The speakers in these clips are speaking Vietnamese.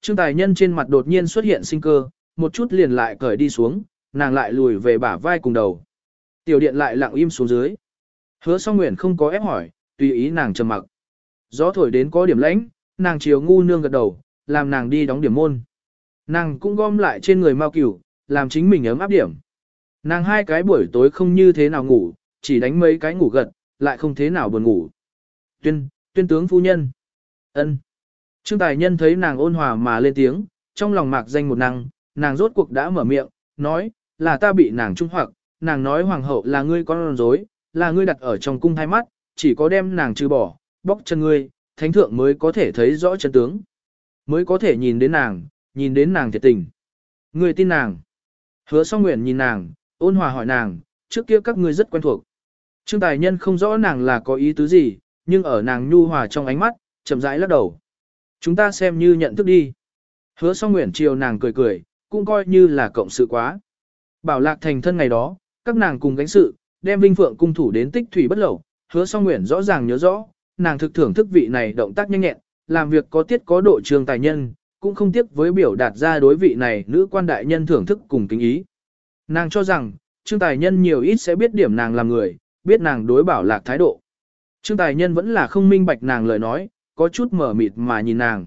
Trương Tài Nhân trên mặt đột nhiên xuất hiện sinh cơ, một chút liền lại cởi đi xuống, nàng lại lùi về bả vai cùng đầu. Tiểu điện lại lặng im xuống dưới. Hứa song nguyện không có ép hỏi, tùy ý nàng trầm mặc. Gió thổi đến có điểm lãnh, nàng chiều ngu nương gật đầu, làm nàng đi đóng điểm môn. Nàng cũng gom lại trên người mau cửu, làm chính mình ấm áp điểm. Nàng hai cái buổi tối không như thế nào ngủ, chỉ đánh mấy cái ngủ gật, lại không thế nào buồn ngủ. Tuyên, tuyên tướng phu nhân. ân. Trương Tài Nhân thấy nàng ôn hòa mà lên tiếng, trong lòng mạc danh một năng, nàng rốt cuộc đã mở miệng, nói, là ta bị nàng trung hoặc, nàng nói hoàng hậu là ngươi con rối, là ngươi đặt ở trong cung hai mắt, chỉ có đem nàng trừ bỏ, bóc chân ngươi, thánh thượng mới có thể thấy rõ chân tướng. Mới có thể nhìn đến nàng, nhìn đến nàng thiệt tình. Ngươi tin nàng. Hứa song nguyện nhìn nàng, ôn hòa hỏi nàng, trước kia các ngươi rất quen thuộc. Trương Tài Nhân không rõ nàng là có ý tứ gì, nhưng ở nàng nhu hòa trong ánh mắt, chậm rãi lắc đầu. Chúng ta xem như nhận thức đi. Hứa song nguyện chiều nàng cười cười, cũng coi như là cộng sự quá. Bảo lạc thành thân ngày đó, các nàng cùng gánh sự, đem Vinh Phượng cung thủ đến tích thủy bất lẩu, hứa song nguyện rõ ràng nhớ rõ, nàng thực thưởng thức vị này động tác nhanh nhẹn, làm việc có tiết có độ trường tài nhân, cũng không tiếc với biểu đạt ra đối vị này nữ quan đại nhân thưởng thức cùng kính ý. Nàng cho rằng, trương tài nhân nhiều ít sẽ biết điểm nàng làm người, biết nàng đối bảo lạc thái độ. Trương tài nhân vẫn là không minh bạch nàng lời nói, có chút mở mịt mà nhìn nàng.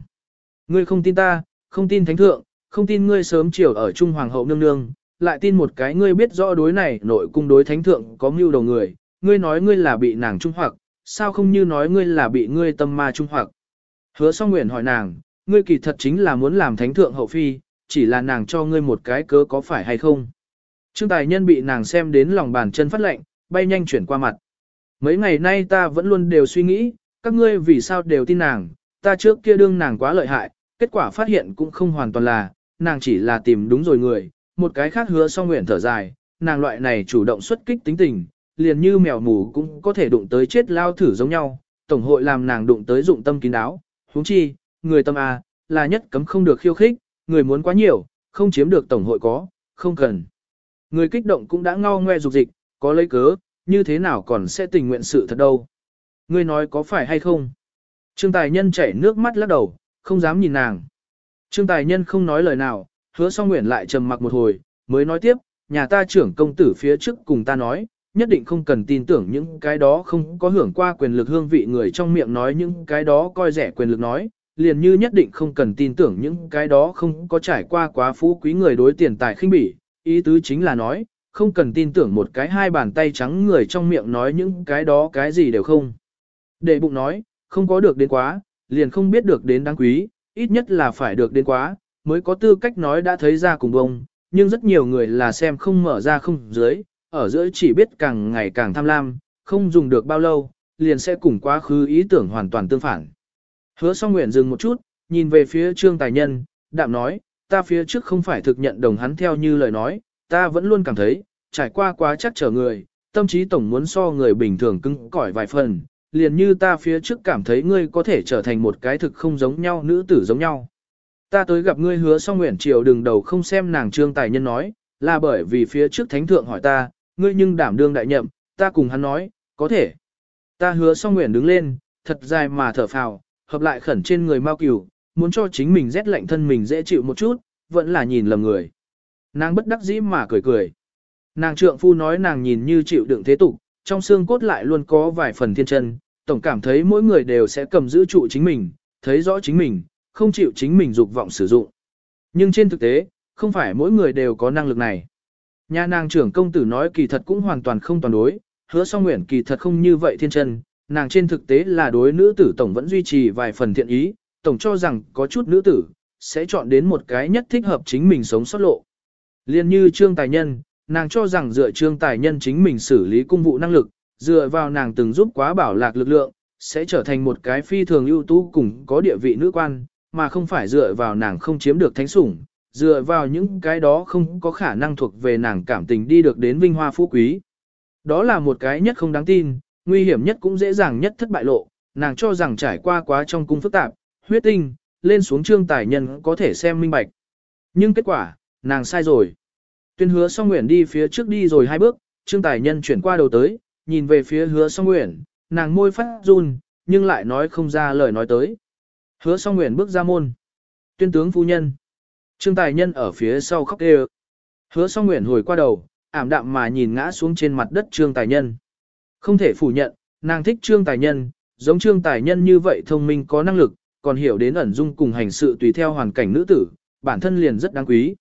Ngươi không tin ta, không tin thánh thượng, không tin ngươi sớm chiều ở Trung Hoàng hậu nương nương, lại tin một cái ngươi biết rõ đối này nội cung đối thánh thượng có mưu đầu người, ngươi nói ngươi là bị nàng trung hoặc, sao không như nói ngươi là bị ngươi tâm ma trung hoặc. Hứa song nguyện hỏi nàng, ngươi kỳ thật chính là muốn làm thánh thượng hậu phi, chỉ là nàng cho ngươi một cái cớ có phải hay không. Trương tài nhân bị nàng xem đến lòng bàn chân phát lệnh, bay nhanh chuyển qua mặt. Mấy ngày nay ta vẫn luôn đều suy nghĩ, các ngươi vì sao đều tin nàng, ta trước kia đương nàng quá lợi hại, kết quả phát hiện cũng không hoàn toàn là, nàng chỉ là tìm đúng rồi người, một cái khác hứa song nguyện thở dài, nàng loại này chủ động xuất kích tính tình, liền như mèo mù cũng có thể đụng tới chết lao thử giống nhau, tổng hội làm nàng đụng tới dụng tâm kín đáo, huống chi, người tâm A, là nhất cấm không được khiêu khích, người muốn quá nhiều, không chiếm được tổng hội có, không cần. Người kích động cũng đã ngao ngoe dục dịch, có lấy cớ, như thế nào còn sẽ tình nguyện sự thật đâu. Ngươi nói có phải hay không? Trương Tài Nhân chảy nước mắt lắc đầu, không dám nhìn nàng. Trương Tài Nhân không nói lời nào, hứa song nguyện lại trầm mặc một hồi, mới nói tiếp, nhà ta trưởng công tử phía trước cùng ta nói, nhất định không cần tin tưởng những cái đó không có hưởng qua quyền lực hương vị người trong miệng nói những cái đó coi rẻ quyền lực nói, liền như nhất định không cần tin tưởng những cái đó không có trải qua quá phú quý người đối tiền tài khinh bỉ, ý tứ chính là nói, không cần tin tưởng một cái hai bàn tay trắng người trong miệng nói những cái đó cái gì đều không. Để bụng nói, không có được đến quá, liền không biết được đến đáng quý, ít nhất là phải được đến quá, mới có tư cách nói đã thấy ra cùng bông, nhưng rất nhiều người là xem không mở ra không dưới, ở giữa chỉ biết càng ngày càng tham lam, không dùng được bao lâu, liền sẽ cùng quá khứ ý tưởng hoàn toàn tương phản. Hứa song nguyện dừng một chút, nhìn về phía trương tài nhân, đạm nói, ta phía trước không phải thực nhận đồng hắn theo như lời nói, ta vẫn luôn cảm thấy, trải qua quá chắc trở người, tâm trí tổng muốn so người bình thường cứng cỏi vài phần, liền như ta phía trước cảm thấy ngươi có thể trở thành một cái thực không giống nhau nữ tử giống nhau. Ta tới gặp ngươi hứa song nguyện triều đừng đầu không xem nàng trương tài nhân nói, là bởi vì phía trước thánh thượng hỏi ta, ngươi nhưng đảm đương đại nhậm, ta cùng hắn nói, có thể. Ta hứa song nguyện đứng lên, thật dài mà thở phào, hợp lại khẩn trên người mau cửu, muốn cho chính mình rét lạnh thân mình dễ chịu một chút, vẫn là nhìn lầm người. Nàng bất đắc dĩ mà cười cười. Nàng trượng phu nói nàng nhìn như chịu đựng thế tục, trong xương cốt lại luôn có vài phần thiên chân, tổng cảm thấy mỗi người đều sẽ cầm giữ trụ chính mình, thấy rõ chính mình, không chịu chính mình dục vọng sử dụng. Nhưng trên thực tế, không phải mỗi người đều có năng lực này. Nhà nàng trưởng công tử nói kỳ thật cũng hoàn toàn không toàn đối, hứa song nguyện kỳ thật không như vậy thiên chân, nàng trên thực tế là đối nữ tử tổng vẫn duy trì vài phần thiện ý, tổng cho rằng có chút nữ tử, sẽ chọn đến một cái nhất thích hợp chính mình sống sót lộ. Liên như trương tài nhân, nàng cho rằng dựa trương tài nhân chính mình xử lý cung vụ năng lực, dựa vào nàng từng giúp quá bảo lạc lực lượng, sẽ trở thành một cái phi thường ưu tú cùng có địa vị nữ quan, mà không phải dựa vào nàng không chiếm được thánh sủng, dựa vào những cái đó không có khả năng thuộc về nàng cảm tình đi được đến vinh hoa phú quý. Đó là một cái nhất không đáng tin, nguy hiểm nhất cũng dễ dàng nhất thất bại lộ, nàng cho rằng trải qua quá trong cung phức tạp, huyết tinh, lên xuống trương tài nhân có thể xem minh bạch. Nhưng kết quả, nàng sai rồi. Tuyên hứa song nguyện đi phía trước đi rồi hai bước, trương tài nhân chuyển qua đầu tới, nhìn về phía hứa song nguyện, nàng môi phát run, nhưng lại nói không ra lời nói tới. Hứa song nguyện bước ra môn. Tuyên tướng phu nhân. Trương Tài Nhân ở phía sau khóc kêu. Hứa song nguyện hồi qua đầu, ảm đạm mà nhìn ngã xuống trên mặt đất Trương Tài Nhân. Không thể phủ nhận, nàng thích Trương Tài Nhân, giống Trương Tài Nhân như vậy thông minh có năng lực, còn hiểu đến ẩn dung cùng hành sự tùy theo hoàn cảnh nữ tử, bản thân liền rất đáng quý.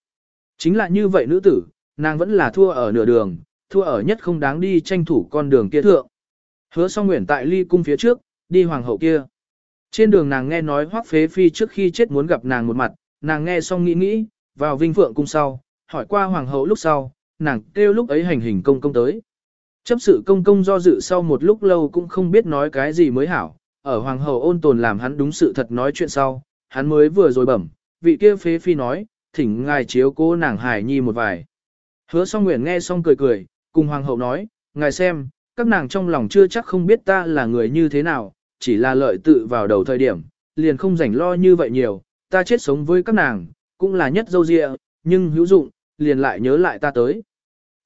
Chính là như vậy nữ tử, nàng vẫn là thua ở nửa đường, thua ở nhất không đáng đi tranh thủ con đường kia thượng. Hứa song nguyện tại ly cung phía trước, đi hoàng hậu kia. Trên đường nàng nghe nói hoác phế phi trước khi chết muốn gặp nàng một mặt, nàng nghe xong nghĩ nghĩ, vào vinh phượng cung sau, hỏi qua hoàng hậu lúc sau, nàng kêu lúc ấy hành hình công công tới. Chấp sự công công do dự sau một lúc lâu cũng không biết nói cái gì mới hảo, ở hoàng hậu ôn tồn làm hắn đúng sự thật nói chuyện sau, hắn mới vừa rồi bẩm, vị kia phế phi nói, thỉnh ngài chiếu cố nàng hài nhi một vài. Hứa song nguyện nghe xong cười cười, cùng hoàng hậu nói, ngài xem, các nàng trong lòng chưa chắc không biết ta là người như thế nào, chỉ là lợi tự vào đầu thời điểm, liền không rảnh lo như vậy nhiều, ta chết sống với các nàng, cũng là nhất dâu dịa, nhưng hữu dụng, liền lại nhớ lại ta tới.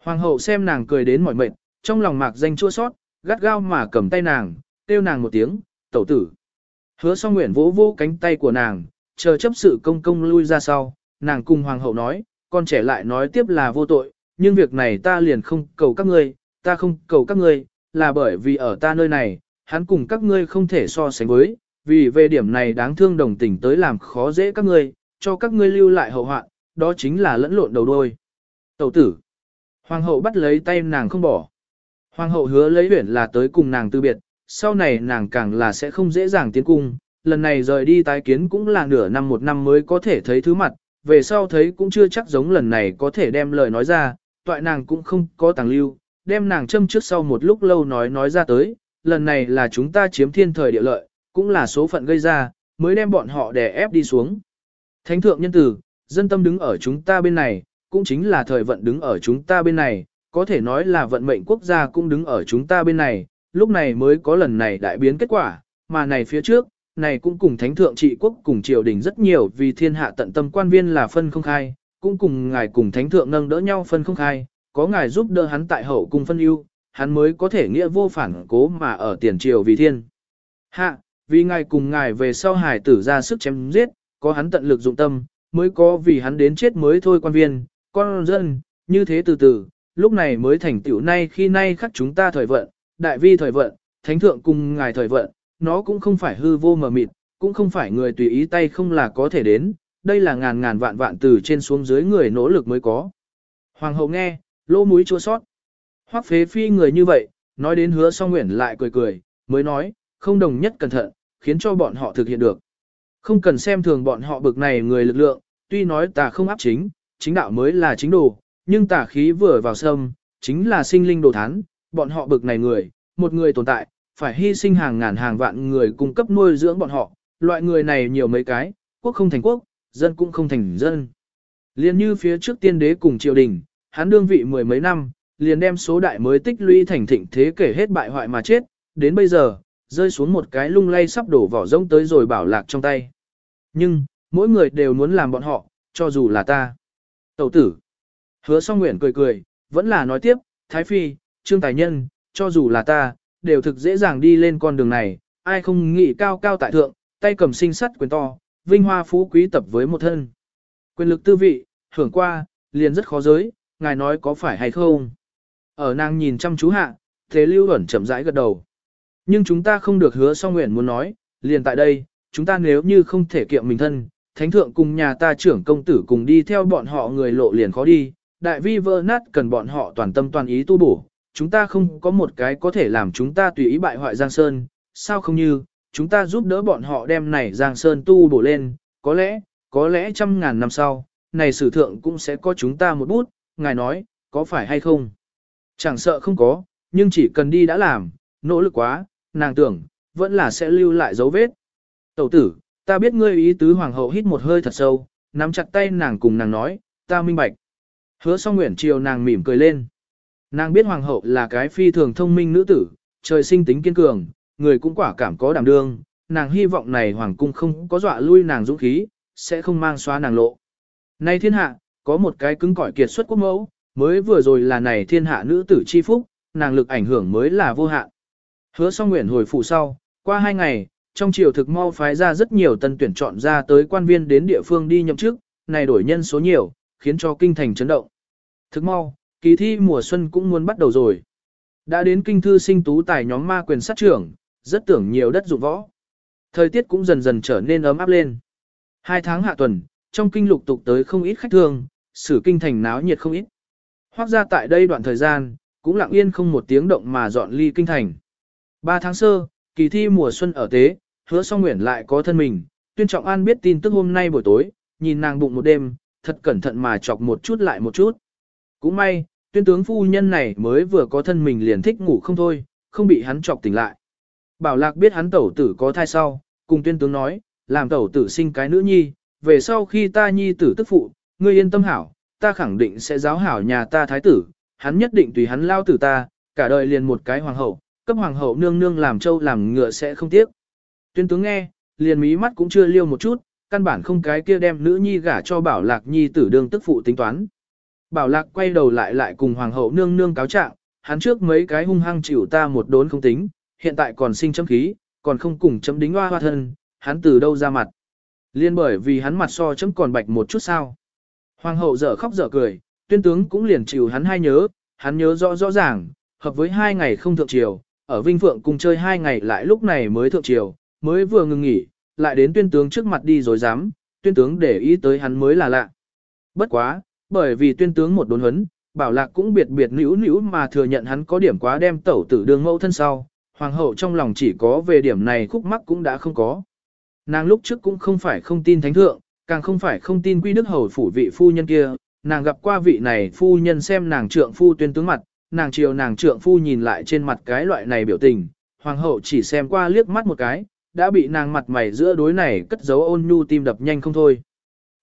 Hoàng hậu xem nàng cười đến mỏi mệt, trong lòng mạc danh chua sót, gắt gao mà cầm tay nàng, kêu nàng một tiếng, tẩu tử. Hứa song nguyện vỗ vỗ cánh tay của nàng, chờ chấp sự công công lui ra sau, nàng cùng hoàng hậu nói, con trẻ lại nói tiếp là vô tội, nhưng việc này ta liền không cầu các ngươi, ta không cầu các ngươi, là bởi vì ở ta nơi này, hắn cùng các ngươi không thể so sánh với, vì về điểm này đáng thương đồng tình tới làm khó dễ các ngươi, cho các ngươi lưu lại hậu hoạn, đó chính là lẫn lộn đầu đôi. Tẩu tử. Hoàng hậu bắt lấy tay nàng không bỏ. Hoàng hậu hứa lấy huyển là tới cùng nàng từ biệt, sau này nàng càng là sẽ không dễ dàng tiến cung, lần này rời đi tái kiến cũng là nửa năm một năm mới có thể thấy thứ mặt, về sau thấy cũng chưa chắc giống lần này có thể đem lời nói ra, toại nàng cũng không có tàng lưu, đem nàng châm trước sau một lúc lâu nói nói ra tới, lần này là chúng ta chiếm thiên thời địa lợi, cũng là số phận gây ra, mới đem bọn họ đè ép đi xuống. Thánh thượng nhân tử, dân tâm đứng ở chúng ta bên này, cũng chính là thời vận đứng ở chúng ta bên này, có thể nói là vận mệnh quốc gia cũng đứng ở chúng ta bên này, lúc này mới có lần này đại biến kết quả, mà này phía trước, này cũng cùng thánh thượng trị quốc cùng triều đình rất nhiều vì thiên hạ tận tâm quan viên là phân không khai, cũng cùng ngài cùng thánh thượng nâng đỡ nhau phân không khai, có ngài giúp đỡ hắn tại hậu cùng phân ưu, hắn mới có thể nghĩa vô phản cố mà ở tiền triều vì thiên. Hạ, vì ngài cùng ngài về sau hải tử ra sức chém giết, có hắn tận lực dụng tâm, mới có vì hắn đến chết mới thôi quan viên, con dân, như thế từ từ, lúc này mới thành tiểu nay khi nay khắc chúng ta thời vận, đại vi thời vận, thánh thượng cùng ngài thời vận, nó cũng không phải hư vô mờ mịt, cũng không phải người tùy ý tay không là có thể đến, đây là ngàn ngàn vạn vạn từ trên xuống dưới người nỗ lực mới có. Hoàng hậu nghe, lỗ mũi chua sót. Hoắc phế phi người như vậy, nói đến hứa song nguyện lại cười cười, mới nói, không đồng nhất cẩn thận, khiến cho bọn họ thực hiện được. Không cần xem thường bọn họ bực này người lực lượng, tuy nói ta không áp chính, chính đạo mới là chính đồ, nhưng tà khí vừa vào sâm, chính là sinh linh đồ thán, bọn họ bực này người, một người tồn tại, phải hy sinh hàng ngàn hàng vạn người cung cấp nuôi dưỡng bọn họ, loại người này nhiều mấy cái, quốc không thành quốc, dân cũng không thành dân. Liên như phía trước tiên đế cùng triều đình, hắn đương vị mười mấy năm, liền đem số đại mới tích lũy thành thịnh thế kể hết bại hoại mà chết, đến bây giờ, rơi xuống một cái lung lay sắp đổ vỏ rông tới rồi bảo lạc trong tay. Nhưng, mỗi người đều muốn làm bọn họ, cho dù là ta. Tẩu tử. Hứa song nguyện cười cười, vẫn là nói tiếp, Thái Phi, Trương Tài Nhân, cho dù là ta, đều thực dễ dàng đi lên con đường này, ai không nghĩ cao cao tại thượng, tay cầm sinh sắt quyền to, vinh hoa phú quý tập với một thân. Quyền lực tư vị, hưởng qua, liền rất khó giới, ngài nói có phải hay không. Ở nàng nhìn chăm chú hạ, thế lưu ẩn chậm rãi gật đầu. Nhưng chúng ta không được hứa song nguyện muốn nói, liền tại đây, chúng ta nếu như không thể kiệm mình thân, thánh thượng cùng nhà ta trưởng công tử cùng đi theo bọn họ người lộ liền khó đi, đại vi vỡ nát cần bọn họ toàn tâm toàn ý tu bổ, chúng ta không có một cái có thể làm chúng ta tùy ý bại hoại Giang Sơn, sao không như, chúng ta giúp đỡ bọn họ đem này Giang Sơn tu bổ lên, có lẽ, có lẽ trăm ngàn năm sau, này sử thượng cũng sẽ có chúng ta một bút, ngài nói, có phải hay không? Chẳng sợ không có, nhưng chỉ cần đi đã làm, nỗ lực quá, nàng tưởng, vẫn là sẽ lưu lại dấu vết. Tẩu tử, ta biết ngươi ý tứ hoàng hậu hít một hơi thật sâu, nắm chặt tay nàng cùng nàng nói, ta minh bạch. Hứa song nguyện chiều nàng mỉm cười lên. Nàng biết hoàng hậu là cái phi thường thông minh nữ tử, trời sinh tính kiên cường, người cũng quả cảm có đảm đương, nàng hy vọng này hoàng cung không có dọa lui nàng dũng khí, sẽ không mang xóa nàng lộ. Nay thiên hạ, có một cái cứng cỏi kiệt xuất quốc mẫu, mới vừa rồi là này thiên hạ nữ tử chi phúc, nàng lực ảnh hưởng mới là vô hạn. Hứa song nguyện hồi phủ sau, qua hai ngày, trong triều thực mau phái ra rất nhiều tân tuyển chọn ra tới quan viên đến địa phương đi nhậm chức, này đổi nhân số nhiều, khiến cho kinh thành chấn động. Thực mau, kỳ thi mùa xuân cũng muốn bắt đầu rồi. Đã đến kinh thư sinh tú tài nhóm ma quyền sát trưởng, rất tưởng nhiều đất dụng võ. Thời tiết cũng dần dần trở nên ấm áp lên. Hai tháng hạ tuần, trong kinh lục tục tới không ít khách thương, sử kinh thành náo nhiệt không ít. Hoác ra tại đây đoạn thời gian, cũng lặng yên không một tiếng động mà dọn ly kinh thành. Ba tháng sơ, kỳ thi mùa xuân ở tế, hứa song nguyện lại có thân mình, tuyên trọng an biết tin tức hôm nay buổi tối, nhìn nàng bụng một đêm, thật cẩn thận mà chọc một chút lại một chút. Cũng may, tuyên tướng phu nhân này mới vừa có thân mình liền thích ngủ không thôi, không bị hắn chọc tỉnh lại. Bảo lạc biết hắn tẩu tử có thai sau, cùng tuyên tướng nói, làm tẩu tử sinh cái nữ nhi, về sau khi ta nhi tử tức phụ, ngươi yên tâm hảo, ta khẳng định sẽ giáo hảo nhà ta thái tử, hắn nhất định tùy hắn lao tử ta, cả đời liền một cái hoàng hậu, cấp hoàng hậu nương nương làm trâu làm ngựa sẽ không tiếc. Tuyên tướng nghe, liền mí mắt cũng chưa liêu một chút, căn bản không cái kia đem nữ nhi gả cho bảo lạc nhi tử đương tức phụ tính toán. Bảo lạc quay đầu lại lại cùng hoàng hậu nương nương cáo trạng, hắn trước mấy cái hung hăng chịu ta một đốn không tính, hiện tại còn sinh chấm khí, còn không cùng chấm đính hoa hoa thân, hắn từ đâu ra mặt. Liên bởi vì hắn mặt so chấm còn bạch một chút sao. Hoàng hậu dở khóc dở cười, tuyên tướng cũng liền chịu hắn hai nhớ, hắn nhớ rõ rõ ràng, hợp với hai ngày không thượng triều, ở Vinh Phượng cùng chơi hai ngày lại lúc này mới thượng triều, mới vừa ngừng nghỉ, lại đến tuyên tướng trước mặt đi rồi dám, tuyên tướng để ý tới hắn mới là lạ. Bất quá, bởi vì tuyên tướng một đốn huấn, bảo lạc cũng biệt biệt nữu nữu mà thừa nhận hắn có điểm quá đem tẩu tử đường mẫu thân sau, hoàng hậu trong lòng chỉ có về điểm này khúc mắc cũng đã không có. Nàng lúc trước cũng không phải không tin thánh thượng, càng không phải không tin quy đức hầu phủ vị phu nhân kia, nàng gặp qua vị này phu nhân xem nàng trượng phu tuyên tướng mặt, nàng chiều nàng trượng phu nhìn lại trên mặt cái loại này biểu tình, hoàng hậu chỉ xem qua liếc mắt một cái, đã bị nàng mặt mày giữa đối này cất giấu ôn nhu tim đập nhanh không thôi.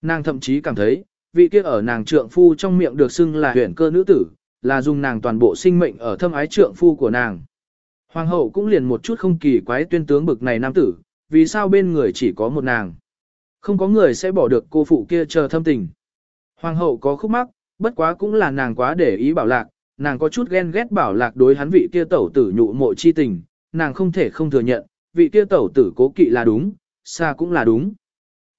Nàng thậm chí cảm thấy, vị kia ở nàng trượng phu trong miệng được xưng là huyền cơ nữ tử, là dùng nàng toàn bộ sinh mệnh ở thâm ái trượng phu của nàng. Hoàng hậu cũng liền một chút không kỳ quái tuyên tướng bực này nam tử, vì sao bên người chỉ có một nàng. Không có người sẽ bỏ được cô phụ kia chờ thâm tình. Hoàng hậu có khúc mắc, bất quá cũng là nàng quá để ý bảo lạc, nàng có chút ghen ghét bảo lạc đối hắn vị kia tẩu tử nhụ mộ chi tình, nàng không thể không thừa nhận, vị kia tẩu tử cố kỵ là đúng, xa cũng là đúng.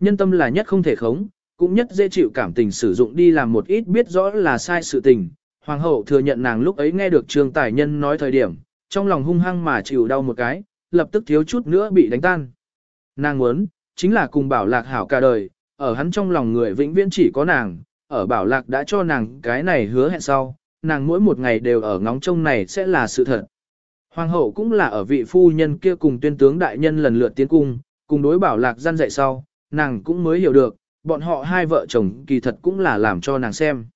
Nhân tâm là nhất không thể khống, cũng nhất dễ chịu cảm tình sử dụng đi làm một ít biết rõ là sai sự tình. Hoàng hậu thừa nhận nàng lúc ấy nghe được trương tài nhân nói thời điểm, trong lòng hung hăng mà chịu đau một cái, lập tức thiếu chút nữa bị đánh tan. Nàng muốn, chính là cùng bảo lạc hảo cả đời, ở hắn trong lòng người vĩnh viễn chỉ có nàng, ở bảo lạc đã cho nàng cái này hứa hẹn sau, nàng mỗi một ngày đều ở ngóng trông này sẽ là sự thật. Hoàng hậu cũng là ở vị phu nhân kia cùng tuyên tướng đại nhân lần lượt tiến cung, cùng đối bảo lạc gian dạy sau, nàng cũng mới hiểu được, bọn họ hai vợ chồng kỳ thật cũng là làm cho nàng xem.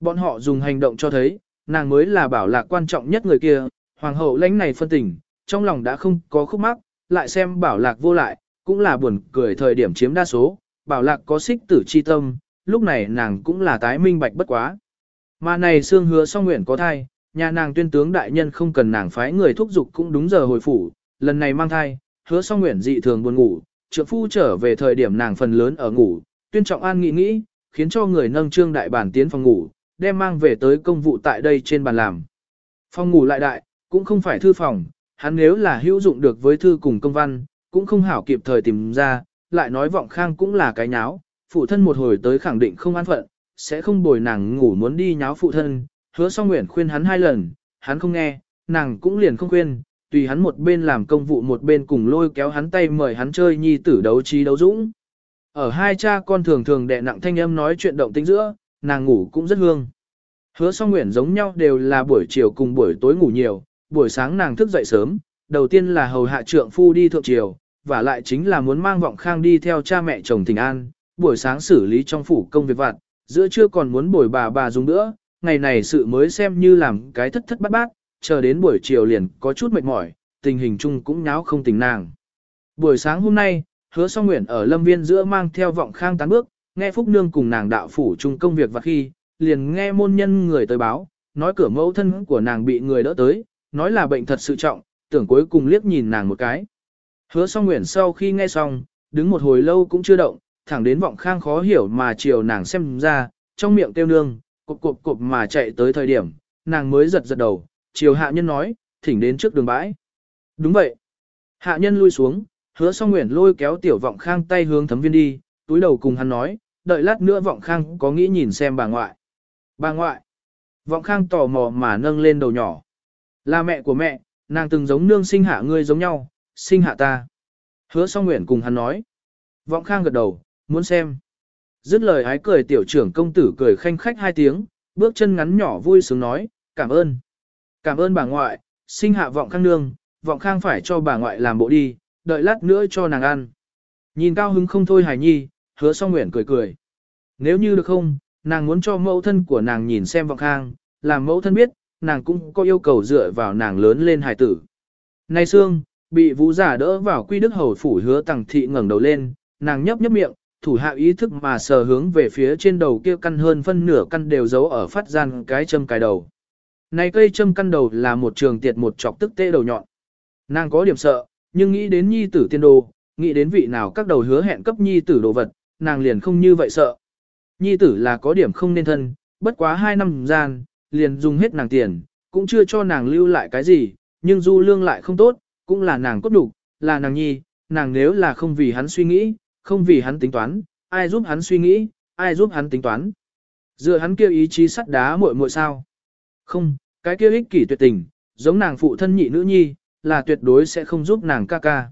Bọn họ dùng hành động cho thấy, nàng mới là bảo lạc quan trọng nhất người kia, hoàng hậu lãnh này phân tình, trong lòng đã không có khúc mắc, lại xem bảo lạc vô lại, cũng là buồn cười thời điểm chiếm đa số, bảo lạc có xích tử chi tâm, lúc này nàng cũng là tái minh bạch bất quá. Mà này xương hứa song nguyện có thai, nhà nàng tuyên tướng đại nhân không cần nàng phái người thúc giục cũng đúng giờ hồi phủ, lần này mang thai, hứa song nguyện dị thường buồn ngủ, trượng phu trở về thời điểm nàng phần lớn ở ngủ, tuyên trọng an nghĩ nghĩ, khiến cho người nâng trương đại bản tiến phòng ngủ, đem mang về tới công vụ tại đây trên bàn làm. Phòng ngủ lại đại, cũng không phải thư phòng, hắn nếu là hữu dụng được với thư cùng công văn, cũng không hảo kịp thời tìm ra, lại nói vọng khang cũng là cái nháo, phụ thân một hồi tới khẳng định không an phận, sẽ không bồi nàng ngủ muốn đi nháo phụ thân, hứa song nguyện khuyên hắn hai lần, hắn không nghe, nàng cũng liền không khuyên, tùy hắn một bên làm công vụ một bên cùng lôi kéo hắn tay mời hắn chơi nhi tử đấu trí đấu dũng. Ở hai cha con thường thường đè nặng thanh âm nói chuyện động tĩnh giữa, nàng ngủ cũng rất hương. Hứa song nguyện giống nhau đều là buổi chiều cùng buổi tối ngủ nhiều, buổi sáng nàng thức dậy sớm, đầu tiên là hầu hạ trượng phu đi thượng triều, và lại chính là muốn mang vọng khang đi theo cha mẹ chồng tình an, buổi sáng xử lý trong phủ công việc vặt, giữa trưa còn muốn bồi bà bà dùng nữa, ngày này sự mới xem như làm cái thất thất bát bát, chờ đến buổi chiều liền có chút mệt mỏi, tình hình chung cũng nháo không tình nàng. Buổi sáng hôm nay, hứa song nguyện ở lâm viên giữa mang theo vọng khang tán bước, nghe Phúc Nương cùng nàng đạo phủ chung công việc và khi, liền nghe môn nhân người tới báo, nói cửa mẫu thân của nàng bị người đỡ tới, nói là bệnh thật sự trọng, tưởng cuối cùng liếc nhìn nàng một cái. Hứa song nguyện sau khi nghe xong, đứng một hồi lâu cũng chưa động, thẳng đến vọng khang khó hiểu mà chiều nàng xem ra, trong miệng kêu nương, cộp cộp cộp mà chạy tới thời điểm, nàng mới giật giật đầu, chiều hạ nhân nói, thỉnh đến trước đường bãi. Đúng vậy. Hạ nhân lui xuống, hứa song nguyện lôi kéo tiểu vọng khang tay hướng thấm viên đi, túi đầu cùng hắn nói, đợi lát nữa vọng khang có nghĩ nhìn xem bà ngoại. Bà ngoại. Vọng khang tò mò mà nâng lên đầu nhỏ. Là mẹ của mẹ, nàng từng giống nương sinh hạ ngươi giống nhau, sinh hạ ta. Hứa song nguyện cùng hắn nói. Vọng khang gật đầu, muốn xem. Dứt lời ái cười tiểu trưởng công tử cười khanh khách hai tiếng, bước chân ngắn nhỏ vui sướng nói, cảm ơn. Cảm ơn bà ngoại, sinh hạ vọng khang nương, vọng khang phải cho bà ngoại làm bộ đi, đợi lát nữa cho nàng ăn. Nhìn cao hứng không thôi Hải nhi, hứa song nguyện cười cười. Nếu như được không, nàng muốn cho mẫu thân của nàng nhìn xem vọng khang, làm mẫu thân biết, nàng cũng có yêu cầu dựa vào nàng lớn lên Hải tử. Nay xương bị vũ giả đỡ vào quy đức hầu phủ hứa tàng thị ngẩng đầu lên, nàng nhấp nhấp miệng, thủ hạ ý thức mà sờ hướng về phía trên đầu kia căn hơn phân nửa căn đều giấu ở phát gian cái châm cài đầu. Này cây châm căn đầu là một trường tiệt một chọc tức tê đầu nhọn. Nàng có điểm sợ, nhưng nghĩ đến nhi tử tiên đồ, nghĩ đến vị nào các đầu hứa hẹn cấp nhi tử đồ vật, nàng liền không như vậy sợ. Nhi tử là có điểm không nên thân, bất quá hai năm gian, liền dùng hết nàng tiền, cũng chưa cho nàng lưu lại cái gì, nhưng du lương lại không tốt, cũng là nàng cốt đủ, là nàng nhi, nàng nếu là không vì hắn suy nghĩ, không vì hắn tính toán, ai giúp hắn suy nghĩ, ai giúp hắn tính toán. Dựa hắn kêu ý chí sắt đá muội muội sao? Không, cái kêu ích kỷ tuyệt tình, giống nàng phụ thân nhị nữ nhi, là tuyệt đối sẽ không giúp nàng ca ca.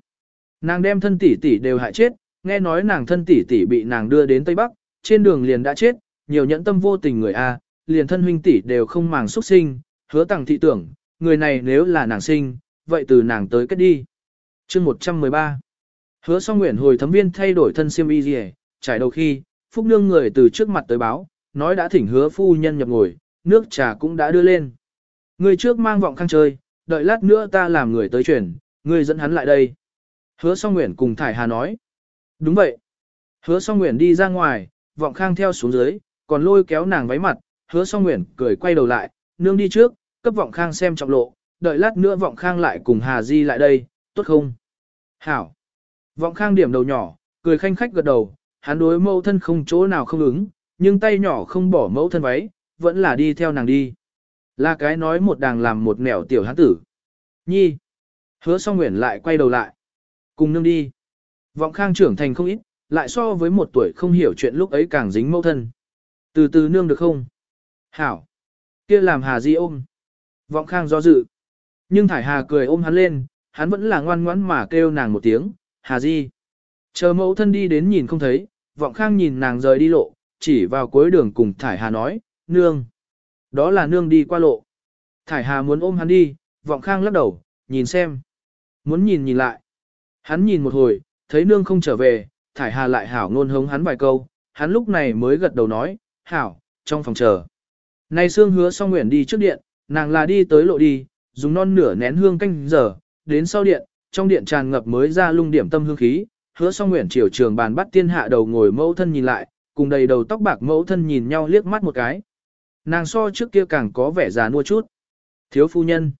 Nàng đem thân tỷ tỷ đều hại chết, nghe nói nàng thân tỷ tỷ bị nàng đưa đến Tây Bắc, trên đường liền đã chết, nhiều nhẫn tâm vô tình người A, liền thân huynh tỷ đều không màng xuất sinh, hứa tặng thị tưởng, người này nếu là nàng sinh, vậy từ nàng tới kết đi. chương 113 Hứa song nguyện hồi thấm viên thay đổi thân siêm y gì trải đầu khi, phúc nương người từ trước mặt tới báo, nói đã thỉnh hứa phu nhân nhập ngồi, nước trà cũng đã đưa lên. Người trước mang vọng khang chơi, đợi lát nữa ta làm người tới chuyển, người dẫn hắn lại đây. Hứa song nguyện cùng Thải Hà nói. Đúng vậy. Hứa song nguyện đi ra ngoài, vọng khang theo xuống dưới, còn lôi kéo nàng váy mặt, hứa song nguyện cười quay đầu lại, nương đi trước, cấp vọng khang xem trọng lộ, đợi lát nữa vọng khang lại cùng Hà Di lại đây, tốt không? Hảo. Vọng khang điểm đầu nhỏ, cười khanh khách gật đầu, hắn đối mẫu thân không chỗ nào không ứng, nhưng tay nhỏ không bỏ mẫu thân váy, vẫn là đi theo nàng đi. Là cái nói một đàng làm một nẻo tiểu hắn tử. Nhi. Hứa song nguyện lại quay đầu lại. Cùng nương đi. Vọng khang trưởng thành không ít, lại so với một tuổi không hiểu chuyện lúc ấy càng dính mẫu thân. Từ từ nương được không? Hảo. kia làm Hà Di ôm. Vọng khang do dự. Nhưng Thải Hà cười ôm hắn lên, hắn vẫn là ngoan ngoãn mà kêu nàng một tiếng, Hà Di. Chờ mẫu thân đi đến nhìn không thấy, vọng khang nhìn nàng rời đi lộ, chỉ vào cuối đường cùng Thải Hà nói, nương. Đó là nương đi qua lộ. Thải Hà muốn ôm hắn đi, vọng khang lắc đầu, nhìn xem. Muốn nhìn nhìn lại. Hắn nhìn một hồi, thấy nương không trở về, Thải Hà lại hảo ngôn hống hắn vài câu, hắn lúc này mới gật đầu nói, hảo, trong phòng chờ. Này Sương hứa xong nguyện đi trước điện, nàng là đi tới lộ đi, dùng non nửa nén hương canh giờ, đến sau điện, trong điện tràn ngập mới ra lung điểm tâm hương khí, hứa xong nguyện triều trường bàn bắt tiên hạ đầu ngồi mẫu thân nhìn lại, cùng đầy đầu tóc bạc mẫu thân nhìn nhau liếc mắt một cái. Nàng so trước kia càng có vẻ già nua chút. Thiếu phu nhân.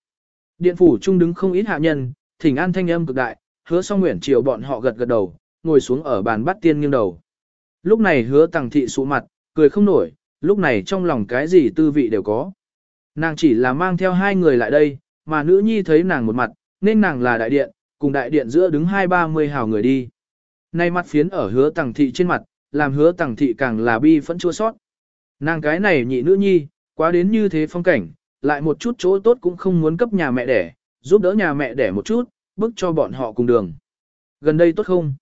Điện phủ trung đứng không ít hạ nhân, thỉnh an thanh âm cực đại, hứa song nguyện chiều bọn họ gật gật đầu, ngồi xuống ở bàn bắt tiên nghiêng đầu. Lúc này hứa tàng thị sụ mặt, cười không nổi, lúc này trong lòng cái gì tư vị đều có. Nàng chỉ là mang theo hai người lại đây, mà nữ nhi thấy nàng một mặt, nên nàng là đại điện, cùng đại điện giữa đứng hai ba mươi hào người đi. Nay mặt phiến ở hứa tàng thị trên mặt, làm hứa tàng thị càng là bi phẫn chua sót. Nàng cái này nhị nữ nhi, quá đến như thế phong cảnh, lại một chút chỗ tốt cũng không muốn cấp nhà mẹ đẻ, giúp đỡ nhà mẹ đẻ một chút, bước cho bọn họ cùng đường. Gần đây tốt không?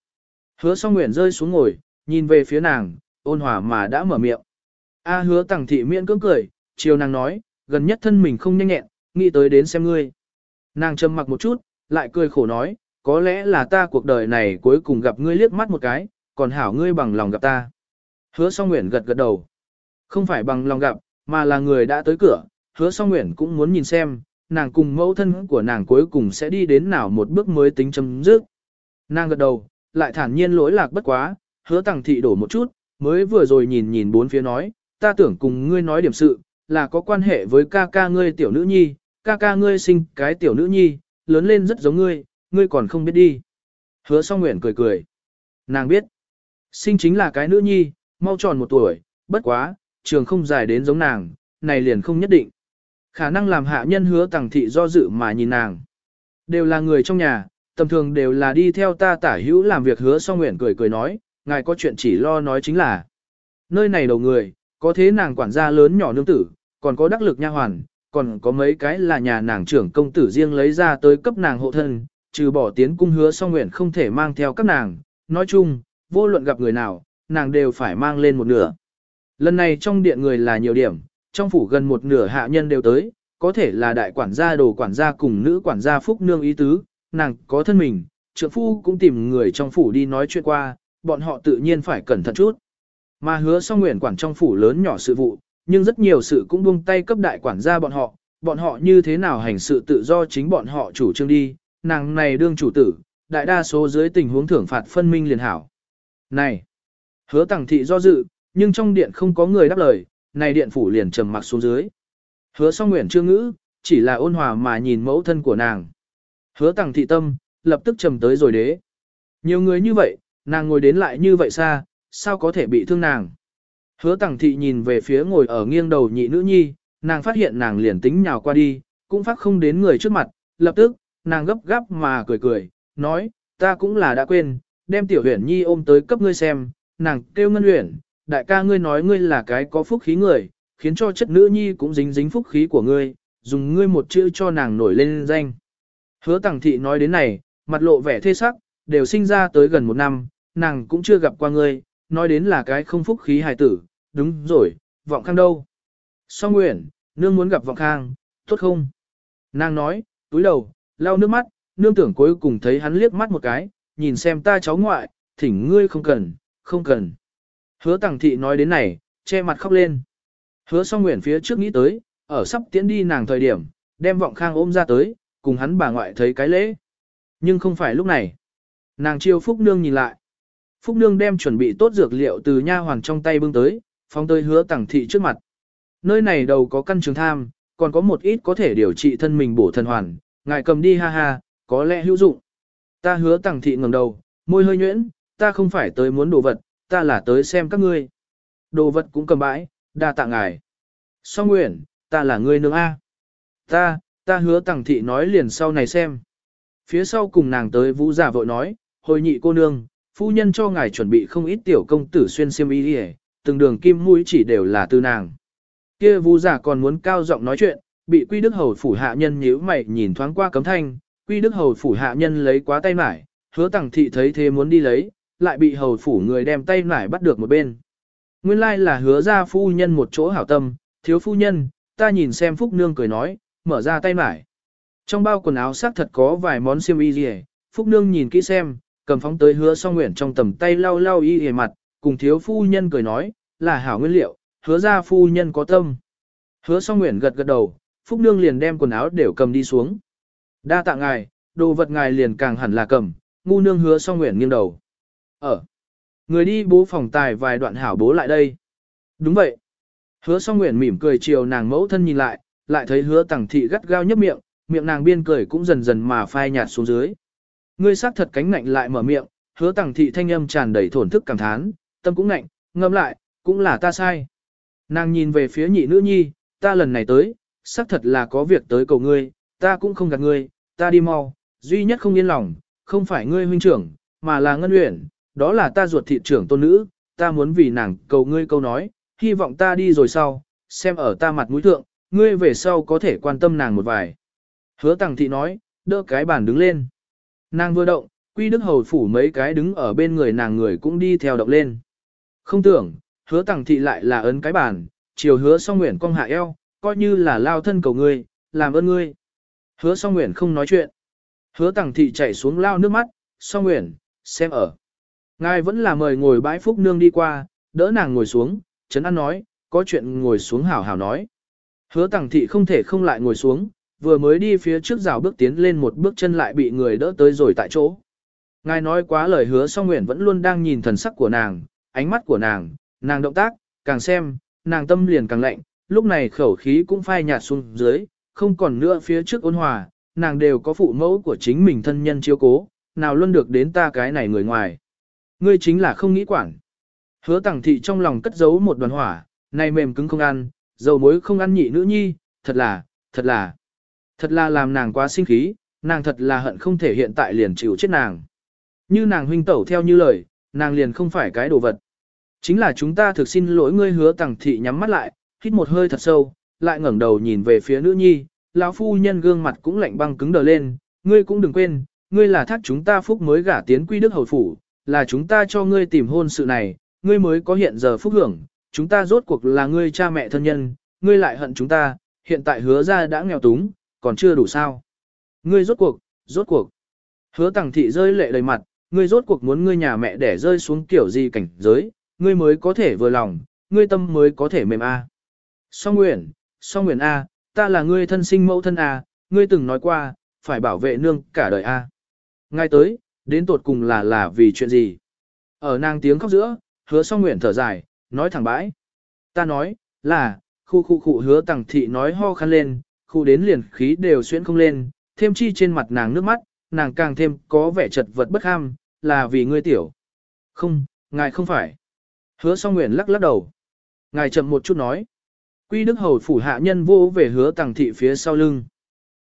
Hứa song nguyện rơi xuống ngồi, nhìn về phía nàng, ôn hòa mà đã mở miệng. A hứa tẳng thị miễn cưỡng cười, chiều nàng nói, gần nhất thân mình không nhanh nhẹn, nghĩ tới đến xem ngươi. Nàng trầm mặc một chút, lại cười khổ nói, có lẽ là ta cuộc đời này cuối cùng gặp ngươi liếc mắt một cái, còn hảo ngươi bằng lòng gặp ta. Hứa song nguyện gật gật đầu. Không phải bằng lòng gặp, mà là người đã tới cửa, hứa song nguyện cũng muốn nhìn xem, nàng cùng mẫu thân của nàng cuối cùng sẽ đi đến nào một bước mới tính chấm dứt. Nàng gật đầu, lại thản nhiên lỗi lạc bất quá, hứa tàng thị đổ một chút, mới vừa rồi nhìn nhìn bốn phía nói, ta tưởng cùng ngươi nói điểm sự, là có quan hệ với ca ca ngươi tiểu nữ nhi, ca ca ngươi sinh cái tiểu nữ nhi, lớn lên rất giống ngươi, ngươi còn không biết đi. Hứa song nguyện cười cười. Nàng biết, sinh chính là cái nữ nhi, mau tròn một tuổi, bất quá, trường không dài đến giống nàng, này liền không nhất định. Khả năng làm hạ nhân hứa tàng thị do dự mà nhìn nàng. Đều là người trong nhà, tầm thường đều là đi theo ta tả hữu làm việc hứa song nguyện cười cười nói, ngài có chuyện chỉ lo nói chính là. Nơi này đầu người, có thế nàng quản gia lớn nhỏ nương tử, còn có đắc lực nha hoàn, còn có mấy cái là nhà nàng trưởng công tử riêng lấy ra tới cấp nàng hộ thân, trừ bỏ tiến cung hứa song nguyện không thể mang theo các nàng, nói chung, vô luận gặp người nào, nàng đều phải mang lên một nửa. Lần này trong điện người là nhiều điểm, trong phủ gần một nửa hạ nhân đều tới, có thể là đại quản gia đồ quản gia cùng nữ quản gia phúc nương ý tứ, nàng có thân mình, trượng phu cũng tìm người trong phủ đi nói chuyện qua, bọn họ tự nhiên phải cẩn thận chút. Mà hứa song nguyện quản trong phủ lớn nhỏ sự vụ, nhưng rất nhiều sự cũng buông tay cấp đại quản gia bọn họ, bọn họ như thế nào hành sự tự do chính bọn họ chủ trương đi, nàng này đương chủ tử, đại đa số dưới tình huống thưởng phạt phân minh liền hảo. Này, hứa tàng thị do dự, nhưng trong điện không có người đáp lời, này điện phủ liền trầm mặc xuống dưới. Hứa song nguyện chưa ngữ, chỉ là ôn hòa mà nhìn mẫu thân của nàng. Hứa tàng thị tâm, lập tức trầm tới rồi đế. Nhiều người như vậy, nàng ngồi đến lại như vậy xa, sao có thể bị thương nàng. Hứa tàng thị nhìn về phía ngồi ở nghiêng đầu nhị nữ nhi, nàng phát hiện nàng liền tính nhào qua đi, cũng phát không đến người trước mặt, lập tức, nàng gấp gáp mà cười cười, nói, ta cũng là đã quên, đem tiểu huyền nhi ôm tới cấp ngươi xem, nàng kêu ngân huyền, đại ca ngươi nói ngươi là cái có phúc khí người, khiến cho chất nữ nhi cũng dính dính phúc khí của ngươi, dùng ngươi một chữ cho nàng nổi lên danh. Hứa tàng thị nói đến này, mặt lộ vẻ thê sắc, đều sinh ra tới gần một năm, nàng cũng chưa gặp qua ngươi, nói đến là cái không phúc khí hài tử, đúng rồi, vọng khang đâu. Song nguyện, nương muốn gặp vọng khang, tốt không? Nàng nói, túi đầu, lau nước mắt, nương tưởng cuối cùng thấy hắn liếc mắt một cái, nhìn xem ta cháu ngoại, thỉnh ngươi không cần, không cần. Hứa tàng thị nói đến này, che mặt khóc lên. Hứa song nguyện phía trước nghĩ tới, ở sắp tiễn đi nàng thời điểm, đem vọng khang ôm ra tới, cùng hắn bà ngoại thấy cái lễ. Nhưng không phải lúc này. Nàng chiêu Phúc Nương nhìn lại. Phúc Nương đem chuẩn bị tốt dược liệu từ nha hoàng trong tay bưng tới, phóng tới hứa tàng thị trước mặt. Nơi này đầu có căn trường tham, còn có một ít có thể điều trị thân mình bổ thần hoàn, ngài cầm đi ha ha, có lẽ hữu dụng. Ta hứa tàng thị ngẩng đầu, môi hơi nhuyễn, ta không phải tới muốn đồ vật, ta là tới xem các ngươi. Đồ vật cũng cầm bãi, đa tạ ngài. Song nguyện, ta là ngươi nương A. Ta, ta hứa tàng thị nói liền sau này xem. Phía sau cùng nàng tới vũ giả vội nói, hồi nhị cô nương, phu nhân cho ngài chuẩn bị không ít tiểu công tử xuyên xiêm y đi từng đường kim mũi chỉ đều là từ nàng. Kia vũ giả còn muốn cao giọng nói chuyện, bị quy đức hầu phủ hạ nhân nhíu mày nhìn thoáng qua cấm thanh, quy đức hầu phủ hạ nhân lấy quá tay mải, hứa tàng thị thấy thế muốn đi lấy, lại bị hầu phủ người đem tay nải bắt được một bên. Nguyên lai là hứa ra phu nhân một chỗ hảo tâm, thiếu phu nhân, ta nhìn xem phúc nương cười nói, mở ra tay nải. Trong bao quần áo xác thật có vài món xiêm y gì phúc nương nhìn kỹ xem, cầm phóng tới hứa song nguyện trong tầm tay lau lau y hề mặt, cùng thiếu phu nhân cười nói, là hảo nguyên liệu, hứa ra phu nhân có tâm. Hứa song nguyện gật gật đầu, phúc nương liền đem quần áo đều cầm đi xuống. Đa tạ ngài, đồ vật ngài liền càng hẳn là cầm, ngu nương hứa song nguyện nghiêng đầu. Ở. Người đi bố phòng tài vài đoạn hảo bố lại đây. Đúng vậy. Hứa song nguyện mỉm cười chiều nàng mẫu thân nhìn lại, lại thấy hứa tẳng thị gắt gao nhấp miệng, miệng nàng biên cười cũng dần dần mà phai nhạt xuống dưới. Ngươi sát thật cánh ngạnh lại mở miệng, hứa tẳng thị thanh âm tràn đầy thổn thức cảm thán, tâm cũng ngạnh, ngâm lại, cũng là ta sai. Nàng nhìn về phía nhị nữ nhi, ta lần này tới, xác thật là có việc tới cầu ngươi, ta cũng không gạt ngươi, ta đi mau, duy nhất không yên lòng, không phải ngươi huynh trưởng, mà là ngân uyển, đó là ta ruột thị trưởng tôn nữ, ta muốn vì nàng cầu ngươi câu nói, hy vọng ta đi rồi sau, xem ở ta mặt mũi thượng, ngươi về sau có thể quan tâm nàng một vài. Hứa tàng thị nói, đỡ cái bàn đứng lên. Nàng vừa động, quy đức hầu phủ mấy cái đứng ở bên người nàng người cũng đi theo động lên. Không tưởng, hứa tàng thị lại là ấn cái bàn, chiều hứa song nguyện cong hạ eo, coi như là lao thân cầu ngươi, làm ơn ngươi. Hứa song nguyện không nói chuyện. Hứa tàng thị chạy xuống lao nước mắt, song nguyện, xem ở. Ngài vẫn là mời ngồi bãi phúc nương đi qua, đỡ nàng ngồi xuống, Trấn An nói, có chuyện ngồi xuống hảo hảo nói. Hứa tàng thị không thể không lại ngồi xuống, vừa mới đi phía trước rào bước tiến lên một bước chân lại bị người đỡ tới rồi tại chỗ. Ngài nói quá lời hứa song nguyện vẫn luôn đang nhìn thần sắc của nàng, ánh mắt của nàng, nàng động tác, càng xem, nàng tâm liền càng lạnh, lúc này khẩu khí cũng phai nhạt xuống dưới, không còn nữa phía trước ôn hòa, nàng đều có phụ mẫu của chính mình thân nhân chiếu cố, nào luôn được đến ta cái này người ngoài. Ngươi chính là không nghĩ quản. Hứa tẳng thị trong lòng cất giấu một đoàn hỏa, này mềm cứng không ăn, dầu muối không ăn nhị nữ nhi, thật là, thật là, thật là làm nàng quá sinh khí, nàng thật là hận không thể hiện tại liền chịu chết nàng. Như nàng huynh tẩu theo như lời, nàng liền không phải cái đồ vật. Chính là chúng ta thực xin lỗi ngươi hứa tẳng thị nhắm mắt lại, hít một hơi thật sâu, lại ngẩng đầu nhìn về phía nữ nhi, lão phu nhân gương mặt cũng lạnh băng cứng đờ lên, ngươi cũng đừng quên, ngươi là thác chúng ta phúc mới gả tiến quy đức hầu phủ, là chúng ta cho ngươi tìm hôn sự này, ngươi mới có hiện giờ phúc hưởng, chúng ta rốt cuộc là ngươi cha mẹ thân nhân, ngươi lại hận chúng ta, hiện tại hứa ra đã nghèo túng, còn chưa đủ sao. Ngươi rốt cuộc, rốt cuộc. Hứa tàng thị rơi lệ đầy mặt, ngươi rốt cuộc muốn ngươi nhà mẹ để rơi xuống kiểu gì cảnh giới, ngươi mới có thể vừa lòng, ngươi tâm mới có thể mềm a. Song Nguyễn, Song Nguyễn a, ta là ngươi thân sinh mẫu thân a, ngươi từng nói qua, phải bảo vệ nương cả đời a. Ngay tới, đến tột cùng là là vì chuyện gì? Ở nàng tiếng khóc giữa, hứa Song nguyện thở dài, nói thẳng bãi. Ta nói, là, khu khu khu hứa tàng thị nói ho khăn lên, khu đến liền khí đều xuyên không lên, thêm chi trên mặt nàng nước mắt, nàng càng thêm có vẻ chật vật bất ham, là vì ngươi tiểu. Không, ngài không phải. Hứa song nguyện lắc lắc đầu. Ngài chậm một chút nói. Quy đức hầu phủ hạ nhân vô về hứa tàng thị phía sau lưng.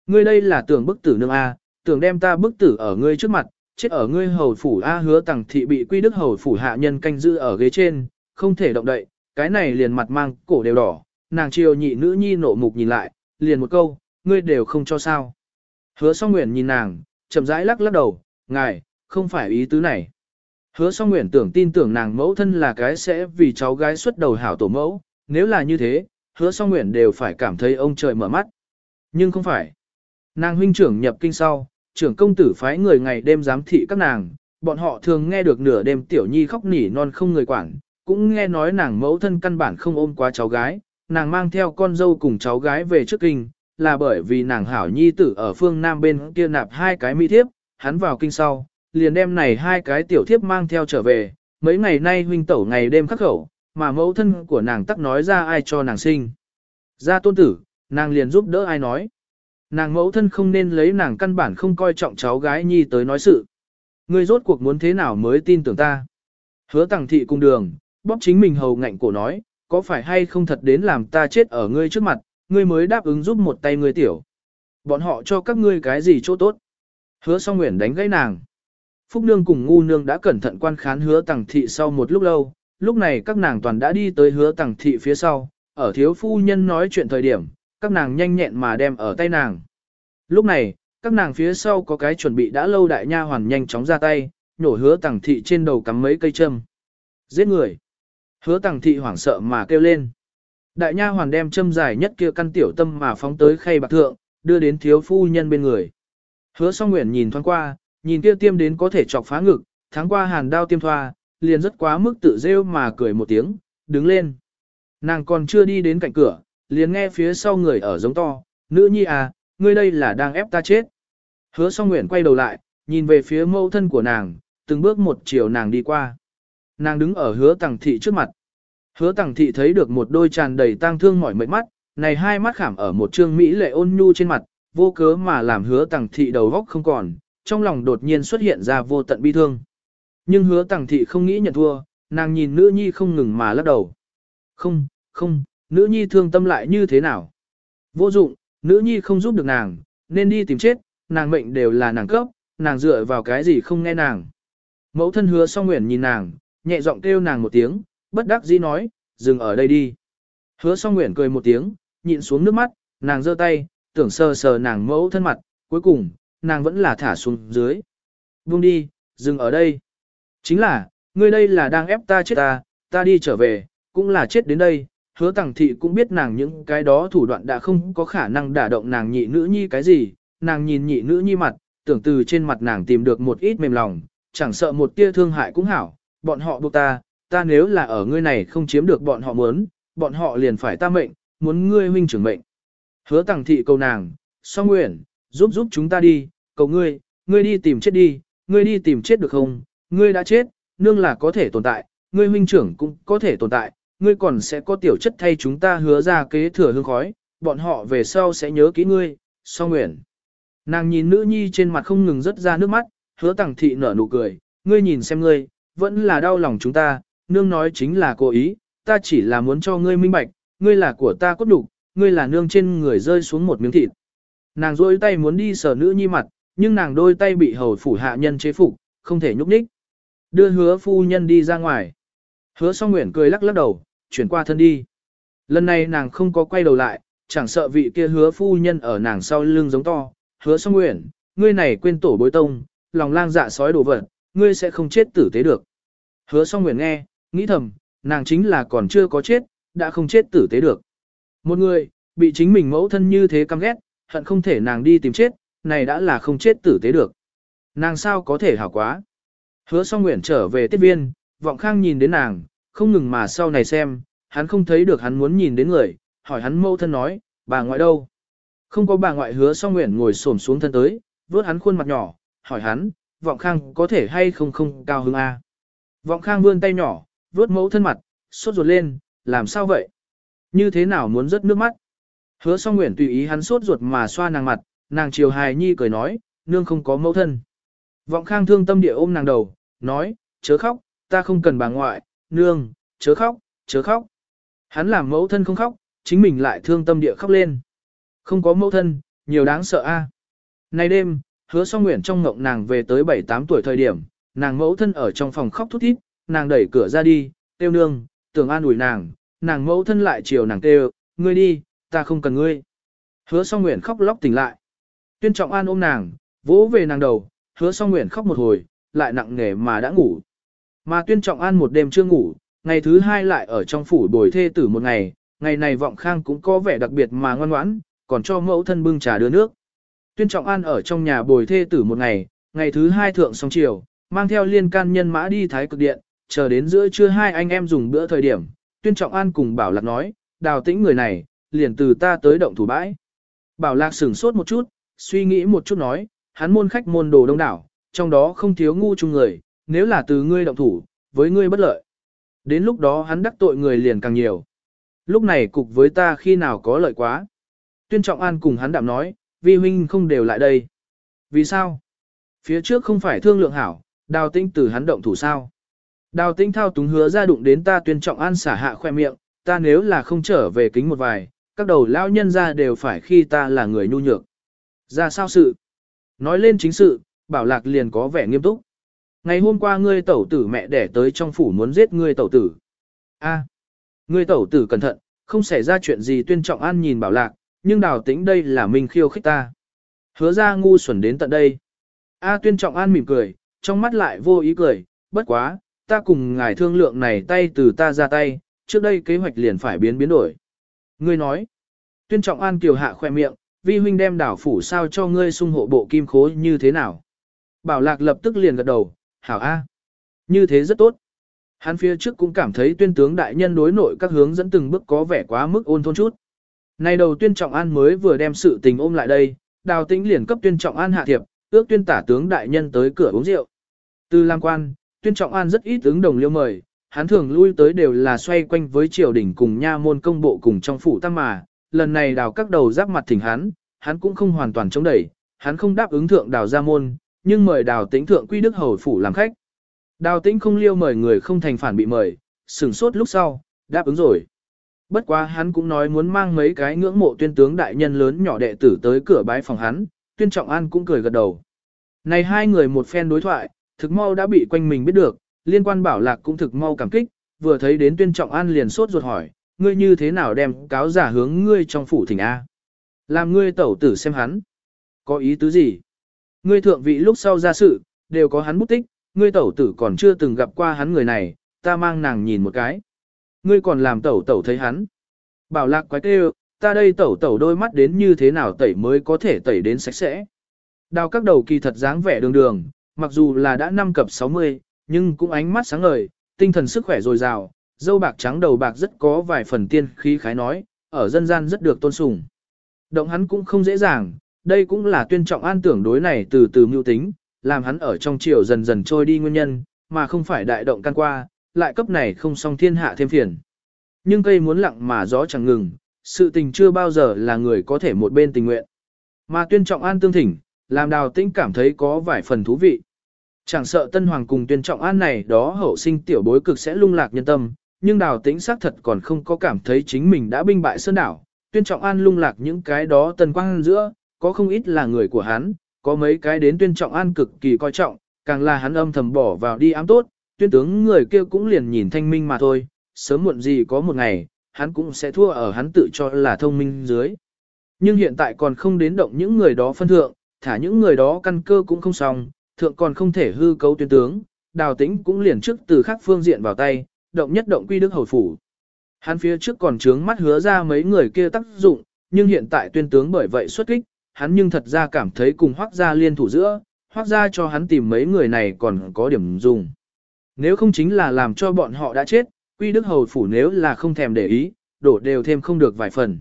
Ngươi đây là tưởng bức tử nương A, tưởng đem ta bức tử ở ngươi trước mặt, chết ở ngươi hầu phủ A hứa tàng thị bị quy đức hầu phủ hạ nhân canh giữ ở ghế trên, không thể động đậy, cái này liền mặt mang cổ đều đỏ, nàng triều nhị nữ nhi nộ mục nhìn lại, liền một câu, ngươi đều không cho sao. Hứa song nguyện nhìn nàng, chậm rãi lắc lắc đầu, ngài, không phải ý tứ này. Hứa song nguyện tưởng tin tưởng nàng mẫu thân là cái sẽ vì cháu gái xuất đầu hảo tổ mẫu, nếu là như thế, hứa song nguyện đều phải cảm thấy ông trời mở mắt. Nhưng không phải. Nàng huynh trưởng nhập kinh sau, trưởng công tử phái người ngày đêm giám thị các nàng, bọn họ thường nghe được nửa đêm tiểu nhi khóc nỉ non không người quản, cũng nghe nói nàng mẫu thân căn bản không ôm quá cháu gái, nàng mang theo con dâu cùng cháu gái về trước kinh, là bởi vì nàng hảo nhi tử ở phương Nam bên kia nạp hai cái mỹ thiếp, hắn vào kinh sau, liền đem này hai cái tiểu thiếp mang theo trở về, mấy ngày nay huynh tẩu ngày đêm khắc khẩu, mà mẫu thân của nàng tắc nói ra ai cho nàng sinh. Ra tôn tử, nàng liền giúp đỡ ai nói. Nàng mẫu thân không nên lấy nàng căn bản không coi trọng cháu gái nhi tới nói sự. Ngươi rốt cuộc muốn thế nào mới tin tưởng ta. Hứa tàng thị cung đường, bóp chính mình hầu ngạnh cổ nói, có phải hay không thật đến làm ta chết ở ngươi trước mặt, ngươi mới đáp ứng giúp một tay ngươi tiểu. Bọn họ cho các ngươi cái gì chỗ tốt. Hứa song nguyện đánh gãy nàng. Phúc Nương cùng Ngu Nương đã cẩn thận quan khán hứa tàng thị sau một lúc lâu, lúc này các nàng toàn đã đi tới hứa tàng thị phía sau, ở thiếu phu nhân nói chuyện thời điểm, các nàng nhanh nhẹn mà đem ở tay nàng. Lúc này, các nàng phía sau có cái chuẩn bị đã lâu đại nha hoàn nhanh chóng ra tay, nhổ hứa tàng thị trên đầu cắm mấy cây châm. Giết người. Hứa tàng thị hoảng sợ mà kêu lên. Đại nha hoàn đem châm dài nhất kia căn tiểu tâm mà phóng tới khay bạc thượng, đưa đến thiếu phu nhân bên người. Hứa song nguyện nhìn thoáng qua, nhìn kia tiêm đến có thể chọc phá ngực, tháng qua hàn đao tiêm thoa, liền rất quá mức tự rêu mà cười một tiếng, đứng lên. Nàng còn chưa đi đến cạnh cửa, liền nghe phía sau người ở giống to, nữ nhi à, ngươi đây là đang ép ta chết. Hứa song nguyện quay đầu lại, nhìn về phía mẫu thân của nàng, từng bước một chiều nàng đi qua. Nàng đứng ở hứa tàng thị trước mặt. Hứa tàng thị thấy được một đôi tràn đầy tang thương mỏi mệt mắt, này hai mắt khảm ở một trương Mỹ lệ ôn nhu trên mặt, vô cớ mà làm hứa tàng thị đầu góc không còn, trong lòng đột nhiên xuất hiện ra vô tận bi thương. Nhưng hứa tàng thị không nghĩ nhận thua, nàng nhìn nữ nhi không ngừng mà lắc đầu. Không, không, nữ nhi thương tâm lại như thế nào? Vô dụng, nữ nhi không giúp được nàng, nên đi tìm chết, nàng mệnh đều là nàng cấp, nàng dựa vào cái gì không nghe nàng. Mẫu thân hứa song nguyện nhìn nàng, nhẹ giọng kêu nàng một tiếng, bất đắc dĩ nói, dừng ở đây đi. Hứa song nguyện cười một tiếng, nhịn xuống nước mắt, nàng giơ tay, tưởng sờ sờ nàng mẫu thân mặt, cuối cùng, nàng vẫn là thả xuống dưới. Buông đi, dừng ở đây. Chính là, ngươi đây là đang ép ta chết ta, ta đi trở về, cũng là chết đến đây. Hứa tàng thị cũng biết nàng những cái đó thủ đoạn đã không có khả năng đả động nàng nhị nữ nhi cái gì, nàng nhìn nhị nữ nhi mặt, tưởng từ trên mặt nàng tìm được một ít mềm lòng, chẳng sợ một tia thương hại cũng hảo, bọn họ buộc ta, ta nếu là ở ngươi này không chiếm được bọn họ muốn, bọn họ liền phải ta mệnh, muốn ngươi huynh trưởng mệnh. Hứa tàng thị cầu nàng, song nguyện, giúp giúp chúng ta đi, cầu ngươi, ngươi đi tìm chết đi, ngươi đi tìm chết được không, ngươi đã chết, nương là có thể tồn tại, ngươi huynh trưởng cũng có thể tồn tại, ngươi còn sẽ có tiểu chất thay chúng ta hứa ra kế thừa hương khói, bọn họ về sau sẽ nhớ kỹ ngươi, song nguyện. Nàng nhìn nữ nhi trên mặt không ngừng rớt ra nước mắt, hứa tẳng thị nở nụ cười, ngươi nhìn xem ngươi, vẫn là đau lòng chúng ta, nương nói chính là cố ý, ta chỉ là muốn cho ngươi minh bạch, ngươi là của ta cốt đục, ngươi là nương trên người rơi xuống một miếng thịt. Nàng rôi tay muốn đi sờ nữ nhi mặt, nhưng nàng đôi tay bị hầu phủ hạ nhân chế phục, không thể nhúc nhích. Đưa hứa phu nhân đi ra ngoài. Hứa song nguyện cười lắc lắc đầu, chuyển qua thân đi. Lần này nàng không có quay đầu lại, chẳng sợ vị kia hứa phu nhân ở nàng sau lưng giống to. Hứa song nguyện, ngươi này quên tổ bối tông, lòng lang dạ sói đổ vật, ngươi sẽ không chết tử tế được. Hứa song nguyện nghe, nghĩ thầm, nàng chính là còn chưa có chết, đã không chết tử tế được. Một người, bị chính mình mẫu thân như thế căm ghét, hận không thể nàng đi tìm chết, này đã là không chết tử tế được. Nàng sao có thể hảo quá. Hứa song nguyện trở về tiết viên, vọng khang nhìn đến nàng, không ngừng mà sau này xem, hắn không thấy được hắn muốn nhìn đến người, hỏi hắn mẫu thân nói, bà ngoại đâu? Không có bà ngoại hứa song nguyện ngồi xổm xuống thân tới, vớt hắn khuôn mặt nhỏ, hỏi hắn, vọng khang có thể hay không không cao hứng a? Vọng khang vươn tay nhỏ, vớt mẫu thân mặt, sốt ruột lên, làm sao vậy? Như thế nào muốn rớt nước mắt? Hứa song nguyện tùy ý hắn sốt ruột mà xoa nàng mặt, nàng chiều hài nhi cười nói, nương không có mẫu thân. Vọng khang thương tâm địa ôm nàng đầu, nói, chớ khóc, ta không cần bà ngoại, nương, chớ khóc, chớ khóc. Hắn làm mẫu thân không khóc, chính mình lại thương tâm địa khóc lên. Không có mẫu thân, nhiều đáng sợ a. À. Nay đêm, hứa song nguyện trong ngộng nàng về tới 7-8 tuổi thời điểm, nàng mẫu thân ở trong phòng khóc thút thít, nàng đẩy cửa ra đi, tiêu nương, tưởng an ủi nàng, nàng mẫu thân lại chiều nàng kêu, ngươi đi, ta không cần ngươi. Hứa song nguyện khóc lóc tỉnh lại. Tuyên trọng an ôm nàng, vỗ về nàng đầu, hứa song nguyện khóc một hồi, lại nặng nề mà đã ngủ. Mà tuyên trọng an một đêm chưa ngủ, ngày thứ hai lại ở trong phủ bồi thê tử một ngày, ngày này vọng khang cũng có vẻ đặc biệt mà ngoan ngoãn, còn cho mẫu thân bưng trà đưa nước. Tuyên trọng an ở trong nhà bồi thê tử một ngày, ngày thứ hai thượng xong chiều, mang theo liên can nhân mã đi thái cực điện, chờ đến giữa trưa hai anh em dùng bữa thời điểm, tuyên trọng an cùng bảo lạc nói, đào tĩnh người này, liền từ ta tới động thủ bãi. Bảo lạc sửng sốt một chút, suy nghĩ một chút nói, hắn môn khách môn đồ đông đảo, trong đó không thiếu ngu chung người, nếu là từ ngươi động thủ, với ngươi bất lợi. Đến lúc đó hắn đắc tội người liền càng nhiều. Lúc này cục với ta khi nào có lợi quá. Tuyên Trọng An cùng hắn đạm nói, vi huynh không đều lại đây. Vì sao? Phía trước không phải thương lượng hảo, đào tinh từ hắn động thủ sao. Đào tinh thao túng hứa ra đụng đến ta tuyên Trọng An xả hạ khoe miệng, ta nếu là không trở về kính một vài, các đầu lão nhân ra đều phải khi ta là người nhu nhược. Ra sao sự? Nói lên chính sự, bảo lạc liền có vẻ nghiêm túc. Ngày hôm qua ngươi tẩu tử mẹ đẻ tới trong phủ muốn giết ngươi tẩu tử. A, ngươi tẩu tử cẩn thận, không xảy ra chuyện gì tuyên trọng an nhìn bảo lạc, nhưng đào tĩnh đây là mình khiêu khích ta. Hứa ra ngu xuẩn đến tận đây. A tuyên trọng an mỉm cười, trong mắt lại vô ý cười, bất quá, ta cùng ngài thương lượng này tay từ ta ra tay, trước đây kế hoạch liền phải biến biến đổi. Ngươi nói, tuyên trọng an kiều hạ khoe miệng, vi huynh đem đảo phủ sao cho ngươi sung hộ bộ kim khố như thế nào. Bảo lạc lập tức liền gật đầu, hảo A. Như thế rất tốt. Hắn phía trước cũng cảm thấy tuyên tướng đại nhân đối nội các hướng dẫn từng bước có vẻ quá mức ôn thôn chút. Nay đầu tuyên trọng an mới vừa đem sự tình ôm lại đây, đào tĩnh liền cấp tuyên trọng an hạ thiệp, ước tuyên tả tướng đại nhân tới cửa uống rượu. Từ lang quan, tuyên trọng an rất ít ứng đồng liêu mời, hắn thường lui tới đều là xoay quanh với triều đình cùng nha môn công bộ cùng trong phủ tăng mà, lần này đào các đầu giáp mặt thỉnh hắn, hắn cũng không hoàn toàn chống đẩy, hắn không đáp ứng thượng đào gia môn, nhưng mời đào tĩnh thượng quy đức hầu phủ làm khách. Đào tĩnh không liêu mời người không thành phản bị mời, sửng sốt lúc sau, đáp ứng rồi. Bất quá hắn cũng nói muốn mang mấy cái ngưỡng mộ tuyên tướng đại nhân lớn nhỏ đệ tử tới cửa bái phòng hắn, tuyên trọng an cũng cười gật đầu. Này hai người một phen đối thoại, thực mau đã bị quanh mình biết được, liên quan bảo lạc cũng thực mau cảm kích, vừa thấy đến tuyên trọng an liền sốt ruột hỏi, ngươi như thế nào đem cáo giả hướng ngươi trong phủ thỉnh A. Làm ngươi tẩu tử xem hắn. Có ý tứ gì? Ngươi thượng vị lúc sau ra sự, đều có hắn bút tích, ngươi tẩu tử còn chưa từng gặp qua hắn người này, ta mang nàng nhìn một cái. Ngươi còn làm tẩu tẩu thấy hắn. Bảo lạc quái kêu, ta đây tẩu tẩu đôi mắt đến như thế nào tẩy mới có thể tẩy đến sạch sẽ. Đào các đầu kỳ thật dáng vẻ đường đường, mặc dù là đã năm cập 60, nhưng cũng ánh mắt sáng ngời, tinh thần sức khỏe dồi dào, dâu bạc trắng đầu bạc rất có vài phần tiên khí khái nói, ở dân gian rất được tôn sùng. Động hắn cũng không dễ dàng, đây cũng là tuyên trọng an tưởng đối này từ từ mưu tính, làm hắn ở trong chiều dần dần trôi đi nguyên nhân, mà không phải đại động can qua, lại cấp này không song thiên hạ thêm phiền. Nhưng cây muốn lặng mà gió chẳng ngừng, sự tình chưa bao giờ là người có thể một bên tình nguyện. Mà tuyên trọng an tương thỉnh, làm đào tĩnh cảm thấy có vài phần thú vị. Chẳng sợ tân hoàng cùng tuyên trọng an này đó hậu sinh tiểu bối cực sẽ lung lạc nhân tâm, nhưng đào tĩnh xác thật còn không có cảm thấy chính mình đã binh bại sơn đảo, tuyên trọng an lung lạc những cái đó tần quang giữa, có không ít là người của hắn, có mấy cái đến tuyên trọng an cực kỳ coi trọng, càng là hắn âm thầm bỏ vào đi ám tốt, tuyên tướng người kia cũng liền nhìn thanh minh mà thôi, sớm muộn gì có một ngày, hắn cũng sẽ thua ở hắn tự cho là thông minh dưới. Nhưng hiện tại còn không đến động những người đó phân thượng, thả những người đó căn cơ cũng không xong, thượng còn không thể hư cấu tuyên tướng, đào tĩnh cũng liền trước từ khác phương diện vào tay, động nhất động quy đức hầu phủ. Hắn phía trước còn trướng mắt hứa ra mấy người kia tác dụng, nhưng hiện tại tuyên tướng bởi vậy xuất kích, hắn nhưng thật ra cảm thấy cùng hoác gia liên thủ giữa, hoác gia cho hắn tìm mấy người này còn có điểm dùng. Nếu không chính là làm cho bọn họ đã chết, quy đức hầu phủ nếu là không thèm để ý, đổ đều thêm không được vài phần.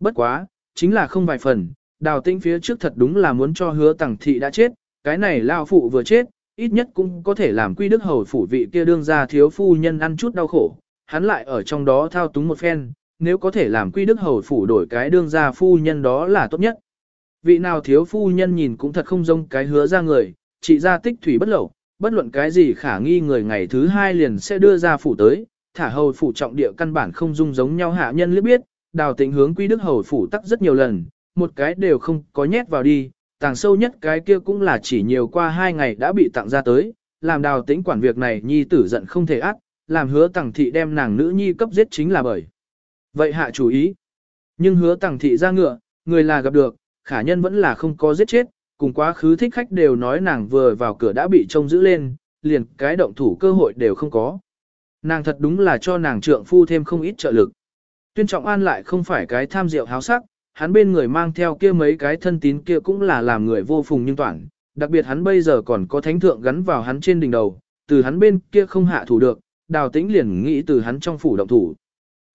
Bất quá, chính là không vài phần, đào tĩnh phía trước thật đúng là muốn cho hứa tẳng thị đã chết, cái này lao phụ vừa chết, ít nhất cũng có thể làm quy đức hầu phủ vị kia đương ra thiếu phu nhân ăn chút đau khổ, hắn lại ở trong đó thao túng một phen, nếu có thể làm quy đức hầu phủ đổi cái đương ra phu nhân đó là tốt nhất. Vị nào thiếu phu nhân nhìn cũng thật không giống cái hứa ra người, chỉ ra tích thủy bất lậu, bất luận cái gì khả nghi người ngày thứ hai liền sẽ đưa ra phủ tới, thả hầu phủ trọng địa căn bản không dung giống nhau hạ nhân liếc biết, đào tĩnh hướng quy đức hầu phủ tắc rất nhiều lần, một cái đều không có nhét vào đi, tàng sâu nhất cái kia cũng là chỉ nhiều qua hai ngày đã bị tặng ra tới, làm đào tĩnh quản việc này nhi tử giận không thể ác, làm hứa tàng thị đem nàng nữ nhi cấp giết chính là bởi. Vậy hạ chủ ý. Nhưng hứa tàng thị ra ngựa, người là gặp được, khả nhân vẫn là không có giết chết, cùng quá khứ thích khách đều nói nàng vừa vào cửa đã bị trông giữ lên, liền cái động thủ cơ hội đều không có. Nàng thật đúng là cho nàng trượng phu thêm không ít trợ lực. Tuyên trọng an lại không phải cái tham rượu háo sắc, hắn bên người mang theo kia mấy cái thân tín kia cũng là làm người vô phùng nhưng toàn, đặc biệt hắn bây giờ còn có thánh thượng gắn vào hắn trên đỉnh đầu, từ hắn bên kia không hạ thủ được, đào tĩnh liền nghĩ từ hắn trong phủ động thủ.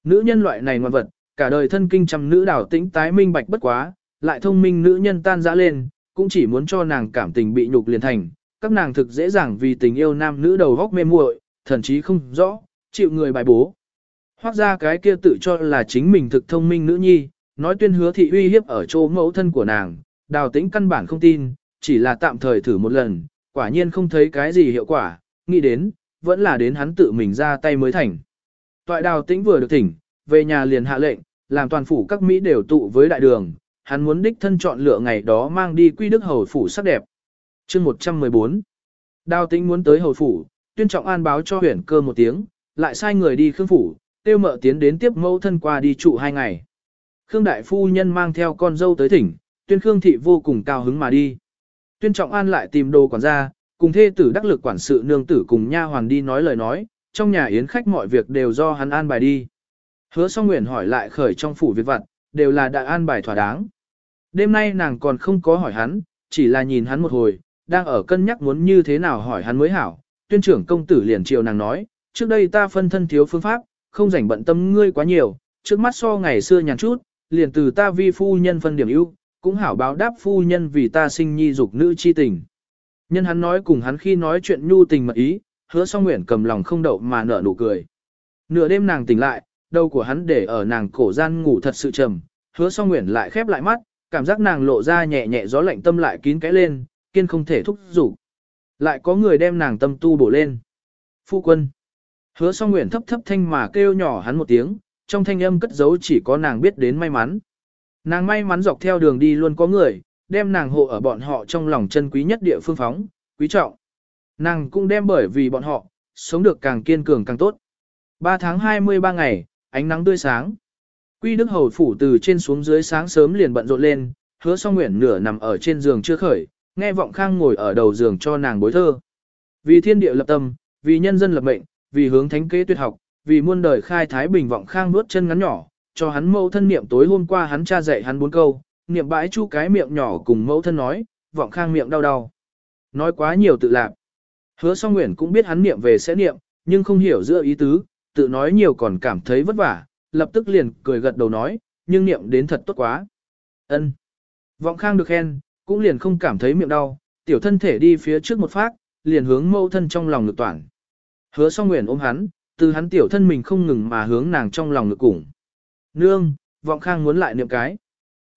Nữ nhân loại này ngoan vật, cả đời thân kinh trăm nữ đào tĩnh tái minh bạch bất quá, lại thông minh nữ nhân tan dã lên, cũng chỉ muốn cho nàng cảm tình bị nhục liền thành, các nàng thực dễ dàng vì tình yêu nam nữ đầu góc mê muội, thậm chí không rõ, chịu người bài bố. Hoác ra cái kia tự cho là chính mình thực thông minh nữ nhi, nói tuyên hứa thị uy hiếp ở chỗ mẫu thân của nàng, đào tĩnh căn bản không tin, chỉ là tạm thời thử một lần, quả nhiên không thấy cái gì hiệu quả, nghĩ đến, vẫn là đến hắn tự mình ra tay mới thành. Toại đào tĩnh vừa được thỉnh, về nhà liền hạ lệnh, làm toàn phủ các Mỹ đều tụ với đại đường, hắn muốn đích thân chọn lựa ngày đó mang đi quy đức hầu phủ sắc đẹp. chương 114 Đào tĩnh muốn tới hầu phủ, tuyên trọng an báo cho huyền cơ một tiếng, lại sai người đi khương phủ, tiêu mợ tiến đến tiếp mẫu thân qua đi trụ hai ngày. Khương đại phu nhân mang theo con dâu tới thỉnh, tuyên khương thị vô cùng cao hứng mà đi. Tuyên trọng an lại tìm đồ quản gia, cùng thê tử đắc lực quản sự nương tử cùng nha hoàn đi nói lời nói, trong nhà yến khách mọi việc đều do hắn an bài đi. Hứa song nguyện hỏi lại khởi trong phủ việc vặt, đều là đại an bài thỏa đáng. Đêm nay nàng còn không có hỏi hắn, chỉ là nhìn hắn một hồi, đang ở cân nhắc muốn như thế nào hỏi hắn mới hảo. Tuyên trưởng công tử liền chiều nàng nói, trước đây ta phân thân thiếu phương pháp, không rảnh bận tâm ngươi quá nhiều, trước mắt so ngày xưa nhàn chút, liền từ ta vi phu nhân phân điểm ưu, cũng hảo báo đáp phu nhân vì ta sinh nhi dục nữ chi tình. Nhân hắn nói cùng hắn khi nói chuyện nhu tình mật ý, hứa song nguyện cầm lòng không đậu mà nở nụ cười. Nửa đêm nàng tỉnh lại, đầu của hắn để ở nàng cổ gian ngủ thật sự trầm, hứa song nguyện lại khép lại mắt, cảm giác nàng lộ ra nhẹ nhẹ gió lạnh tâm lại kín cái lên, kiên không thể thúc giục. Lại có người đem nàng tâm tu bổ lên. Phu quân. Hứa song nguyện thấp thấp thanh mà kêu nhỏ hắn một tiếng, trong thanh âm cất giấu chỉ có nàng biết đến may mắn. Nàng may mắn dọc theo đường đi luôn có người, đem nàng hộ ở bọn họ trong lòng chân quý nhất địa phương phóng, quý trọng. Nàng cũng đem bởi vì bọn họ, sống được càng kiên cường càng tốt. 3 tháng 23 ngày, ánh nắng tươi sáng. Quy Đức Hầu phủ từ trên xuống dưới sáng sớm liền bận rộn lên, hứa song nguyện nửa nằm ở trên giường chưa khởi, nghe vọng khang ngồi ở đầu giường cho nàng bối thơ. Vì thiên địa lập tâm, vì nhân dân lập mệnh, vì hướng thánh kế tuyệt học, vì muôn đời khai thái bình vọng khang nuốt chân ngắn nhỏ, cho hắn mẫu thân niệm tối hôm qua hắn cha dạy hắn bốn câu, niệm bãi chu cái miệng nhỏ cùng mẫu thân nói, vọng khang miệng đau đau. Nói quá nhiều tự lạc. Hứa song nguyện cũng biết hắn niệm về sẽ niệm, nhưng không hiểu giữa ý tứ, tự nói nhiều còn cảm thấy vất vả, lập tức liền cười gật đầu nói, nhưng niệm đến thật tốt quá. ân Vọng khang được khen, cũng liền không cảm thấy miệng đau, tiểu thân thể đi phía trước một phát, liền hướng mẫu thân trong lòng ngực toàn. Hứa song nguyện ôm hắn, từ hắn tiểu thân mình không ngừng mà hướng nàng trong lòng ngực cùng. Nương, vọng khang muốn lại niệm cái.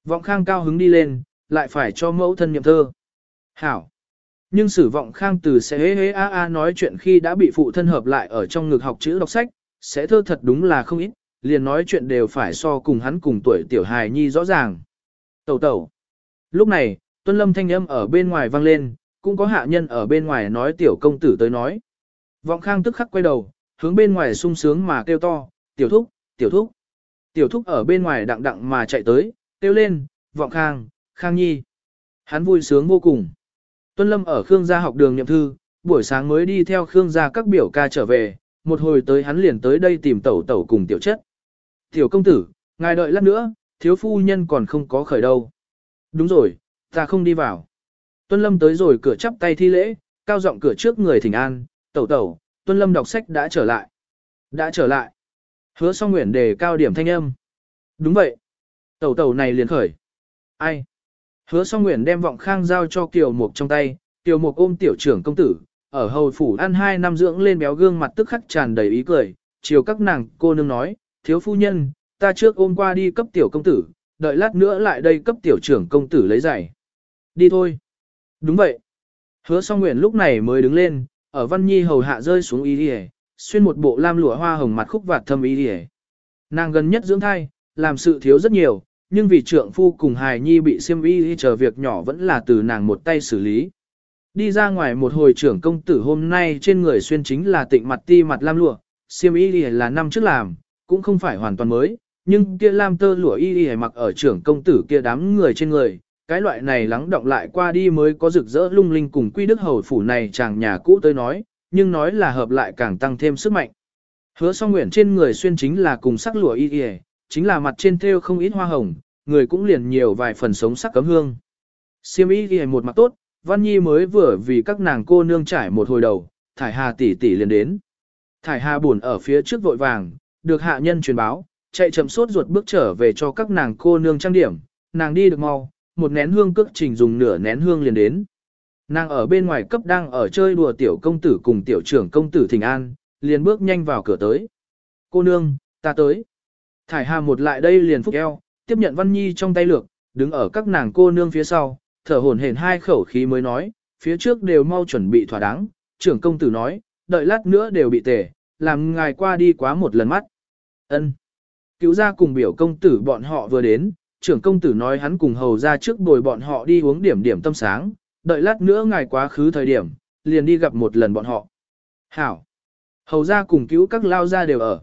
Vọng khang cao hứng đi lên, lại phải cho mẫu thân niệm thơ. Hảo. Nhưng sử vọng khang từ sẽ hế hế a a nói chuyện khi đã bị phụ thân hợp lại ở trong ngực học chữ đọc sách, sẽ thơ thật đúng là không ít, liền nói chuyện đều phải so cùng hắn cùng tuổi tiểu hài nhi rõ ràng. Tẩu tẩu. Lúc này, Tuân lâm thanh âm ở bên ngoài vang lên, cũng có hạ nhân ở bên ngoài nói tiểu công tử tới nói. Vọng khang tức khắc quay đầu, hướng bên ngoài sung sướng mà kêu to, tiểu thúc, tiểu thúc. Tiểu thúc ở bên ngoài đặng đặng mà chạy tới, kêu lên, vọng khang, khang nhi. Hắn vui sướng vô cùng. Tuân lâm ở Khương gia học đường nhậm thư, buổi sáng mới đi theo Khương gia các biểu ca trở về, một hồi tới hắn liền tới đây tìm tẩu tẩu cùng tiểu chất. Tiểu công tử, ngài đợi lát nữa, thiếu phu nhân còn không có khởi đâu. Đúng rồi, ta không đi vào. Tuân Lâm tới rồi cửa chắp tay thi lễ, cao giọng cửa trước người thỉnh an, tẩu tẩu, Tuân Lâm đọc sách đã trở lại. Đã trở lại. Hứa song nguyện đề cao điểm thanh âm. Đúng vậy. Tẩu tẩu này liền khởi. Ai? Hứa song nguyện đem vọng khang giao cho Kiều Mục trong tay, Kiều Mục ôm tiểu trưởng công tử, ở hầu phủ ăn hai năm dưỡng lên béo gương mặt tức khắc tràn đầy ý cười, chiều các nàng cô nương nói, thiếu phu nhân, ta trước ôm qua đi cấp tiểu công tử, đợi lát nữa lại đây cấp tiểu trưởng công tử lấy giày. Đi thôi. Đúng vậy. Hứa song nguyện lúc này mới đứng lên, ở văn nhi hầu hạ rơi xuống y đi xuyên một bộ lam lụa hoa hồng mặt khúc vạt thâm y đi Nàng gần nhất dưỡng thai, làm sự thiếu rất nhiều, nhưng vì trượng phu cùng hài nhi bị siêm y chờ việc nhỏ vẫn là từ nàng một tay xử lý. Đi ra ngoài một hồi trưởng công tử hôm nay trên người xuyên chính là tịnh mặt ti mặt lam lụa, siêm y là năm trước làm, cũng không phải hoàn toàn mới, nhưng kia lam tơ lụa y y mặc ở trưởng công tử kia đám người trên người, cái loại này lắng động lại qua đi mới có rực rỡ lung linh cùng quy đức hầu phủ này chàng nhà cũ tới nói, nhưng nói là hợp lại càng tăng thêm sức mạnh. Hứa song nguyện trên người xuyên chính là cùng sắc lụa y y, chính là mặt trên thêu không ít hoa hồng, người cũng liền nhiều vài phần sống sắc cấm hương. Siêm y y một mặt tốt, Văn Nhi mới vừa vì các nàng cô nương trải một hồi đầu, thải hà tỷ tỷ liền đến. Thải hà buồn ở phía trước vội vàng, được hạ nhân truyền báo, chạy chậm suốt ruột bước trở về cho các nàng cô nương trang điểm, nàng đi được mau, một nén hương cước trình dùng nửa nén hương liền đến. Nàng ở bên ngoài cấp đang ở chơi đùa tiểu công tử cùng tiểu trưởng công tử Thịnh An, liền bước nhanh vào cửa tới. Cô nương, ta tới. Thải hà một lại đây liền phúc eo, tiếp nhận Văn Nhi trong tay lược, đứng ở các nàng cô nương phía sau, thở hổn hển hai khẩu khí mới nói, phía trước đều mau chuẩn bị thỏa đáng, trưởng công tử nói, đợi lát nữa đều bị tề, làm ngài qua đi quá một lần mắt. Ân. Cứu gia cùng biểu công tử bọn họ vừa đến, trưởng công tử nói hắn cùng hầu ra trước bồi bọn họ đi uống điểm điểm tâm sáng, đợi lát nữa ngài quá khứ thời điểm, liền đi gặp một lần bọn họ. Hảo. Hầu ra cùng cứu các lao gia đều ở.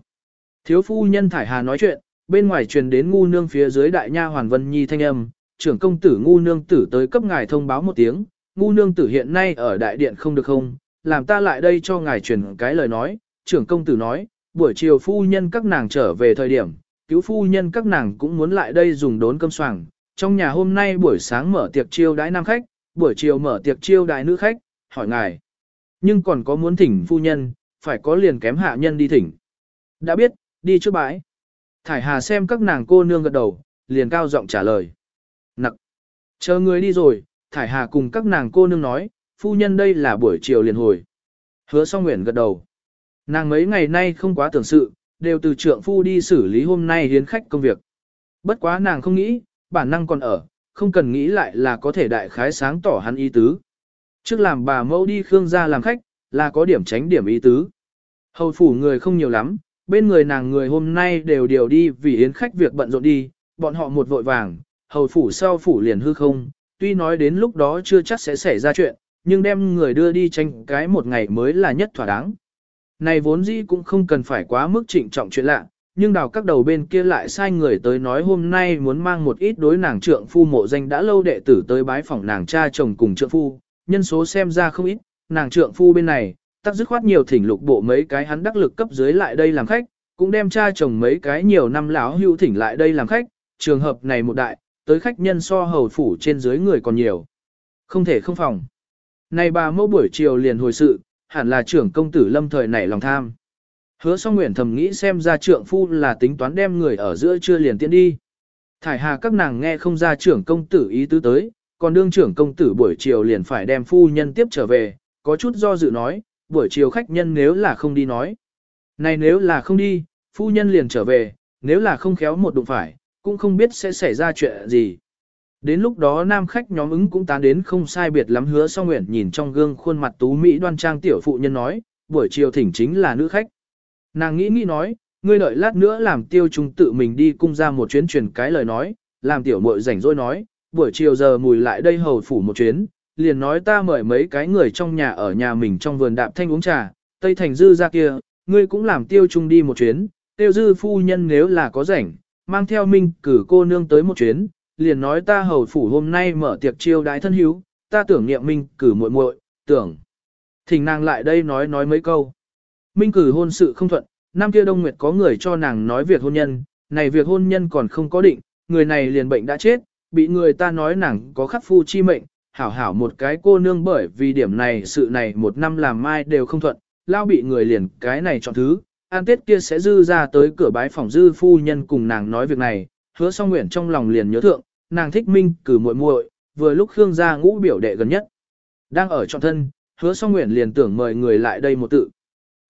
Thiếu phu nhân thải hà nói chuyện, bên ngoài truyền đến ngu nương phía dưới đại nha hoàn vân nhi thanh âm, trưởng công tử ngu nương tử tới cấp ngài thông báo một tiếng, ngu nương tử hiện nay ở đại điện không được không, làm ta lại đây cho ngài truyền cái lời nói, trưởng công tử nói, buổi chiều phu nhân các nàng trở về thời điểm, cứu phu nhân các nàng cũng muốn lại đây dùng đốn cơm soảng, trong nhà hôm nay buổi sáng mở tiệc chiêu đãi nam khách, buổi chiều mở tiệc chiêu đãi nữ khách, hỏi ngài. Nhưng còn có muốn thỉnh phu nhân, phải có liền kém hạ nhân đi thỉnh. Đã biết, đi trước bãi. Thải Hà xem các nàng cô nương gật đầu, liền cao giọng trả lời. Nặc. Chờ người đi rồi, Thải Hà cùng các nàng cô nương nói, phu nhân đây là buổi chiều liền hồi. Hứa song nguyện gật đầu. Nàng mấy ngày nay không quá tưởng sự, đều từ trượng phu đi xử lý hôm nay hiến khách công việc. Bất quá nàng không nghĩ, bản năng còn ở, không cần nghĩ lại là có thể đại khái sáng tỏ hắn ý tứ. Trước làm bà mẫu đi Khương gia làm khách, là có điểm tránh điểm ý tứ. Hầu phủ người không nhiều lắm, bên người nàng người hôm nay đều điều đi vì yến khách việc bận rộn đi, bọn họ một vội vàng, hầu phủ sau phủ liền hư không, tuy nói đến lúc đó chưa chắc sẽ xảy ra chuyện, nhưng đem người đưa đi tranh cái một ngày mới là nhất thỏa đáng. Này vốn dĩ cũng không cần phải quá mức trịnh trọng chuyện lạ, nhưng đào các đầu bên kia lại sai người tới nói hôm nay muốn mang một ít đối nàng trượng phu mộ danh đã lâu đệ tử tới bái phỏng nàng cha chồng cùng trượng phu, nhân số xem ra không ít, nàng trượng phu bên này, tắc dứt khoát nhiều thỉnh lục bộ mấy cái hắn đắc lực cấp dưới lại đây làm khách, cũng đem cha chồng mấy cái nhiều năm lão hưu thỉnh lại đây làm khách, trường hợp này một đại, tới khách nhân so hầu phủ trên dưới người còn nhiều. Không thể không phòng. Này bà mẫu buổi chiều liền hồi sự, hẳn là trưởng công tử lâm thời nảy lòng tham. Hứa song nguyện thầm nghĩ xem ra trượng phu là tính toán đem người ở giữa chưa liền tiện đi. Thải hà các nàng nghe không ra trưởng công tử ý tứ tới, còn đương trưởng công tử buổi chiều liền phải đem phu nhân tiếp trở về, có chút do dự nói, buổi chiều khách nhân nếu là không đi nói. Này nếu là không đi, phu nhân liền trở về, nếu là không khéo một đụng phải, cũng không biết sẽ xảy ra chuyện gì. Đến lúc đó nam khách nhóm ứng cũng tán đến không sai biệt lắm hứa song nguyện nhìn trong gương khuôn mặt tú Mỹ đoan trang tiểu phụ nhân nói, buổi chiều thỉnh chính là nữ khách. Nàng nghĩ nghĩ nói, ngươi đợi lát nữa làm tiêu trung tự mình đi cung ra một chuyến truyền cái lời nói, làm tiểu muội rảnh rỗi nói, buổi chiều giờ mùi lại đây hầu phủ một chuyến, liền nói ta mời mấy cái người trong nhà ở nhà mình trong vườn đạp thanh uống trà, Tây Thành Dư ra kia, ngươi cũng làm tiêu trung đi một chuyến, tiêu dư phu nhân nếu là có rảnh, mang theo minh cử cô nương tới một chuyến, liền nói ta hầu phủ hôm nay mở tiệc chiêu đái thân hữu, ta tưởng niệm minh cử muội muội, tưởng. Thỉnh nàng lại đây nói nói mấy câu. Minh cử hôn sự không thuận, năm kia Đông Nguyệt có người cho nàng nói việc hôn nhân, này việc hôn nhân còn không có định, người này liền bệnh đã chết, bị người ta nói nàng có khắc phu chi mệnh, hảo hảo một cái cô nương bởi vì điểm này sự này một năm làm mai đều không thuận, lao bị người liền cái này chọn thứ, an tết kia sẽ dư ra tới cửa bái phòng dư phu nhân cùng nàng nói việc này, hứa song nguyện trong lòng liền nhớ thượng, nàng thích minh cử muội muội, vừa lúc Khương gia ngũ biểu đệ gần nhất. Đang ở trọn thân, hứa song nguyện liền tưởng mời người lại đây một tự.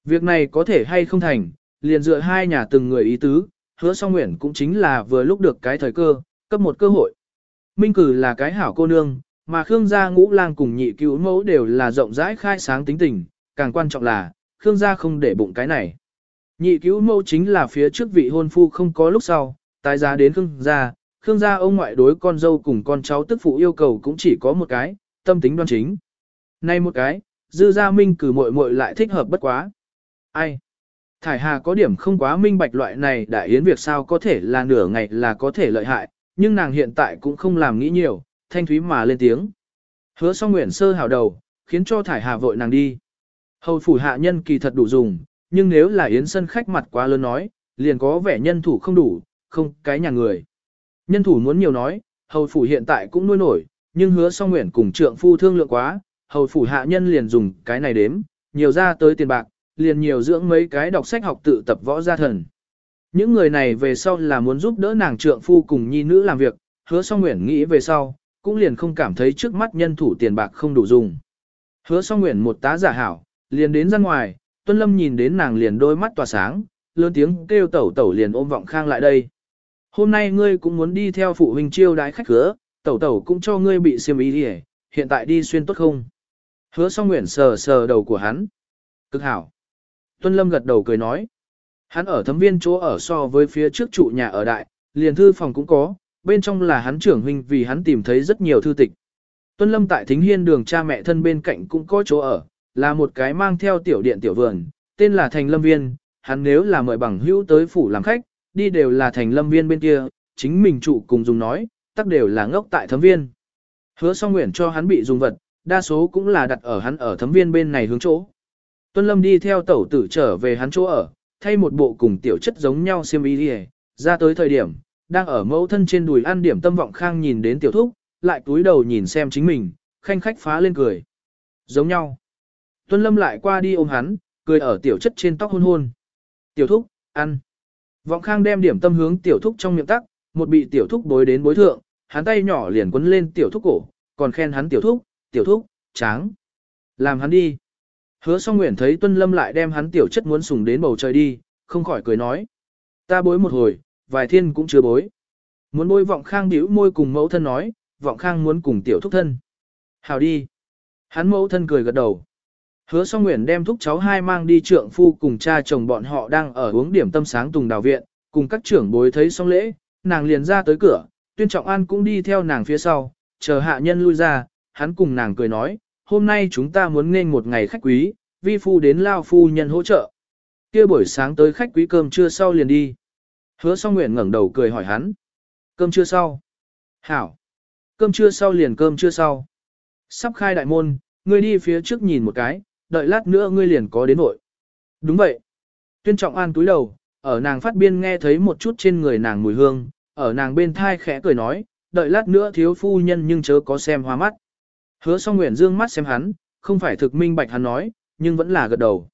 Việc này có thể hay không thành, liền dựa hai nhà từng người ý tứ, hứa song nguyện cũng chính là vừa lúc được cái thời cơ, cấp một cơ hội. Minh cử là cái hảo cô nương, mà Khương gia ngũ lang cùng nhị cứu mẫu đều là rộng rãi khai sáng tính tình, càng quan trọng là, Khương gia không để bụng cái này. Nhị cứu mẫu chính là phía trước vị hôn phu không có lúc sau, tái giá đến Khương gia, Khương gia ông ngoại đối con dâu cùng con cháu tức phụ yêu cầu cũng chỉ có một cái, tâm tính đoan chính. Nay một cái, dư gia minh cử muội muội lại thích hợp bất quá. Ai? Thải Hà có điểm không quá minh bạch loại này đại yến việc sao có thể là nửa ngày là có thể lợi hại, nhưng nàng hiện tại cũng không làm nghĩ nhiều, thanh thúy mà lên tiếng. Hứa song nguyện sơ hào đầu, khiến cho Thải Hà vội nàng đi. Hầu phủ hạ nhân kỳ thật đủ dùng, nhưng nếu là yến sân khách mặt quá lớn nói, liền có vẻ nhân thủ không đủ, không cái nhà người. Nhân thủ muốn nhiều nói, hầu phủ hiện tại cũng nuôi nổi, nhưng hứa song nguyện cùng trượng phu thương lượng quá, hầu phủ hạ nhân liền dùng cái này đếm, nhiều ra tới tiền bạc, liền nhiều dưỡng mấy cái đọc sách học tự tập võ gia thần. Những người này về sau là muốn giúp đỡ nàng trượng phu cùng nhi nữ làm việc, hứa song nguyện nghĩ về sau, cũng liền không cảm thấy trước mắt nhân thủ tiền bạc không đủ dùng. Hứa song nguyện một tá giả hảo, liền đến ra ngoài, Tuân Lâm nhìn đến nàng liền đôi mắt tỏa sáng, lớn tiếng kêu tẩu tẩu liền ôm vọng khang lại đây. Hôm nay ngươi cũng muốn đi theo phụ huynh chiêu đái khách cửa, tẩu tẩu cũng cho ngươi bị xiêm ý đi hiện tại đi xuyên tốt không? Hứa song nguyện sờ sờ đầu của hắn. Cực hảo. Tuân Lâm gật đầu cười nói. Hắn ở thấm viên chỗ ở so với phía trước trụ nhà ở đại, liền thư phòng cũng có, bên trong là hắn trưởng huynh vì hắn tìm thấy rất nhiều thư tịch. Tuân Lâm tại Thính Hiên đường cha mẹ thân bên cạnh cũng có chỗ ở, là một cái mang theo tiểu điện tiểu vườn, tên là Thành Lâm Viên, hắn nếu là mời bằng hữu tới phủ làm khách, đi đều là Thành Lâm Viên bên kia, chính mình trụ cùng dùng nói, tắc đều là ngốc tại thấm viên. Hứa song nguyện cho hắn bị dùng vật, đa số cũng là đặt ở hắn ở thấm viên bên này hướng chỗ. Tuân Lâm đi theo tẩu tử trở về hắn chỗ ở, thay một bộ cùng tiểu chất giống nhau xiêm y đi ra tới thời điểm, đang ở mẫu thân trên đùi ăn điểm tâm vọng khang nhìn đến tiểu thúc, lại túi đầu nhìn xem chính mình, khanh khách phá lên cười. Giống nhau. Tuân Lâm lại qua đi ôm hắn, cười ở tiểu chất trên tóc hôn hôn. Tiểu thúc, ăn. Vọng khang đem điểm tâm hướng tiểu thúc trong miệng tắc, một bị tiểu thúc bối đến bối thượng, hắn tay nhỏ liền quấn lên tiểu thúc cổ, còn khen hắn tiểu thúc, tiểu thúc, tráng. Làm hắn đi. Hứa song nguyện thấy Tuân Lâm lại đem hắn tiểu chất muốn sùng đến bầu trời đi, không khỏi cười nói. Ta bối một hồi, vài thiên cũng chưa bối. Muốn bối vọng khang điểu môi cùng mẫu thân nói, vọng khang muốn cùng tiểu thúc thân. Hào đi. Hắn mẫu thân cười gật đầu. Hứa song nguyện đem thúc cháu hai mang đi trượng phu cùng cha chồng bọn họ đang ở uống điểm tâm sáng tùng đào viện, cùng các trưởng bối thấy xong lễ, nàng liền ra tới cửa, tuyên trọng an cũng đi theo nàng phía sau, chờ hạ nhân lui ra, hắn cùng nàng cười nói, hôm nay chúng ta muốn nên một ngày khách quý, vi phu đến lao phu nhân hỗ trợ. kia buổi sáng tới khách quý cơm trưa sau liền đi. Hứa song nguyện ngẩng đầu cười hỏi hắn. Cơm trưa sau. Hảo. Cơm trưa sau liền cơm trưa sau. Sắp khai đại môn, ngươi đi phía trước nhìn một cái, đợi lát nữa ngươi liền có đến vội. Đúng vậy. Tuyên trọng an túi đầu, ở nàng phát biên nghe thấy một chút trên người nàng mùi hương, ở nàng bên thai khẽ cười nói, đợi lát nữa thiếu phu nhân nhưng chớ có xem hoa mắt. Hứa song nguyện dương mắt xem hắn, không phải thực minh bạch hắn nói, nhưng vẫn là gật đầu.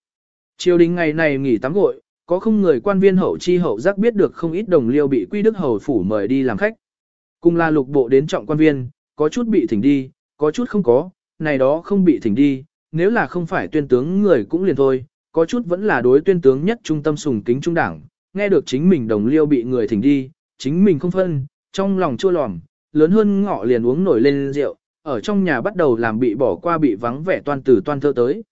Triều đình ngày này nghỉ tắm gội, có không người quan viên hậu chi hậu giác biết được không ít đồng liêu bị quy đức hầu phủ mời đi làm khách. Cùng là lục bộ đến trọng quan viên, có chút bị thỉnh đi, có chút không có, này đó không bị thỉnh đi, nếu là không phải tuyên tướng người cũng liền thôi, có chút vẫn là đối tuyên tướng nhất trung tâm sùng kính trung đảng, nghe được chính mình đồng liêu bị người thỉnh đi, chính mình không phân, trong lòng chua lòm, lớn hơn ngọ liền uống nổi lên rượu, ở trong nhà bắt đầu làm bị bỏ qua bị vắng vẻ toan tử toan thơ tới.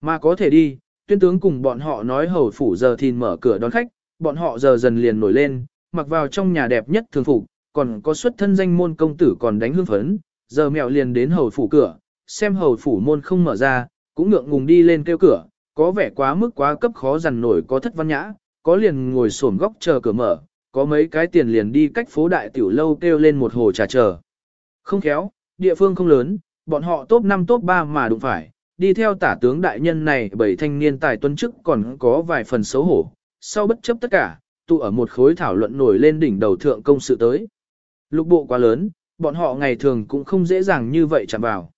Mà có thể đi, tuyên tướng cùng bọn họ nói hầu phủ giờ thìn mở cửa đón khách, bọn họ giờ dần liền nổi lên, mặc vào trong nhà đẹp nhất thường phục, còn có xuất thân danh môn công tử còn đánh hương phấn, giờ mẹo liền đến hầu phủ cửa, xem hầu phủ môn không mở ra, cũng ngượng ngùng đi lên kêu cửa, có vẻ quá mức quá cấp khó dằn nổi có thất văn nhã, có liền ngồi xổm góc chờ cửa mở, có mấy cái tiền liền đi cách phố đại tiểu lâu kêu lên một hồ trà chờ. Không khéo, địa phương không lớn, bọn họ top 5 top 3 mà đụng phải, đi theo tả tướng đại nhân này bảy thanh niên tài tuân chức còn có vài phần xấu hổ, sau bất chấp tất cả, tụ ở một khối thảo luận nổi lên đỉnh đầu thượng công sự tới. Lục bộ quá lớn, bọn họ ngày thường cũng không dễ dàng như vậy chạm vào.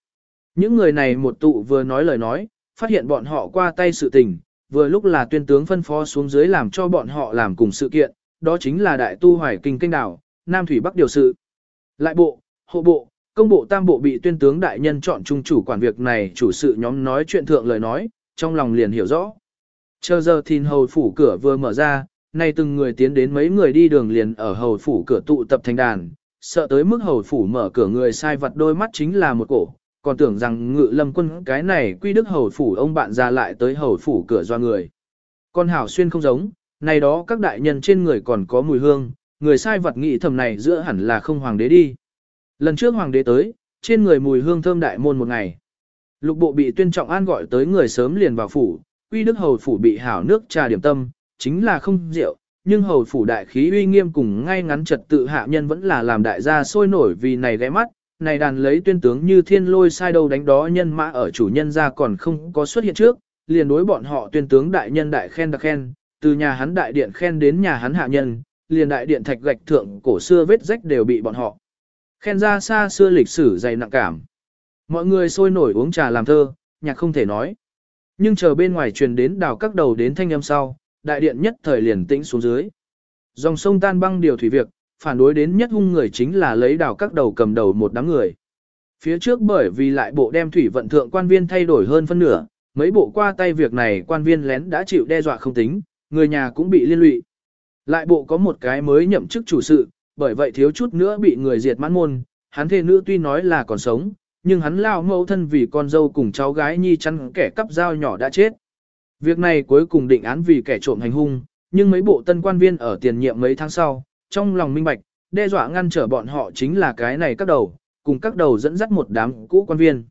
Những người này một tụ vừa nói lời nói, phát hiện bọn họ qua tay sự tình, vừa lúc là tuyên tướng phân phó xuống dưới làm cho bọn họ làm cùng sự kiện, đó chính là đại tu hoài kinh kinh đảo, Nam Thủy Bắc điều sự. Lại bộ, hộ bộ, công bộ tam bộ bị tuyên tướng đại nhân chọn trung chủ quản việc này chủ sự nhóm nói chuyện thượng lời nói, trong lòng liền hiểu rõ. Chờ giờ thìn hầu phủ cửa vừa mở ra, nay từng người tiến đến mấy người đi đường liền ở hầu phủ cửa tụ tập thành đàn, sợ tới mức hầu phủ mở cửa người sai vật đôi mắt chính là một cổ, còn tưởng rằng ngự lâm quân cái này quy đức hầu phủ ông bạn ra lại tới hầu phủ cửa do người. Con hảo xuyên không giống, này đó các đại nhân trên người còn có mùi hương, người sai vật nghị thầm này giữa hẳn là không hoàng đế đi. Lần trước hoàng đế tới, trên người mùi hương thơm đại môn một ngày. Lục bộ bị tuyên trọng an gọi tới người sớm liền vào phủ, quy đức hầu phủ bị hảo nước trà điểm tâm, chính là không rượu, nhưng hầu phủ đại khí uy nghiêm cùng ngay ngắn trật tự hạ nhân vẫn là làm đại gia sôi nổi vì này ghé mắt, này đàn lấy tuyên tướng như thiên lôi sai đâu đánh đó nhân mã ở chủ nhân ra còn không có xuất hiện trước, liền đối bọn họ tuyên tướng đại nhân đại khen đặc khen, từ nhà hắn đại điện khen đến nhà hắn hạ nhân, liền đại điện thạch gạch thượng cổ xưa vết rách đều bị bọn họ khen ra xa xưa lịch sử dày nặng cảm. Mọi người sôi nổi uống trà làm thơ, nhạc không thể nói. Nhưng chờ bên ngoài truyền đến đào các đầu đến thanh âm sau, đại điện nhất thời liền tĩnh xuống dưới. Dòng sông tan băng điều thủy việc, phản đối đến nhất hung người chính là lấy đào các đầu cầm đầu một đám người. Phía trước bởi vì lại bộ đem thủy vận thượng quan viên thay đổi hơn phân nửa, mấy bộ qua tay việc này quan viên lén đã chịu đe dọa không tính, người nhà cũng bị liên lụy. Lại bộ có một cái mới nhậm chức chủ sự, bởi vậy thiếu chút nữa bị người diệt mãn môn, hắn thê nữ tuy nói là còn sống, nhưng hắn lao mẫu thân vì con dâu cùng cháu gái nhi chăn kẻ cắp dao nhỏ đã chết. Việc này cuối cùng định án vì kẻ trộm hành hung, nhưng mấy bộ tân quan viên ở tiền nhiệm mấy tháng sau, trong lòng minh bạch, đe dọa ngăn trở bọn họ chính là cái này các đầu, cùng các đầu dẫn dắt một đám cũ quan viên.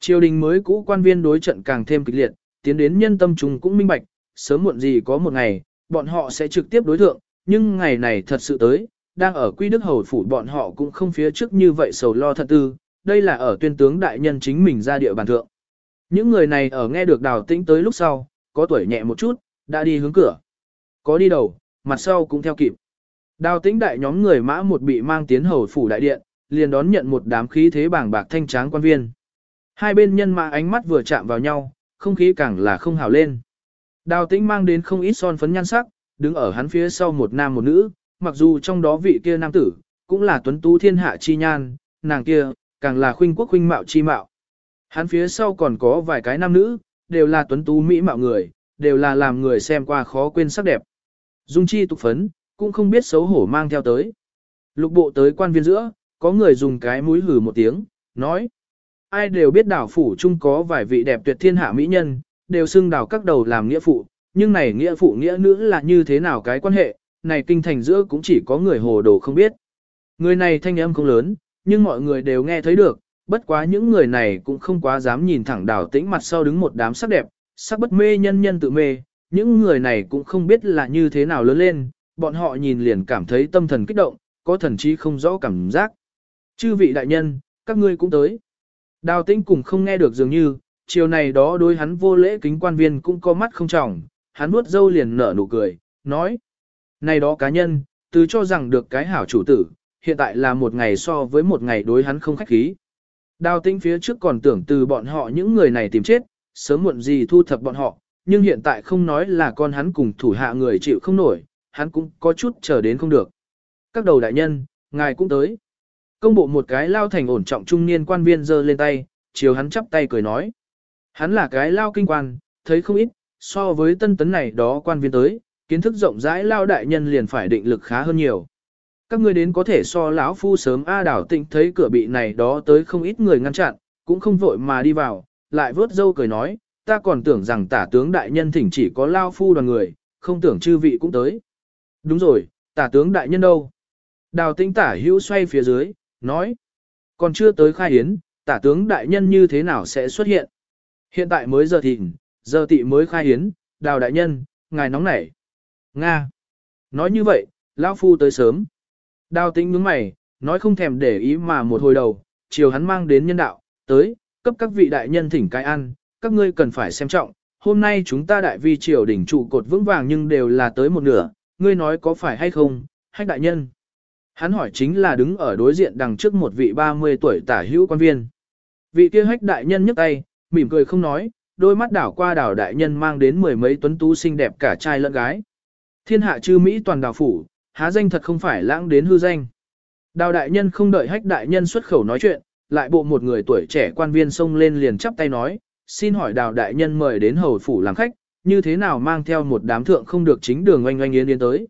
Triều đình mới cũ quan viên đối trận càng thêm kịch liệt, tiến đến nhân tâm chúng cũng minh bạch, sớm muộn gì có một ngày, bọn họ sẽ trực tiếp đối thượng, nhưng ngày này thật sự tới, đang ở quy đức hầu phủ bọn họ cũng không phía trước như vậy sầu lo thật tư, đây là ở tuyên tướng đại nhân chính mình ra địa bàn thượng. Những người này ở nghe được đào tĩnh tới lúc sau, có tuổi nhẹ một chút, đã đi hướng cửa. Có đi đầu, mặt sau cũng theo kịp. Đào tĩnh đại nhóm người mã một bị mang tiến hầu phủ đại điện, liền đón nhận một đám khí thế bảng bạc thanh tráng quan viên. Hai bên nhân mã ánh mắt vừa chạm vào nhau, không khí càng là không hào lên. Đào tĩnh mang đến không ít son phấn nhan sắc, đứng ở hắn phía sau một nam một nữ, mặc dù trong đó vị kia nam tử, cũng là tuấn tú thiên hạ chi nhan, nàng kia, càng là khuynh quốc khuynh mạo chi mạo. Hắn phía sau còn có vài cái nam nữ, đều là tuấn tú mỹ mạo người, đều là làm người xem qua khó quên sắc đẹp. Dung chi tục phấn, cũng không biết xấu hổ mang theo tới. Lục bộ tới quan viên giữa, có người dùng cái mũi hử một tiếng, nói. Ai đều biết đảo phủ chung có vài vị đẹp tuyệt thiên hạ mỹ nhân, đều xưng đảo các đầu làm nghĩa phụ, nhưng này nghĩa phụ nghĩa nữ là như thế nào cái quan hệ, này kinh thành giữa cũng chỉ có người hồ đồ không biết. Người này thanh âm không lớn, nhưng mọi người đều nghe thấy được, bất quá những người này cũng không quá dám nhìn thẳng đảo tĩnh mặt sau đứng một đám sắc đẹp, sắc bất mê nhân nhân tự mê, những người này cũng không biết là như thế nào lớn lên, bọn họ nhìn liền cảm thấy tâm thần kích động, có thần trí không rõ cảm giác. Chư vị đại nhân, các ngươi cũng tới. Đào tĩnh cùng không nghe được dường như, chiều này đó đối hắn vô lễ kính quan viên cũng có mắt không trọng, hắn nuốt dâu liền nở nụ cười, nói. Này đó cá nhân, từ cho rằng được cái hảo chủ tử, hiện tại là một ngày so với một ngày đối hắn không khách khí. Đào tinh phía trước còn tưởng từ bọn họ những người này tìm chết, sớm muộn gì thu thập bọn họ, nhưng hiện tại không nói là con hắn cùng thủ hạ người chịu không nổi, hắn cũng có chút chờ đến không được. Các đầu đại nhân, ngài cũng tới. Công bộ một cái lao thành ổn trọng trung niên quan viên giơ lên tay, chiều hắn chắp tay cười nói. Hắn là cái lao kinh quan, thấy không ít, so với tân tấn này đó quan viên tới, kiến thức rộng rãi lao đại nhân liền phải định lực khá hơn nhiều. Các ngươi đến có thể so lão phu sớm A đảo tịnh thấy cửa bị này đó tới không ít người ngăn chặn, cũng không vội mà đi vào, lại vớt dâu cười nói, ta còn tưởng rằng tả tướng đại nhân thỉnh chỉ có lao phu đoàn người, không tưởng chư vị cũng tới. Đúng rồi, tả tướng đại nhân đâu? Đào tĩnh tả hữu xoay phía dưới, nói. Còn chưa tới khai hiến, tả tướng đại nhân như thế nào sẽ xuất hiện? Hiện tại mới giờ thịnh, giờ tị mới khai hiến, đào đại nhân, ngài nóng nảy. Nga. Nói như vậy, lão phu tới sớm. Đào tĩnh nhướng mày, nói không thèm để ý mà một hồi đầu, chiều hắn mang đến nhân đạo, tới, cấp các vị đại nhân thỉnh cái ăn, các ngươi cần phải xem trọng, hôm nay chúng ta đại vi triều đỉnh trụ cột vững vàng nhưng đều là tới một nửa, ngươi nói có phải hay không, hách đại nhân. Hắn hỏi chính là đứng ở đối diện đằng trước một vị 30 tuổi tả hữu quan viên. Vị kia hách đại nhân nhấc tay, mỉm cười không nói, đôi mắt đảo qua đảo đại nhân mang đến mười mấy tuấn tú xinh đẹp cả trai lẫn gái. Thiên hạ chư Mỹ toàn đảo phủ, há danh thật không phải lãng đến hư danh. Đào đại nhân không đợi hách đại nhân xuất khẩu nói chuyện, lại bộ một người tuổi trẻ quan viên xông lên liền chắp tay nói, xin hỏi đào đại nhân mời đến hầu phủ làm khách, như thế nào mang theo một đám thượng không được chính đường oanh oanh yến yến tới.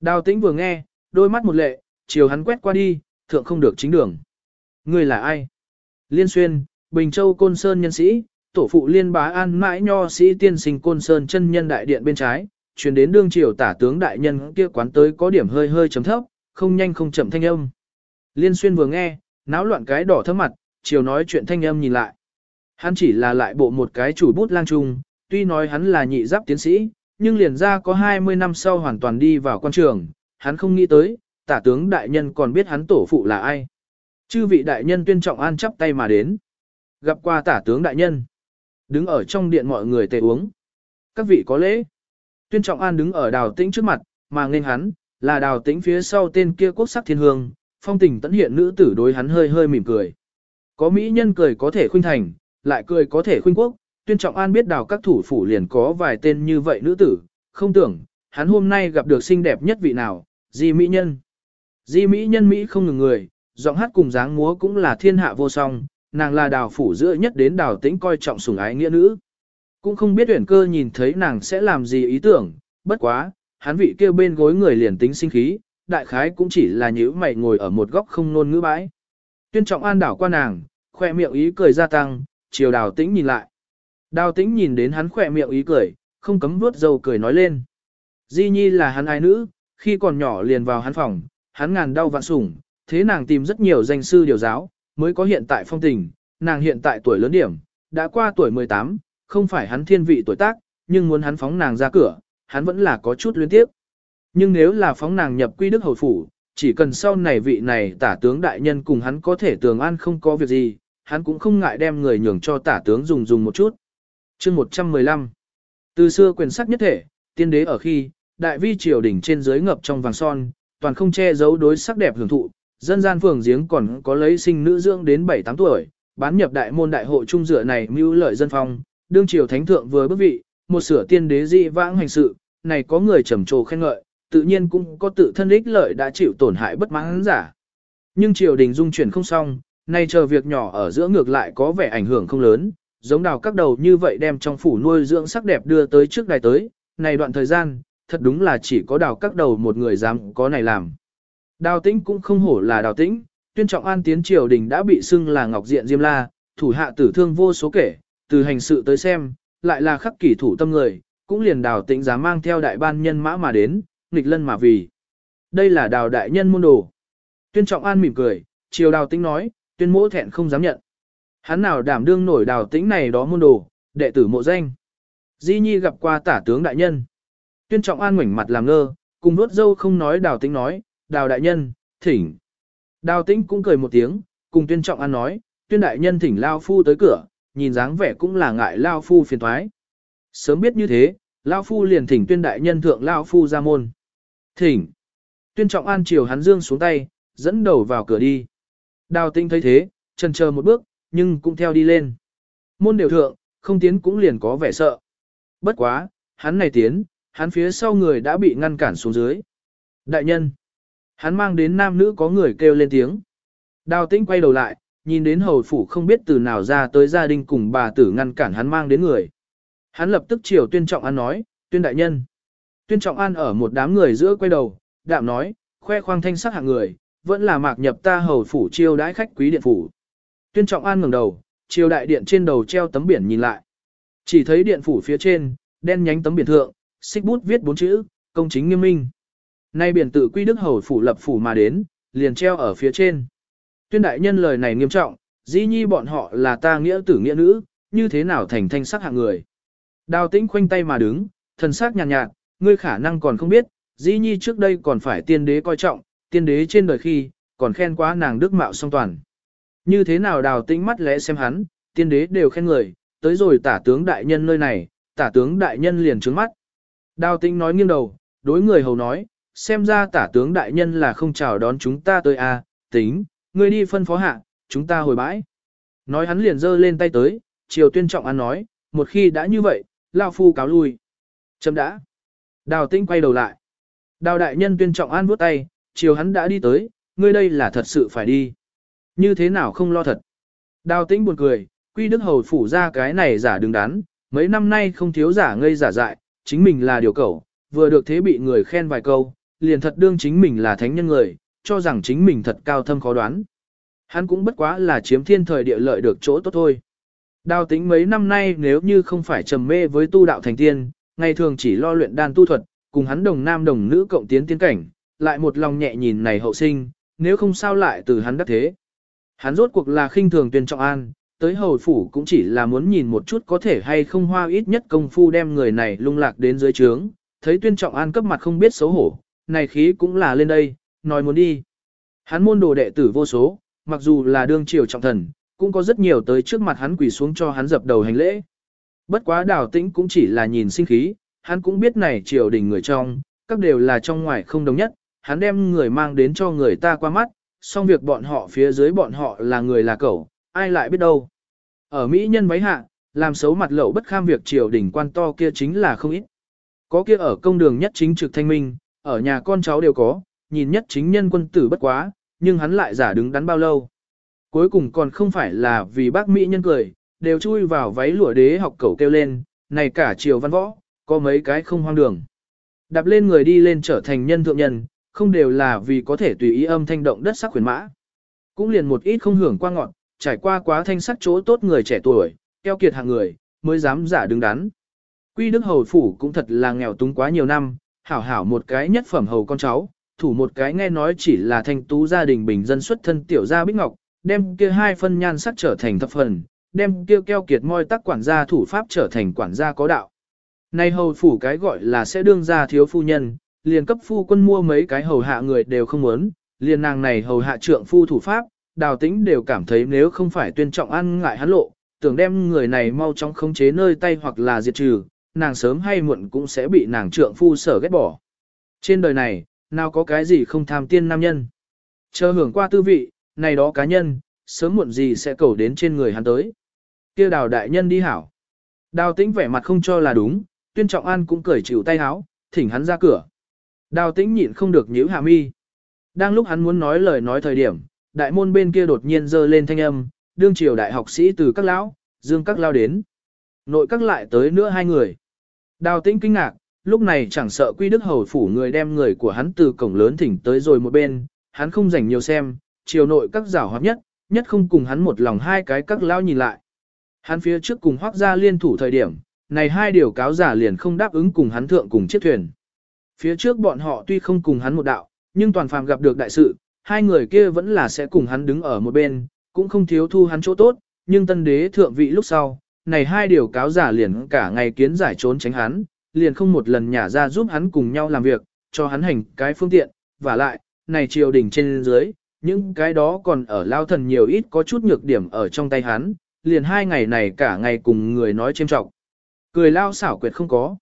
Đào tĩnh vừa nghe, đôi mắt một lệ, chiều hắn quét qua đi, thượng không được chính đường. Người là ai? Liên xuyên, Bình Châu Côn Sơn nhân sĩ, tổ phụ liên bá an mãi nho sĩ tiên sinh Côn Sơn chân nhân đại điện bên trái, chuyển đến đương triều tả tướng đại nhân kia quán tới có điểm hơi hơi chấm thấp, không nhanh không chậm thanh âm. Liên xuyên vừa nghe, náo loạn cái đỏ thấp mặt, chiều nói chuyện thanh âm nhìn lại. Hắn chỉ là lại bộ một cái chủ bút lang trung, tuy nói hắn là nhị giáp tiến sĩ, nhưng liền ra có 20 năm sau hoàn toàn đi vào quan trường, hắn không nghĩ tới, tả tướng đại nhân còn biết hắn tổ phụ là ai. Chư vị đại nhân tuyên trọng an chắp tay mà đến. Gặp qua tả tướng đại nhân. Đứng ở trong điện mọi người tề uống. Các vị có lễ. Tuyên trọng an đứng ở đào tĩnh trước mặt, mà nghênh hắn, là đào tĩnh phía sau tên kia quốc sắc thiên hương, phong tình tẫn hiện nữ tử đối hắn hơi hơi mỉm cười. Có mỹ nhân cười có thể khuynh thành, lại cười có thể khuynh quốc, tuyên trọng an biết đào các thủ phủ liền có vài tên như vậy nữ tử, không tưởng, hắn hôm nay gặp được xinh đẹp nhất vị nào, di mỹ nhân. Di mỹ nhân Mỹ không ngừng người, giọng hát cùng dáng múa cũng là thiên hạ vô song, nàng là đào phủ giữa nhất đến đào tĩnh coi trọng sủng ái nghĩa nữ. Cũng không biết tuyển cơ nhìn thấy nàng sẽ làm gì ý tưởng, bất quá, hắn vị kêu bên gối người liền tính sinh khí, đại khái cũng chỉ là nhíu mày ngồi ở một góc không nôn ngữ bãi. Tuyên trọng an đảo qua nàng, khoe miệng ý cười gia tăng, chiều đào tĩnh nhìn lại. Đào tĩnh nhìn đến hắn khỏe miệng ý cười, không cấm vuốt dầu cười nói lên. Di Nhi là hắn ai nữ, khi còn nhỏ liền vào hắn phòng, hắn ngàn đau vạn sủng, thế nàng tìm rất nhiều danh sư điều giáo, mới có hiện tại phong tình, nàng hiện tại tuổi lớn điểm, đã qua tuổi 18, không phải hắn thiên vị tuổi tác, nhưng muốn hắn phóng nàng ra cửa, hắn vẫn là có chút luyến tiếp. Nhưng nếu là phóng nàng nhập quy đức hầu phủ, chỉ cần sau này vị này tả tướng đại nhân cùng hắn có thể tường an không có việc gì, hắn cũng không ngại đem người nhường cho tả tướng dùng dùng một chút chương 115 Từ xưa quyền sắc nhất thể, tiên đế ở khi, đại vi triều đỉnh trên dưới ngập trong vàng son, toàn không che giấu đối sắc đẹp hưởng thụ, dân gian phường giếng còn có lấy sinh nữ dưỡng đến 7-8 tuổi, bán nhập đại môn đại hội trung dựa này mưu lợi dân phong, đương triều thánh thượng vừa bước vị, một sửa tiên đế dị vãng hành sự, này có người trầm trồ khen ngợi, tự nhiên cũng có tự thân ích lợi đã chịu tổn hại bất mãn giả. Nhưng triều đình dung chuyển không xong, nay chờ việc nhỏ ở giữa ngược lại có vẻ ảnh hưởng không lớn, giống đào các đầu như vậy đem trong phủ nuôi dưỡng sắc đẹp đưa tới trước đài tới, này đoạn thời gian, thật đúng là chỉ có đào các đầu một người dám có này làm. Đào tĩnh cũng không hổ là đào tĩnh, tuyên trọng an tiến triều đình đã bị xưng là ngọc diện diêm la, thủ hạ tử thương vô số kể, từ hành sự tới xem, lại là khắc kỷ thủ tâm người, cũng liền đào tĩnh dám mang theo đại ban nhân mã mà đến, nghịch lân mà vì. Đây là đào đại nhân môn đồ. Tuyên trọng an mỉm cười, triều đào tĩnh nói, tuyên mỗ thẹn không dám nhận. Hắn nào đảm đương nổi đào tĩnh này đó môn đồ, đệ tử mộ danh. Di Nhi gặp qua tả tướng đại nhân. Tuyên trọng an ngoảnh mặt làm ngơ, cùng nuốt dâu không nói đào tĩnh nói, đào đại nhân, thỉnh. Đào tĩnh cũng cười một tiếng, cùng tuyên trọng an nói, tuyên đại nhân thỉnh lao phu tới cửa, nhìn dáng vẻ cũng là ngại lao phu phiền thoái. Sớm biết như thế, lao phu liền thỉnh tuyên đại nhân thượng lao phu ra môn. Thỉnh. Tuyên trọng an chiều hắn dương xuống tay, dẫn đầu vào cửa đi. Đào tĩnh thấy thế, chân chờ một bước, nhưng cũng theo đi lên. Môn đều thượng, không tiến cũng liền có vẻ sợ. Bất quá, hắn này tiến, hắn phía sau người đã bị ngăn cản xuống dưới. Đại nhân, hắn mang đến nam nữ có người kêu lên tiếng. Đào tĩnh quay đầu lại, nhìn đến hầu phủ không biết từ nào ra tới gia đình cùng bà tử ngăn cản hắn mang đến người. Hắn lập tức chiều tuyên trọng an nói, tuyên đại nhân. Tuyên trọng an ở một đám người giữa quay đầu, đạm nói, khoe khoang thanh sắc hạng người, vẫn là mạc nhập ta hầu phủ chiêu đãi khách quý điện phủ. Tuyên trọng an ngẩng đầu, chiều đại điện trên đầu treo tấm biển nhìn lại. Chỉ thấy điện phủ phía trên, đen nhánh tấm biển thượng, xích bút viết bốn chữ, công chính nghiêm minh. Nay biển tự quy đức hầu phủ lập phủ mà đến, liền treo ở phía trên. Tuyên đại nhân lời này nghiêm trọng, dĩ nhi bọn họ là ta nghĩa tử nghĩa nữ, như thế nào thành thanh sắc hạng người. Đào tĩnh khoanh tay mà đứng, thần sắc nhàn nhạt, nhạt, ngươi khả năng còn không biết, dĩ nhi trước đây còn phải tiên đế coi trọng, tiên đế trên đời khi, còn khen quá nàng đức mạo song toàn. Như thế nào đào tĩnh mắt lẽ xem hắn, tiên đế đều khen người, tới rồi tả tướng đại nhân nơi này, tả tướng đại nhân liền trướng mắt. Đào tĩnh nói nghiêng đầu, đối người hầu nói, xem ra tả tướng đại nhân là không chào đón chúng ta tới a, à, tính, ngươi đi phân phó hạ, chúng ta hồi bãi. Nói hắn liền giơ lên tay tới, triều tuyên trọng ăn nói, một khi đã như vậy, lao phu cáo lui. Chấm đã. Đào tĩnh quay đầu lại. Đào đại nhân tuyên trọng an vuốt tay, chiều hắn đã đi tới, ngươi đây là thật sự phải đi. Như thế nào không lo thật. Đào tĩnh buồn cười, quy đức hầu phủ ra cái này giả đứng đắn, mấy năm nay không thiếu giả ngây giả dại, chính mình là điều cẩu, vừa được thế bị người khen vài câu, liền thật đương chính mình là thánh nhân người, cho rằng chính mình thật cao thâm khó đoán. Hắn cũng bất quá là chiếm thiên thời địa lợi được chỗ tốt thôi. Đào tính mấy năm nay nếu như không phải trầm mê với tu đạo thành tiên, ngày thường chỉ lo luyện đan tu thuật, cùng hắn đồng nam đồng nữ cộng tiến tiến cảnh, lại một lòng nhẹ nhìn này hậu sinh, nếu không sao lại từ hắn đắc thế. Hắn rốt cuộc là khinh thường tuyên trọng an, tới hầu phủ cũng chỉ là muốn nhìn một chút có thể hay không hoa ít nhất công phu đem người này lung lạc đến dưới trướng, thấy tuyên trọng an cấp mặt không biết xấu hổ, này khí cũng là lên đây, nói muốn đi. Hắn môn đồ đệ tử vô số, mặc dù là đương triều trọng thần, cũng có rất nhiều tới trước mặt hắn quỳ xuống cho hắn dập đầu hành lễ. Bất quá đào tĩnh cũng chỉ là nhìn sinh khí, hắn cũng biết này triều đình người trong, các đều là trong ngoài không đồng nhất, hắn đem người mang đến cho người ta qua mắt, xong việc bọn họ phía dưới bọn họ là người là cẩu, ai lại biết đâu. Ở Mỹ nhân váy hạ, làm xấu mặt lậu bất kham việc triều đình quan to kia chính là không ít. Có kia ở công đường nhất chính trực thanh minh, ở nhà con cháu đều có, nhìn nhất chính nhân quân tử bất quá, nhưng hắn lại giả đứng đắn bao lâu. Cuối cùng còn không phải là vì bác Mỹ nhân cười, đều chui vào váy lụa đế học cẩu kêu lên, này cả triều văn võ, có mấy cái không hoang đường. Đạp lên người đi lên trở thành nhân thượng nhân, không đều là vì có thể tùy ý âm thanh động đất sắc khuyến mã. Cũng liền một ít không hưởng qua ngọn, trải qua quá thanh sắc chỗ tốt người trẻ tuổi, keo kiệt hàng người, mới dám giả đứng đắn. Quy đức hầu phủ cũng thật là nghèo túng quá nhiều năm, hảo hảo một cái nhất phẩm hầu con cháu, thủ một cái nghe nói chỉ là thanh tú gia đình bình dân xuất thân tiểu gia bích ngọc, đem kia hai phân nhan sắc trở thành thập phần, đem kia keo kiệt môi tắc quản gia thủ pháp trở thành quản gia có đạo. Nay hầu phủ cái gọi là sẽ đương ra thiếu phu nhân, liền cấp phu quân mua mấy cái hầu hạ người đều không muốn, liền nàng này hầu hạ trượng phu thủ pháp, đào tĩnh đều cảm thấy nếu không phải tuyên trọng ăn ngại hắn lộ, tưởng đem người này mau chóng khống chế nơi tay hoặc là diệt trừ, nàng sớm hay muộn cũng sẽ bị nàng trượng phu sở ghét bỏ. Trên đời này, nào có cái gì không tham tiên nam nhân. Chờ hưởng qua tư vị, này đó cá nhân, sớm muộn gì sẽ cầu đến trên người hắn tới. kia đào đại nhân đi hảo. Đào tĩnh vẻ mặt không cho là đúng, tuyên trọng an cũng cởi chịu tay háo, thỉnh hắn ra cửa. Đào tĩnh nhịn không được nhíu hạ mi. Đang lúc hắn muốn nói lời nói thời điểm, đại môn bên kia đột nhiên dơ lên thanh âm, đương triều đại học sĩ từ các lão, dương các lao đến. Nội các lại tới nữa hai người. Đào tĩnh kinh ngạc, lúc này chẳng sợ quy đức hầu phủ người đem người của hắn từ cổng lớn thỉnh tới rồi một bên, hắn không rảnh nhiều xem, triều nội các giảo hoạt nhất, nhất không cùng hắn một lòng hai cái các lao nhìn lại. Hắn phía trước cùng hoác ra liên thủ thời điểm, này hai điều cáo giả liền không đáp ứng cùng hắn thượng cùng chiếc thuyền. Phía trước bọn họ tuy không cùng hắn một đạo, nhưng toàn phàm gặp được đại sự, hai người kia vẫn là sẽ cùng hắn đứng ở một bên, cũng không thiếu thu hắn chỗ tốt, nhưng tân đế thượng vị lúc sau, này hai điều cáo giả liền cả ngày kiến giải trốn tránh hắn, liền không một lần nhả ra giúp hắn cùng nhau làm việc, cho hắn hành cái phương tiện, và lại, này triều đình trên dưới, những cái đó còn ở lao thần nhiều ít có chút nhược điểm ở trong tay hắn, liền hai ngày này cả ngày cùng người nói chêm trọng. Cười lao xảo quyệt không có.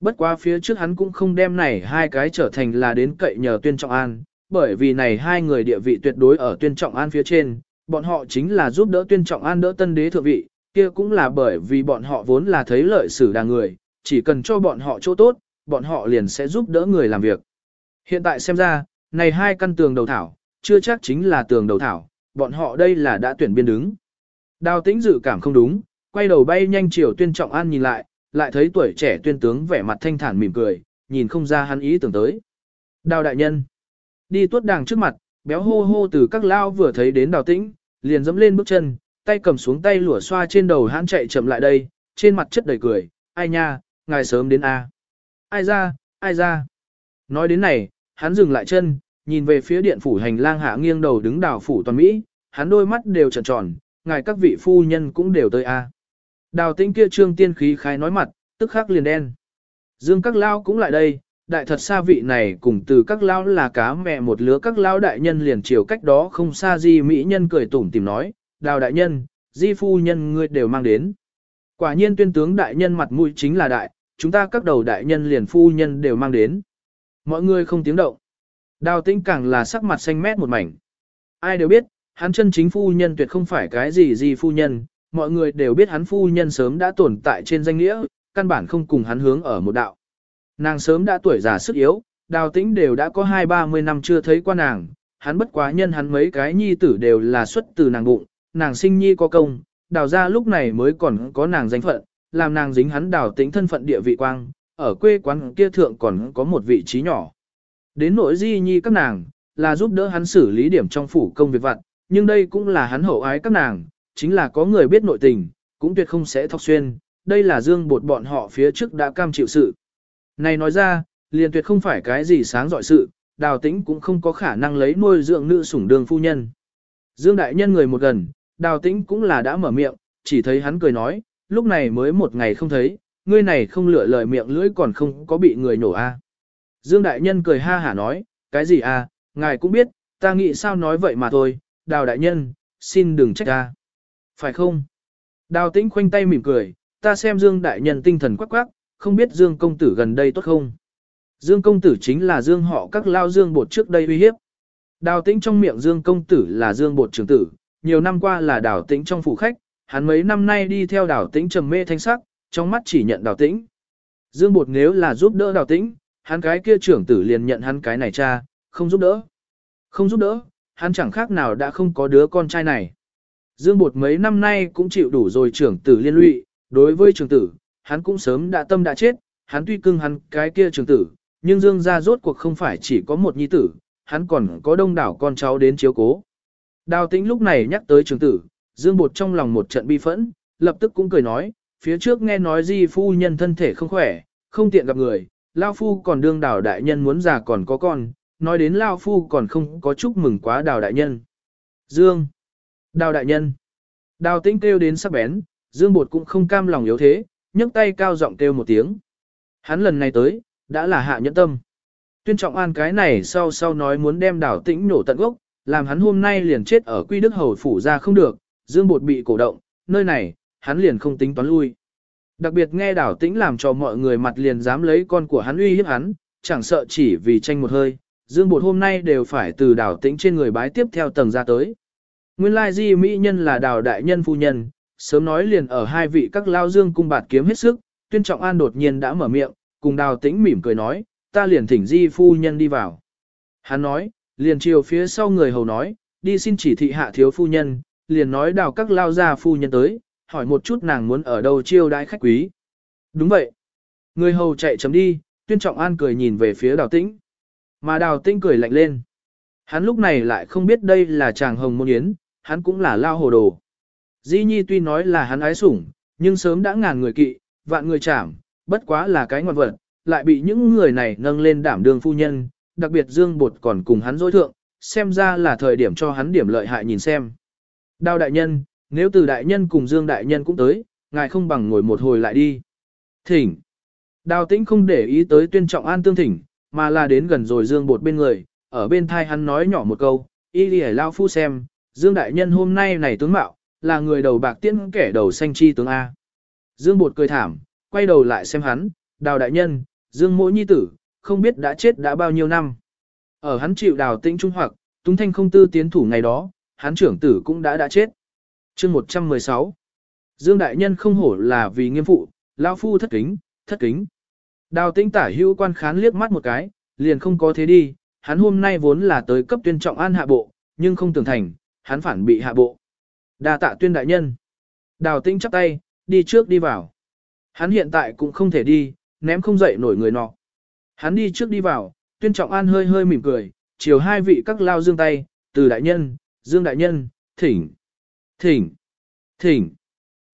Bất quá phía trước hắn cũng không đem này hai cái trở thành là đến cậy nhờ tuyên trọng an, bởi vì này hai người địa vị tuyệt đối ở tuyên trọng an phía trên, bọn họ chính là giúp đỡ tuyên trọng an đỡ tân đế thượng vị, kia cũng là bởi vì bọn họ vốn là thấy lợi xử đà người, chỉ cần cho bọn họ chỗ tốt, bọn họ liền sẽ giúp đỡ người làm việc. Hiện tại xem ra, này hai căn tường đầu thảo, chưa chắc chính là tường đầu thảo, bọn họ đây là đã tuyển biên đứng. Đào tĩnh dự cảm không đúng, quay đầu bay nhanh chiều tuyên trọng an nhìn lại, lại thấy tuổi trẻ tuyên tướng vẻ mặt thanh thản mỉm cười, nhìn không ra hắn ý tưởng tới. Đào đại nhân, đi tuốt đàng trước mặt, béo hô hô từ các lao vừa thấy đến đào tĩnh, liền dẫm lên bước chân, tay cầm xuống tay lụa xoa trên đầu hắn chạy chậm lại đây, trên mặt chất đầy cười, ai nha, ngài sớm đến a. Ai ra, ai ra. Nói đến này, hắn dừng lại chân, nhìn về phía điện phủ hành lang hạ nghiêng đầu đứng đào phủ toàn Mỹ, hắn đôi mắt đều tròn tròn, ngài các vị phu nhân cũng đều tới a. Đào tĩnh kia trương tiên khí khai nói mặt, tức khắc liền đen. Dương các lao cũng lại đây, đại thật xa vị này cùng từ các lao là cá mẹ một lứa các lao đại nhân liền chiều cách đó không xa gì mỹ nhân cười tủm tìm nói, đào đại nhân, di phu nhân ngươi đều mang đến. Quả nhiên tuyên tướng đại nhân mặt mũi chính là đại, chúng ta các đầu đại nhân liền phu nhân đều mang đến. Mọi người không tiếng động. Đào tĩnh càng là sắc mặt xanh mét một mảnh. Ai đều biết, hắn chân chính phu nhân tuyệt không phải cái gì gì phu nhân, mọi người đều biết hắn phu nhân sớm đã tồn tại trên danh nghĩa, căn bản không cùng hắn hướng ở một đạo. Nàng sớm đã tuổi già sức yếu, đào tĩnh đều đã có hai ba mươi năm chưa thấy qua nàng, hắn bất quá nhân hắn mấy cái nhi tử đều là xuất từ nàng bụng, nàng sinh nhi có công, đào ra lúc này mới còn có nàng danh phận, làm nàng dính hắn đào tĩnh thân phận địa vị quang, ở quê quán kia thượng còn có một vị trí nhỏ. Đến nỗi di nhi các nàng, là giúp đỡ hắn xử lý điểm trong phủ công việc vặt, nhưng đây cũng là hắn hậu ái các nàng, chính là có người biết nội tình, cũng tuyệt không sẽ thọc xuyên, đây là dương bột bọn họ phía trước đã cam chịu sự. Này nói ra, liền tuyệt không phải cái gì sáng dọi sự, đào tĩnh cũng không có khả năng lấy nuôi dưỡng nữ sủng đường phu nhân. Dương đại nhân người một gần, đào tĩnh cũng là đã mở miệng, chỉ thấy hắn cười nói, lúc này mới một ngày không thấy, ngươi này không lựa lời miệng lưỡi còn không có bị người nổ a. Dương đại nhân cười ha hả nói, cái gì à, ngài cũng biết, ta nghĩ sao nói vậy mà thôi, đào đại nhân, xin đừng trách ta. Phải không? Đào tĩnh khoanh tay mỉm cười, ta xem Dương đại nhân tinh thần quắc quắc, không biết Dương công tử gần đây tốt không? Dương công tử chính là Dương họ các lao Dương bột trước đây uy hiếp. Đào tĩnh trong miệng Dương công tử là Dương bột trưởng tử, nhiều năm qua là đào tĩnh trong phủ khách, hắn mấy năm nay đi theo đào tĩnh trầm mê thanh sắc, trong mắt chỉ nhận đào tĩnh. Dương bột nếu là giúp đỡ đào tĩnh, hắn cái kia trưởng tử liền nhận hắn cái này cha, không giúp đỡ. Không giúp đỡ, hắn chẳng khác nào đã không có đứa con trai này. Dương bột mấy năm nay cũng chịu đủ rồi trưởng tử liên lụy, đối với trưởng tử, hắn cũng sớm đã tâm đã chết, hắn tuy cưng hắn cái kia trưởng tử, nhưng Dương gia rốt cuộc không phải chỉ có một nhi tử, hắn còn có đông đảo con cháu đến chiếu cố. Đào tĩnh lúc này nhắc tới trưởng tử, Dương bột trong lòng một trận bi phẫn, lập tức cũng cười nói, phía trước nghe nói di phu nhân thân thể không khỏe, không tiện gặp người, Lao Phu còn đương đào đại nhân muốn già còn có con, nói đến Lao Phu còn không có chúc mừng quá đào đại nhân. Dương. Đào đại nhân. Đào tĩnh kêu đến sắc bén, Dương bột cũng không cam lòng yếu thế, nhấc tay cao giọng kêu một tiếng. Hắn lần này tới, đã là hạ nhẫn tâm. Tuyên trọng an cái này sau sau nói muốn đem đào tĩnh nổ tận gốc, làm hắn hôm nay liền chết ở quy đức hầu phủ ra không được, Dương bột bị cổ động, nơi này, hắn liền không tính toán lui. Đặc biệt nghe đảo tĩnh làm cho mọi người mặt liền dám lấy con của hắn uy hiếp hắn, chẳng sợ chỉ vì tranh một hơi, dương bột hôm nay đều phải từ đảo tĩnh trên người bái tiếp theo tầng ra tới. Nguyên lai di mỹ nhân là đào đại nhân phu nhân, sớm nói liền ở hai vị các lao dương cung bạt kiếm hết sức, tuyên trọng an đột nhiên đã mở miệng, cùng đào tĩnh mỉm cười nói, ta liền thỉnh di phu nhân đi vào. Hắn nói, liền chiều phía sau người hầu nói, đi xin chỉ thị hạ thiếu phu nhân, liền nói đào các lao gia phu nhân tới, hỏi một chút nàng muốn ở đâu chiêu đãi khách quý. Đúng vậy. Người hầu chạy chấm đi, tuyên trọng an cười nhìn về phía đào tĩnh. Mà đào tĩnh cười lạnh lên. Hắn lúc này lại không biết đây là chàng hồng môn yến, hắn cũng là lao hồ đồ. Di Nhi tuy nói là hắn ái sủng, nhưng sớm đã ngàn người kỵ, vạn người chảm, bất quá là cái ngoan vật, lại bị những người này nâng lên đảm đương phu nhân, đặc biệt Dương Bột còn cùng hắn dối thượng, xem ra là thời điểm cho hắn điểm lợi hại nhìn xem. Đào đại nhân, nếu từ đại nhân cùng Dương đại nhân cũng tới, ngài không bằng ngồi một hồi lại đi. Thỉnh. Đào tĩnh không để ý tới tuyên trọng an tương thỉnh, mà là đến gần rồi Dương bột bên người, ở bên thai hắn nói nhỏ một câu, y đi lao phu xem, Dương đại nhân hôm nay này tướng mạo, là người đầu bạc tiễn kẻ đầu xanh chi tướng A. Dương bột cười thảm, quay đầu lại xem hắn, đào đại nhân, Dương mỗi nhi tử, không biết đã chết đã bao nhiêu năm. Ở hắn chịu đào tĩnh trung hoặc, túng thanh không tư tiến thủ ngày đó, hắn trưởng tử cũng đã đã chết chương 116 Dương Đại Nhân không hổ là vì nghiêm phụ, lão phu thất kính, thất kính. Đào Tĩnh tả hữu quan khán liếc mắt một cái, liền không có thế đi, hắn hôm nay vốn là tới cấp tuyên trọng an hạ bộ, nhưng không tưởng thành, hắn phản bị hạ bộ. đa tạ tuyên đại nhân. Đào tinh chắp tay, đi trước đi vào. Hắn hiện tại cũng không thể đi, ném không dậy nổi người nọ. Hắn đi trước đi vào, tuyên trọng an hơi hơi mỉm cười, chiều hai vị các lao dương tay, từ đại nhân, dương đại nhân, thỉnh. Thỉnh! Thỉnh!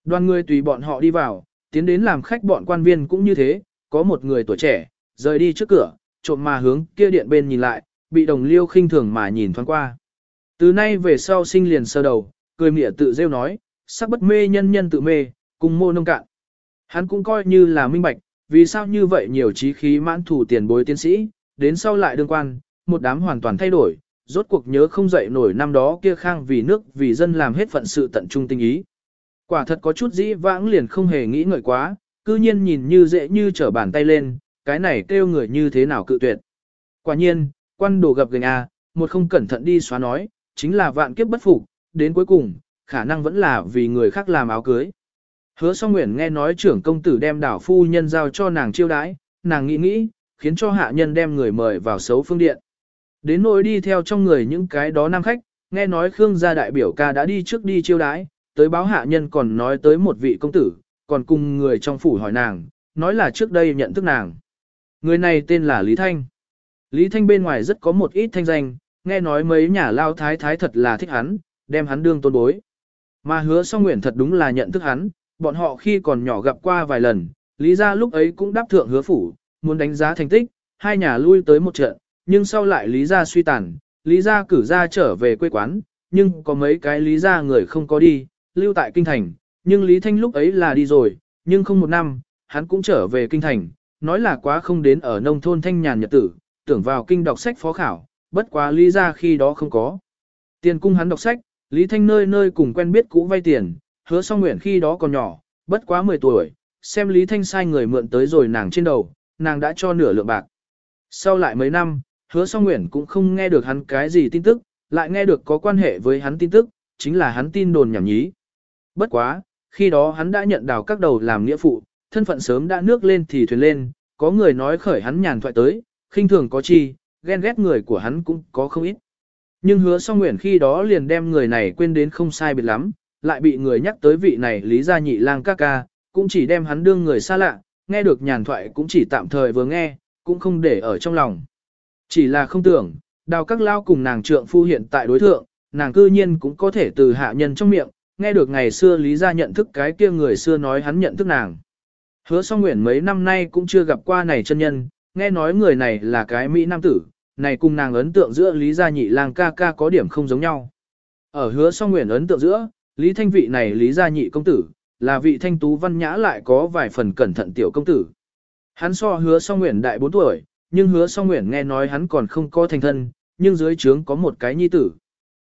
Đoàn người tùy bọn họ đi vào, tiến đến làm khách bọn quan viên cũng như thế, có một người tuổi trẻ, rời đi trước cửa, trộm mà hướng kia điện bên nhìn lại, bị đồng liêu khinh thường mà nhìn thoáng qua. Từ nay về sau sinh liền sơ đầu, cười mỉa tự rêu nói, sắc bất mê nhân nhân tự mê, cùng mô nông cạn. Hắn cũng coi như là minh bạch, vì sao như vậy nhiều trí khí mãn thủ tiền bối tiến sĩ, đến sau lại đương quan, một đám hoàn toàn thay đổi, rốt cuộc nhớ không dậy nổi năm đó kia khang vì nước vì dân làm hết phận sự tận trung tinh ý. Quả thật có chút dĩ vãng liền không hề nghĩ ngợi quá, cư nhiên nhìn như dễ như trở bàn tay lên, cái này kêu người như thế nào cự tuyệt. Quả nhiên, quan đồ gặp gành A, một không cẩn thận đi xóa nói, chính là vạn kiếp bất phục, đến cuối cùng, khả năng vẫn là vì người khác làm áo cưới. Hứa song nguyện nghe nói trưởng công tử đem đảo phu nhân giao cho nàng chiêu đãi, nàng nghĩ nghĩ, khiến cho hạ nhân đem người mời vào xấu phương điện. Đến nỗi đi theo trong người những cái đó nam khách, nghe nói Khương gia đại biểu ca đã đi trước đi chiêu đãi, tới báo hạ nhân còn nói tới một vị công tử, còn cùng người trong phủ hỏi nàng, nói là trước đây nhận thức nàng. Người này tên là Lý Thanh. Lý Thanh bên ngoài rất có một ít thanh danh, nghe nói mấy nhà lao thái thái thật là thích hắn, đem hắn đương tôn bối. Mà hứa song nguyện thật đúng là nhận thức hắn, bọn họ khi còn nhỏ gặp qua vài lần, Lý ra lúc ấy cũng đáp thượng hứa phủ, muốn đánh giá thành tích, hai nhà lui tới một trận, nhưng sau lại Lý ra suy tàn, Lý ra cử ra trở về quê quán, nhưng có mấy cái Lý ra người không có đi, lưu tại kinh thành, nhưng Lý Thanh lúc ấy là đi rồi, nhưng không một năm, hắn cũng trở về kinh thành, nói là quá không đến ở nông thôn thanh nhàn nhật tử, tưởng vào kinh đọc sách phó khảo, bất quá Lý ra khi đó không có. Tiền cung hắn đọc sách, Lý Thanh nơi nơi cùng quen biết cũ vay tiền, hứa song nguyện khi đó còn nhỏ, bất quá 10 tuổi, xem Lý Thanh sai người mượn tới rồi nàng trên đầu, nàng đã cho nửa lượng bạc. Sau lại mấy năm, hứa song nguyện cũng không nghe được hắn cái gì tin tức, lại nghe được có quan hệ với hắn tin tức, chính là hắn tin đồn nhảm nhí. Bất quá, khi đó hắn đã nhận đào các đầu làm nghĩa phụ, thân phận sớm đã nước lên thì thuyền lên, có người nói khởi hắn nhàn thoại tới, khinh thường có chi, ghen ghét người của hắn cũng có không ít. Nhưng hứa song nguyện khi đó liền đem người này quên đến không sai biệt lắm, lại bị người nhắc tới vị này lý gia nhị lang ca ca, cũng chỉ đem hắn đương người xa lạ, nghe được nhàn thoại cũng chỉ tạm thời vừa nghe, cũng không để ở trong lòng. Chỉ là không tưởng, đào các lao cùng nàng trượng phu hiện tại đối thượng, nàng cư nhiên cũng có thể từ hạ nhân trong miệng, nghe được ngày xưa lý gia nhận thức cái kia người xưa nói hắn nhận thức nàng. Hứa song nguyện mấy năm nay cũng chưa gặp qua này chân nhân, nghe nói người này là cái Mỹ Nam tử, này cùng nàng ấn tượng giữa Lý Gia Nhị Lang ca ca có điểm không giống nhau. Ở hứa song nguyện ấn tượng giữa, Lý Thanh vị này Lý Gia Nhị công tử, là vị thanh tú văn nhã lại có vài phần cẩn thận tiểu công tử. Hắn so hứa song nguyện đại 4 tuổi, nhưng hứa song nguyện nghe nói hắn còn không có thành thân, nhưng dưới trướng có một cái nhi tử.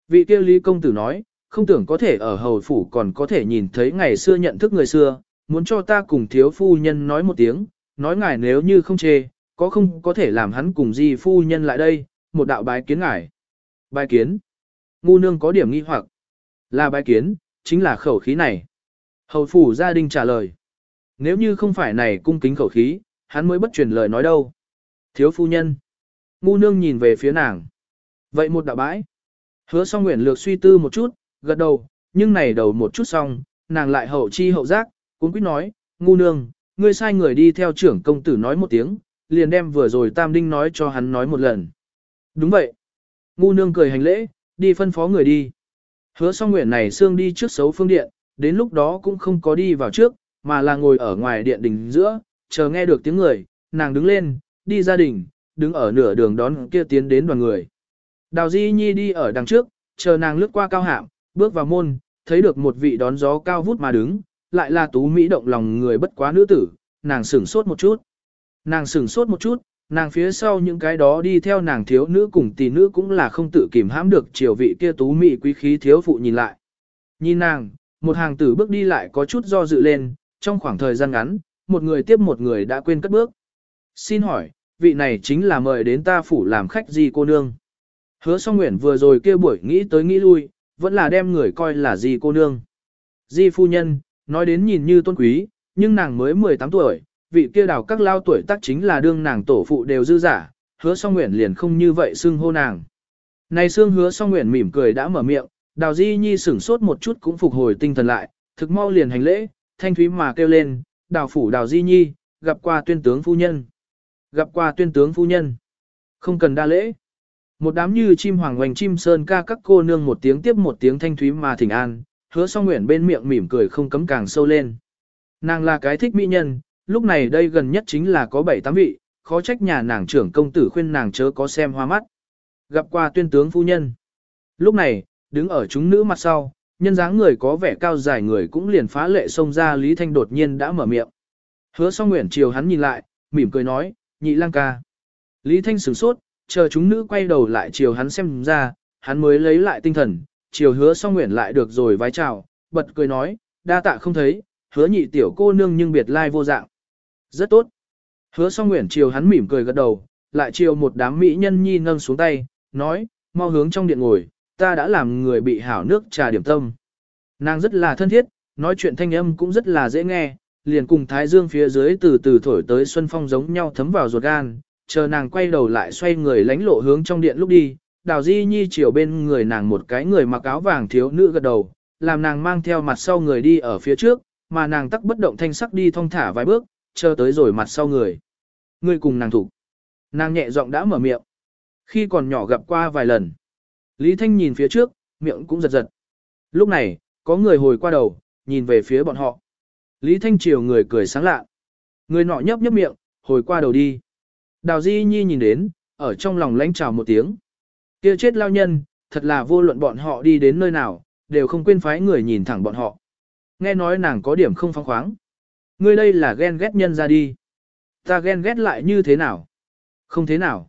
Vị kia Lý công tử nói, không tưởng có thể ở hầu phủ còn có thể nhìn thấy ngày xưa nhận thức người xưa, muốn cho ta cùng thiếu phu nhân nói một tiếng, nói ngài nếu như không chê, có không có thể làm hắn cùng di phu nhân lại đây, một đạo bái kiến ngải Bái kiến. Ngu nương có điểm nghi hoặc. Là bái kiến, chính là khẩu khí này. Hầu phủ gia đình trả lời. Nếu như không phải này cung kính khẩu khí, hắn mới bất truyền lời nói đâu. Thiếu phu nhân. Ngu nương nhìn về phía nàng. Vậy một đạo bãi. Hứa song nguyện lược suy tư một chút, gật đầu, nhưng này đầu một chút xong, nàng lại hậu chi hậu giác, cũng quyết nói, ngu nương, ngươi sai người đi theo trưởng công tử nói một tiếng, liền đem vừa rồi tam đinh nói cho hắn nói một lần. Đúng vậy. Ngu nương cười hành lễ, đi phân phó người đi. Hứa song nguyện này xương đi trước xấu phương điện, đến lúc đó cũng không có đi vào trước, mà là ngồi ở ngoài điện đình giữa, chờ nghe được tiếng người, nàng đứng lên, đi ra đình, đứng ở nửa đường đón kia tiến đến đoàn người. Đào Di Nhi đi ở đằng trước, chờ nàng lướt qua cao hạm, bước vào môn, thấy được một vị đón gió cao vút mà đứng, lại là tú mỹ động lòng người bất quá nữ tử, nàng sửng sốt một chút. Nàng sửng sốt một chút, nàng phía sau những cái đó đi theo nàng thiếu nữ cùng tỷ nữ cũng là không tự kìm hãm được chiều vị kia tú mỹ quý khí thiếu phụ nhìn lại. Nhìn nàng, một hàng tử bước đi lại có chút do dự lên, trong khoảng thời gian ngắn, một người tiếp một người đã quên cất bước. Xin hỏi, vị này chính là mời đến ta phủ làm khách gì cô nương. Hứa song nguyện vừa rồi kia buổi nghĩ tới nghĩ lui, vẫn là đem người coi là gì cô nương. Di phu nhân, nói đến nhìn như tôn quý, nhưng nàng mới 18 tuổi, vị kia đào các lao tuổi tác chính là đương nàng tổ phụ đều dư giả, hứa song nguyện liền không như vậy xưng hô nàng. Này xương hứa song nguyện mỉm cười đã mở miệng, đào di nhi sửng sốt một chút cũng phục hồi tinh thần lại, thực mau liền hành lễ, thanh thúy mà kêu lên, đào phủ đào di nhi, gặp qua tuyên tướng phu nhân. Gặp qua tuyên tướng phu nhân. Không cần đa lễ. Một đám như chim hoàng hoành chim sơn ca các cô nương một tiếng tiếp một tiếng thanh thúy mà thỉnh an, hứa song nguyện bên miệng mỉm cười không cấm càng sâu lên. Nàng là cái thích mỹ nhân, lúc này đây gần nhất chính là có bảy tám vị, khó trách nhà nàng trưởng công tử khuyên nàng chớ có xem hoa mắt. gặp qua tuyên tướng phu nhân. Lúc này, đứng ở chúng nữ mặt sau, nhân dáng người có vẻ cao dài người cũng liền phá lệ xông ra Lý Thanh đột nhiên đã mở miệng. Hứa song nguyện chiều hắn nhìn lại, mỉm cười nói, nhị lang ca. Lý Thanh sửng sốt, chờ chúng nữ quay đầu lại chiều hắn xem ra, hắn mới lấy lại tinh thần, chiều hứa song nguyện lại được rồi vái chào, bật cười nói, đa tạ không thấy, hứa nhị tiểu cô nương nhưng biệt lai vô dạng. Rất tốt. Hứa song nguyện chiều hắn mỉm cười gật đầu, lại chiều một đám mỹ nhân nhi nâng xuống tay, nói, mau hướng trong điện ngồi, ta đã làm người bị hảo nước trà điểm tâm. Nàng rất là thân thiết, nói chuyện thanh âm cũng rất là dễ nghe, liền cùng thái dương phía dưới từ từ thổi tới xuân phong giống nhau thấm vào ruột gan, chờ nàng quay đầu lại xoay người lánh lộ hướng trong điện lúc đi, đào di nhi chiều bên người nàng một cái người mặc áo vàng thiếu nữ gật đầu, làm nàng mang theo mặt sau người đi ở phía trước, mà nàng tắc bất động thanh sắc đi thong thả vài bước, chờ tới rồi mặt sau người. Người cùng nàng thủ. Nàng nhẹ giọng đã mở miệng. Khi còn nhỏ gặp qua vài lần. Lý Thanh nhìn phía trước, miệng cũng giật giật. Lúc này, có người hồi qua đầu, nhìn về phía bọn họ. Lý Thanh chiều người cười sáng lạ. Người nọ nhấp nhấp miệng, hồi qua đầu đi. Đào Di Nhi nhìn đến, ở trong lòng lánh trào một tiếng. kia chết lao nhân, thật là vô luận bọn họ đi đến nơi nào, đều không quên phái người nhìn thẳng bọn họ. Nghe nói nàng có điểm không phong khoáng. Ngươi đây là ghen ghét nhân ra đi. Ta ghen ghét lại như thế nào? Không thế nào.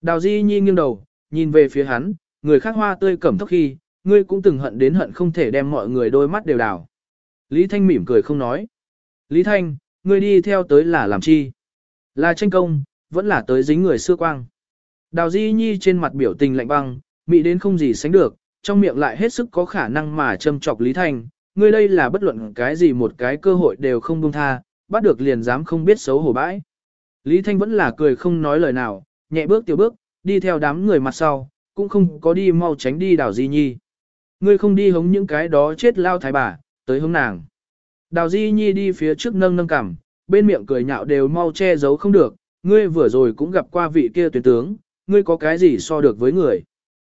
Đào Di Nhi nghiêng đầu, nhìn về phía hắn, người khác hoa tươi cẩm thốc khi, ngươi cũng từng hận đến hận không thể đem mọi người đôi mắt đều đào. Lý Thanh mỉm cười không nói. Lý Thanh, ngươi đi theo tới là làm chi? Là tranh công, vẫn là tới dính người xưa quang. Đào Di Nhi trên mặt biểu tình lạnh băng, mị đến không gì sánh được, trong miệng lại hết sức có khả năng mà châm chọc Lý Thanh. Ngươi đây là bất luận cái gì một cái cơ hội đều không buông tha, bắt được liền dám không biết xấu hổ bãi. Lý Thanh vẫn là cười không nói lời nào, nhẹ bước tiểu bước, đi theo đám người mặt sau, cũng không có đi mau tránh đi đào Di Nhi. Ngươi không đi hống những cái đó chết lao thái bà, tới hống nàng. Đào Di Nhi đi phía trước nâng nâng cằm, bên miệng cười nhạo đều mau che giấu không được, ngươi vừa rồi cũng gặp qua vị kia tuyển tướng, ngươi có cái gì so được với người.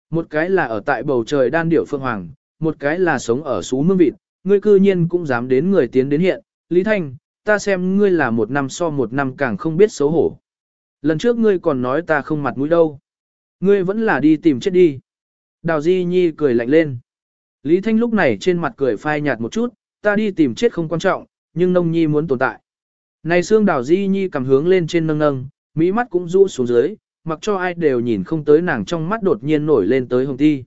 Một cái là ở tại bầu trời đan điểu phương hoàng, một cái là sống ở xú mương vịt, ngươi cư nhiên cũng dám đến người tiến đến hiện, Lý Thanh, ta xem ngươi là một năm so một năm càng không biết xấu hổ. Lần trước ngươi còn nói ta không mặt mũi đâu. Ngươi vẫn là đi tìm chết đi. Đào Di Nhi cười lạnh lên. Lý Thanh lúc này trên mặt cười phai nhạt một chút, ta đi tìm chết không quan trọng, nhưng nông nhi muốn tồn tại. Này xương đào Di Nhi cầm hướng lên trên nâng nâng, mỹ mắt cũng rũ xuống dưới, mặc cho ai đều nhìn không tới nàng trong mắt đột nhiên nổi lên tới hồng ti.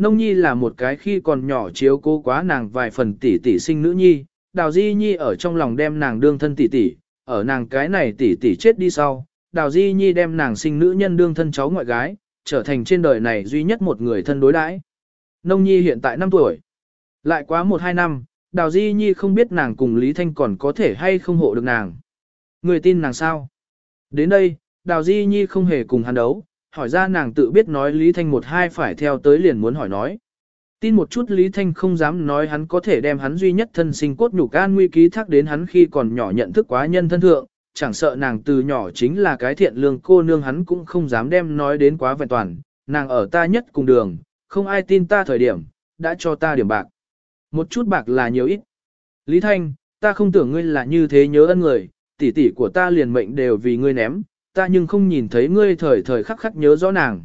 Nông nhi là một cái khi còn nhỏ chiếu cố quá nàng vài phần tỷ tỷ sinh nữ nhi, đào Di Nhi ở trong lòng đem nàng đương thân tỷ tỷ, ở nàng cái này tỷ tỷ chết đi sau, đào Di Nhi đem nàng sinh nữ nhân đương thân cháu ngoại gái, trở thành trên đời này duy nhất một người thân đối đãi. Nông Nhi hiện tại 5 tuổi. Lại quá 1-2 năm, Đào Di Nhi không biết nàng cùng Lý Thanh còn có thể hay không hộ được nàng. Người tin nàng sao? Đến đây, Đào Di Nhi không hề cùng hắn đấu, hỏi ra nàng tự biết nói Lý Thanh một hai phải theo tới liền muốn hỏi nói. Tin một chút Lý Thanh không dám nói hắn có thể đem hắn duy nhất thân sinh cốt nhục an nguy ký thác đến hắn khi còn nhỏ nhận thức quá nhân thân thượng, chẳng sợ nàng từ nhỏ chính là cái thiện lương cô nương hắn cũng không dám đem nói đến quá vẹn toàn, nàng ở ta nhất cùng đường, không ai tin ta thời điểm, đã cho ta điểm bạc. Một chút bạc là nhiều ít. Lý Thanh, ta không tưởng ngươi là như thế nhớ ân người, tỷ tỷ của ta liền mệnh đều vì ngươi ném, ta nhưng không nhìn thấy ngươi thời thời khắc khắc nhớ rõ nàng.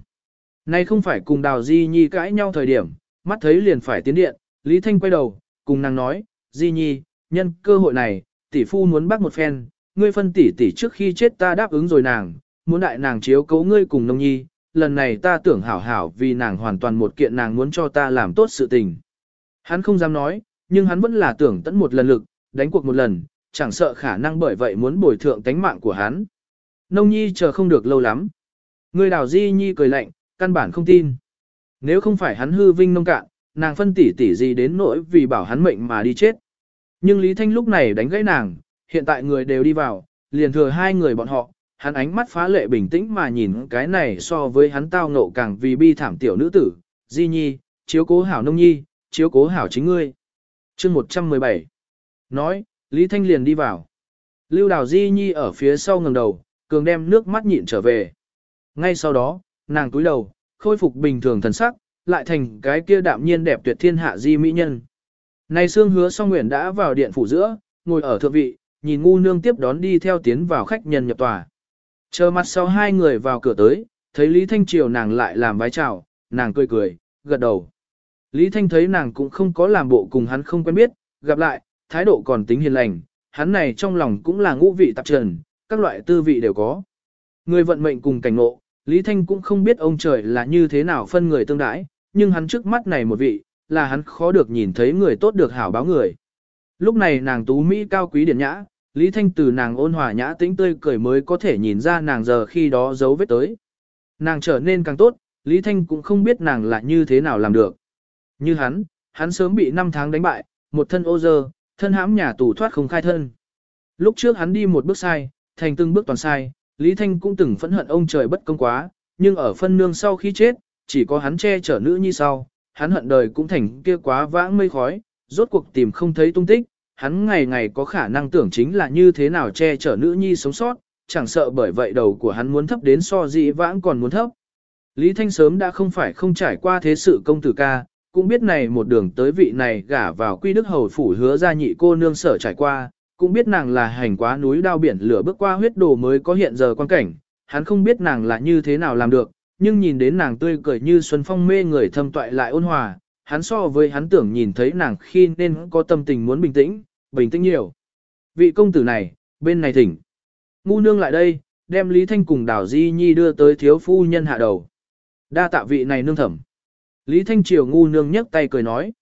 Nay không phải cùng đào Di Nhi cãi nhau thời điểm, mắt thấy liền phải tiến điện, Lý Thanh quay đầu, cùng nàng nói, Di Nhi, nhân cơ hội này, tỷ phu muốn bắt một phen, ngươi phân tỷ tỷ trước khi chết ta đáp ứng rồi nàng, muốn đại nàng chiếu cấu ngươi cùng nông nhi, lần này ta tưởng hảo hảo vì nàng hoàn toàn một kiện nàng muốn cho ta làm tốt sự tình. Hắn không dám nói, nhưng hắn vẫn là tưởng tận một lần lực, đánh cuộc một lần, chẳng sợ khả năng bởi vậy muốn bồi thượng tánh mạng của hắn. Nông nhi chờ không được lâu lắm. Người đào di nhi cười lạnh, căn bản không tin. Nếu không phải hắn hư vinh nông cạn, nàng phân tỉ tỉ gì đến nỗi vì bảo hắn mệnh mà đi chết. Nhưng Lý Thanh lúc này đánh gãy nàng, hiện tại người đều đi vào, liền thừa hai người bọn họ, hắn ánh mắt phá lệ bình tĩnh mà nhìn cái này so với hắn tao ngộ càng vì bi thảm tiểu nữ tử, Di Nhi, chiếu cố hảo nông nhi, chiếu cố hảo chính ngươi. chương 117 Nói, Lý Thanh liền đi vào. Lưu đào Di Nhi ở phía sau ngừng đầu, cường đem nước mắt nhịn trở về. Ngay sau đó, nàng túi đầu, khôi phục bình thường thần sắc, lại thành cái kia đạm nhiên đẹp tuyệt thiên hạ Di Mỹ Nhân. Này xương hứa song nguyện đã vào điện phủ giữa, ngồi ở thượng vị, nhìn ngu nương tiếp đón đi theo tiến vào khách nhân nhập tòa. Chờ mặt sau hai người vào cửa tới, thấy Lý Thanh triều nàng lại làm vái chào, nàng cười cười, gật đầu. Lý Thanh thấy nàng cũng không có làm bộ cùng hắn không quen biết, gặp lại, thái độ còn tính hiền lành, hắn này trong lòng cũng là ngũ vị tạp trần, các loại tư vị đều có. Người vận mệnh cùng cảnh ngộ, Lý Thanh cũng không biết ông trời là như thế nào phân người tương đãi, nhưng hắn trước mắt này một vị, là hắn khó được nhìn thấy người tốt được hảo báo người. Lúc này nàng tú Mỹ cao quý điển nhã, Lý Thanh từ nàng ôn hòa nhã tĩnh tươi cười mới có thể nhìn ra nàng giờ khi đó giấu vết tới. Nàng trở nên càng tốt, Lý Thanh cũng không biết nàng là như thế nào làm được. Như hắn, hắn sớm bị 5 tháng đánh bại, một thân ô dơ, thân hãm nhà tù thoát không khai thân. Lúc trước hắn đi một bước sai, thành từng bước toàn sai, Lý Thanh cũng từng phẫn hận ông trời bất công quá, nhưng ở phân nương sau khi chết, chỉ có hắn che chở nữ nhi sau, hắn hận đời cũng thành kia quá vãng mây khói, rốt cuộc tìm không thấy tung tích, hắn ngày ngày có khả năng tưởng chính là như thế nào che chở nữ nhi sống sót, chẳng sợ bởi vậy đầu của hắn muốn thấp đến so dị vãng còn muốn thấp. Lý Thanh sớm đã không phải không trải qua thế sự công tử ca, cũng biết này một đường tới vị này gả vào quy đức hầu phủ hứa ra nhị cô nương sở trải qua, cũng biết nàng là hành quá núi đao biển lửa bước qua huyết đồ mới có hiện giờ quan cảnh, hắn không biết nàng là như thế nào làm được, nhưng nhìn đến nàng tươi cười như xuân phong mê người thâm toại lại ôn hòa, hắn so với hắn tưởng nhìn thấy nàng khi nên có tâm tình muốn bình tĩnh, bình tĩnh nhiều. Vị công tử này, bên này thỉnh. Ngu nương lại đây, đem Lý Thanh cùng Đào Di Nhi đưa tới thiếu phu nhân hạ đầu. Đa tạ vị này nương thẩm. Lý Thanh Triều ngu nương nhấc tay cười nói.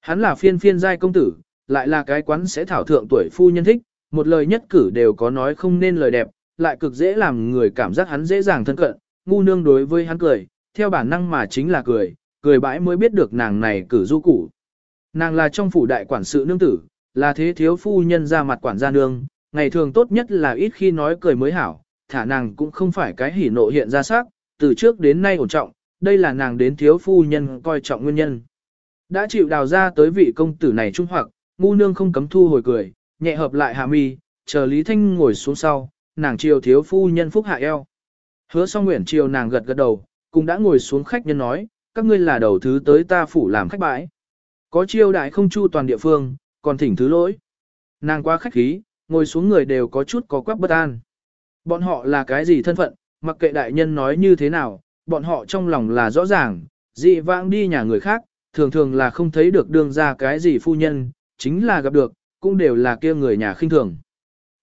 Hắn là phiên phiên giai công tử, lại là cái quán sẽ thảo thượng tuổi phu nhân thích, một lời nhất cử đều có nói không nên lời đẹp, lại cực dễ làm người cảm giác hắn dễ dàng thân cận, ngu nương đối với hắn cười, theo bản năng mà chính là cười, cười bãi mới biết được nàng này cử du củ. Nàng là trong phủ đại quản sự nương tử, là thế thiếu phu nhân ra mặt quản gia nương, ngày thường tốt nhất là ít khi nói cười mới hảo, thả nàng cũng không phải cái hỉ nộ hiện ra sắc, từ trước đến nay ổn trọng, đây là nàng đến thiếu phu nhân coi trọng nguyên nhân. Đã chịu đào ra tới vị công tử này trung hoặc, ngu nương không cấm thu hồi cười, nhẹ hợp lại hạ mi, chờ Lý Thanh ngồi xuống sau, nàng chiều thiếu phu nhân phúc hạ eo. Hứa song nguyện chiều nàng gật gật đầu, cũng đã ngồi xuống khách nhân nói, các ngươi là đầu thứ tới ta phủ làm khách bãi. Có chiêu đại không chu toàn địa phương, còn thỉnh thứ lỗi. Nàng quá khách khí, ngồi xuống người đều có chút có quắc bất an. Bọn họ là cái gì thân phận, mặc kệ đại nhân nói như thế nào, bọn họ trong lòng là rõ ràng, dị vãng đi nhà người khác, thường thường là không thấy được đương ra cái gì phu nhân, chính là gặp được, cũng đều là kia người nhà khinh thường.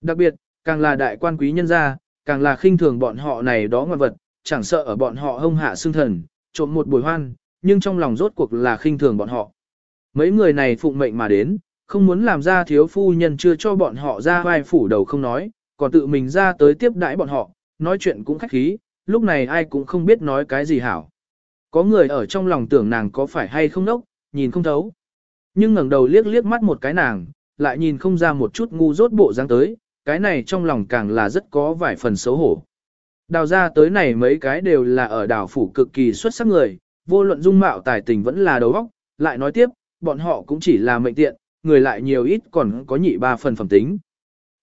Đặc biệt, càng là đại quan quý nhân gia, càng là khinh thường bọn họ này đó ngoan vật, chẳng sợ ở bọn họ hông hạ xương thần, trộm một buổi hoan, nhưng trong lòng rốt cuộc là khinh thường bọn họ. Mấy người này phụng mệnh mà đến, không muốn làm ra thiếu phu nhân chưa cho bọn họ ra vai phủ đầu không nói, còn tự mình ra tới tiếp đãi bọn họ, nói chuyện cũng khách khí, lúc này ai cũng không biết nói cái gì hảo. Có người ở trong lòng tưởng nàng có phải hay không đốc, nhìn không thấu. Nhưng ngẩng đầu liếc liếc mắt một cái nàng, lại nhìn không ra một chút ngu rốt bộ dáng tới, cái này trong lòng càng là rất có vài phần xấu hổ. Đào ra tới này mấy cái đều là ở đảo phủ cực kỳ xuất sắc người, vô luận dung mạo tài tình vẫn là đầu óc, lại nói tiếp, bọn họ cũng chỉ là mệnh tiện, người lại nhiều ít còn có nhị ba phần phẩm tính.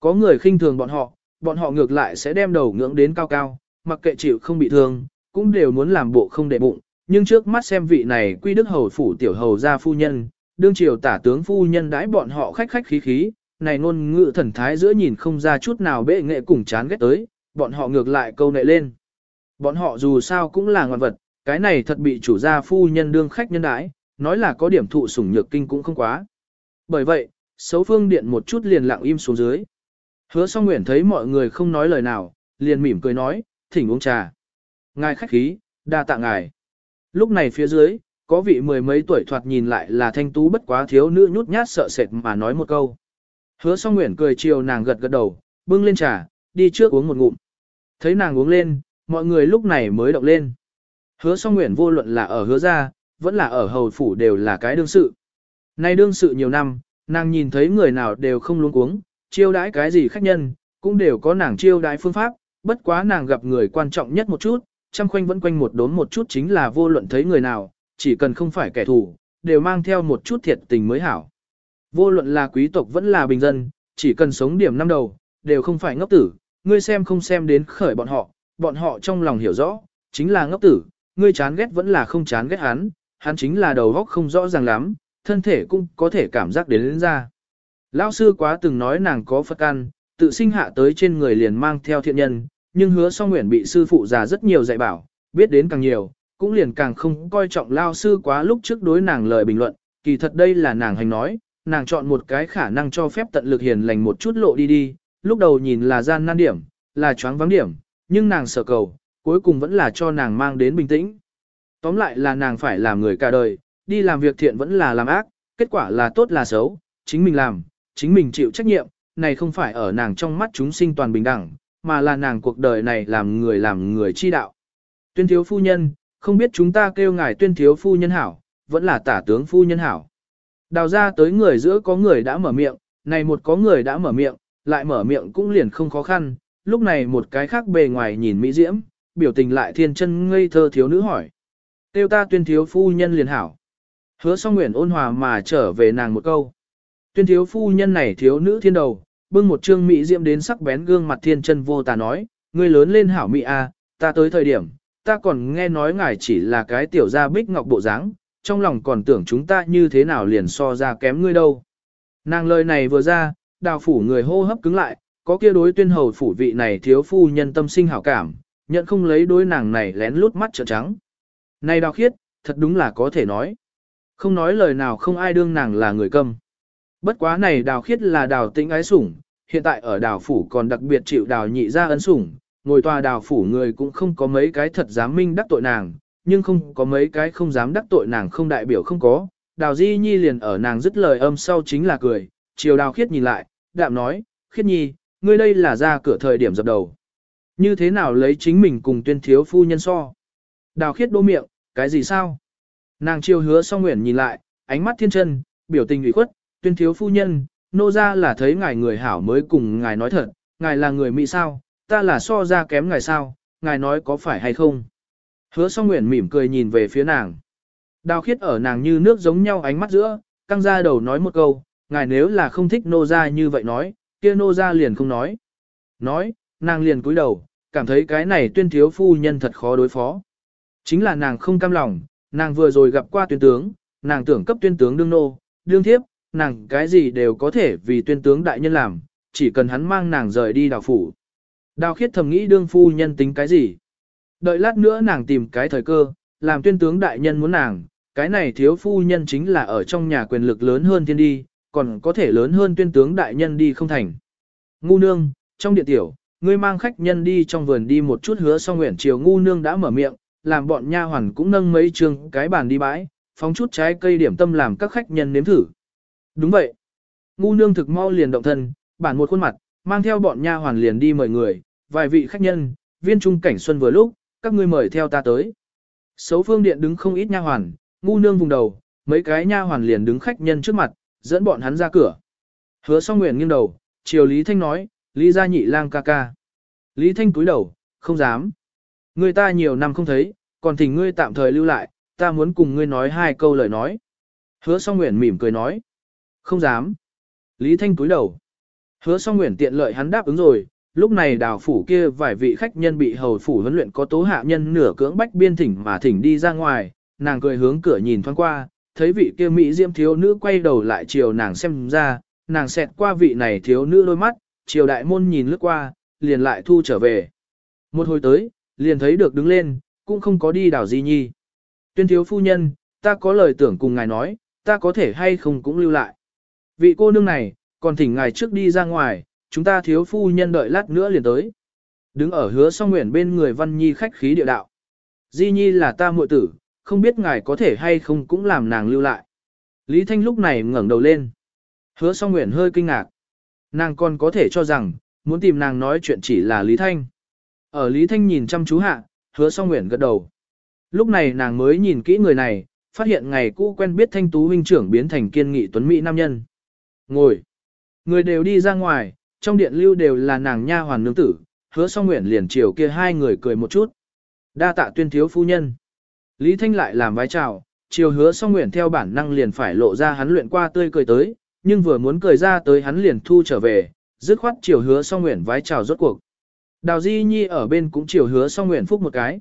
Có người khinh thường bọn họ, bọn họ ngược lại sẽ đem đầu ngưỡng đến cao cao, mặc kệ chịu không bị thương, cũng đều muốn làm bộ không để bụng, nhưng trước mắt xem vị này quy đức hầu phủ tiểu hầu gia phu nhân, đương triều tả tướng phu nhân đãi bọn họ khách khách khí khí, này ngôn ngữ thần thái giữa nhìn không ra chút nào bệ nghệ cùng chán ghét tới, bọn họ ngược lại câu nệ lên. Bọn họ dù sao cũng là ngoan vật, cái này thật bị chủ gia phu nhân đương khách nhân đãi, nói là có điểm thụ sủng nhược kinh cũng không quá. Bởi vậy, xấu phương điện một chút liền lặng im xuống dưới. Hứa song nguyện thấy mọi người không nói lời nào, liền mỉm cười nói, thỉnh uống trà. Ngài khách khí, đa tạ ngài. Lúc này phía dưới, có vị mười mấy tuổi thoạt nhìn lại là thanh tú bất quá thiếu nữ nhút nhát sợ sệt mà nói một câu. Hứa song nguyện cười chiều nàng gật gật đầu, bưng lên trà, đi trước uống một ngụm. Thấy nàng uống lên, mọi người lúc này mới động lên. Hứa song nguyện vô luận là ở hứa gia, vẫn là ở hầu phủ đều là cái đương sự. Nay đương sự nhiều năm, nàng nhìn thấy người nào đều không luống cuống, chiêu đãi cái gì khách nhân, cũng đều có nàng chiêu đãi phương pháp, bất quá nàng gặp người quan trọng nhất một chút, chăm khoanh vẫn quanh một đốn một chút chính là vô luận thấy người nào, chỉ cần không phải kẻ thù, đều mang theo một chút thiệt tình mới hảo. Vô luận là quý tộc vẫn là bình dân, chỉ cần sống điểm năm đầu, đều không phải ngốc tử, ngươi xem không xem đến khởi bọn họ, bọn họ trong lòng hiểu rõ, chính là ngốc tử, ngươi chán ghét vẫn là không chán ghét hắn, hắn chính là đầu óc không rõ ràng lắm, thân thể cũng có thể cảm giác đến lên ra. Lão sư quá từng nói nàng có Phật căn, tự sinh hạ tới trên người liền mang theo thiện nhân, nhưng hứa song nguyện bị sư phụ già rất nhiều dạy bảo, biết đến càng nhiều, cũng liền càng không coi trọng lao sư quá lúc trước đối nàng lời bình luận, kỳ thật đây là nàng hành nói, nàng chọn một cái khả năng cho phép tận lực hiền lành một chút lộ đi đi, lúc đầu nhìn là gian nan điểm, là choáng vắng điểm, nhưng nàng sở cầu, cuối cùng vẫn là cho nàng mang đến bình tĩnh. Tóm lại là nàng phải làm người cả đời, đi làm việc thiện vẫn là làm ác, kết quả là tốt là xấu, chính mình làm, chính mình chịu trách nhiệm, này không phải ở nàng trong mắt chúng sinh toàn bình đẳng, mà là nàng cuộc đời này làm người làm người chi đạo. Tuyên thiếu phu nhân, không biết chúng ta kêu ngài tuyên thiếu phu nhân hảo, vẫn là tả tướng phu nhân hảo. Đào ra tới người giữa có người đã mở miệng, này một có người đã mở miệng, lại mở miệng cũng liền không khó khăn, lúc này một cái khác bề ngoài nhìn mỹ diễm, biểu tình lại thiên chân ngây thơ thiếu nữ hỏi. Tiêu ta tuyên thiếu phu nhân liền hảo. Hứa song nguyện ôn hòa mà trở về nàng một câu. Tuyên thiếu phu nhân này thiếu nữ thiên đầu, bưng một trương mỹ diễm đến sắc bén gương mặt thiên chân vô tà nói, ngươi lớn lên hảo mỹ a, ta tới thời điểm, ta còn nghe nói ngài chỉ là cái tiểu gia bích ngọc bộ dáng, trong lòng còn tưởng chúng ta như thế nào liền so ra kém ngươi đâu. Nàng lời này vừa ra, đào phủ người hô hấp cứng lại, có kia đối tuyên hầu phủ vị này thiếu phu nhân tâm sinh hảo cảm, nhận không lấy đối nàng này lén lút mắt trợn trắng. Này đào khiết, thật đúng là có thể nói. Không nói lời nào không ai đương nàng là người câm. Bất quá này đào khiết là đào tĩnh ái sủng, hiện tại ở đào phủ còn đặc biệt chịu đào nhị ra ấn sủng, ngồi tòa đào phủ người cũng không có mấy cái thật dám minh đắc tội nàng, nhưng không có mấy cái không dám đắc tội nàng không đại biểu không có. Đào Di Nhi liền ở nàng dứt lời âm sau chính là cười, chiều đào khiết nhìn lại, đạm nói, khiết nhi, ngươi đây là ra cửa thời điểm dập đầu. Như thế nào lấy chính mình cùng tuyên thiếu phu nhân so? Đào khiết đô miệng, cái gì sao? Nàng chiều hứa song nguyện nhìn lại, ánh mắt thiên chân, biểu tình ủy khuất, tuyên thiếu phu nhân, nô ra là thấy ngài người hảo mới cùng ngài nói thật, ngài là người Mỹ sao, ta là so ra kém ngài sao, ngài nói có phải hay không? Hứa song nguyện mỉm cười nhìn về phía nàng. Đào khiết ở nàng như nước giống nhau ánh mắt giữa, căng ra đầu nói một câu, ngài nếu là không thích nô ra như vậy nói, kia nô ra liền không nói. Nói, nàng liền cúi đầu, cảm thấy cái này tuyên thiếu phu nhân thật khó đối phó. Chính là nàng không cam lòng, nàng vừa rồi gặp qua tuyên tướng, nàng tưởng cấp tuyên tướng đương nô, đương thiếp, nàng cái gì đều có thể vì tuyên tướng đại nhân làm, chỉ cần hắn mang nàng rời đi đào phủ. Đào khiết thầm nghĩ đương phu nhân tính cái gì. Đợi lát nữa nàng tìm cái thời cơ, làm tuyên tướng đại nhân muốn nàng, cái này thiếu phu nhân chính là ở trong nhà quyền lực lớn hơn thiên đi, còn có thể lớn hơn tuyên tướng đại nhân đi không thành. Ngu nương, trong điện tiểu, ngươi mang khách nhân đi trong vườn đi một chút hứa xong nguyện chiều ngu nương đã mở miệng, làm bọn nha hoàn cũng nâng mấy trường cái bàn đi bãi, phóng chút trái cây điểm tâm làm các khách nhân nếm thử. Đúng vậy. Ngu nương thực mau liền động thân, bản một khuôn mặt, mang theo bọn nha hoàn liền đi mời người, vài vị khách nhân, viên trung cảnh xuân vừa lúc, các ngươi mời theo ta tới. Sấu phương điện đứng không ít nha hoàn, ngu nương vùng đầu, mấy cái nha hoàn liền đứng khách nhân trước mặt, dẫn bọn hắn ra cửa. Hứa song nguyện nghiêng đầu, chiều Lý Thanh nói, Lý gia nhị lang ca ca. Lý Thanh cúi đầu, không dám. Người ta nhiều năm không thấy, còn thỉnh ngươi tạm thời lưu lại, ta muốn cùng ngươi nói hai câu lời nói. Hứa song nguyện mỉm cười nói. Không dám. Lý Thanh cúi đầu. Hứa song nguyện tiện lợi hắn đáp ứng rồi, lúc này đào phủ kia vài vị khách nhân bị hầu phủ huấn luyện có tố hạ nhân nửa cưỡng bách biên thỉnh mà thỉnh đi ra ngoài, nàng cười hướng cửa nhìn thoáng qua, thấy vị kia mỹ diễm thiếu nữ quay đầu lại chiều nàng xem ra, nàng xẹt qua vị này thiếu nữ đôi mắt, chiều đại môn nhìn lướt qua, liền lại thu trở về. Một hồi tới, liền thấy được đứng lên, cũng không có đi đảo di nhi. Tuyên thiếu phu nhân, ta có lời tưởng cùng ngài nói, ta có thể hay không cũng lưu lại. Vị cô nương này, còn thỉnh ngài trước đi ra ngoài, chúng ta thiếu phu nhân đợi lát nữa liền tới. Đứng ở hứa song nguyện bên người văn nhi khách khí địa đạo. Di nhi là ta muội tử, không biết ngài có thể hay không cũng làm nàng lưu lại. Lý Thanh lúc này ngẩng đầu lên. Hứa song nguyện hơi kinh ngạc. Nàng còn có thể cho rằng, muốn tìm nàng nói chuyện chỉ là Lý Thanh. Ở Lý Thanh nhìn chăm chú hạ, hứa song nguyện gật đầu. Lúc này nàng mới nhìn kỹ người này, phát hiện ngày cũ quen biết thanh tú huynh trưởng biến thành kiên nghị tuấn mỹ nam nhân. Ngồi. Người đều đi ra ngoài, trong điện lưu đều là nàng nha hoàn nương tử, hứa song nguyện liền chiều kia hai người cười một chút. Đa tạ tuyên thiếu phu nhân. Lý Thanh lại làm vái chào, chiều hứa song nguyện theo bản năng liền phải lộ ra hắn luyện qua tươi cười tới, nhưng vừa muốn cười ra tới hắn liền thu trở về, dứt khoát chiều hứa song nguyện vái chào rốt cuộc. Đào Di Nhi ở bên cũng chiều hứa song nguyện phúc một cái.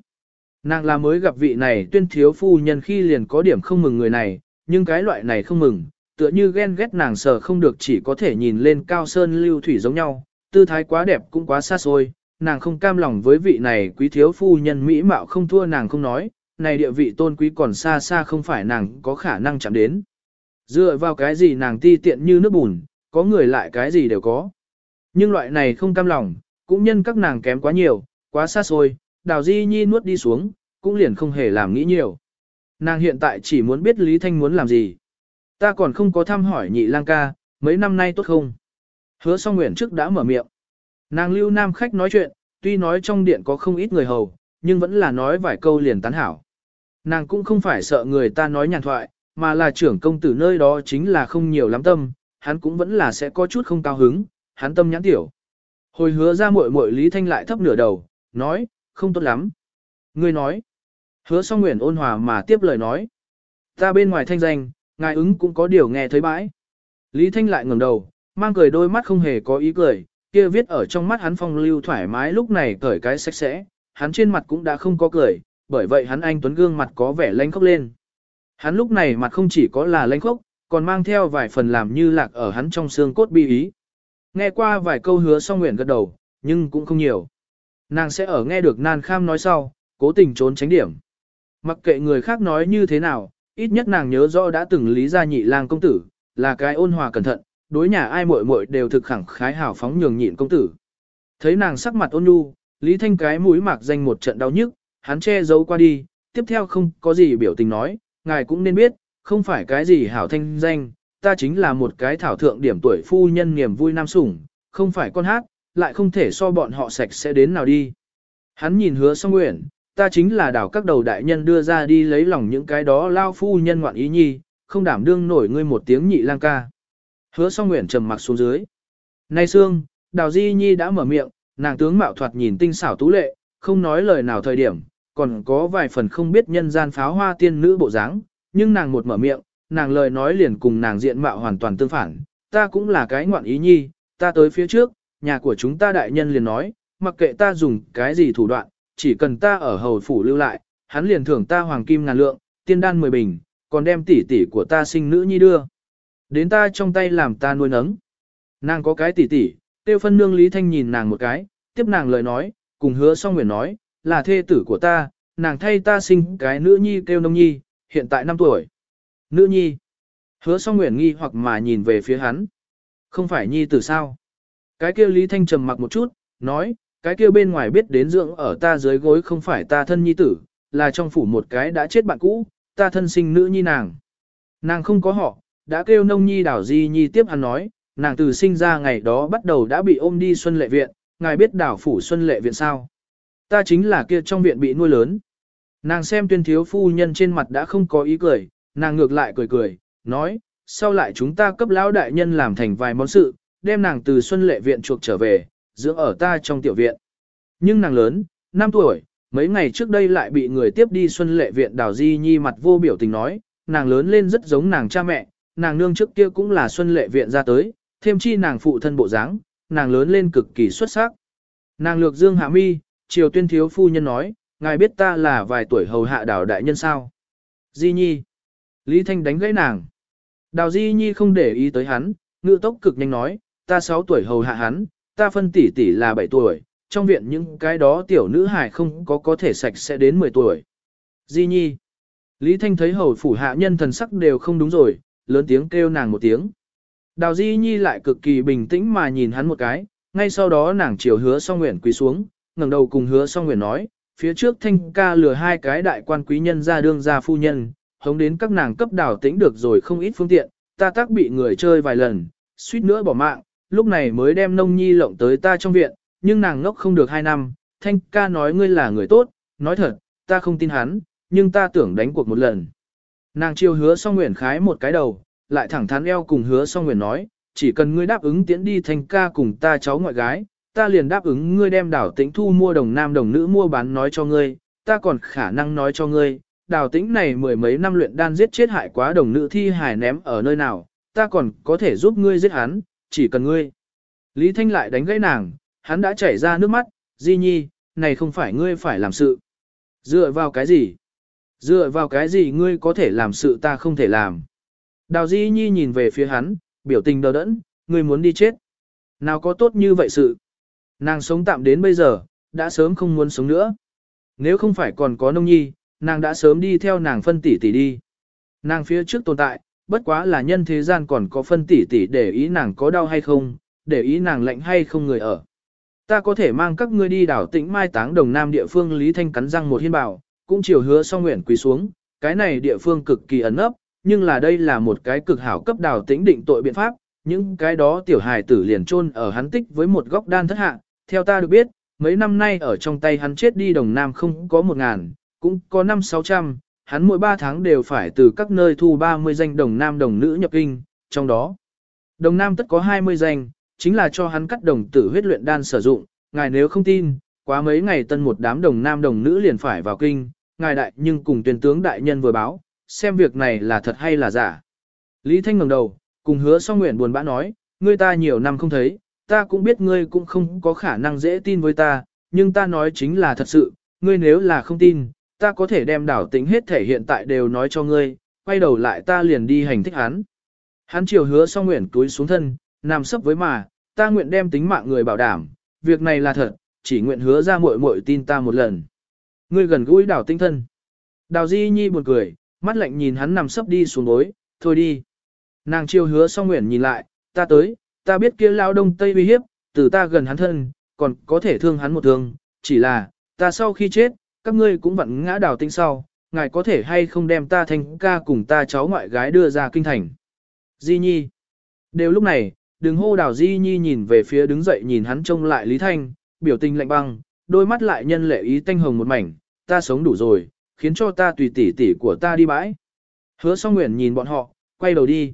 Nàng là mới gặp vị này tuyên thiếu phu nhân khi liền có điểm không mừng người này, nhưng cái loại này không mừng, tựa như ghen ghét nàng sờ không được chỉ có thể nhìn lên cao sơn lưu thủy giống nhau, tư thái quá đẹp cũng quá xa xôi, nàng không cam lòng với vị này quý thiếu phu nhân mỹ mạo không thua nàng không nói, này địa vị tôn quý còn xa xa không phải nàng có khả năng chạm đến. Dựa vào cái gì nàng ti tiện như nước bùn, có người lại cái gì đều có. Nhưng loại này không cam lòng, cũng nhân các nàng kém quá nhiều, quá xa xôi, đào di nhi nuốt đi xuống, cũng liền không hề làm nghĩ nhiều. Nàng hiện tại chỉ muốn biết Lý Thanh muốn làm gì. Ta còn không có thăm hỏi nhị lang ca, mấy năm nay tốt không? Hứa song nguyện trước đã mở miệng. Nàng lưu nam khách nói chuyện, tuy nói trong điện có không ít người hầu, nhưng vẫn là nói vài câu liền tán hảo. Nàng cũng không phải sợ người ta nói nhàn thoại, mà là trưởng công tử nơi đó chính là không nhiều lắm tâm, hắn cũng vẫn là sẽ có chút không cao hứng, hắn tâm nhãn tiểu. Hồi hứa ra muội muội Lý Thanh lại thấp nửa đầu, nói, không tốt lắm. Ngươi nói, hứa song nguyện ôn hòa mà tiếp lời nói. Ta bên ngoài thanh danh, ngài ứng cũng có điều nghe thấy bãi. Lý Thanh lại ngẩng đầu, mang cười đôi mắt không hề có ý cười, kia viết ở trong mắt hắn phong lưu thoải mái lúc này cởi cái sạch sẽ, hắn trên mặt cũng đã không có cười, bởi vậy hắn anh tuấn gương mặt có vẻ lanh khóc lên. Hắn lúc này mặt không chỉ có là lanh khóc, còn mang theo vài phần làm như lạc ở hắn trong xương cốt bi ý. Nghe qua vài câu hứa song nguyện gật đầu, nhưng cũng không nhiều. Nàng sẽ ở nghe được nan kham nói sau, cố tình trốn tránh điểm. Mặc kệ người khác nói như thế nào, ít nhất nàng nhớ rõ đã từng lý gia nhị lang công tử, là cái ôn hòa cẩn thận, đối nhà ai muội muội đều thực khẳng khái hảo phóng nhường nhịn công tử. Thấy nàng sắc mặt ôn nhu, Lý Thanh cái mũi mạc danh một trận đau nhức, hắn che giấu qua đi, tiếp theo không có gì biểu tình nói, ngài cũng nên biết, không phải cái gì hảo thanh danh, ta chính là một cái thảo thượng điểm tuổi phu nhân niềm vui nam sủng, không phải con hát, lại không thể so bọn họ sạch sẽ đến nào đi. Hắn nhìn hứa song nguyện, ta chính là đảo các đầu đại nhân đưa ra đi lấy lòng những cái đó lao phu nhân ngoạn ý nhi, không đảm đương nổi ngươi một tiếng nhị lang ca. Hứa song nguyện trầm mặc xuống dưới. Nay xương, đào di nhi đã mở miệng, nàng tướng mạo thoạt nhìn tinh xảo tú lệ, không nói lời nào thời điểm, còn có vài phần không biết nhân gian pháo hoa tiên nữ bộ dáng, nhưng nàng một mở miệng, nàng lời nói liền cùng nàng diện mạo hoàn toàn tương phản, ta cũng là cái ngoạn ý nhi, ta tới phía trước, nhà của chúng ta đại nhân liền nói, mặc kệ ta dùng cái gì thủ đoạn, chỉ cần ta ở hầu phủ lưu lại, hắn liền thưởng ta hoàng kim ngàn lượng, tiên đan mười bình, còn đem tỷ tỷ của ta sinh nữ nhi đưa. Đến ta trong tay làm ta nuôi nấng. Nàng có cái tỷ tỷ, tiêu phân nương Lý Thanh nhìn nàng một cái, tiếp nàng lời nói, cùng hứa song nguyện nói, là thê tử của ta, nàng thay ta sinh cái nữ nhi kêu nông nhi, hiện tại 5 tuổi. Nữ nhi. Hứa song nguyện nghi hoặc mà nhìn về phía hắn. Không phải nhi tử sao? Cái kia Lý Thanh trầm mặc một chút, nói, cái kia bên ngoài biết đến dưỡng ở ta dưới gối không phải ta thân nhi tử, là trong phủ một cái đã chết bạn cũ, ta thân sinh nữ nhi nàng. Nàng không có họ, đã kêu nông nhi đảo di nhi tiếp hắn nói, nàng từ sinh ra ngày đó bắt đầu đã bị ôm đi Xuân Lệ Viện, ngài biết đảo phủ Xuân Lệ Viện sao? Ta chính là kia trong viện bị nuôi lớn. Nàng xem tuyên thiếu phu nhân trên mặt đã không có ý cười, nàng ngược lại cười cười, nói, sau lại chúng ta cấp lão đại nhân làm thành vài món sự, đem nàng từ Xuân Lệ Viện chuộc trở về, dưỡng ở ta trong tiểu viện. Nhưng nàng lớn, 5 tuổi, mấy ngày trước đây lại bị người tiếp đi Xuân Lệ Viện đào di nhi mặt vô biểu tình nói, nàng lớn lên rất giống nàng cha mẹ, nàng nương trước kia cũng là Xuân Lệ Viện ra tới, thêm chi nàng phụ thân bộ dáng, nàng lớn lên cực kỳ xuất sắc. Nàng lược dương hạ mi, triều tuyên thiếu phu nhân nói, ngài biết ta là vài tuổi hầu hạ đào đại nhân sao. Di nhi. Lý Thanh đánh gãy nàng. Đào Di nhi không để ý tới hắn, ngự tốc cực nhanh nói, ta 6 tuổi hầu hạ hắn, ta phân tỷ tỷ là 7 tuổi, trong viện những cái đó tiểu nữ hài không có có thể sạch sẽ đến 10 tuổi. Di nhi. Lý Thanh thấy hầu phủ hạ nhân thần sắc đều không đúng rồi, lớn tiếng kêu nàng một tiếng. Đào Di Nhi lại cực kỳ bình tĩnh mà nhìn hắn một cái, ngay sau đó nàng chiều hứa song nguyện quỳ xuống, ngẩng đầu cùng hứa song nguyện nói, phía trước thanh ca lừa hai cái đại quan quý nhân ra đương ra phu nhân, hống đến các nàng cấp đào tĩnh được rồi không ít phương tiện, ta tác bị người chơi vài lần, suýt nữa bỏ mạng, lúc này mới đem nông nhi lộng tới ta trong viện, nhưng nàng ngốc không được hai năm, thanh ca nói ngươi là người tốt, nói thật, ta không tin hắn, nhưng ta tưởng đánh cuộc một lần. Nàng chiêu hứa song nguyện khái một cái đầu, lại thẳng thắn eo cùng hứa song nguyện nói, chỉ cần ngươi đáp ứng tiễn đi thanh ca cùng ta cháu ngoại gái, ta liền đáp ứng ngươi đem đảo tĩnh thu mua đồng nam đồng nữ mua bán nói cho ngươi, ta còn khả năng nói cho ngươi, đào tĩnh này mười mấy năm luyện đan giết chết hại quá đồng nữ thi hài ném ở nơi nào, ta còn có thể giúp ngươi giết hắn, chỉ cần ngươi. Lý Thanh lại đánh gãy nàng, hắn đã chảy ra nước mắt, Di Nhi, này không phải ngươi phải làm sự. Dựa vào cái gì? Dựa vào cái gì ngươi có thể làm sự ta không thể làm? Đào Di Nhi nhìn về phía hắn, biểu tình đờ đẫn, ngươi muốn đi chết. Nào có tốt như vậy sự? Nàng sống tạm đến bây giờ, đã sớm không muốn sống nữa. Nếu không phải còn có nông nhi, nàng đã sớm đi theo nàng phân tỷ tỷ đi. Nàng phía trước tồn tại, bất quá là nhân thế gian còn có phân tỷ tỷ để ý nàng có đau hay không, để ý nàng lạnh hay không người ở. Ta có thể mang các ngươi đi đảo tĩnh mai táng đồng nam địa phương Lý Thanh cắn răng một hiên bảo, cũng chiều hứa song nguyện quỳ xuống, cái này địa phương cực kỳ ẩn ấp, nhưng là đây là một cái cực hảo cấp đảo tĩnh định tội biện pháp, những cái đó tiểu hài tử liền chôn ở hắn tích với một góc đan thất hạ, theo ta được biết, mấy năm nay ở trong tay hắn chết đi đồng nam không có một ngàn, cũng có năm sáu trăm, hắn mỗi ba tháng đều phải từ các nơi thu 30 danh đồng nam đồng nữ nhập kinh, trong đó, đồng nam tất có 20 danh, chính là cho hắn cắt đồng tử huyết luyện đan sử dụng, ngài nếu không tin, quá mấy ngày tân một đám đồng nam đồng nữ liền phải vào kinh, ngài đại nhưng cùng tuyên tướng đại nhân vừa báo, xem việc này là thật hay là giả. Lý Thanh ngẩng đầu, cùng hứa song nguyện buồn bã nói, ngươi ta nhiều năm không thấy, ta cũng biết ngươi cũng không có khả năng dễ tin với ta, nhưng ta nói chính là thật sự, ngươi nếu là không tin, ta có thể đem đảo tính hết thể hiện tại đều nói cho ngươi, quay đầu lại ta liền đi hành thích hắn. Hắn chiều hứa xong nguyện túi xuống thân, nằm sấp với mà, ta nguyện đem tính mạng người bảo đảm, việc này là thật, chỉ nguyện hứa ra muội muội tin ta một lần. Ngươi gần gũi đảo tinh thân. Đào Di Nhi buồn cười, mắt lạnh nhìn hắn nằm sấp đi xuống bối, thôi đi. Nàng chiêu hứa xong nguyện nhìn lại, ta tới, ta biết kia lao đông tây uy hiếp, từ ta gần hắn thân, còn có thể thương hắn một thương, chỉ là, ta sau khi chết, các ngươi cũng vẫn ngã đào tinh sau, ngài có thể hay không đem ta thành ca cùng ta cháu ngoại gái đưa ra kinh thành. Di Nhi. Đều lúc này, đừng hô đào Di Nhi nhìn về phía đứng dậy nhìn hắn trông lại Lý Thanh, biểu tình lạnh băng, đôi mắt lại nhân lệ ý tanh hồng một mảnh, ta sống đủ rồi, khiến cho ta tùy tỉ tỉ của ta đi bãi. Hứa song nguyện nhìn bọn họ, quay đầu đi.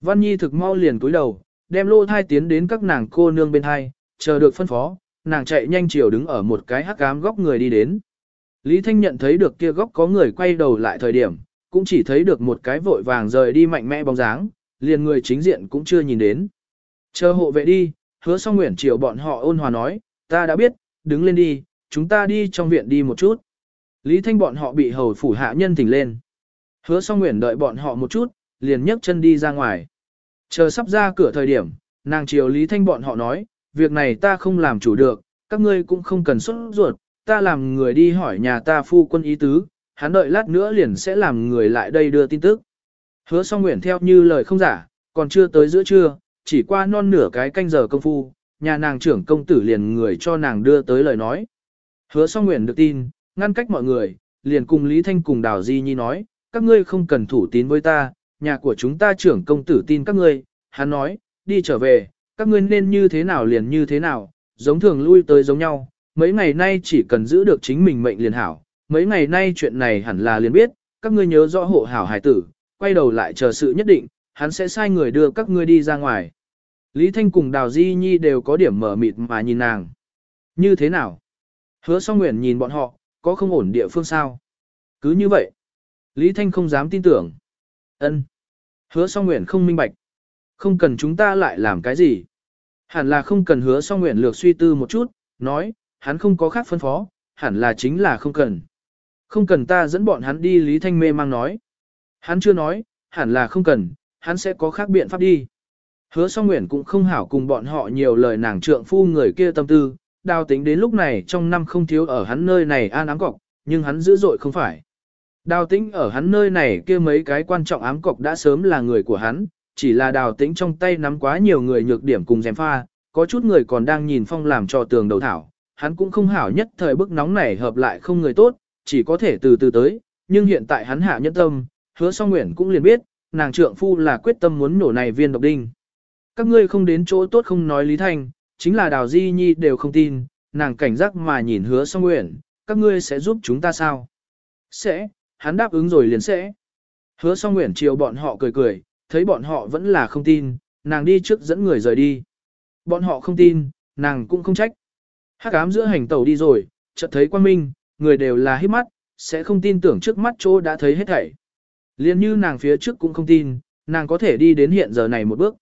Văn Nhi thực mau liền cúi đầu, đem lô thai tiến đến các nàng cô nương bên hai, chờ được phân phó, nàng chạy nhanh chiều đứng ở một cái hắc ám góc người đi đến. Lý Thanh nhận thấy được kia góc có người quay đầu lại thời điểm, cũng chỉ thấy được một cái vội vàng rời đi mạnh mẽ bóng dáng, liền người chính diện cũng chưa nhìn đến. Chờ hộ vệ đi, hứa song nguyện chiều bọn họ ôn hòa nói, ta đã biết, đứng lên đi, chúng ta đi trong viện đi một chút. Lý Thanh bọn họ bị hầu phủ hạ nhân tỉnh lên. Hứa song nguyện đợi bọn họ một chút, liền nhấc chân đi ra ngoài. Chờ sắp ra cửa thời điểm, nàng chiều Lý Thanh bọn họ nói, việc này ta không làm chủ được, các ngươi cũng không cần xuất ruột, ta làm người đi hỏi nhà ta phu quân ý tứ, hắn đợi lát nữa liền sẽ làm người lại đây đưa tin tức. Hứa song nguyện theo như lời không giả, còn chưa tới giữa trưa, chỉ qua non nửa cái canh giờ công phu, nhà nàng trưởng công tử liền người cho nàng đưa tới lời nói. Hứa song nguyện được tin, ngăn cách mọi người, liền cùng Lý Thanh cùng Đào Di Nhi nói, các ngươi không cần thủ tín với ta, nhà của chúng ta trưởng công tử tin các ngươi, hắn nói, đi trở về, các ngươi nên như thế nào liền như thế nào, giống thường lui tới giống nhau, mấy ngày nay chỉ cần giữ được chính mình mệnh liền hảo, mấy ngày nay chuyện này hẳn là liền biết, các ngươi nhớ rõ hộ hảo hải tử, quay đầu lại chờ sự nhất định, hắn sẽ sai người đưa các ngươi đi ra ngoài. Lý Thanh cùng Đào Di Nhi đều có điểm mở mịt mà nhìn nàng. Như thế nào? Hứa song nguyện nhìn bọn họ, có không ổn địa phương sao? Cứ như vậy. Lý Thanh không dám tin tưởng. ân Hứa song nguyện không minh bạch. Không cần chúng ta lại làm cái gì. Hẳn là không cần hứa song nguyện lược suy tư một chút, nói, hắn không có khác phân phó, hẳn là chính là không cần. Không cần ta dẫn bọn hắn đi Lý Thanh mê mang nói. Hắn chưa nói, hẳn là không cần, hắn sẽ có khác biện pháp đi. Hứa song nguyện cũng không hảo cùng bọn họ nhiều lời nàng trượng phu người kia tâm tư, đào tính đến lúc này trong năm không thiếu ở hắn nơi này an ám cọc, nhưng hắn dữ dội không phải. Đào tĩnh ở hắn nơi này kia mấy cái quan trọng ám cọc đã sớm là người của hắn, chỉ là đào tĩnh trong tay nắm quá nhiều người nhược điểm cùng dèm pha, có chút người còn đang nhìn phong làm cho tường đầu thảo, hắn cũng không hảo nhất thời bức nóng này hợp lại không người tốt, chỉ có thể từ từ tới, nhưng hiện tại hắn hạ nhất tâm, hứa song nguyện cũng liền biết, nàng trượng phu là quyết tâm muốn nổ này viên độc đinh. Các ngươi không đến chỗ tốt không nói Lý Thanh, chính là Đào Di Nhi đều không tin, nàng cảnh giác mà nhìn hứa song nguyện, các ngươi sẽ giúp chúng ta sao? Sẽ, hắn đáp ứng rồi liền sẽ. Hứa song nguyện chiều bọn họ cười cười, thấy bọn họ vẫn là không tin, nàng đi trước dẫn người rời đi. Bọn họ không tin, nàng cũng không trách. Hắc ám giữa hành tàu đi rồi, chợt thấy quan minh, người đều là hít mắt, sẽ không tin tưởng trước mắt chỗ đã thấy hết thảy. Liên như nàng phía trước cũng không tin, nàng có thể đi đến hiện giờ này một bước.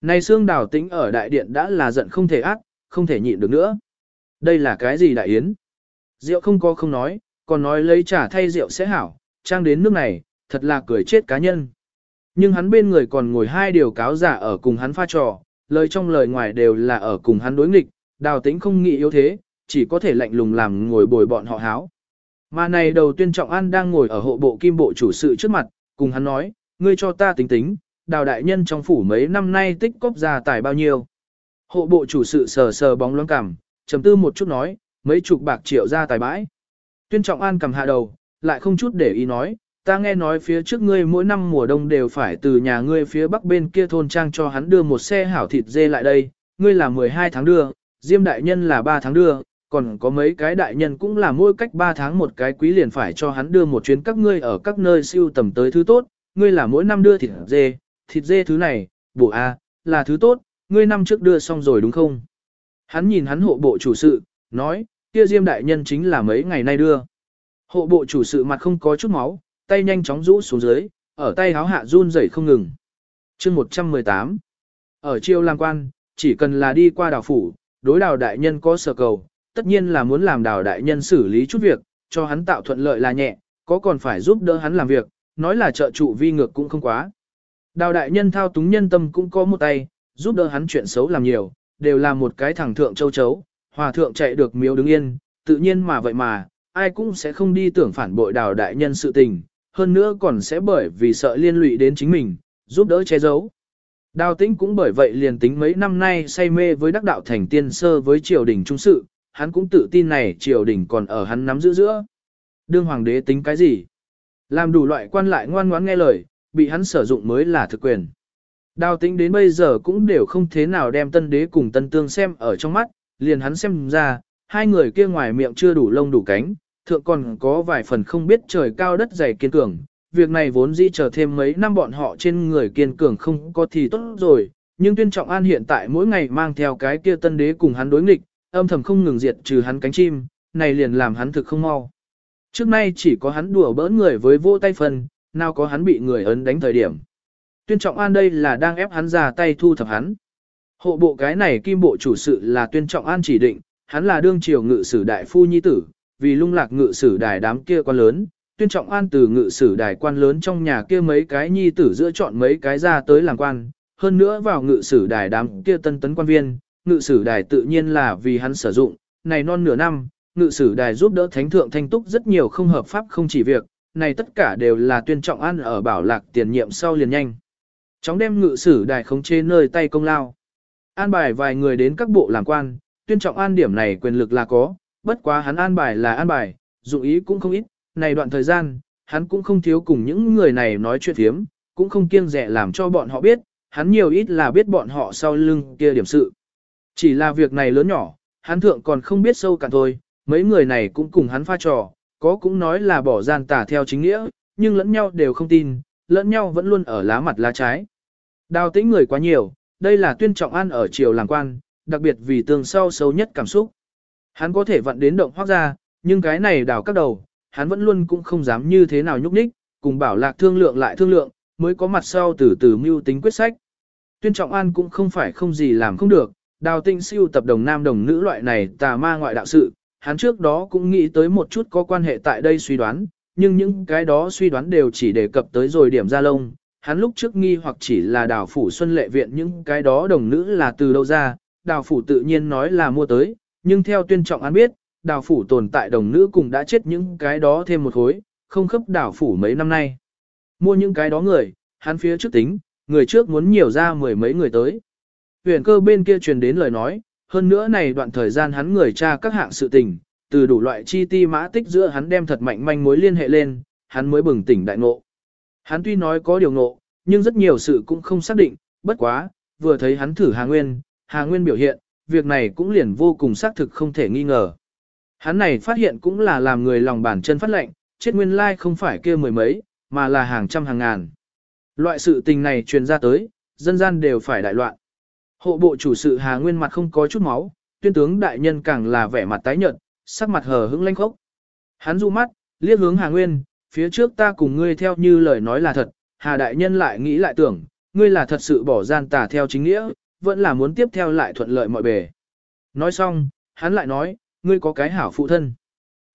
Này xương đào tĩnh ở đại điện đã là giận không thể ác, không thể nhịn được nữa. Đây là cái gì đại yến? Rượu không có không nói, còn nói lấy trả thay rượu sẽ hảo, trang đến nước này, thật là cười chết cá nhân. Nhưng hắn bên người còn ngồi hai điều cáo giả ở cùng hắn pha trò, lời trong lời ngoài đều là ở cùng hắn đối nghịch, Đào tĩnh không nghĩ yếu thế, chỉ có thể lạnh lùng làm ngồi bồi bọn họ háo. Mà này đầu tuyên trọng an đang ngồi ở hộ bộ kim bộ chủ sự trước mặt, cùng hắn nói, ngươi cho ta tính tính, đào đại nhân trong phủ mấy năm nay tích cóp ra tài bao nhiêu. Hộ bộ chủ sự sờ sờ bóng loáng cằm, trầm tư một chút nói, mấy chục bạc triệu ra tài bãi. Tuyên trọng an cầm hạ đầu, lại không chút để ý nói, ta nghe nói phía trước ngươi mỗi năm mùa đông đều phải từ nhà ngươi phía bắc bên kia thôn trang cho hắn đưa một xe hảo thịt dê lại đây, ngươi là 12 tháng đưa, Diêm đại nhân là 3 tháng đưa, còn có mấy cái đại nhân cũng là mỗi cách 3 tháng một cái quý liền phải cho hắn đưa một chuyến các ngươi ở các nơi siêu tầm tới thứ tốt, ngươi là mỗi năm đưa thịt dê, thịt dê thứ này, bổ a, là thứ tốt, ngươi năm trước đưa xong rồi đúng không? Hắn nhìn hắn hộ bộ chủ sự, nói, kia Diêm đại nhân chính là mấy ngày nay đưa. Hộ bộ chủ sự mặt không có chút máu, tay nhanh chóng rũ xuống dưới, ở tay háo hạ run rẩy không ngừng. chương 118 Ở triều lang quan, chỉ cần là đi qua đảo phủ, đối đào đại nhân có sở cầu, tất nhiên là muốn làm đào đại nhân xử lý chút việc, cho hắn tạo thuận lợi là nhẹ, có còn phải giúp đỡ hắn làm việc, nói là trợ trụ vi ngược cũng không quá. Đào đại nhân thao túng nhân tâm cũng có một tay, giúp đỡ hắn chuyện xấu làm nhiều, đều là một cái thẳng thượng châu chấu, hòa thượng chạy được miếu đứng yên, tự nhiên mà vậy mà, ai cũng sẽ không đi tưởng phản bội đào đại nhân sự tình, hơn nữa còn sẽ bởi vì sợ liên lụy đến chính mình, giúp đỡ che giấu. Đào tĩnh cũng bởi vậy liền tính mấy năm nay say mê với đắc đạo thành tiên sơ với triều đình trung sự, hắn cũng tự tin này triều đình còn ở hắn nắm giữ giữa. Đương hoàng đế tính cái gì? Làm đủ loại quan lại ngoan ngoãn nghe lời, bị hắn sử dụng mới là thực quyền. Đào tĩnh đến bây giờ cũng đều không thế nào đem tân đế cùng tân tương xem ở trong mắt, liền hắn xem ra, hai người kia ngoài miệng chưa đủ lông đủ cánh, thượng còn có vài phần không biết trời cao đất dày kiên cường. Việc này vốn dĩ chờ thêm mấy năm bọn họ trên người kiên cường không có thì tốt rồi, nhưng tuyên trọng an hiện tại mỗi ngày mang theo cái kia tân đế cùng hắn đối nghịch, âm thầm không ngừng diệt trừ hắn cánh chim, này liền làm hắn thực không mau. Trước nay chỉ có hắn đùa bỡn người với vô tay phần, nào có hắn bị người ấn đánh thời điểm. Tuyên trọng an đây là đang ép hắn ra tay thu thập hắn. Hộ bộ cái này kim bộ chủ sự là tuyên trọng an chỉ định, hắn là đương triều ngự sử đại phu nhi tử, vì lung lạc ngự sử đài đám kia quá lớn, tuyên trọng an từ ngự sử đài quan lớn trong nhà kia mấy cái nhi tử giữa chọn mấy cái ra tới làm quan, hơn nữa vào ngự sử đài đám kia tân tấn quan viên, ngự sử đài tự nhiên là vì hắn sử dụng, này non nửa năm, ngự sử đài giúp đỡ thánh thượng thanh túc rất nhiều không hợp pháp không chỉ việc, này tất cả đều là tuyên trọng an ở bảo lạc tiền nhiệm sau liền nhanh. Chóng đem ngự sử đài khống chế nơi tay công lao. An bài vài người đến các bộ làm quan, tuyên trọng an điểm này quyền lực là có, bất quá hắn an bài là an bài, dụng ý cũng không ít, này đoạn thời gian, hắn cũng không thiếu cùng những người này nói chuyện thiếm, cũng không kiêng dè làm cho bọn họ biết, hắn nhiều ít là biết bọn họ sau lưng kia điểm sự. Chỉ là việc này lớn nhỏ, hắn thượng còn không biết sâu cả thôi, mấy người này cũng cùng hắn pha trò, có cũng nói là bỏ gian tà theo chính nghĩa, nhưng lẫn nhau đều không tin, lẫn nhau vẫn luôn ở lá mặt lá trái. Đào tĩnh người quá nhiều, đây là tuyên trọng an ở triều làng quan, đặc biệt vì tường sau sâu nhất cảm xúc. Hắn có thể vận đến động hoác ra, nhưng cái này đào các đầu, hắn vẫn luôn cũng không dám như thế nào nhúc nhích, cùng bảo lạc thương lượng lại thương lượng, mới có mặt sau từ từ mưu tính quyết sách. Tuyên Trọng An cũng không phải không gì làm không được, đào tinh siêu tập đồng nam đồng nữ loại này tà ma ngoại đạo sự, hắn trước đó cũng nghĩ tới một chút có quan hệ tại đây suy đoán, nhưng những cái đó suy đoán đều chỉ đề cập tới rồi điểm ra lông. Hắn lúc trước nghi hoặc chỉ là đào phủ xuân lệ viện những cái đó đồng nữ là từ đâu ra, đào phủ tự nhiên nói là mua tới, nhưng theo tuyên trọng án biết, đào phủ tồn tại đồng nữ cùng đã chết những cái đó thêm một khối, không khớp đào phủ mấy năm nay. Mua những cái đó người, hắn phía trước tính, người trước muốn nhiều ra mười mấy người tới. Huyền cơ bên kia truyền đến lời nói, hơn nữa này đoạn thời gian hắn người tra các hạng sự tình, từ đủ loại chi ti mã tích giữa hắn đem thật mạnh manh mối liên hệ lên, hắn mới bừng tỉnh đại ngộ. Hắn tuy nói có điều ngộ, nhưng rất nhiều sự cũng không xác định, bất quá, vừa thấy hắn thử Hà Nguyên, Hà Nguyên biểu hiện, việc này cũng liền vô cùng xác thực không thể nghi ngờ. Hắn này phát hiện cũng là làm người lòng bàn chân phát lệnh, chết nguyên lai không phải kia mười mấy, mà là hàng trăm hàng ngàn. Loại sự tình này truyền ra tới, dân gian đều phải đại loạn. Hộ bộ chủ sự Hà Nguyên mặt không có chút máu, tuyên tướng đại nhân càng là vẻ mặt tái nhợt, sắc mặt hờ hững lanh khốc. Hắn du mắt, liếc hướng Hà Nguyên, phía trước ta cùng ngươi theo như lời nói là thật, Hà đại nhân lại nghĩ lại tưởng, ngươi là thật sự bỏ gian tà theo chính nghĩa, vẫn là muốn tiếp theo lại thuận lợi mọi bề. Nói xong, hắn lại nói, ngươi có cái hảo phụ thân.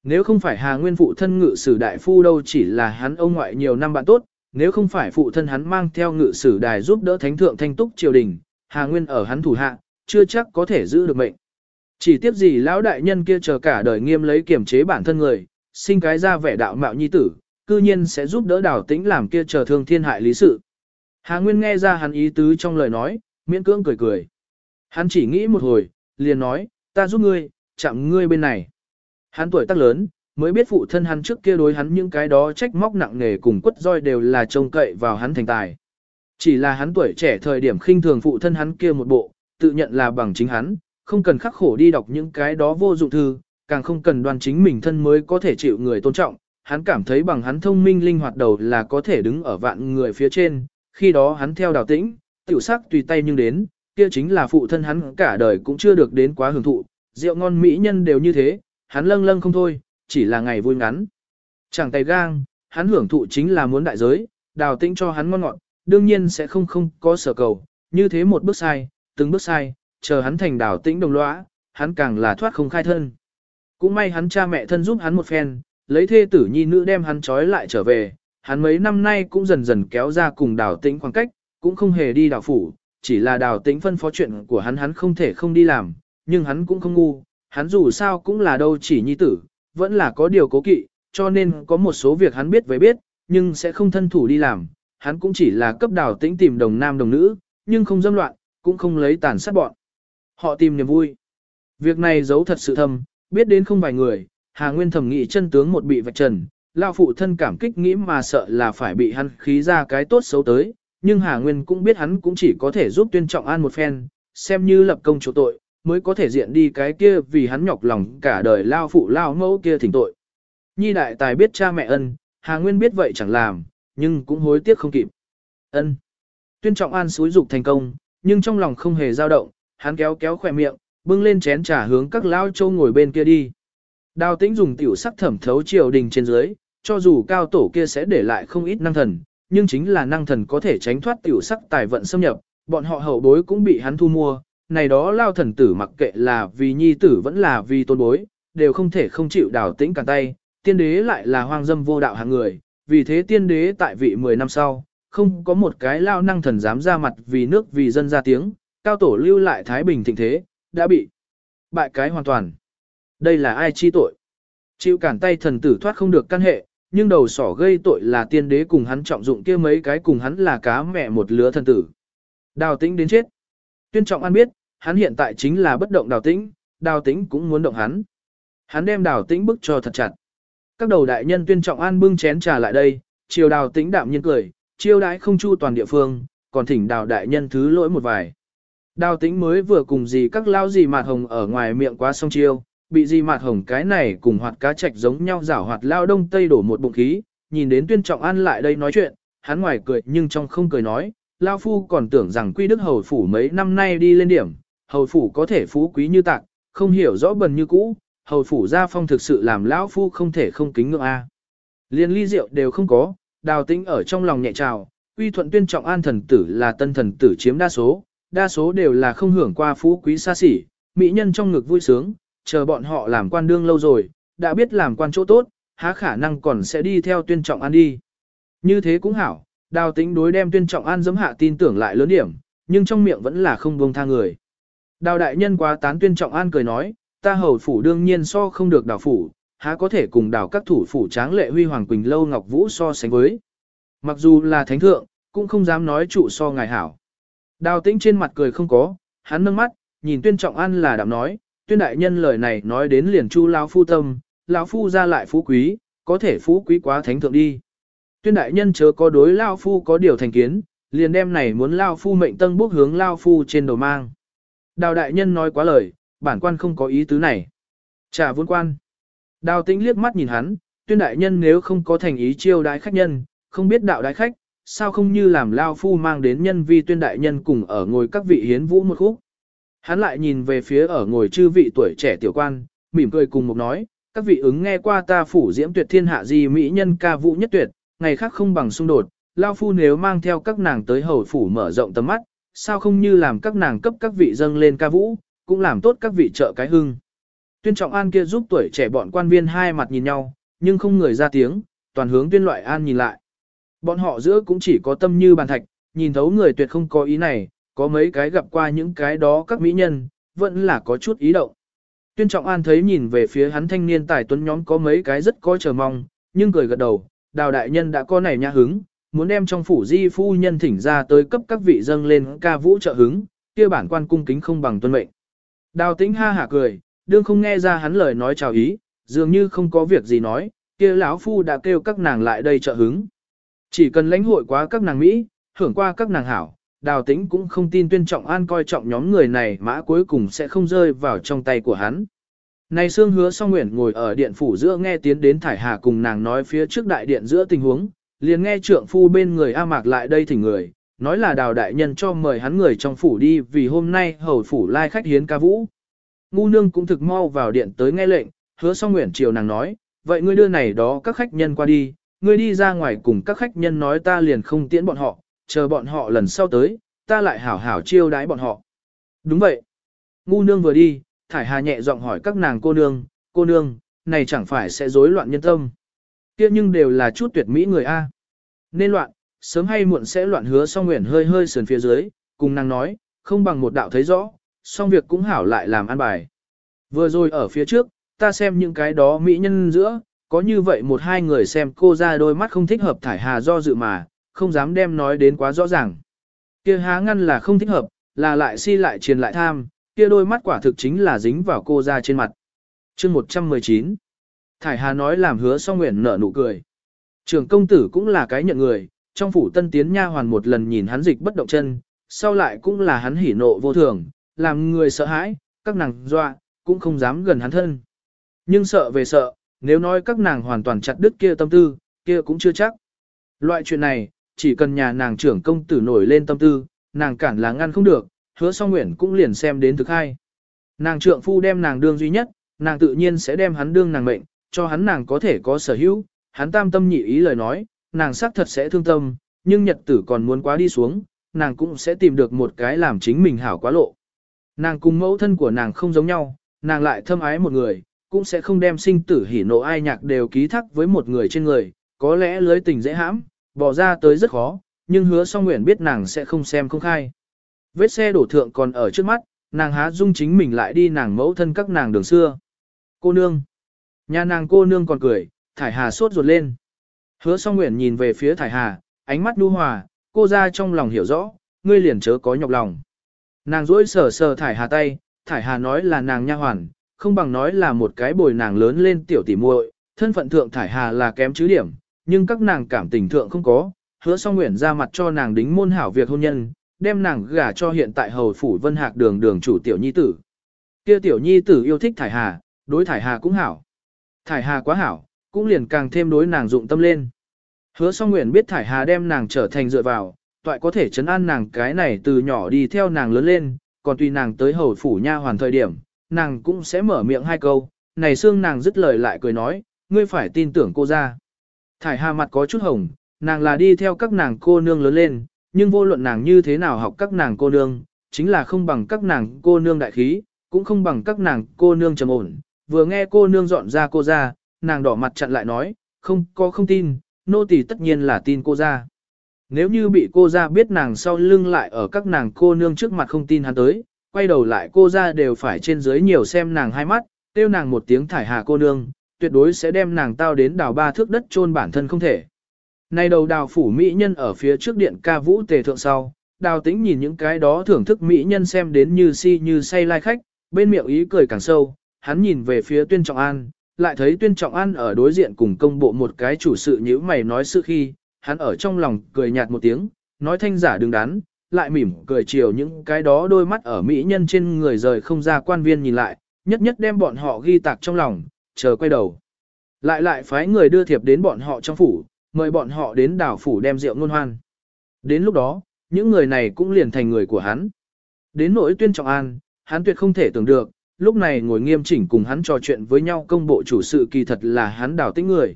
Nếu không phải Hà Nguyên phụ thân ngự sử đại phu đâu chỉ là hắn ông ngoại nhiều năm bạn tốt, nếu không phải phụ thân hắn mang theo ngự sử đài giúp đỡ thánh thượng thanh túc triều đình, Hà Nguyên ở hắn thủ hạ, chưa chắc có thể giữ được mệnh. Chỉ tiếp gì lão đại nhân kia chờ cả đời nghiêm lấy kiểm chế bản thân người, sinh cái ra vẻ đạo mạo nhi tử, cư nhiên sẽ giúp đỡ đảo tĩnh làm kia chờ thương thiên hại lý sự. Hà Nguyên nghe ra hắn ý tứ trong lời nói, miễn cưỡng cười cười. Hắn chỉ nghĩ một hồi, liền nói, ta giúp ngươi, chạm ngươi bên này. Hắn tuổi tác lớn, mới biết phụ thân hắn trước kia đối hắn những cái đó trách móc nặng nề cùng quất roi đều là trông cậy vào hắn thành tài. Chỉ là hắn tuổi trẻ thời điểm khinh thường phụ thân hắn kia một bộ, tự nhận là bằng chính hắn, không cần khắc khổ đi đọc những cái đó vô dụng thư, càng không cần đoan chính mình thân mới có thể chịu người tôn trọng. Hắn cảm thấy bằng hắn thông minh linh hoạt đầu là có thể đứng ở vạn người phía trên, khi đó hắn theo đào tĩnh, tiểu sắc tùy tay nhưng đến, kia chính là phụ thân hắn cả đời cũng chưa được đến quá hưởng thụ, rượu ngon mỹ nhân đều như thế, hắn lâng lâng không thôi, chỉ là ngày vui ngắn. Chẳng tay gang, hắn hưởng thụ chính là muốn đại giới, đào tĩnh cho hắn ngon ngọt, đương nhiên sẽ không không có sở cầu, như thế một bước sai, từng bước sai, chờ hắn thành đào tĩnh đồng lõa, hắn càng là thoát không khai thân. Cũng may hắn cha mẹ thân giúp hắn một phen, lấy thê tử nhi nữ đem hắn trói lại trở về, hắn mấy năm nay cũng dần dần kéo ra cùng đào tĩnh khoảng cách, cũng không hề đi đào phủ, chỉ là đào tĩnh phân phó chuyện của hắn hắn không thể không đi làm, nhưng hắn cũng không ngu, hắn dù sao cũng là đâu chỉ nhi tử, vẫn là có điều cố kỵ, cho nên có một số việc hắn biết với biết, nhưng sẽ không thân thủ đi làm, hắn cũng chỉ là cấp đào tĩnh tìm đồng nam đồng nữ, nhưng không dâm loạn, cũng không lấy tàn sát bọn. Họ tìm niềm vui. Việc này giấu thật sự thâm, biết đến không vài người, Hà Nguyên thầm nghĩ chân tướng một bị vạch trần, lão phụ thân cảm kích nghĩ mà sợ là phải bị hắn khí ra cái tốt xấu tới, nhưng Hà Nguyên cũng biết hắn cũng chỉ có thể giúp tuyên trọng an một phen, xem như lập công chỗ tội, mới có thể diện đi cái kia vì hắn nhọc lòng cả đời lao phụ lao mẫu kia thỉnh tội. Nhi đại tài biết cha mẹ ân, Hà Nguyên biết vậy chẳng làm, nhưng cũng hối tiếc không kịp. Ân. Tuyên trọng an xúi dục thành công, nhưng trong lòng không hề dao động, hắn kéo kéo khỏe miệng, bưng lên chén trà hướng các lao châu ngồi bên kia đi. Đào tĩnh dùng tiểu sắc thẩm thấu triều đình trên dưới, cho dù cao tổ kia sẽ để lại không ít năng thần, nhưng chính là năng thần có thể tránh thoát tiểu sắc tài vận xâm nhập, bọn họ hậu bối cũng bị hắn thu mua, này đó lao thần tử mặc kệ là vì nhi tử vẫn là vì tôn bối, đều không thể không chịu đào tĩnh cả tay, tiên đế lại là hoang dâm vô đạo hàng người, vì thế tiên đế tại vị 10 năm sau, không có một cái lao năng thần dám ra mặt vì nước vì dân ra tiếng, cao tổ lưu lại Thái Bình thịnh thế, đã bị bại cái hoàn toàn. Đây là ai chi tội? Chịu cản tay thần tử thoát không được căn hệ, nhưng đầu sỏ gây tội là tiên đế cùng hắn trọng dụng kia mấy cái cùng hắn là cá mẹ một lứa thần tử. Đào tĩnh đến chết. Tuyên trọng an biết, hắn hiện tại chính là bất động đào tĩnh, đào tĩnh cũng muốn động hắn. Hắn đem đào tĩnh bức cho thật chặt. Các đầu đại nhân tuyên trọng an bưng chén trà lại đây, chiều đào tĩnh đạm nhiên cười, chiêu đãi không chu toàn địa phương, còn thỉnh đào đại nhân thứ lỗi một vài. Đào tĩnh mới vừa cùng gì các lao gì mạt hồng ở ngoài miệng quá sông chiêu, bị gì mạt hồng cái này cùng hoạt cá trạch giống nhau rảo hoạt lao đông tây đổ một bụng khí, nhìn đến tuyên trọng an lại đây nói chuyện, hắn ngoài cười nhưng trong không cười nói, lao phu còn tưởng rằng quy đức hầu phủ mấy năm nay đi lên điểm, hầu phủ có thể phú quý như tạc, không hiểu rõ bần như cũ, hầu phủ gia phong thực sự làm lão phu không thể không kính ngưỡng a. Liên ly rượu đều không có, đào tĩnh ở trong lòng nhẹ trào, uy thuận tuyên trọng an thần tử là tân thần tử chiếm đa số, đa số đều là không hưởng qua phú quý xa xỉ, mỹ nhân trong ngực vui sướng, chờ bọn họ làm quan đương lâu rồi, đã biết làm quan chỗ tốt, há khả năng còn sẽ đi theo tuyên trọng an đi. Như thế cũng hảo, đào tĩnh đối đem tuyên trọng an dấm hạ tin tưởng lại lớn điểm, nhưng trong miệng vẫn là không buông tha người. Đào đại nhân quá tán tuyên trọng an cười nói, ta hầu phủ đương nhiên so không được đào phủ, há có thể cùng đào các thủ phủ tráng lệ huy hoàng quỳnh lâu ngọc vũ so sánh với. Mặc dù là thánh thượng, cũng không dám nói trụ so ngài hảo. Đào tĩnh trên mặt cười không có, hắn nâng mắt, nhìn tuyên trọng an là đạm nói, tuyên đại nhân lời này nói đến liền chu lao phu tâm, lão phu ra lại phú quý, có thể phú quý quá thánh thượng đi. Tuyên đại nhân chớ có đối lao phu có điều thành kiến, liền đem này muốn lao phu mệnh tân bước hướng lao phu trên đầu mang. Đào đại nhân nói quá lời, bản quan không có ý tứ này. Trả vốn quan. Đào tĩnh liếc mắt nhìn hắn, tuyên đại nhân nếu không có thành ý chiêu đái khách nhân, không biết đạo đại khách, sao không như làm lao phu mang đến nhân vi tuyên đại nhân cùng ở ngồi các vị hiến vũ một khúc. Hắn lại nhìn về phía ở ngồi chư vị tuổi trẻ tiểu quan, mỉm cười cùng một nói, các vị ứng nghe qua ta phủ diễm tuyệt thiên hạ gì mỹ nhân ca vũ nhất tuyệt, ngày khác không bằng xung đột, lao phu nếu mang theo các nàng tới hầu phủ mở rộng tầm mắt, sao không như làm các nàng cấp các vị dâng lên ca vũ, cũng làm tốt các vị trợ cái hưng. Tuyên trọng an kia giúp tuổi trẻ bọn quan viên hai mặt nhìn nhau, nhưng không người ra tiếng, toàn hướng tuyên loại an nhìn lại. Bọn họ giữa cũng chỉ có tâm như bàn thạch, nhìn thấu người tuyệt không có ý này, có mấy cái gặp qua những cái đó các mỹ nhân, vẫn là có chút ý động. Tuyên Trọng An thấy nhìn về phía hắn thanh niên tài tuấn nhóm có mấy cái rất có chờ mong, nhưng cười gật đầu, đào đại nhân đã có này nha hứng, muốn đem trong phủ di phu nhân thỉnh ra tới cấp các vị dâng lên ca vũ trợ hứng, kia bản quan cung kính không bằng tuân mệnh. Đào tĩnh ha hả cười, đương không nghe ra hắn lời nói chào ý, dường như không có việc gì nói, kia lão phu đã kêu các nàng lại đây trợ hứng. Chỉ cần lãnh hội quá các nàng Mỹ, hưởng qua các nàng hảo, đào tĩnh cũng không tin tuyên trọng an coi trọng nhóm người này mã cuối cùng sẽ không rơi vào trong tay của hắn. Này Sương hứa song nguyện ngồi ở điện phủ giữa nghe tiến đến Thải Hà cùng nàng nói phía trước đại điện giữa tình huống, liền nghe trượng phu bên người A Mạc lại đây thỉnh người, nói là đào đại nhân cho mời hắn người trong phủ đi vì hôm nay hầu phủ lai khách hiến ca vũ. Ngu nương cũng thực mau vào điện tới nghe lệnh, hứa song nguyện chiều nàng nói, vậy ngươi đưa này đó các khách nhân qua đi, ngươi đi ra ngoài cùng các khách nhân nói ta liền không tiễn bọn họ, chờ bọn họ lần sau tới, ta lại hảo hảo chiêu đái bọn họ. Đúng vậy. Ngu nương vừa đi, thải hà nhẹ giọng hỏi các nàng cô nương, cô nương, này chẳng phải sẽ rối loạn nhân tâm kia nhưng đều là chút tuyệt mỹ người A. Nên loạn, sớm hay muộn sẽ loạn hứa song nguyện hơi hơi sườn phía dưới, cùng nàng nói, không bằng một đạo thấy rõ, song việc cũng hảo lại làm ăn bài. Vừa rồi ở phía trước, ta xem những cái đó mỹ nhân giữa, có như vậy một hai người xem cô ra đôi mắt không thích hợp thải hà do dự mà, không dám đem nói đến quá rõ ràng. Kia há ngăn là không thích hợp, là lại si lại triền lại tham, kia đôi mắt quả thực chính là dính vào cô ra trên mặt. chương 119 Thải Hà nói làm hứa song nguyện nở nụ cười. Trường công tử cũng là cái nhận người, trong phủ tân tiến nha hoàn một lần nhìn hắn dịch bất động chân, sau lại cũng là hắn hỉ nộ vô thường, làm người sợ hãi, các nàng dọa, cũng không dám gần hắn thân. Nhưng sợ về sợ, nếu nói các nàng hoàn toàn chặt đứt kia tâm tư, kia cũng chưa chắc. Loại chuyện này, chỉ cần nhà nàng trưởng công tử nổi lên tâm tư, nàng cản là ngăn không được, hứa song nguyện cũng liền xem đến thực hai. Nàng trượng phu đem nàng đương duy nhất, nàng tự nhiên sẽ đem hắn đương nàng mệnh, cho hắn nàng có thể có sở hữu, hắn tam tâm nhị ý lời nói, nàng xác thật sẽ thương tâm, nhưng nhật tử còn muốn quá đi xuống, nàng cũng sẽ tìm được một cái làm chính mình hảo quá lộ. Nàng cùng mẫu thân của nàng không giống nhau, nàng lại thâm ái một người, cũng sẽ không đem sinh tử hỉ nộ ai nhạc đều ký thác với một người trên người, có lẽ lưới tình dễ hãm, bỏ ra tới rất khó, nhưng hứa song nguyện biết nàng sẽ không xem không khai. Vết xe đổ thượng còn ở trước mắt, nàng há dung chính mình lại đi nàng mẫu thân các nàng đường xưa. Cô nương. Nhà nàng cô nương còn cười, thải hà sốt ruột lên. Hứa song nguyện nhìn về phía thải hà, ánh mắt nu hòa, cô ra trong lòng hiểu rõ, ngươi liền chớ có nhọc lòng. Nàng rỗi sờ sờ thải hà tay, thải hà nói là nàng nha hoàn, không bằng nói là một cái bồi nàng lớn lên tiểu tỉ muội, thân phận thượng thải hà là kém chứ điểm, nhưng các nàng cảm tình thượng không có, hứa song nguyện ra mặt cho nàng đính môn hảo việc hôn nhân, đem nàng gả cho hiện tại hầu phủ vân hạc đường đường chủ tiểu nhi tử. Kia tiểu nhi tử yêu thích thải hà, đối thải hà cũng hảo. Thải hà quá hảo, cũng liền càng thêm đối nàng dụng tâm lên. Hứa song nguyện biết thải hà đem nàng trở thành dựa vào, toại có thể chấn an nàng cái này từ nhỏ đi theo nàng lớn lên, còn tùy nàng tới hầu phủ nha hoàn thời điểm, nàng cũng sẽ mở miệng hai câu, này xương nàng dứt lời lại cười nói, ngươi phải tin tưởng cô ra. Thải hà mặt có chút hồng, nàng là đi theo các nàng cô nương lớn lên, nhưng vô luận nàng như thế nào học các nàng cô nương, chính là không bằng các nàng cô nương đại khí, cũng không bằng các nàng cô nương trầm ổn. Vừa nghe cô nương dọn ra cô ra, nàng đỏ mặt chặn lại nói, không có không tin, nô tỳ tất nhiên là tin cô ra. Nếu như bị cô ra biết nàng sau lưng lại ở các nàng cô nương trước mặt không tin hắn tới, quay đầu lại cô ra đều phải trên dưới nhiều xem nàng hai mắt, tiêu nàng một tiếng thải hà cô nương, tuyệt đối sẽ đem nàng tao đến đào ba thước đất chôn bản thân không thể. Này đầu đào phủ mỹ nhân ở phía trước điện ca vũ tề thượng sau, đào tĩnh nhìn những cái đó thưởng thức mỹ nhân xem đến như si như say lai khách, bên miệng ý cười càng sâu, hắn nhìn về phía tuyên trọng an, lại thấy tuyên trọng an ở đối diện cùng công bộ một cái chủ sự như mày nói sự khi, hắn ở trong lòng cười nhạt một tiếng, nói thanh giả đừng đắn, lại mỉm cười chiều những cái đó đôi mắt ở mỹ nhân trên người rời không ra quan viên nhìn lại, nhất nhất đem bọn họ ghi tạc trong lòng, chờ quay đầu. Lại lại phái người đưa thiệp đến bọn họ trong phủ, mời bọn họ đến đảo phủ đem rượu ngôn hoan. Đến lúc đó, những người này cũng liền thành người của hắn. Đến nỗi tuyên trọng an, hắn tuyệt không thể tưởng được, lúc này ngồi nghiêm chỉnh cùng hắn trò chuyện với nhau công bộ chủ sự kỳ thật là hắn đào tĩnh người.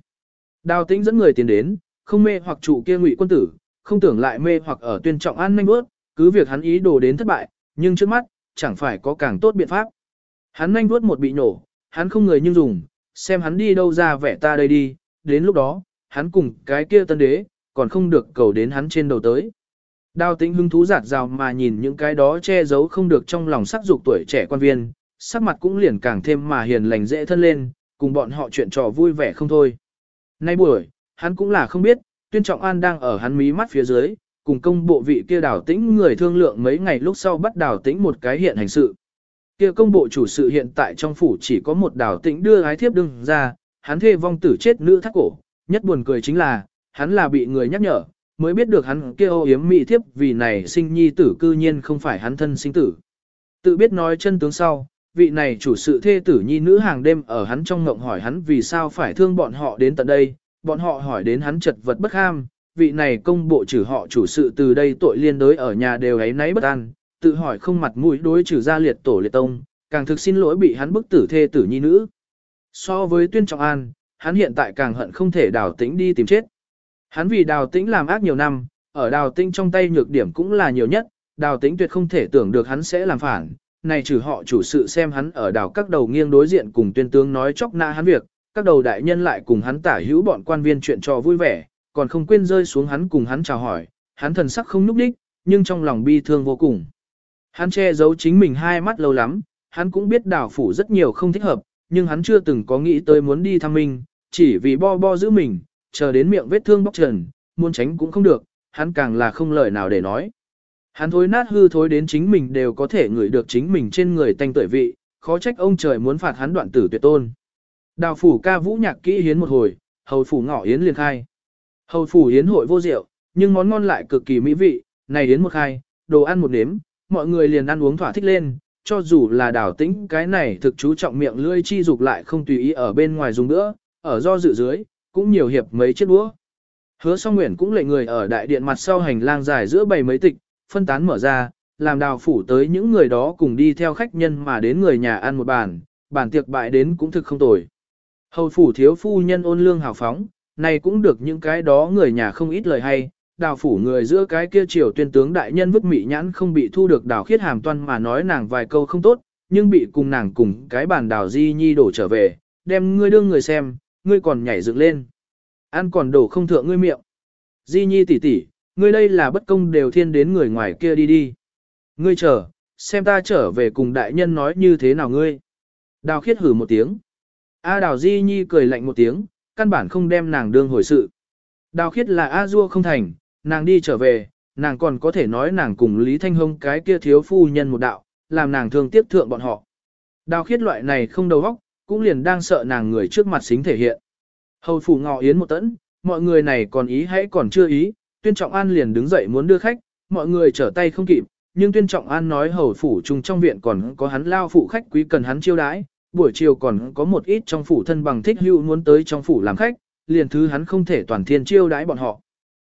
Đào tĩnh dẫn người tiến đến, không mê hoặc chủ kia ngụy quân tử, không tưởng lại mê hoặc ở tuyên trọng an nhanh bước, cứ việc hắn ý đồ đến thất bại, nhưng trước mắt, chẳng phải có càng tốt biện pháp. Hắn nhanh bước một bị nổ, hắn không người nhưng dùng, xem hắn đi đâu ra vẻ ta đây đi, đến lúc đó, hắn cùng cái kia tân đế, còn không được cầu đến hắn trên đầu tới. Đào tĩnh hứng thú giạt rào mà nhìn những cái đó che giấu không được trong lòng sắc dục tuổi trẻ quan viên, sắc mặt cũng liền càng thêm mà hiền lành dễ thân lên, cùng bọn họ chuyện trò vui vẻ không thôi. Nay buổi, hắn cũng là không biết, tuyên trọng an đang ở hắn mí mắt phía dưới, cùng công bộ vị kia đảo tĩnh người thương lượng mấy ngày lúc sau bắt đảo tĩnh một cái hiện hành sự. Kia công bộ chủ sự hiện tại trong phủ chỉ có một đảo tĩnh đưa ái thiếp đương ra, hắn thê vong tử chết nữ thắt cổ, nhất buồn cười chính là, hắn là bị người nhắc nhở, mới biết được hắn kia ô yếm mị thiếp vì này sinh nhi tử cư nhiên không phải hắn thân sinh tử. Tự biết nói chân tướng sau, vị này chủ sự thê tử nhi nữ hàng đêm ở hắn trong ngộng hỏi hắn vì sao phải thương bọn họ đến tận đây, bọn họ hỏi đến hắn chật vật bất ham, vị này công bộ trừ họ chủ sự từ đây tội liên đối ở nhà đều ấy nấy bất an, tự hỏi không mặt mũi đối trừ ra liệt tổ liệt tông, càng thực xin lỗi bị hắn bức tử thê tử nhi nữ. So với tuyên trọng an, hắn hiện tại càng hận không thể đào tĩnh đi tìm chết. Hắn vì đào tĩnh làm ác nhiều năm, ở đào tĩnh trong tay nhược điểm cũng là nhiều nhất, đào tĩnh tuyệt không thể tưởng được hắn sẽ làm phản. Này trừ họ chủ sự xem hắn ở đào các đầu nghiêng đối diện cùng tuyên tướng nói chóc na hắn việc, các đầu đại nhân lại cùng hắn tả hữu bọn quan viên chuyện trò vui vẻ, còn không quên rơi xuống hắn cùng hắn chào hỏi, hắn thần sắc không núp đích, nhưng trong lòng bi thương vô cùng. Hắn che giấu chính mình hai mắt lâu lắm, hắn cũng biết đào phủ rất nhiều không thích hợp, nhưng hắn chưa từng có nghĩ tới muốn đi thăm mình, chỉ vì bo bo giữ mình, chờ đến miệng vết thương bóc trần, muốn tránh cũng không được, hắn càng là không lời nào để nói. Hắn thối nát hư thối đến chính mình đều có thể ngửi được chính mình trên người tanh tuổi vị, khó trách ông trời muốn phạt hắn đoạn tử tuyệt tôn. Đào phủ ca vũ nhạc kỹ hiến một hồi, hầu phủ ngọ yến liền khai. Hầu phủ yến hội vô rượu, nhưng món ngon lại cực kỳ mỹ vị, này yến một khai, đồ ăn một nếm, mọi người liền ăn uống thỏa thích lên, cho dù là đào tĩnh cái này thực chú trọng miệng lưỡi chi dục lại không tùy ý ở bên ngoài dùng nữa, ở do dự dưới, cũng nhiều hiệp mấy chiếc đũa. Hứa song nguyện cũng lệ người ở đại điện mặt sau hành lang dài giữa bầy mấy tịch, phân tán mở ra, làm đào phủ tới những người đó cùng đi theo khách nhân mà đến người nhà ăn một bàn, bàn tiệc bại đến cũng thực không tồi. Hầu phủ thiếu phu nhân ôn lương hào phóng, này cũng được những cái đó người nhà không ít lời hay, đào phủ người giữa cái kia triều tuyên tướng đại nhân vứt mị nhãn không bị thu được đào khiết hàm toan mà nói nàng vài câu không tốt, nhưng bị cùng nàng cùng cái bàn đào di nhi đổ trở về, đem ngươi đương người xem, ngươi còn nhảy dựng lên. Ăn còn đổ không thượng ngươi miệng. Di nhi tỷ tỷ, ngươi đây là bất công đều thiên đến người ngoài kia đi đi. Ngươi chờ, xem ta trở về cùng đại nhân nói như thế nào ngươi. Đào khiết hử một tiếng. A đào di nhi cười lạnh một tiếng, căn bản không đem nàng đương hồi sự. Đào khiết là A dua không thành, nàng đi trở về, nàng còn có thể nói nàng cùng Lý Thanh Hông cái kia thiếu phu nhân một đạo, làm nàng thương tiếp thượng bọn họ. Đào khiết loại này không đầu óc, cũng liền đang sợ nàng người trước mặt xính thể hiện. Hầu phủ ngọ yến một tẫn, mọi người này còn ý hãy còn chưa ý, tuyên trọng an liền đứng dậy muốn đưa khách, mọi người trở tay không kịp, nhưng tuyên trọng an nói hầu phủ chung trong viện còn có hắn lao phụ khách quý cần hắn chiêu đãi, buổi chiều còn có một ít trong phủ thân bằng thích hữu muốn tới trong phủ làm khách, liền thứ hắn không thể toàn thiên chiêu đãi bọn họ.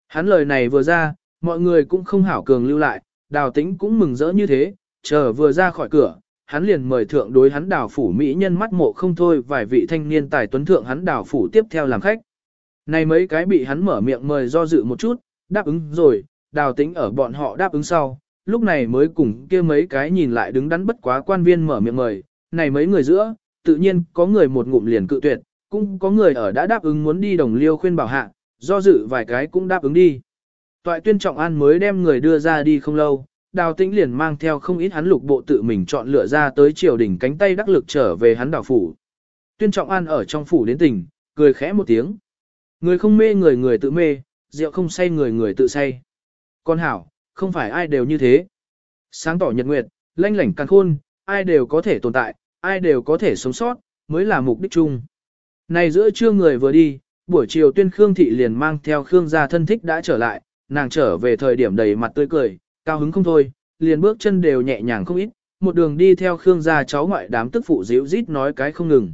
Hắn lời này vừa ra, mọi người cũng không hảo cường lưu lại, đào tĩnh cũng mừng rỡ như thế, chờ vừa ra khỏi cửa, hắn liền mời thượng đối hắn đào phủ mỹ nhân mắt mộ không thôi vài vị thanh niên tài tuấn thượng hắn đào phủ tiếp theo làm khách. Này mấy cái bị hắn mở miệng mời do dự một chút, đáp ứng rồi, đào tĩnh ở bọn họ đáp ứng sau, lúc này mới cùng kia mấy cái nhìn lại đứng đắn bất quá quan viên mở miệng mời, này mấy người giữa, tự nhiên có người một ngụm liền cự tuyệt, cũng có người ở đã đáp ứng muốn đi đồng liêu khuyên bảo hạ, do dự vài cái cũng đáp ứng đi. Toại tuyên trọng an mới đem người đưa ra đi không lâu, đào tĩnh liền mang theo không ít hắn lục bộ tự mình chọn lựa ra tới triều đỉnh cánh tay đắc lực trở về hắn đảo phủ. Tuyên trọng an ở trong phủ đến tỉnh, cười khẽ một tiếng. Người không mê người người tự mê, rượu không say người người tự say. Con hảo, không phải ai đều như thế. Sáng tỏ nhật nguyệt, lanh lảnh càng khôn, ai đều có thể tồn tại, ai đều có thể sống sót, mới là mục đích chung. Này giữa trưa người vừa đi, buổi chiều tuyên Khương Thị liền mang theo Khương gia thân thích đã trở lại, nàng trở về thời điểm đầy mặt tươi cười, cao hứng không thôi, liền bước chân đều nhẹ nhàng không ít, một đường đi theo Khương gia cháu ngoại đám tức phụ díu rít nói cái không ngừng.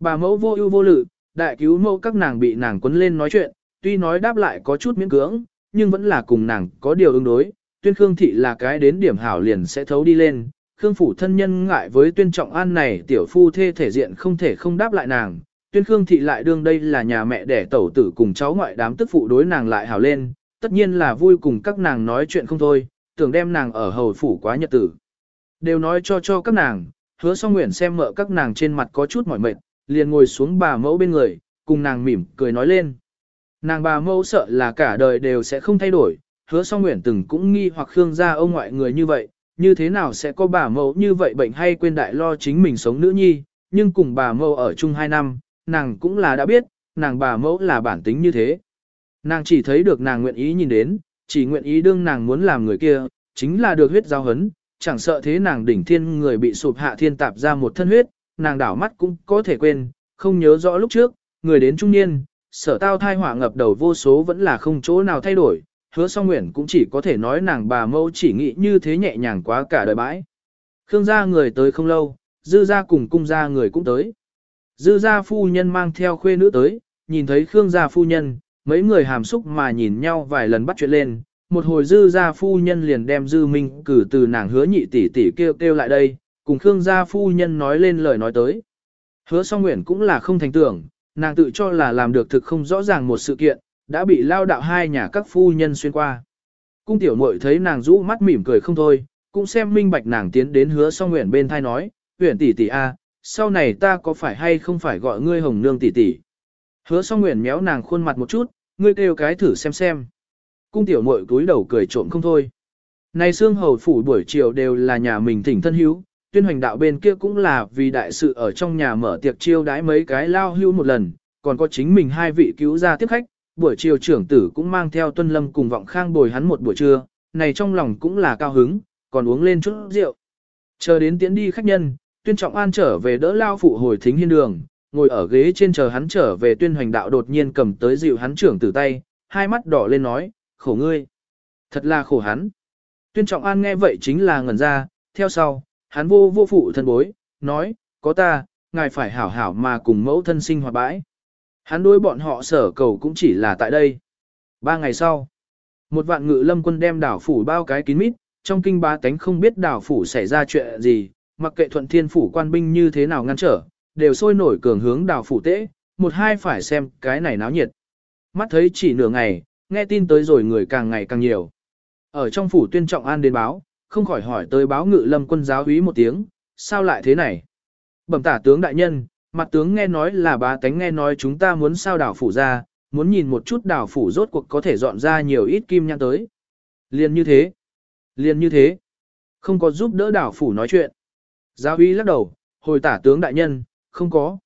Bà mẫu vô ưu vô lự, đại cứu mẫu các nàng bị nàng quấn lên nói chuyện, tuy nói đáp lại có chút miễn cưỡng, nhưng vẫn là cùng nàng có điều ứng đối, tuyên Khương Thị là cái đến điểm hảo liền sẽ thấu đi lên. Khương phủ thân nhân ngại với tuyên trọng an này tiểu phu thê thể diện không thể không đáp lại nàng, tuyên Khương Thị lại đương đây là nhà mẹ đẻ tẩu tử cùng cháu ngoại đám tức phụ đối nàng lại hảo lên, tất nhiên là vui cùng các nàng nói chuyện không thôi, tưởng đem nàng ở hầu phủ quá nhật tử. Đều nói cho cho các nàng, hứa song nguyện xem mợ các nàng trên mặt có chút mỏi mệt, liền ngồi xuống bà mẫu bên người, cùng nàng mỉm cười nói lên. Nàng bà mẫu sợ là cả đời đều sẽ không thay đổi, hứa song nguyện từng cũng nghi hoặc khương gia ông ngoại người như vậy, như thế nào sẽ có bà mẫu như vậy bệnh hay quên đại lo chính mình sống nữ nhi, nhưng cùng bà mẫu ở chung 2 năm, nàng cũng là đã biết, nàng bà mẫu là bản tính như thế. Nàng chỉ thấy được nàng nguyện ý nhìn đến, chỉ nguyện ý đương nàng muốn làm người kia, chính là được huyết giao hấn, chẳng sợ thế nàng đỉnh thiên người bị sụp hạ thiên tạp ra một thân huyết, nàng đảo mắt cũng có thể quên, không nhớ rõ lúc trước, người đến trung niên, sở tao thai hỏa ngập đầu vô số vẫn là không chỗ nào thay đổi, hứa song nguyện cũng chỉ có thể nói nàng bà mẫu chỉ nghĩ như thế nhẹ nhàng quá cả đời bãi. Khương gia người tới không lâu, dư gia cùng cung gia người cũng tới. Dư gia phu nhân mang theo khuê nữ tới, nhìn thấy Khương gia phu nhân, mấy người hàm xúc mà nhìn nhau vài lần bắt chuyện lên, một hồi dư gia phu nhân liền đem dư minh cử từ nàng hứa nhị tỷ tỷ kêu kêu lại đây, cùng Khương gia phu nhân nói lên lời nói tới. Hứa song nguyện cũng là không thành tưởng, nàng tự cho là làm được thực không rõ ràng một sự kiện, đã bị lao đạo hai nhà các phu nhân xuyên qua. Cung tiểu muội thấy nàng rũ mắt mỉm cười không thôi, cũng xem minh bạch nàng tiến đến hứa song nguyện bên thai nói, nguyện tỷ tỷ a, sau này ta có phải hay không phải gọi ngươi hồng nương tỷ tỷ. Hứa song nguyện méo nàng khuôn mặt một chút, ngươi kêu cái thử xem xem. Cung tiểu muội cúi đầu cười trộm không thôi. Này xương hầu phủ buổi chiều đều là nhà mình thỉnh thân hữu, tuyên hoành đạo bên kia cũng là vì đại sự ở trong nhà mở tiệc chiêu đãi mấy cái lao hưu một lần, còn có chính mình hai vị cứu gia tiếp khách, buổi chiều trưởng tử cũng mang theo tuân lâm cùng vọng khang bồi hắn một buổi trưa, này trong lòng cũng là cao hứng, còn uống lên chút rượu. Chờ đến tiễn đi khách nhân, tuyên trọng an trở về đỡ lao phụ hồi thính hiên đường, ngồi ở ghế trên chờ hắn trở về tuyên hoành đạo đột nhiên cầm tới dịu hắn trưởng tử tay, hai mắt đỏ lên nói, khổ ngươi. Thật là khổ hắn. Tuyên trọng an nghe vậy chính là ngẩn ra, theo sau, hắn vô vô phụ thân bối, nói, có ta, ngài phải hảo hảo mà cùng mẫu thân sinh hoạt bãi. Hắn đối bọn họ sở cầu cũng chỉ là tại đây. Ba ngày sau, một vạn ngự lâm quân đem đảo phủ bao cái kín mít, trong kinh ba tánh không biết đảo phủ xảy ra chuyện gì, mặc kệ thuận thiên phủ quan binh như thế nào ngăn trở, đều sôi nổi cường hướng đảo phủ tễ, một hai phải xem cái này náo nhiệt. Mắt thấy chỉ nửa ngày, nghe tin tới rồi người càng ngày càng nhiều. Ở trong phủ tuyên trọng an đến báo, không khỏi hỏi tới báo ngự lâm quân giáo úy một tiếng, sao lại thế này? Bẩm tả tướng đại nhân, mặt tướng nghe nói là bá tánh nghe nói chúng ta muốn sao đảo phủ ra, muốn nhìn một chút đảo phủ rốt cuộc có thể dọn ra nhiều ít kim nhang tới. liền như thế. liền như thế. Không có giúp đỡ đảo phủ nói chuyện. Giáo úy lắc đầu, hồi tả tướng đại nhân, không có.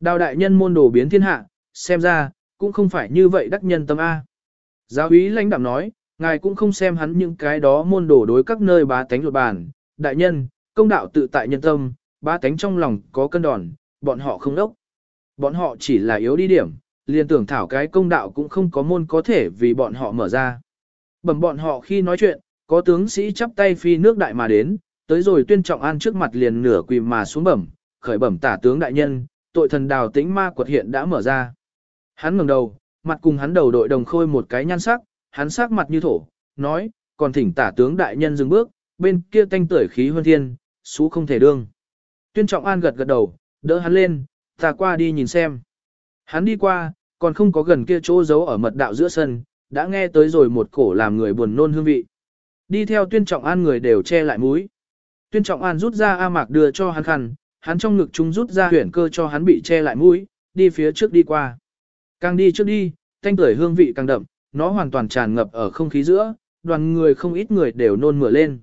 Đào đại nhân môn đồ biến thiên hạ, xem ra, cũng không phải như vậy đắc nhân tâm A. Giáo úy lãnh đạm nói, ngài cũng không xem hắn những cái đó môn đổ đối các nơi bá tánh luật bàn. Đại nhân, công đạo tự tại nhân tâm, bá tánh trong lòng có cân đòn, bọn họ không đốc. Bọn họ chỉ là yếu đi điểm, liền tưởng thảo cái công đạo cũng không có môn có thể vì bọn họ mở ra. Bẩm bọn họ khi nói chuyện, có tướng sĩ chắp tay phi nước đại mà đến, tới rồi tuyên trọng an trước mặt liền nửa quỳ mà xuống bẩm, khởi bẩm tả tướng đại nhân, tội thần đào tĩnh ma quật hiện đã mở ra. Hắn ngẩng đầu, mặt cùng hắn đầu đội đồng khôi một cái nhan sắc, hắn sắc mặt như thổ, nói, còn thỉnh tả tướng đại nhân dừng bước, bên kia tanh tưởi khí hơn thiên, xú không thể đương. Tuyên trọng an gật gật đầu, đỡ hắn lên, ta qua đi nhìn xem. Hắn đi qua, còn không có gần kia chỗ giấu ở mật đạo giữa sân, đã nghe tới rồi một cổ làm người buồn nôn hương vị. Đi theo tuyên trọng an người đều che lại mũi. Tuyên trọng an rút ra A mạc đưa cho hắn khăn, hắn trong ngực chúng rút ra huyển cơ cho hắn bị che lại mũi, đi phía trước đi qua. Càng đi trước đi, thanh tưởi hương vị càng đậm, nó hoàn toàn tràn ngập ở không khí giữa, đoàn người không ít người đều nôn mửa lên.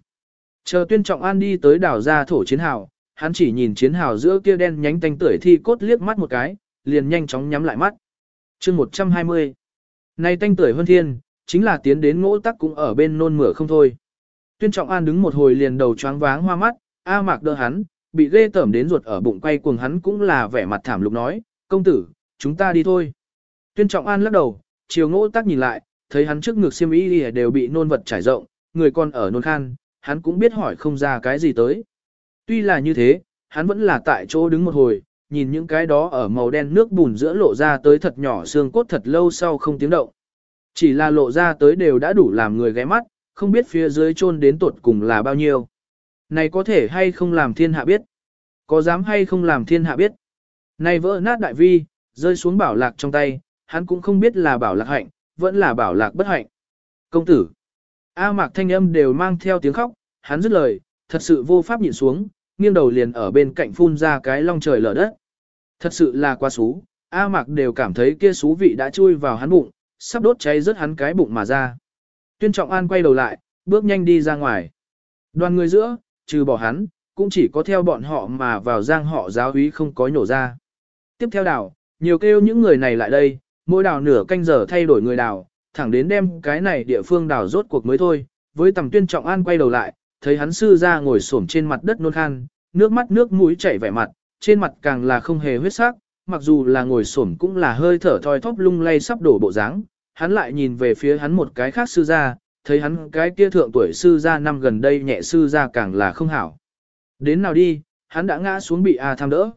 Chờ tuyên trọng an đi tới đảo ra thổ chiến hào, hắn chỉ nhìn chiến hào giữa kia đen nhánh tanh tưởi thi cốt liếc mắt một cái, liền nhanh chóng nhắm lại mắt. chương 120 Này tanh tưởi hơn thiên, chính là tiến đến ngỗ tắc cũng ở bên nôn mửa không thôi. Tuyên trọng an đứng một hồi liền đầu choáng váng hoa mắt, A mạc đỡ hắn, bị ghê tởm đến ruột ở bụng quay cuồng hắn cũng là vẻ mặt thảm lục nói, công tử, chúng ta đi thôi. Tuyên trọng an lắc đầu, chiều ngỗ tắc nhìn lại, thấy hắn trước ngực xiêm y đều bị nôn vật trải rộng, người còn ở nôn khan, hắn cũng biết hỏi không ra cái gì tới. Tuy là như thế, hắn vẫn là tại chỗ đứng một hồi, nhìn những cái đó ở màu đen nước bùn giữa lộ ra tới thật nhỏ xương cốt thật lâu sau không tiếng động. Chỉ là lộ ra tới đều đã đủ làm người ghé mắt, không biết phía dưới chôn đến tuột cùng là bao nhiêu. Này có thể hay không làm thiên hạ biết? Có dám hay không làm thiên hạ biết? Này vỡ nát đại vi, rơi xuống bảo lạc trong tay, hắn cũng không biết là bảo lạc hạnh, vẫn là bảo lạc bất hạnh. Công tử, A mạc thanh âm đều mang theo tiếng khóc, hắn dứt lời, thật sự vô pháp nhìn xuống, nghiêng đầu liền ở bên cạnh phun ra cái long trời lở đất. Thật sự là quá xú, A mạc đều cảm thấy kia xú vị đã chui vào hắn bụng, sắp đốt cháy rớt hắn cái bụng mà ra. Tuyên trọng an quay đầu lại, bước nhanh đi ra ngoài. Đoàn người giữa, trừ bỏ hắn, cũng chỉ có theo bọn họ mà vào giang họ giáo úy không có nhổ ra. Tiếp theo đảo, nhiều kêu những người này lại đây, mỗi đào nửa canh giờ thay đổi người đào, thẳng đến đem cái này địa phương đào rốt cuộc mới thôi, với tầm tuyên trọng an quay đầu lại, thấy hắn sư ra ngồi xổm trên mặt đất nôn khan, nước mắt nước mũi chảy vẻ mặt, trên mặt càng là không hề huyết sắc, mặc dù là ngồi xổm cũng là hơi thở thoi thóp lung lay sắp đổ bộ dáng, hắn lại nhìn về phía hắn một cái khác sư gia, thấy hắn cái kia thượng tuổi sư gia năm gần đây nhẹ sư gia càng là không hảo. Đến nào đi, hắn đã ngã xuống bị A Tham đỡ.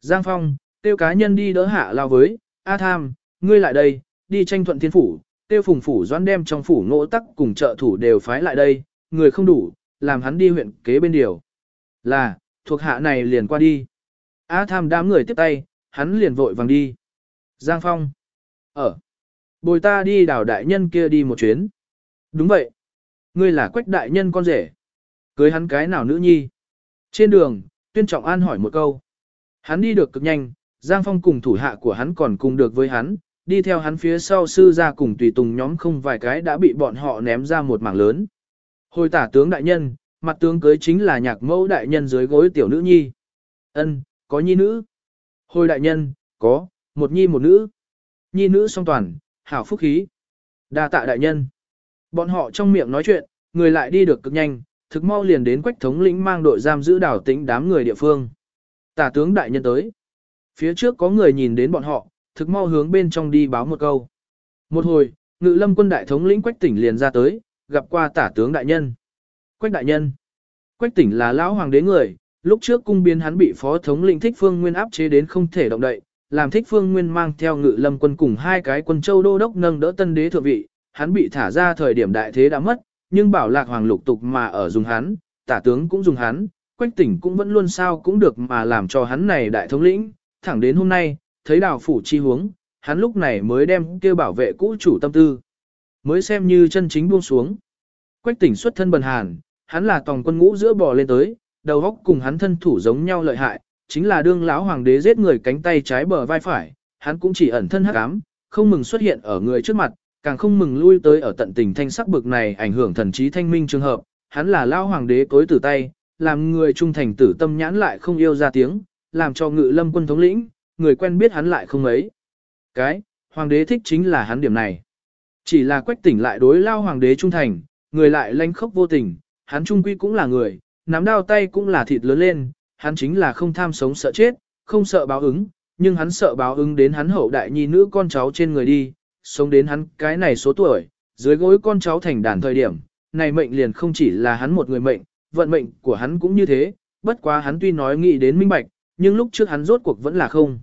Giang Phong, tiêu cá nhân đi đỡ hạ lao với, A Tham, ngươi lại đây, đi tranh thuận thiên phủ, tiêu phùng phủ doãn đem trong phủ ngỗ tắc cùng trợ thủ đều phái lại đây, người không đủ, làm hắn đi huyện kế bên điều. Là, thuộc hạ này liền qua đi. Á Tham đám người tiếp tay, hắn liền vội vàng đi. Giang Phong. Ở. Bồi ta đi đảo đại nhân kia đi một chuyến. Đúng vậy. Ngươi là quách đại nhân con rể. Cưới hắn cái nào nữ nhi. Trên đường, tuyên trọng an hỏi một câu. Hắn đi được cực nhanh, Giang Phong cùng thủ hạ của hắn còn cùng được với hắn, đi theo hắn phía sau sư ra cùng tùy tùng nhóm không vài cái đã bị bọn họ ném ra một mảng lớn. Hồi tả tướng đại nhân, mặt tướng cưới chính là nhạc mẫu đại nhân dưới gối tiểu nữ nhi. Ân, có nhi nữ. Hồi đại nhân, có, một nhi một nữ. Nhi nữ song toàn, hảo phúc khí. đa tạ đại nhân. Bọn họ trong miệng nói chuyện, người lại đi được cực nhanh, thực mau liền đến quách thống lĩnh mang đội giam giữ đảo tĩnh đám người địa phương. Tả tướng đại nhân tới. Phía trước có người nhìn đến bọn họ, thực mau hướng bên trong đi báo một câu. Một hồi, ngự lâm quân đại thống lĩnh quách tỉnh liền ra tới, gặp qua tả tướng đại nhân. Quách đại nhân. Quách tỉnh là lão hoàng đế người, lúc trước cung biến hắn bị phó thống lĩnh thích phương nguyên áp chế đến không thể động đậy, làm thích phương nguyên mang theo ngự lâm quân cùng hai cái quân châu đô đốc nâng đỡ tân đế thượng vị, hắn bị thả ra thời điểm đại thế đã mất, nhưng bảo lạc hoàng lục tục mà ở dùng hắn, tả tướng cũng dùng hắn, quách tỉnh cũng vẫn luôn sao cũng được mà làm cho hắn này đại thống lĩnh, thẳng đến hôm nay, thấy đào phủ chi huống, hắn lúc này mới đem kêu bảo vệ cũ chủ tâm tư, mới xem như chân chính buông xuống. Quách tỉnh xuất thân bần hàn, hắn là tòng quân ngũ giữa bò lên tới, đầu góc cùng hắn thân thủ giống nhau lợi hại, chính là đương lão hoàng đế giết người cánh tay trái bờ vai phải, hắn cũng chỉ ẩn thân hắc ám, không mừng xuất hiện ở người trước mặt, càng không mừng lui tới ở tận tình thanh sắc bực này ảnh hưởng thần trí thanh minh trường hợp, hắn là lão hoàng đế tối tử tay, làm người trung thành tử tâm nhãn lại không yêu ra tiếng, làm cho ngự lâm quân thống lĩnh, người quen biết hắn lại không ấy. Cái, hoàng đế thích chính là hắn điểm này. Chỉ là quách tỉnh lại đối lao hoàng đế trung thành, người lại lanh khốc vô tình, hắn trung quy cũng là người, nắm đao tay cũng là thịt lớn lên, hắn chính là không tham sống sợ chết, không sợ báo ứng, nhưng hắn sợ báo ứng đến hắn hậu đại nhi nữ con cháu trên người đi, sống đến hắn cái này số tuổi, dưới gối con cháu thành đàn thời điểm, này mệnh liền không chỉ là hắn một người mệnh, vận mệnh của hắn cũng như thế, bất quá hắn tuy nói nghĩ đến minh bạch, nhưng lúc trước hắn rốt cuộc vẫn là không.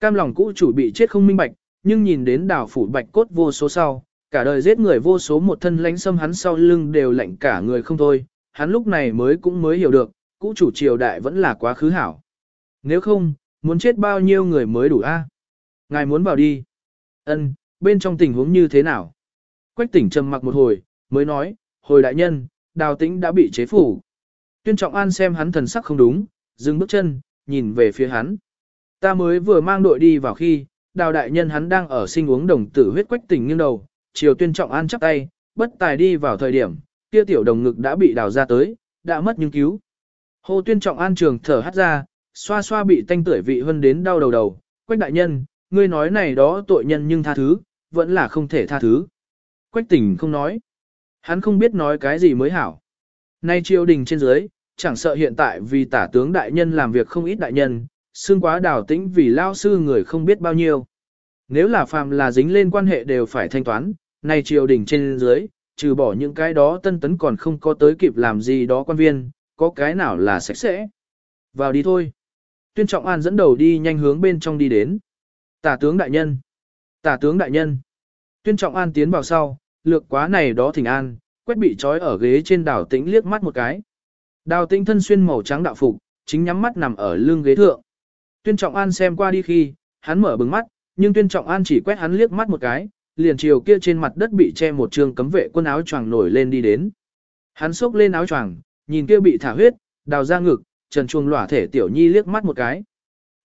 Cam lòng cũ chủ bị chết không minh bạch, nhưng nhìn đến đảo phủ bạch cốt vô số sau, cả đời giết người vô số một thân lãnh xâm hắn sau lưng đều lạnh cả người không thôi, hắn lúc này mới cũng mới hiểu được, cũ chủ triều đại vẫn là quá khứ hảo. Nếu không, muốn chết bao nhiêu người mới đủ a? Ngài muốn vào đi. Ân, bên trong tình huống như thế nào? Quách tỉnh trầm mặc một hồi, mới nói, hồi đại nhân, đào tĩnh đã bị chế phủ. Tuyên trọng an xem hắn thần sắc không đúng, dừng bước chân, nhìn về phía hắn. Ta mới vừa mang đội đi vào khi, đào đại nhân hắn đang ở sinh uống đồng tử huyết quách tỉnh nghiêng đầu, chiều tuyên trọng an chắp tay, bất tài đi vào thời điểm, kia tiểu đồng ngực đã bị đào ra tới, đã mất nhưng cứu. Hồ tuyên trọng an trường thở hắt ra, xoa xoa bị tanh tưởi vị hơn đến đau đầu đầu, quách đại nhân, ngươi nói này đó tội nhân nhưng tha thứ, vẫn là không thể tha thứ. Quách tỉnh không nói. Hắn không biết nói cái gì mới hảo. Nay triều đình trên dưới, chẳng sợ hiện tại vì tả tướng đại nhân làm việc không ít đại nhân, xương quá đào tĩnh vì lao sư người không biết bao nhiêu. Nếu là phàm là dính lên quan hệ đều phải thanh toán, nay triều đình trên dưới, trừ bỏ những cái đó tân tấn còn không có tới kịp làm gì đó quan viên, có cái nào là sạch sẽ. Vào đi thôi. Tuyên Trọng An dẫn đầu đi nhanh hướng bên trong đi đến. Tả tướng đại nhân. Tả tướng đại nhân. Tuyên Trọng An tiến vào sau, lược quá này đó thỉnh an, quét bị trói ở ghế trên đảo tĩnh liếc mắt một cái. Đào tĩnh thân xuyên màu trắng đạo phục, chính nhắm mắt nằm ở lưng ghế thượng. Tuyên Trọng An xem qua đi khi, hắn mở bừng mắt, nhưng Tuyên Trọng An chỉ quét hắn liếc mắt một cái, liền chiều kia trên mặt đất bị che một trường cấm vệ quân áo choàng nổi lên đi đến. Hắn xốc lên áo choàng, nhìn kia bị thả huyết, đào ra ngực, trần chuông lỏa thể tiểu nhi liếc mắt một cái.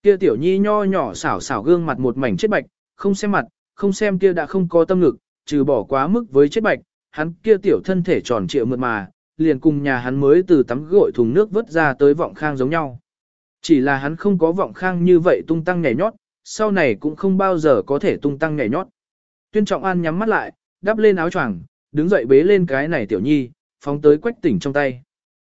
Kia tiểu nhi nho nhỏ xảo xảo gương mặt một mảnh chết bạch, không xem mặt, không xem kia đã không có tâm ngực, trừ bỏ quá mức với chết bạch, hắn kia tiểu thân thể tròn trịa mượt mà, liền cùng nhà hắn mới từ tắm gội thùng nước vớt ra tới vọng khang giống nhau. Chỉ là hắn không có vọng khang như vậy tung tăng nhảy nhót, sau này cũng không bao giờ có thể tung tăng nhảy nhót. Tuyên Trọng An nhắm mắt lại, đắp lên áo choàng, đứng dậy bế lên cái này tiểu nhi, phóng tới quách tỉnh trong tay.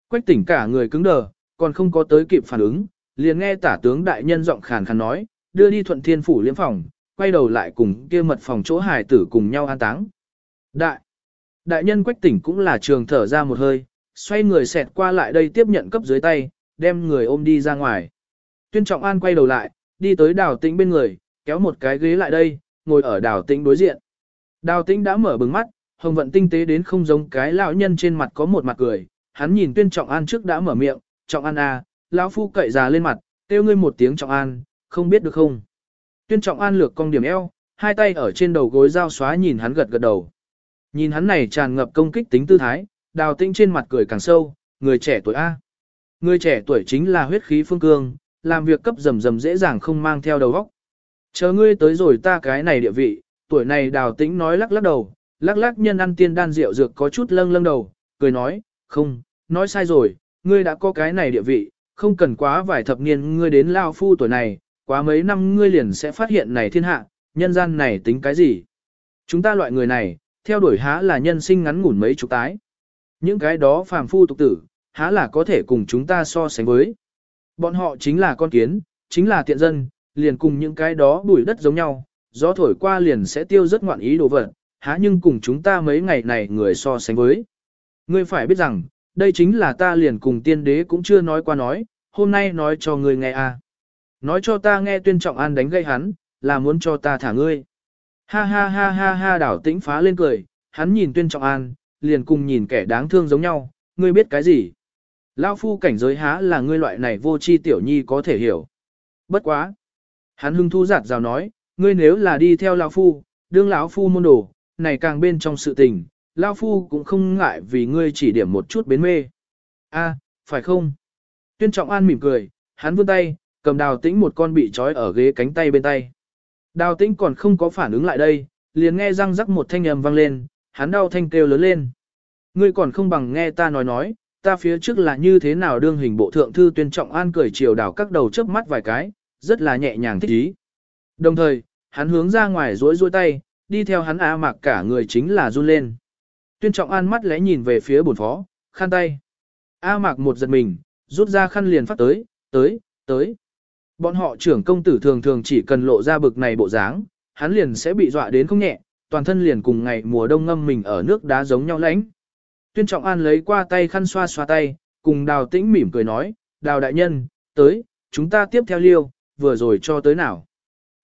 Quách tỉnh cả người cứng đờ, còn không có tới kịp phản ứng, liền nghe tả tướng đại nhân giọng khàn khàn nói, đưa đi thuận thiên phủ liếm phòng, quay đầu lại cùng kia mật phòng chỗ hài tử cùng nhau an táng. Đại, đại nhân quách tỉnh cũng là trường thở ra một hơi, xoay người xẹt qua lại đây tiếp nhận cấp dưới tay, đem người ôm đi ra ngoài. Tuyên trọng an quay đầu lại, đi tới đào tĩnh bên người, kéo một cái ghế lại đây, ngồi ở đào tĩnh đối diện. Đào tĩnh đã mở bừng mắt, hồng vận tinh tế đến không giống cái lão nhân trên mặt có một mặt cười, hắn nhìn tuyên trọng an trước đã mở miệng, trọng an à, lão phu cậy già lên mặt, kêu ngươi một tiếng trọng an, không biết được không. Tuyên trọng an lược cong điểm eo, hai tay ở trên đầu gối dao xóa nhìn hắn gật gật đầu. Nhìn hắn này tràn ngập công kích tính tư thái, đào tĩnh trên mặt cười càng sâu, người trẻ tuổi A. Người trẻ tuổi chính là huyết khí phương cương, làm việc cấp rầm rầm dễ dàng không mang theo đầu óc. Chờ ngươi tới rồi ta cái này địa vị, tuổi này đào tĩnh nói lắc lắc đầu, lắc lắc nhân ăn tiên đan rượu dược có chút lâng lâng đầu, cười nói, không, nói sai rồi, ngươi đã có cái này địa vị, không cần quá vài thập niên ngươi đến lao phu tuổi này, quá mấy năm ngươi liền sẽ phát hiện này thiên hạ, nhân gian này tính cái gì. Chúng ta loại người này, theo đuổi há là nhân sinh ngắn ngủn mấy chục tái. Những cái đó phàm phu tục tử, há là có thể cùng chúng ta so sánh với. Bọn họ chính là con kiến, chính là tiện dân, liền cùng những cái đó bụi đất giống nhau, gió thổi qua liền sẽ tiêu rất ngoạn ý đồ vật, há nhưng cùng chúng ta mấy ngày này người so sánh với. Ngươi phải biết rằng, đây chính là ta liền cùng tiên đế cũng chưa nói qua nói, hôm nay nói cho ngươi nghe à. Nói cho ta nghe tuyên trọng an đánh gây hắn, là muốn cho ta thả ngươi. Ha ha ha ha ha đảo tĩnh phá lên cười, hắn nhìn tuyên trọng an, liền cùng nhìn kẻ đáng thương giống nhau, ngươi biết cái gì? Lao phu cảnh giới há là ngươi loại này vô chi tiểu nhi có thể hiểu. Bất quá. Hắn hưng thu giạt rào nói, ngươi nếu là đi theo Lao phu, đương lão phu môn đồ, này càng bên trong sự tình, Lao phu cũng không ngại vì ngươi chỉ điểm một chút bến mê. A, phải không? Tuyên trọng an mỉm cười, hắn vươn tay, cầm đào tĩnh một con bị trói ở ghế cánh tay bên tay. Đào tĩnh còn không có phản ứng lại đây, liền nghe răng rắc một thanh âm vang lên, hắn đau thanh kêu lớn lên. Ngươi còn không bằng nghe ta nói nói, ta phía trước là như thế nào đương hình bộ thượng thư tuyên trọng an cười chiều đảo các đầu chớp mắt vài cái, rất là nhẹ nhàng thích ý. Đồng thời, hắn hướng ra ngoài rối rối tay, đi theo hắn A mạc cả người chính là run lên. Tuyên trọng an mắt lẽ nhìn về phía bổn phó, khăn tay. A mạc một giật mình, rút ra khăn liền phát tới, tới, tới. Bọn họ trưởng công tử thường thường chỉ cần lộ ra bực này bộ dáng, hắn liền sẽ bị dọa đến không nhẹ, toàn thân liền cùng ngày mùa đông ngâm mình ở nước đá giống nhau lãnh. Tuyên Trọng An lấy qua tay khăn xoa xoa tay, cùng Đào Tĩnh mỉm cười nói, Đào đại nhân, tới, chúng ta tiếp theo liêu, vừa rồi cho tới nào.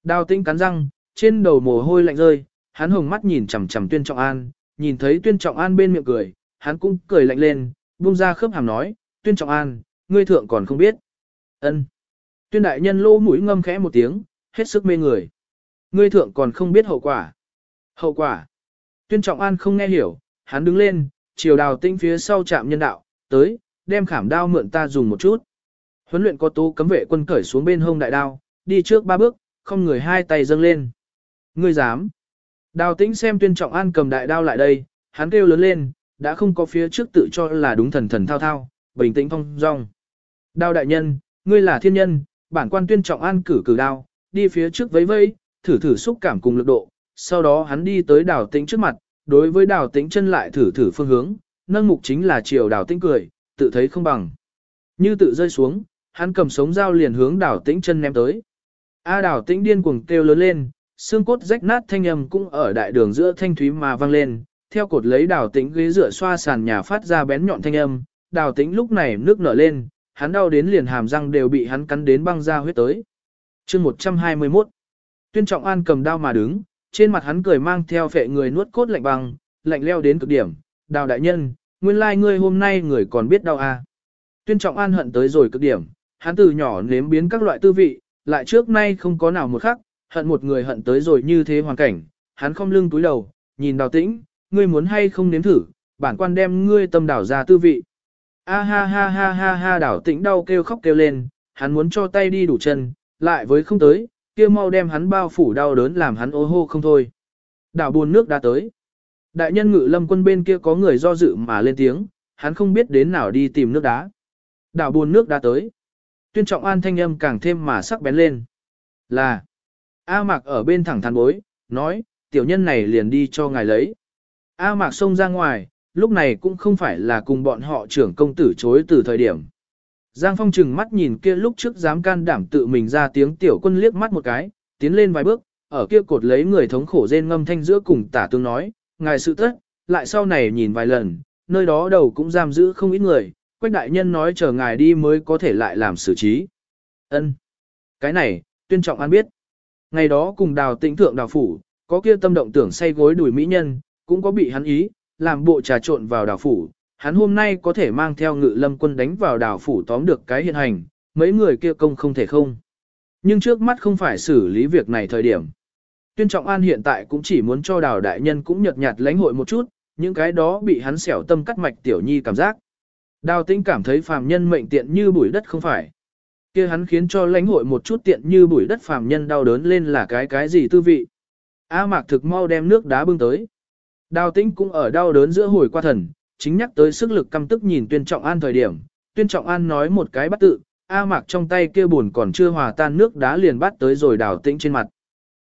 Đào Tĩnh cắn răng, trên đầu mồ hôi lạnh rơi, hắn hồng mắt nhìn chằm chằm Tuyên Trọng An, nhìn thấy Tuyên Trọng An bên miệng cười, hắn cũng cười lạnh lên, buông ra khớp hàm nói, Tuyên Trọng An, ngươi thượng còn không biết. Ân. Tuyên đại nhân lô mũi ngâm khẽ một tiếng, hết sức mê người. Ngươi thượng còn không biết hậu quả. Hậu quả. Tuyên Trọng An không nghe hiểu, hắn đứng lên, chiều đào tinh phía sau trạm nhân đạo, tới, đem khảm đao mượn ta dùng một chút. Huấn luyện có tố cấm vệ quân cởi xuống bên hông đại đao, đi trước ba bước, không người hai tay dâng lên. Ngươi dám. Đào tĩnh xem tuyên trọng an cầm đại đao lại đây, hắn kêu lớn lên, đã không có phía trước tự cho là đúng thần thần thao thao, bình tĩnh phong dong. Đao đại nhân, ngươi là thiên nhân, bản quan tuyên trọng an cử cử đao, đi phía trước vẫy vẫy, thử thử xúc cảm cùng lực độ, sau đó hắn đi tới đào tĩnh trước mặt, đối với đào tĩnh chân lại thử thử phương hướng, nâng mục chính là chiều đào tĩnh cười, tự thấy không bằng. Như tự rơi xuống, hắn cầm sống dao liền hướng đào tĩnh chân ném tới. A đào tĩnh điên cuồng kêu lớn lên, xương cốt rách nát thanh âm cũng ở đại đường giữa thanh thúy mà vang lên, theo cột lấy đào tĩnh ghế dựa xoa sàn nhà phát ra bén nhọn thanh âm, đào tĩnh lúc này nước nở lên, hắn đau đến liền hàm răng đều bị hắn cắn đến băng ra huyết tới. chương 121 Tuyên Trọng An cầm đao mà đứng, trên mặt hắn cười mang theo phệ người nuốt cốt lạnh băng, lạnh leo đến cực điểm, đào đại nhân, nguyên lai like ngươi hôm nay người còn biết đau à. Tuyên trọng an hận tới rồi cực điểm, hắn từ nhỏ nếm biến các loại tư vị, lại trước nay không có nào một khắc, hận một người hận tới rồi như thế hoàn cảnh, hắn không lưng túi đầu, nhìn đào tĩnh, ngươi muốn hay không nếm thử, bản quan đem ngươi tâm đảo ra tư vị. A ha ha ha ha ha đảo tĩnh đau kêu khóc kêu lên, hắn muốn cho tay đi đủ chân, lại với không tới, kia mau đem hắn bao phủ đau đớn làm hắn ô hô không thôi. Đảo buồn nước đã tới. Đại nhân ngự lâm quân bên kia có người do dự mà lên tiếng, hắn không biết đến nào đi tìm nước đá. Đảo buồn nước đã tới. Tuyên trọng an thanh âm càng thêm mà sắc bén lên. Là, A Mạc ở bên thẳng thắn bối, nói, tiểu nhân này liền đi cho ngài lấy. A Mạc xông ra ngoài, lúc này cũng không phải là cùng bọn họ trưởng công tử chối từ thời điểm. Giang Phong chừng mắt nhìn kia lúc trước dám can đảm tự mình ra tiếng tiểu quân liếc mắt một cái, tiến lên vài bước, ở kia cột lấy người thống khổ rên ngâm thanh giữa cùng tả tương nói, ngài sự tất, lại sau này nhìn vài lần, nơi đó đầu cũng giam giữ không ít người, quách đại nhân nói chờ ngài đi mới có thể lại làm xử trí. Ân, Cái này, tuyên trọng an biết. Ngày đó cùng đào tĩnh thượng đào phủ, có kia tâm động tưởng say gối đuổi mỹ nhân, cũng có bị hắn ý, làm bộ trà trộn vào đào phủ. Hắn hôm nay có thể mang theo ngự lâm quân đánh vào đảo phủ tóm được cái hiện hành, mấy người kia công không thể không. Nhưng trước mắt không phải xử lý việc này thời điểm. Tuyên Trọng An hiện tại cũng chỉ muốn cho đào đại nhân cũng nhật nhạt lãnh hội một chút, những cái đó bị hắn xẻo tâm cắt mạch tiểu nhi cảm giác. Đào tĩnh cảm thấy phàm nhân mệnh tiện như bụi đất không phải kia hắn khiến cho lãnh hội một chút tiện như bụi đất phàm nhân đau đớn lên là cái cái gì tư vị. A mạc thực mau đem nước đá bưng tới. Đào tĩnh cũng ở đau đớn giữa hồi qua thần, chính nhắc tới sức lực căm tức nhìn tuyên trọng an thời điểm. Tuyên trọng an nói một cái bắt tự, A mạc trong tay kia buồn còn chưa hòa tan nước đá liền bắt tới rồi đào tĩnh trên mặt.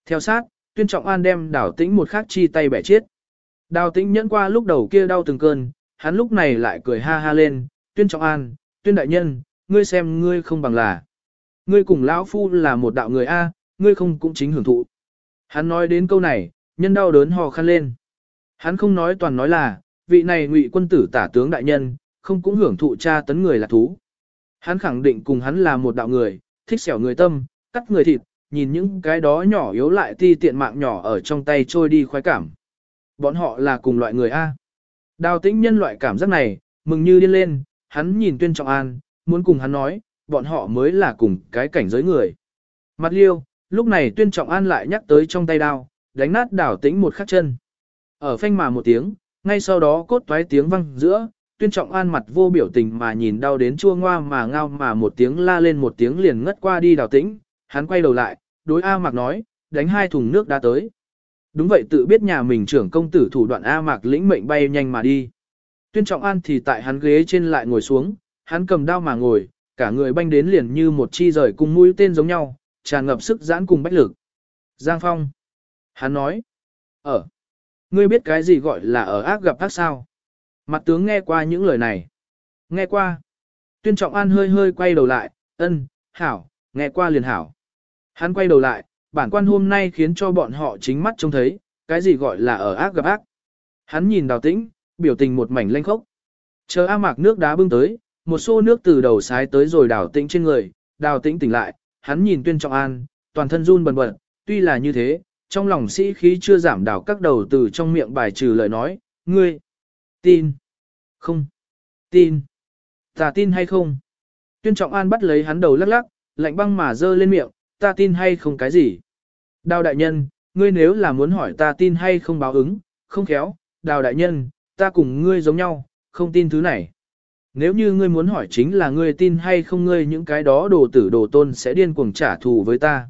Theo sát, tuyên trọng an đem đào tĩnh một khắc chi tay bẻ chết. Đào tĩnh nhẫn qua lúc đầu kia đau từng cơn, hắn lúc này lại cười ha ha lên, tuyên trọng an, tuyên đại nhân, ngươi xem ngươi không bằng là. Ngươi cùng lão phu là một đạo người A, ngươi không cũng chính hưởng thụ. Hắn nói đến câu này, nhân đau đớn hò khăn lên. Hắn không nói toàn nói là, vị này ngụy quân tử tả tướng đại nhân, không cũng hưởng thụ cha tấn người là thú. Hắn khẳng định cùng hắn là một đạo người, thích xẻo người tâm, cắt người thịt, nhìn những cái đó nhỏ yếu lại ti tiện mạng nhỏ ở trong tay trôi đi khoái cảm. Bọn họ là cùng loại người A. Đào tĩnh nhân loại cảm giác này, mừng như điên lên, hắn nhìn tuyên trọng an, muốn cùng hắn nói, bọn họ mới là cùng cái cảnh giới người. Mặt liêu, lúc này tuyên trọng an lại nhắc tới trong tay đao, đánh nát đào tĩnh một khắc chân. Ở phanh mà một tiếng, ngay sau đó cốt toái tiếng vang giữa, tuyên trọng an mặt vô biểu tình mà nhìn đau đến chua ngoa mà ngao mà một tiếng la lên một tiếng liền ngất qua đi đảo tĩnh, hắn quay đầu lại, đối A Mạc nói, đánh hai thùng nước đã tới. Đúng vậy tự biết nhà mình trưởng công tử thủ đoạn A Mạc lĩnh mệnh bay nhanh mà đi. Tuyên trọng an thì tại hắn ghế trên lại ngồi xuống, hắn cầm đao mà ngồi, cả người banh đến liền như một chi rời cùng mũi tên giống nhau, tràn ngập sức giãn cùng bách lực. Giang Phong. Hắn nói. Ở. Ngươi biết cái gì gọi là ở ác gặp ác sao? Mặt tướng nghe qua những lời này. Nghe qua. Tuyên Trọng An hơi hơi quay đầu lại, ân, hảo, nghe qua liền hảo. Hắn quay đầu lại, bản quan hôm nay khiến cho bọn họ chính mắt trông thấy, cái gì gọi là ở ác gặp ác. Hắn nhìn đào tĩnh, biểu tình một mảnh lanh khốc. Chờ A mạc nước đá bưng tới, một xô nước từ đầu sái tới rồi đào tĩnh trên người, đào tĩnh tỉnh lại, hắn nhìn tuyên trọng an, toàn thân run bần bật, tuy là như thế, trong lòng sĩ khí chưa giảm đảo các đầu từ trong miệng bài trừ lời nói, ngươi, tin, không, tin, ta tin hay không. Tuyên trọng an bắt lấy hắn đầu lắc lắc, lạnh băng mà dơ lên miệng, ta tin hay không cái gì. Đào đại nhân, ngươi nếu là muốn hỏi ta tin hay không báo ứng, không khéo, đào đại nhân, ta cùng ngươi giống nhau, không tin thứ này. Nếu như ngươi muốn hỏi chính là ngươi tin hay không ngươi những cái đó đồ tử đồ tôn sẽ điên cuồng trả thù với ta.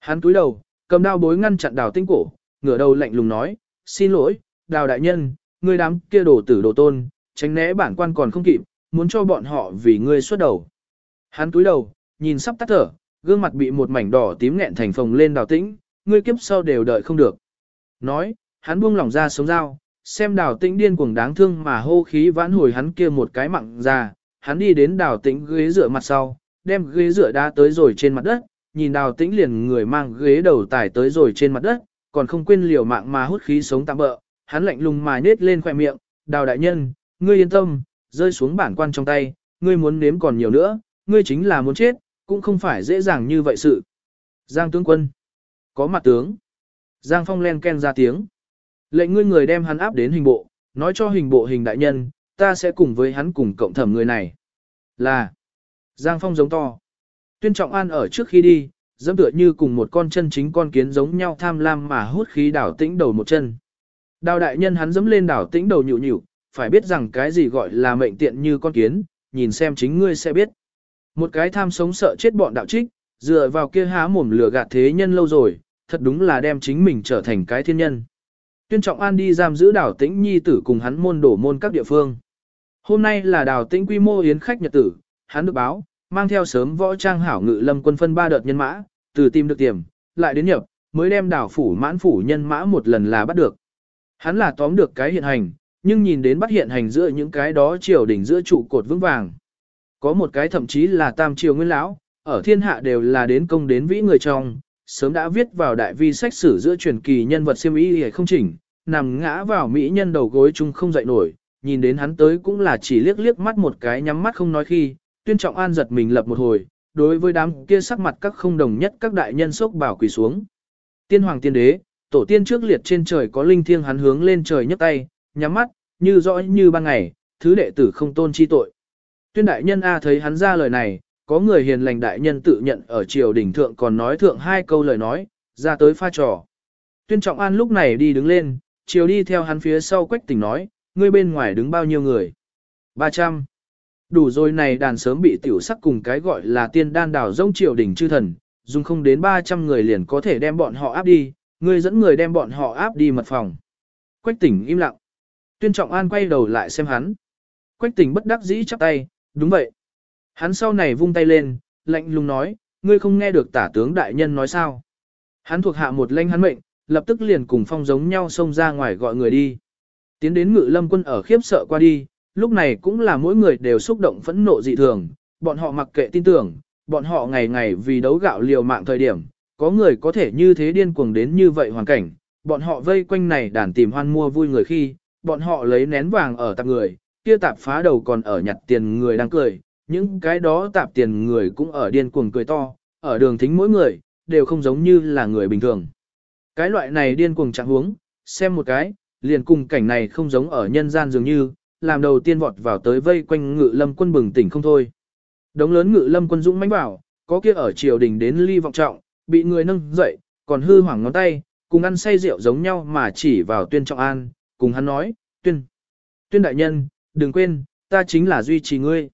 Hắn túi đầu, cầm đao bối ngăn chặn đào tinh cổ, ngửa đầu lạnh lùng nói, xin lỗi, đào đại nhân, ngươi đám kia đồ tử đồ tôn, tránh né bản quan còn không kịp, muốn cho bọn họ vì ngươi xuất đầu. Hắn túi đầu, nhìn sắp tắt thở, gương mặt bị một mảnh đỏ tím nghẹn thành phồng lên đào tĩnh, ngươi kiếp sau đều đợi không được. Nói, hắn buông lỏng ra sống dao, xem đào tĩnh điên cuồng đáng thương mà hô khí vãn hồi hắn kia một cái mặn ra, hắn đi đến đào tĩnh ghế dựa mặt sau, đem ghế dựa đá tới rồi trên mặt đất, nhìn đào tĩnh liền người mang ghế đầu tải tới rồi trên mặt đất, còn không quên liều mạng mà hút khí sống tạm bỡ, hắn lạnh lùng mà nết lên khoẻ miệng, đào đại nhân, ngươi yên tâm, rơi xuống bản quan trong tay, ngươi muốn nếm còn nhiều nữa, ngươi chính là muốn chết, cũng không phải dễ dàng như vậy sự. Giang tướng quân, có mặt tướng. Giang phong len ken ra tiếng. Lệnh ngươi người đem hắn áp đến hình bộ, nói cho hình bộ hình đại nhân, ta sẽ cùng với hắn cùng cộng thẩm người này. Là Giang Phong giống to. Tuyên Trọng An ở trước khi đi, dẫm tựa như cùng một con chân chính con kiến giống nhau tham lam mà hút khí đảo tĩnh đầu một chân. Đào đại nhân hắn dẫm lên đảo tĩnh đầu nhịu nhịu, phải biết rằng cái gì gọi là mệnh tiện như con kiến, nhìn xem chính ngươi sẽ biết. Một cái tham sống sợ chết bọn đạo trích, dựa vào kia há mồm lửa gạt thế nhân lâu rồi, thật đúng là đem chính mình trở thành cái thiên nhân. Tuyên Trọng An đi giam giữ đảo tĩnh nhi tử cùng hắn môn đổ môn các địa phương. Hôm nay là đào tĩnh quy mô yến khách nhật tử, hắn được báo, mang theo sớm võ trang hảo ngự lâm quân phân ba đợt nhân mã, từ tìm được tiềm, lại đến nhập, mới đem đảo phủ mãn phủ nhân mã một lần là bắt được. Hắn là tóm được cái hiện hành, nhưng nhìn đến bắt hiện hành giữa những cái đó triều đỉnh giữa trụ cột vững vàng. Có một cái thậm chí là tam triều nguyên lão, ở thiên hạ đều là đến công đến vĩ người trong, sớm đã viết vào đại vi sách sử giữa truyền kỳ nhân vật siêm ý hề không chỉnh, nằm ngã vào mỹ nhân đầu gối chung không dậy nổi, nhìn đến hắn tới cũng là chỉ liếc liếc mắt một cái nhắm mắt không nói khi, tuyên trọng an giật mình lập một hồi, đối với đám kia sắc mặt các không đồng nhất các đại nhân sốc bảo quỳ xuống. Tiên hoàng tiên đế, tổ tiên trước liệt trên trời có linh thiêng hắn hướng lên trời nhấc tay, nhắm mắt, như rõ như ban ngày, thứ đệ tử không tôn chi tội. Tuyên đại nhân A thấy hắn ra lời này, có người hiền lành đại nhân tự nhận ở triều đỉnh thượng còn nói thượng hai câu lời nói, ra tới pha trò. Tuyên trọng an lúc này đi đứng lên, chiều đi theo hắn phía sau quách tỉnh nói, ngươi bên ngoài đứng bao nhiêu người? 300. Đủ rồi này đàn sớm bị tiểu sắc cùng cái gọi là tiên đan đảo rông triều đỉnh chư thần, dùng không đến 300 người liền có thể đem bọn họ áp đi, ngươi dẫn người đem bọn họ áp đi mật phòng. Quách tỉnh im lặng. Tuyên trọng an quay đầu lại xem hắn. Quách tỉnh bất đắc dĩ chắp tay, đúng vậy. Hắn sau này vung tay lên, lạnh lùng nói, ngươi không nghe được tả tướng đại nhân nói sao. Hắn thuộc hạ một lênh hắn mệnh, lập tức liền cùng phong giống nhau xông ra ngoài gọi người đi. Tiến đến ngự lâm quân ở khiếp sợ qua đi, lúc này cũng là mỗi người đều xúc động phẫn nộ dị thường, bọn họ mặc kệ tin tưởng, bọn họ ngày ngày vì đấu gạo liều mạng thời điểm, có người có thể như thế điên cuồng đến như vậy hoàn cảnh, bọn họ vây quanh này đàn tìm hoan mua vui người khi, bọn họ lấy nén vàng ở tạp người, kia tạp phá đầu còn ở nhặt tiền người đang cười, những cái đó tạp tiền người cũng ở điên cuồng cười to, ở đường thính mỗi người, đều không giống như là người bình thường. Cái loại này điên cuồng trạng huống, xem một cái, liền cùng cảnh này không giống ở nhân gian dường như, làm đầu tiên vọt vào tới vây quanh ngự lâm quân bừng tỉnh không thôi. Đống lớn ngự lâm quân dũng mãnh bảo, có kia ở triều đình đến ly vọng trọng, bị người nâng dậy, còn hư hoảng ngón tay, cùng ăn say rượu giống nhau mà chỉ vào tuyên trọng an, cùng hắn nói, tuyên, tuyên đại nhân, đừng quên, ta chính là duy trì ngươi.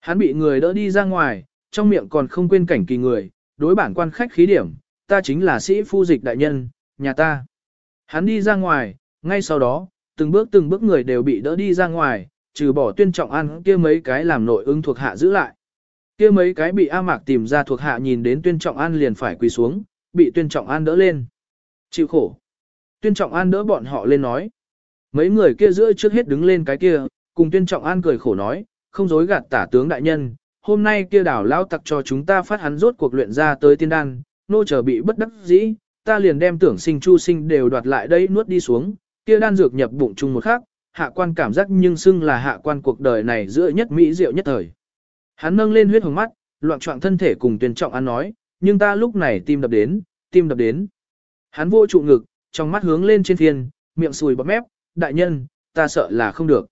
Hắn bị người đỡ đi ra ngoài, trong miệng còn không quên cảnh kỳ người, đối bản quan khách khí điểm, ta chính là sĩ phu dịch đại nhân, nhà ta. Hắn đi ra ngoài, ngay sau đó, từng bước từng bước người đều bị đỡ đi ra ngoài, trừ bỏ tuyên trọng an kia mấy cái làm nội ứng thuộc hạ giữ lại. Kia mấy cái bị A Mạc tìm ra thuộc hạ nhìn đến tuyên trọng an liền phải quỳ xuống, bị tuyên trọng an đỡ lên. Chịu khổ. Tuyên trọng an đỡ bọn họ lên nói. Mấy người kia giữa trước hết đứng lên cái kia, cùng tuyên trọng an cười khổ nói, không dối gạt tả tướng đại nhân, hôm nay kia đảo lao tặc cho chúng ta phát hắn rốt cuộc luyện ra tới tiên đan, nô chờ bị bất đắc dĩ, ta liền đem tưởng sinh chu sinh đều đoạt lại đây nuốt đi xuống, kia đan dược nhập bụng chung một khắc hạ quan cảm giác nhưng xưng là hạ quan cuộc đời này giữa nhất mỹ diệu nhất thời. Hắn nâng lên huyết hồng mắt, loạn trọng thân thể cùng tuyên trọng ăn nói, nhưng ta lúc này tim đập đến, tim đập đến. Hắn vô trụ ngực, trong mắt hướng lên trên thiên miệng sùi bọt mép, đại nhân, ta sợ là không được.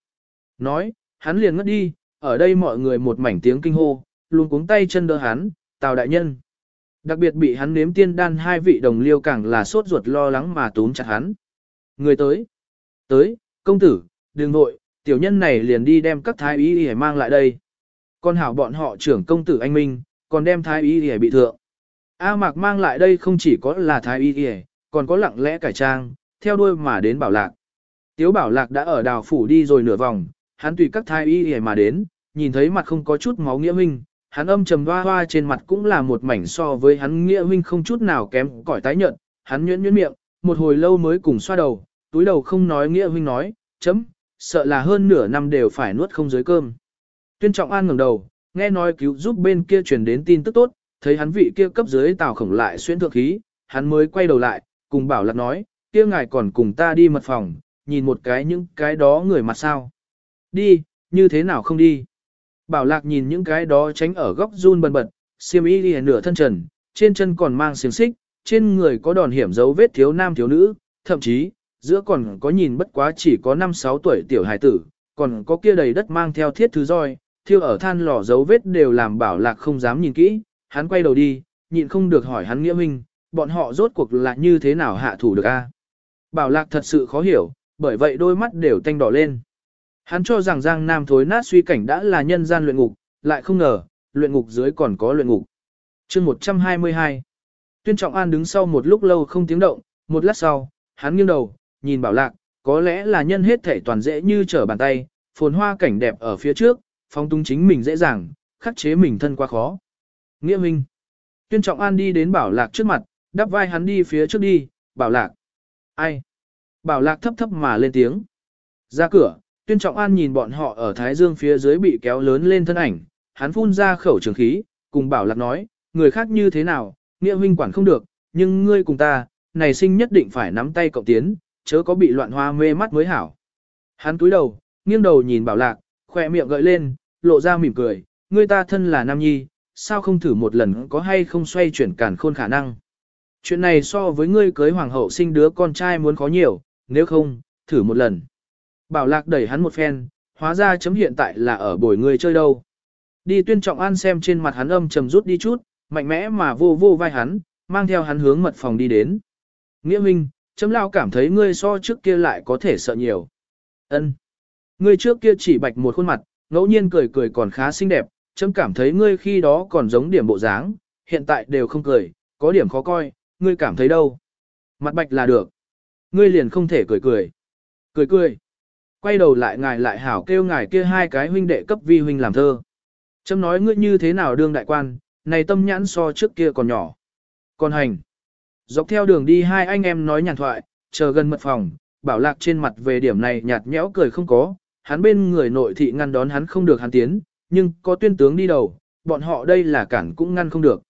Nói, hắn liền ngất đi, ở đây mọi người một mảnh tiếng kinh hô, luôn cuống tay chân đỡ hắn, tào đại nhân. Đặc biệt bị hắn nếm tiên đan hai vị đồng liêu càng là sốt ruột lo lắng mà túm chặt hắn. Người tới, tới, công tử, đừng vội, tiểu nhân này liền đi đem các thái y để mang lại đây. Còn hảo bọn họ trưởng công tử anh Minh, còn đem thái y để bị thượng. A mạc mang lại đây không chỉ có là thái y để, còn có lặng lẽ cải trang, theo đuôi mà đến bảo lạc. Tiếu bảo lạc đã ở đào phủ đi rồi nửa vòng, hắn tùy các thái y để mà đến, nhìn thấy mặt không có chút máu nghĩa minh, hắn âm trầm hoa hoa trên mặt cũng là một mảnh so với hắn nghĩa minh không chút nào kém cỏi tái nhợt, hắn nhuyễn nhuyễn miệng, một hồi lâu mới cùng xoa đầu, túi đầu không nói nghĩa minh nói, chấm, sợ là hơn nửa năm đều phải nuốt không dưới cơm. Tuyên trọng an ngẩng đầu, nghe nói cứu giúp bên kia truyền đến tin tức tốt, thấy hắn vị kia cấp dưới tào khổng lại xuyên thượng khí, hắn mới quay đầu lại, cùng bảo lạc nói, kia ngài còn cùng ta đi mật phòng, nhìn một cái những cái đó người mặt sao. Đi, như thế nào không đi. Bảo lạc nhìn những cái đó tránh ở góc run bần bật, xiêm y đi nửa thân trần, trên chân còn mang xiềng xích, trên người có đòn hiểm dấu vết thiếu nam thiếu nữ, thậm chí, giữa còn có nhìn bất quá chỉ có 5-6 tuổi tiểu hài tử, còn có kia đầy đất mang theo thiết thứ roi, thiêu ở than lò dấu vết đều làm bảo lạc không dám nhìn kỹ, hắn quay đầu đi, nhịn không được hỏi hắn nghĩa minh, bọn họ rốt cuộc là như thế nào hạ thủ được a? Bảo lạc thật sự khó hiểu, bởi vậy đôi mắt đều tanh đỏ lên. Hắn cho rằng Giang Nam thối nát suy cảnh đã là nhân gian luyện ngục, lại không ngờ, luyện ngục dưới còn có luyện ngục. chương 122 Tuyên Trọng An đứng sau một lúc lâu không tiếng động, một lát sau, hắn nghiêng đầu, nhìn bảo lạc, có lẽ là nhân hết thể toàn dễ như trở bàn tay, phồn hoa cảnh đẹp ở phía trước, phong tung chính mình dễ dàng, khắc chế mình thân quá khó. Nghĩa minh. Tuyên Trọng An đi đến Bảo Lạc trước mặt, đắp vai hắn đi phía trước đi, Bảo Lạc. Ai? Bảo Lạc thấp thấp mà lên tiếng. Ra cửa, Tuyên Trọng An nhìn bọn họ ở Thái Dương phía dưới bị kéo lớn lên thân ảnh, hắn phun ra khẩu trường khí, cùng Bảo Lạc nói, người khác như thế nào, nghĩa huynh quản không được, nhưng ngươi cùng ta, này sinh nhất định phải nắm tay cộng tiến, chớ có bị loạn hoa mê mắt mới hảo. Hắn cúi đầu, nghiêng đầu nhìn Bảo Lạc, khỏe miệng gợi lên, lộ ra mỉm cười, ngươi ta thân là nam nhi, sao không thử một lần có hay không xoay chuyển cản khôn khả năng. Chuyện này so với ngươi cưới hoàng hậu sinh đứa con trai muốn khó nhiều, nếu không, thử một lần. Bảo lạc đẩy hắn một phen, hóa ra chấm hiện tại là ở bồi ngươi chơi đâu. Đi tuyên trọng an xem trên mặt hắn âm trầm rút đi chút, mạnh mẽ mà vô vô vai hắn, mang theo hắn hướng mật phòng đi đến. Nghĩa minh, chấm lao cảm thấy ngươi so trước kia lại có thể sợ nhiều. ân Ngươi trước kia chỉ bạch một khuôn mặt, ngẫu nhiên cười cười còn khá xinh đẹp, chấm cảm thấy ngươi khi đó còn giống điểm bộ dáng, hiện tại đều không cười, có điểm khó coi, ngươi cảm thấy đâu. Mặt bạch là được. Ngươi liền không thể cười cười. Cười cười. Quay đầu lại ngài lại hảo kêu ngài kia hai cái huynh đệ cấp vi huynh làm thơ. Chấm nói ngươi như thế nào đương đại quan, này tâm nhãn so trước kia còn nhỏ. Còn hành. Dọc theo đường đi hai anh em nói nhàn thoại, chờ gần mật phòng, bảo lạc trên mặt về điểm này nhạt nhẽo cười không có, hắn bên người nội thị ngăn đón hắn không được hắn tiến, nhưng có tuyên tướng đi đầu, bọn họ đây là cản cũng ngăn không được.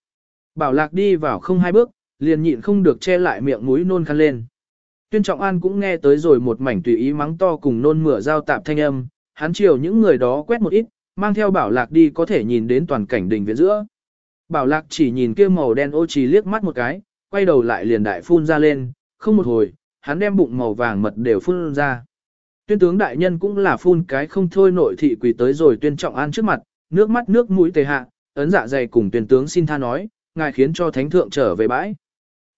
Bảo lạc đi vào không hai bước, liền nhịn không được che lại miệng mũi nôn khăn lên. Tuyên Trọng An cũng nghe tới rồi một mảnh tùy ý mắng to cùng nôn mửa giao tạp thanh âm, hắn chiều những người đó quét một ít, mang theo bảo lạc đi có thể nhìn đến toàn cảnh đình viện giữa. Bảo lạc chỉ nhìn kia màu đen ô trì liếc mắt một cái, quay đầu lại liền đại phun ra lên, không một hồi, hắn đem bụng màu vàng mật đều phun ra. Tuyên tướng đại nhân cũng là phun cái không thôi nội thị quỳ tới rồi tuyên trọng an trước mặt, nước mắt nước mũi tề hạ, ấn dạ dày cùng tuyên tướng xin tha nói, ngài khiến cho thánh thượng trở về bãi.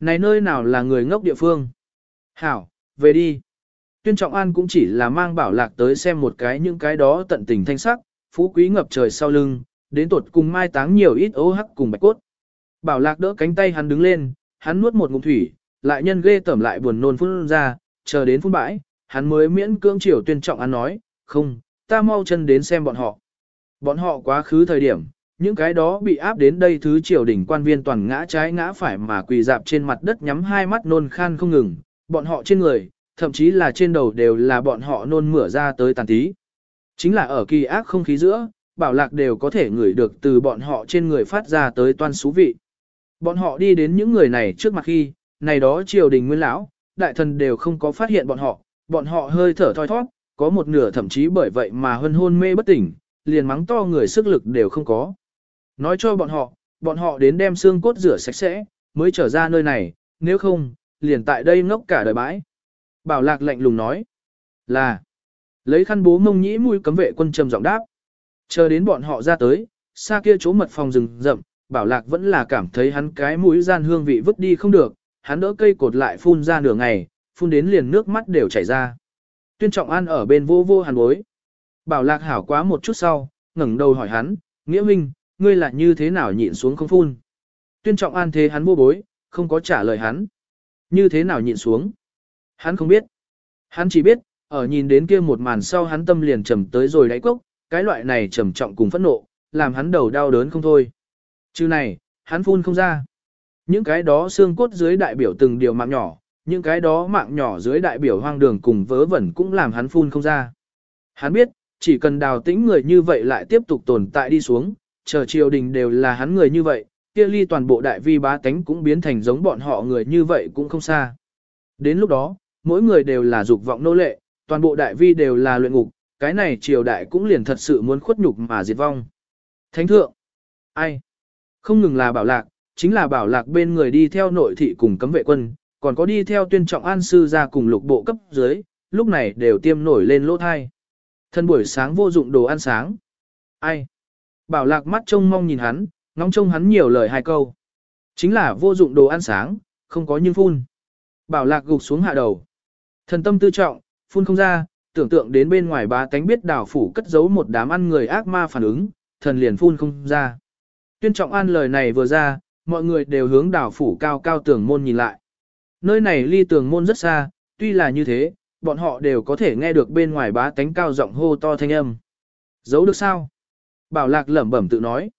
Này nơi nào là người ngốc địa phương? Hảo, về đi. Tuyên trọng an cũng chỉ là mang bảo lạc tới xem một cái những cái đó tận tình thanh sắc, phú quý ngập trời sau lưng, đến tuột cùng mai táng nhiều ít ố hắc cùng bạch cốt. Bảo lạc đỡ cánh tay hắn đứng lên, hắn nuốt một ngụm thủy, lại nhân ghê tẩm lại buồn nôn phun ra, chờ đến phun bãi, hắn mới miễn cưỡng chiều tuyên trọng ăn nói, không, ta mau chân đến xem bọn họ. Bọn họ quá khứ thời điểm, những cái đó bị áp đến đây thứ triều đỉnh quan viên toàn ngã trái ngã phải mà quỳ dạp trên mặt đất nhắm hai mắt nôn khan không ngừng, bọn họ trên người, thậm chí là trên đầu đều là bọn họ nôn mửa ra tới tàn tí. Chính là ở kỳ ác không khí giữa, bảo lạc đều có thể ngửi được từ bọn họ trên người phát ra tới toan xú vị. Bọn họ đi đến những người này trước mặt khi, này đó triều đình nguyên lão, đại thần đều không có phát hiện bọn họ, bọn họ hơi thở thoi thoát, có một nửa thậm chí bởi vậy mà hân hôn mê bất tỉnh, liền mắng to người sức lực đều không có. Nói cho bọn họ, bọn họ đến đem xương cốt rửa sạch sẽ, mới trở ra nơi này, nếu không, liền tại đây ngốc cả đời bãi. Bảo lạc lạnh lùng nói, là, lấy khăn bố mông nhĩ mũi cấm vệ quân trầm giọng đáp. Chờ đến bọn họ ra tới, xa kia chỗ mật phòng rừng rậm, bảo lạc vẫn là cảm thấy hắn cái mũi gian hương vị vứt đi không được, hắn đỡ cây cột lại phun ra nửa ngày, phun đến liền nước mắt đều chảy ra. Tuyên Trọng An ở bên vô vô hàn bối. Bảo lạc hảo quá một chút sau, ngẩng đầu hỏi hắn, nghĩa minh, ngươi là như thế nào nhịn xuống không phun. Tuyên Trọng An thế hắn vô bối, không có trả lời hắn. Như thế nào nhịn xuống? Hắn không biết. Hắn chỉ biết, ở nhìn đến kia một màn sau hắn tâm liền trầm tới rồi đáy cốc, cái loại này trầm trọng cùng phẫn nộ, làm hắn đầu đau đớn không thôi. Chứ này, hắn phun không ra. Những cái đó xương cốt dưới đại biểu từng điều mạng nhỏ, những cái đó mạng nhỏ dưới đại biểu hoang đường cùng vớ vẩn cũng làm hắn phun không ra. Hắn biết, chỉ cần đào tĩnh người như vậy lại tiếp tục tồn tại đi xuống, chờ triều đình đều là hắn người như vậy, kia ly toàn bộ đại vi bá tánh cũng biến thành giống bọn họ người như vậy cũng không xa. Đến lúc đó, mỗi người đều là dục vọng nô lệ, toàn bộ đại vi đều là luyện ngục, cái này triều đại cũng liền thật sự muốn khuất nhục mà diệt vong. Thánh thượng, ai? Không ngừng là bảo lạc, chính là bảo lạc bên người đi theo nội thị cùng cấm vệ quân, còn có đi theo tuyên trọng an sư ra cùng lục bộ cấp dưới, lúc này đều tiêm nổi lên lỗ thai. Thân buổi sáng vô dụng đồ ăn sáng. Ai? Bảo lạc mắt trông mong nhìn hắn, ngóng trông hắn nhiều lời hai câu. Chính là vô dụng đồ ăn sáng, không có nhưng phun. Bảo lạc gục xuống hạ đầu. Thần tâm tư trọng, phun không ra, tưởng tượng đến bên ngoài ba tánh biết đảo phủ cất giấu một đám ăn người ác ma phản ứng, thần liền phun không ra. Tuyên trọng an lời này vừa ra, mọi người đều hướng đảo phủ cao cao tường môn nhìn lại. Nơi này ly tường môn rất xa, tuy là như thế, bọn họ đều có thể nghe được bên ngoài bá tánh cao giọng hô to thanh âm. Giấu được sao? Bảo lạc lẩm bẩm tự nói.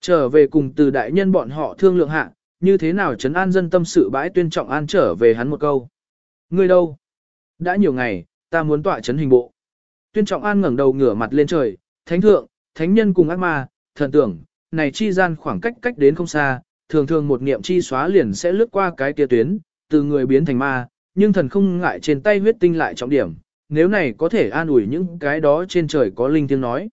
Trở về cùng từ đại nhân bọn họ thương lượng hạ, như thế nào trấn an dân tâm sự bãi tuyên trọng an trở về hắn một câu. Ngươi đâu? Đã nhiều ngày, ta muốn tọa trấn hình bộ. Tuyên trọng an ngẩng đầu ngửa mặt lên trời, thánh thượng, thánh nhân cùng ác ma, thần tưởng, này chi gian khoảng cách cách đến không xa, thường thường một niệm chi xóa liền sẽ lướt qua cái tia tuyến, từ người biến thành ma, nhưng thần không ngại trên tay huyết tinh lại trọng điểm, nếu này có thể an ủi những cái đó trên trời có linh tiếng nói.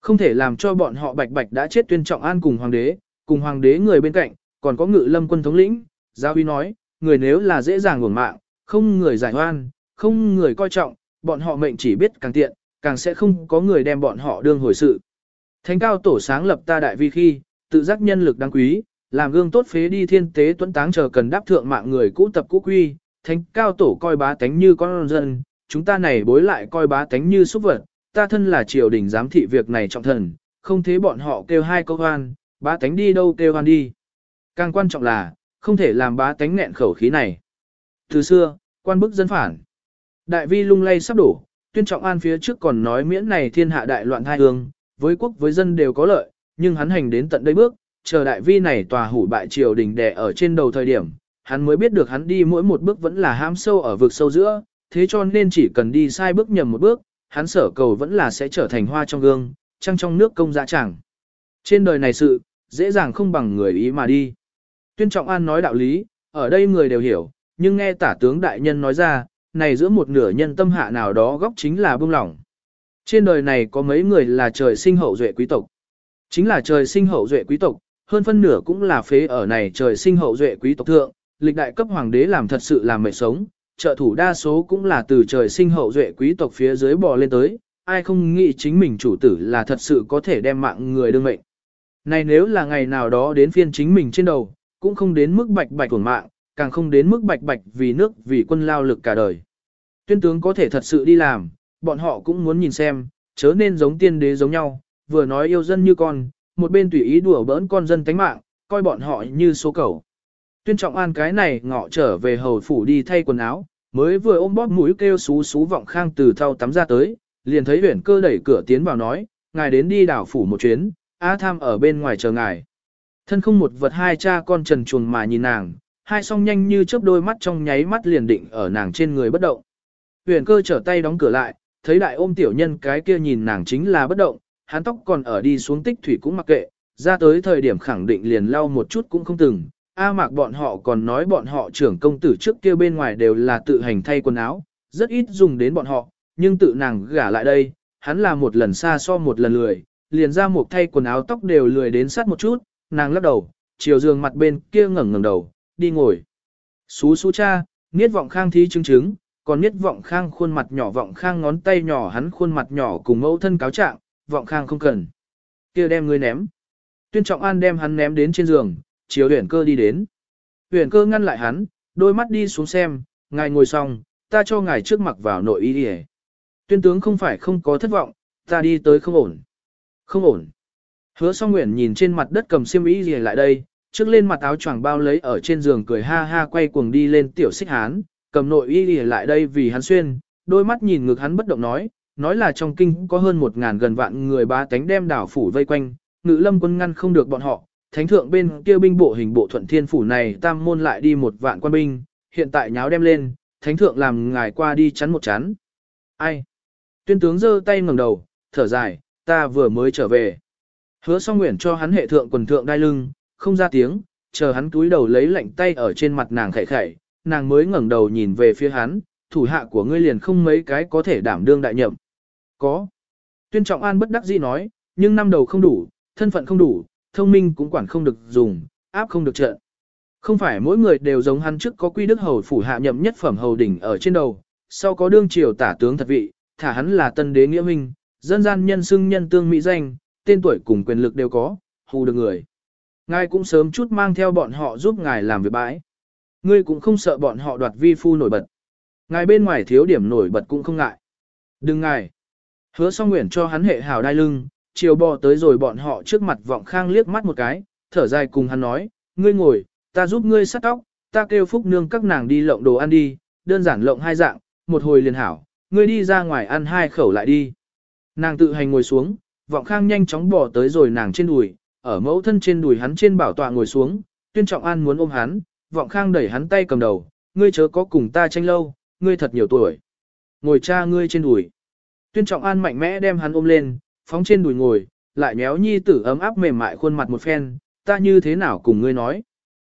Không thể làm cho bọn họ bạch bạch đã chết tuyên trọng an cùng hoàng đế, cùng hoàng đế người bên cạnh, còn có ngự lâm quân thống lĩnh, giáo uy nói, người nếu là dễ dàng nguồn mạng, không người giải oan, không người coi trọng, bọn họ mệnh chỉ biết càng tiện, càng sẽ không có người đem bọn họ đương hồi sự. Thánh cao tổ sáng lập ta đại vi khi, tự giác nhân lực đáng quý, làm gương tốt phế đi thiên tế tuấn táng chờ cần đáp thượng mạng người cũ tập cũ quy, thánh cao tổ coi bá tánh như con dân, chúng ta này bối lại coi bá tánh như súc vật, ta thân là triều đình giám thị việc này trọng thần, không thế bọn họ kêu hai câu hoan, bá tánh đi đâu kêu hoan đi. Càng quan trọng là, không thể làm bá tánh nghẹn khẩu khí này. Từ xưa, quan bức dân phản. Đại vi lung lay sắp đổ, tuyên trọng an phía trước còn nói miễn này thiên hạ đại loạn hai hương, với quốc với dân đều có lợi, nhưng hắn hành đến tận đây bước, chờ đại vi này tòa hủ bại triều đình đè ở trên đầu thời điểm, hắn mới biết được hắn đi mỗi một bước vẫn là ham sâu ở vực sâu giữa, thế cho nên chỉ cần đi sai bước nhầm một bước, hắn sở cầu vẫn là sẽ trở thành hoa trong gương, trăng trong nước công dã chẳng. Trên đời này sự, dễ dàng không bằng người ý mà đi. Tuyên Trọng An nói đạo lý, ở đây người đều hiểu, nhưng nghe tả tướng đại nhân nói ra, này giữa một nửa nhân tâm hạ nào đó góc chính là buông lỏng. Trên đời này có mấy người là trời sinh hậu duệ quý tộc. Chính là trời sinh hậu duệ quý tộc, hơn phân nửa cũng là phế ở này trời sinh hậu duệ quý tộc thượng, lịch đại cấp hoàng đế làm thật sự làm mệt sống, trợ thủ đa số cũng là từ trời sinh hậu duệ quý tộc phía dưới bò lên tới, ai không nghĩ chính mình chủ tử là thật sự có thể đem mạng người đương mệnh. Này nếu là ngày nào đó đến phiên chính mình trên đầu, cũng không đến mức bạch bạch của mạng, càng không đến mức bạch bạch vì nước vì quân lao lực cả đời. Tuyên tướng có thể thật sự đi làm, bọn họ cũng muốn nhìn xem, chớ nên giống tiên đế giống nhau, vừa nói yêu dân như con, một bên tùy ý đùa bỡn con dân tánh mạng, coi bọn họ như số cẩu. Tuyên trọng an cái này ngọ trở về hầu phủ đi thay quần áo, mới vừa ôm bóp mũi kêu xú xú vọng khang từ thau tắm ra tới, liền thấy huyển cơ đẩy cửa tiến vào nói, ngài đến đi đảo phủ một chuyến, A tham ở bên ngoài chờ ngài. Thân không một vật hai cha con trần chuồng mà nhìn nàng, hai song nhanh như chớp đôi mắt trong nháy mắt liền định ở nàng trên người bất động. Huyền cơ trở tay đóng cửa lại, thấy đại ôm tiểu nhân cái kia nhìn nàng chính là bất động, hắn tóc còn ở đi xuống tích thủy cũng mặc kệ, ra tới thời điểm khẳng định liền lau một chút cũng không từng. A mạc bọn họ còn nói bọn họ trưởng công tử trước kia bên ngoài đều là tự hành thay quần áo, rất ít dùng đến bọn họ, nhưng tự nàng gả lại đây, hắn là một lần xa so một lần lười, liền ra một thay quần áo tóc đều lười đến sát một chút, nàng lắc đầu, chiều giường mặt bên kia ngẩng ngẩng đầu, đi ngồi. Xú xú cha, niết vọng khang thí chứng chứng, còn biết vọng khang khuôn mặt nhỏ vọng khang ngón tay nhỏ hắn khuôn mặt nhỏ cùng mẫu thân cáo trạng, vọng khang không cần. kia đem ngươi ném. Tuyên trọng an đem hắn ném đến trên giường, chiều huyền cơ đi đến. Huyền cơ ngăn lại hắn, đôi mắt đi xuống xem, ngài ngồi xong, ta cho ngài trước mặc vào nội y đi Tuyên tướng không phải không có thất vọng, ta đi tới không ổn. Không ổn. Hứa song nguyện nhìn trên mặt đất cầm xiêm y gì lại đây, trước lên mặt áo choàng bao lấy ở trên giường cười ha ha quay cuồng đi lên tiểu xích hán, cầm nội y lìa lại đây vì hắn xuyên, đôi mắt nhìn ngực hắn bất động nói, nói là trong kinh có hơn một ngàn gần vạn người bá tánh đem đảo phủ vây quanh, ngự lâm quân ngăn không được bọn họ, thánh thượng bên kia binh bộ hình bộ thuận thiên phủ này tam môn lại đi một vạn quân binh, hiện tại nháo đem lên, thánh thượng làm ngài qua đi chắn một chắn. Ai? Tuyên tướng giơ tay ngẩng đầu, thở dài, ta vừa mới trở về. Hứa song nguyện cho hắn hệ thượng quần thượng đai lưng, không ra tiếng, chờ hắn túi đầu lấy lạnh tay ở trên mặt nàng khẩy khẩy, nàng mới ngẩng đầu nhìn về phía hắn, thủ hạ của ngươi liền không mấy cái có thể đảm đương đại nhậm. Có. Tuyên Trọng An bất đắc dĩ nói, nhưng năm đầu không đủ, thân phận không đủ, thông minh cũng quản không được dùng, áp không được trợ. Không phải mỗi người đều giống hắn trước có quy đức hầu phủ hạ nhậm nhất phẩm hầu đỉnh ở trên đầu, sau có đương triều tả tướng thật vị, thả hắn là tân đế nghĩa minh, dân gian nhân xưng nhân tương mỹ danh, tên tuổi cùng quyền lực đều có, hù được người. Ngài cũng sớm chút mang theo bọn họ giúp ngài làm việc bãi. Ngươi cũng không sợ bọn họ đoạt vi phu nổi bật. Ngài bên ngoài thiếu điểm nổi bật cũng không ngại. Đừng ngài. Hứa song nguyện cho hắn hệ hào đai lưng, chiều bò tới rồi bọn họ trước mặt vọng khang liếc mắt một cái, thở dài cùng hắn nói, ngươi ngồi, ta giúp ngươi sắt tóc, ta kêu phúc nương các nàng đi lộng đồ ăn đi, đơn giản lộng hai dạng, một hồi liền hảo, ngươi đi ra ngoài ăn hai khẩu lại đi. Nàng tự hành ngồi xuống, vọng khang nhanh chóng bỏ tới rồi nàng trên đùi, ở mẫu thân trên đùi hắn trên bảo tọa ngồi xuống, tuyên trọng an muốn ôm hắn, vọng khang đẩy hắn tay cầm đầu, ngươi chớ có cùng ta tranh lâu, ngươi thật nhiều tuổi. Ngồi cha ngươi trên đùi. Tuyên trọng an mạnh mẽ đem hắn ôm lên, phóng trên đùi ngồi, lại méo nhi tử ấm áp mềm mại khuôn mặt một phen, ta như thế nào cùng ngươi nói.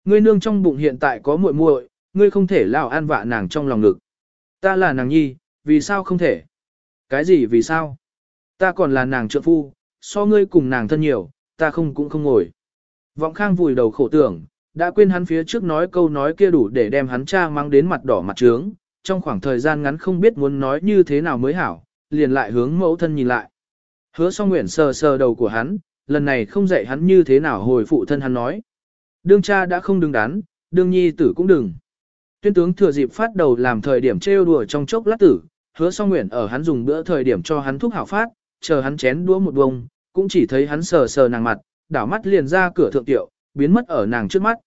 Ngươi nương trong bụng hiện tại có muội muội, ngươi không thể lao an vạ nàng trong lòng ngực. Ta là nàng nhi, vì sao không thể? Cái gì vì sao? Ta còn là nàng trợ phu, so ngươi cùng nàng thân nhiều, ta không cũng không ngồi. Vọng khang vùi đầu khổ tưởng, đã quên hắn phía trước nói câu nói kia đủ để đem hắn cha mang đến mặt đỏ mặt trướng, trong khoảng thời gian ngắn không biết muốn nói như thế nào mới hảo, liền lại hướng mẫu thân nhìn lại. Hứa song nguyện sờ sờ đầu của hắn, lần này không dạy hắn như thế nào hồi phụ thân hắn nói. Đương cha đã không đứng đắn, đương nhi tử cũng đừng. Tuyên tướng thừa dịp phát đầu làm thời điểm trêu đùa trong chốc lát tử, hứa song nguyện ở hắn dùng bữa thời điểm cho hắn thuốc hảo phát, chờ hắn chén đũa một bông, cũng chỉ thấy hắn sờ sờ nàng mặt, đảo mắt liền ra cửa thượng tiệu, biến mất ở nàng trước mắt.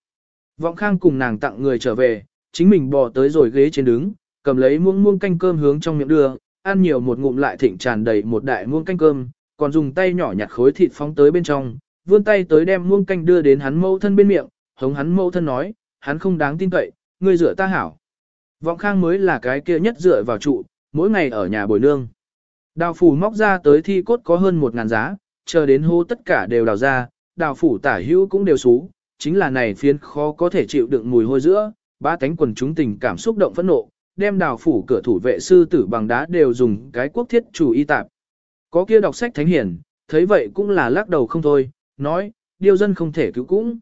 Vọng khang cùng nàng tặng người trở về, chính mình bò tới rồi ghế trên đứng, cầm lấy muỗng muỗng canh cơm hướng trong miệng đưa, ăn nhiều một ngụm lại thịnh tràn đầy một đại muỗng canh cơm, còn dùng tay nhỏ nhặt khối thịt phóng tới bên trong, vươn tay tới đem muỗng canh đưa đến hắn mâu thân bên miệng, hống hắn mâu thân nói, hắn không đáng tin cậy, ngươi rửa ta hảo. Vọng khang mới là cái kia nhất dựa vào trụ, mỗi ngày ở nhà bồi nương. Đào phủ móc ra tới thi cốt có hơn một ngàn giá, chờ đến hô tất cả đều đào ra, đào phủ tả hữu cũng đều xú, chính là này phiến khó có thể chịu đựng mùi hôi giữa, ba tánh quần chúng tình cảm xúc động phẫn nộ, đem đào phủ cửa thủ vệ sư tử bằng đá đều dùng cái quốc thiết chủ y tạp. Có kia đọc sách thánh hiển, thấy vậy cũng là lắc đầu không thôi, nói, điều dân không thể cứu cũng.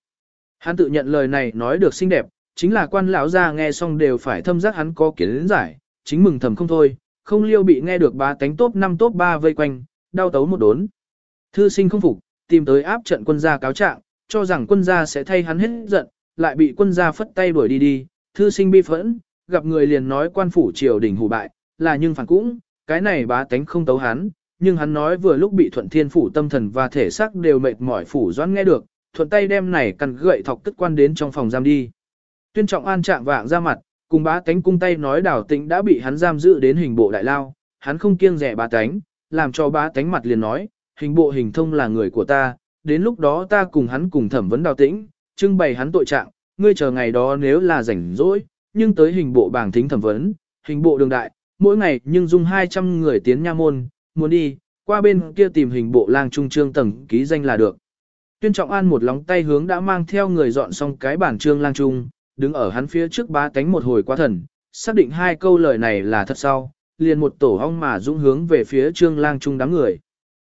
Hắn tự nhận lời này nói được xinh đẹp, chính là quan lão gia nghe xong đều phải thâm giác hắn có kiến giải, chính mừng thầm không thôi, không liêu bị nghe được ba tánh tốt 5 tốt 3 vây quanh, đau tấu một đốn. Thư sinh không phục, tìm tới áp trận quân gia cáo trạng, cho rằng quân gia sẽ thay hắn hết giận, lại bị quân gia phất tay đuổi đi đi, thư sinh bi phẫn, gặp người liền nói quan phủ triều đình hủ bại, là nhưng phản cũng, cái này bá tánh không tấu hắn, nhưng hắn nói vừa lúc bị thuận thiên phủ tâm thần và thể xác đều mệt mỏi phủ doãn nghe được, thuận tay đem này căn gậy thọc tức quan đến trong phòng giam đi. Tuyên trọng an trạng vạng ra mặt, cùng bá tánh cung tay nói đảo tĩnh đã bị hắn giam giữ đến hình bộ đại lao, hắn không kiêng rẻ bá tánh, làm cho bá tánh mặt liền nói, hình bộ hình thông là người của ta, đến lúc đó ta cùng hắn cùng thẩm vấn đào tĩnh, trưng bày hắn tội trạng, ngươi chờ ngày đó nếu là rảnh rỗi, nhưng tới hình bộ bảng thính thẩm vấn, hình bộ đường đại, mỗi ngày nhưng dung 200 người tiến nha môn, muốn đi, qua bên kia tìm hình bộ lang trung trương tầng ký danh là được. Tuyên Trọng An một lóng tay hướng đã mang theo người dọn xong cái bản trương lang trung, đứng ở hắn phía trước ba cánh một hồi quá thần, xác định hai câu lời này là thật sau, liền một tổ hong mà dũng hướng về phía trương lang trung đám người.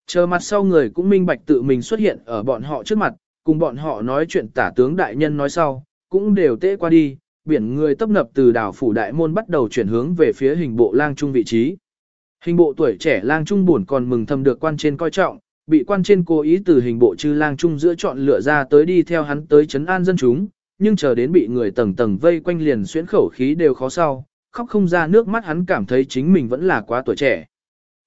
Chờ mặt sau người cũng minh bạch tự mình xuất hiện ở bọn họ trước mặt, cùng bọn họ nói chuyện tả tướng đại nhân nói sau, cũng đều tễ qua đi, biển người tấp nập từ đảo phủ đại môn bắt đầu chuyển hướng về phía hình bộ lang trung vị trí. Hình bộ tuổi trẻ lang trung buồn còn mừng thầm được quan trên coi trọng, bị quan trên cố ý từ hình bộ chư lang trung giữa chọn lựa ra tới đi theo hắn tới chấn an dân chúng, nhưng chờ đến bị người tầng tầng vây quanh liền xuyến khẩu khí đều khó sau, khóc không ra nước mắt hắn cảm thấy chính mình vẫn là quá tuổi trẻ.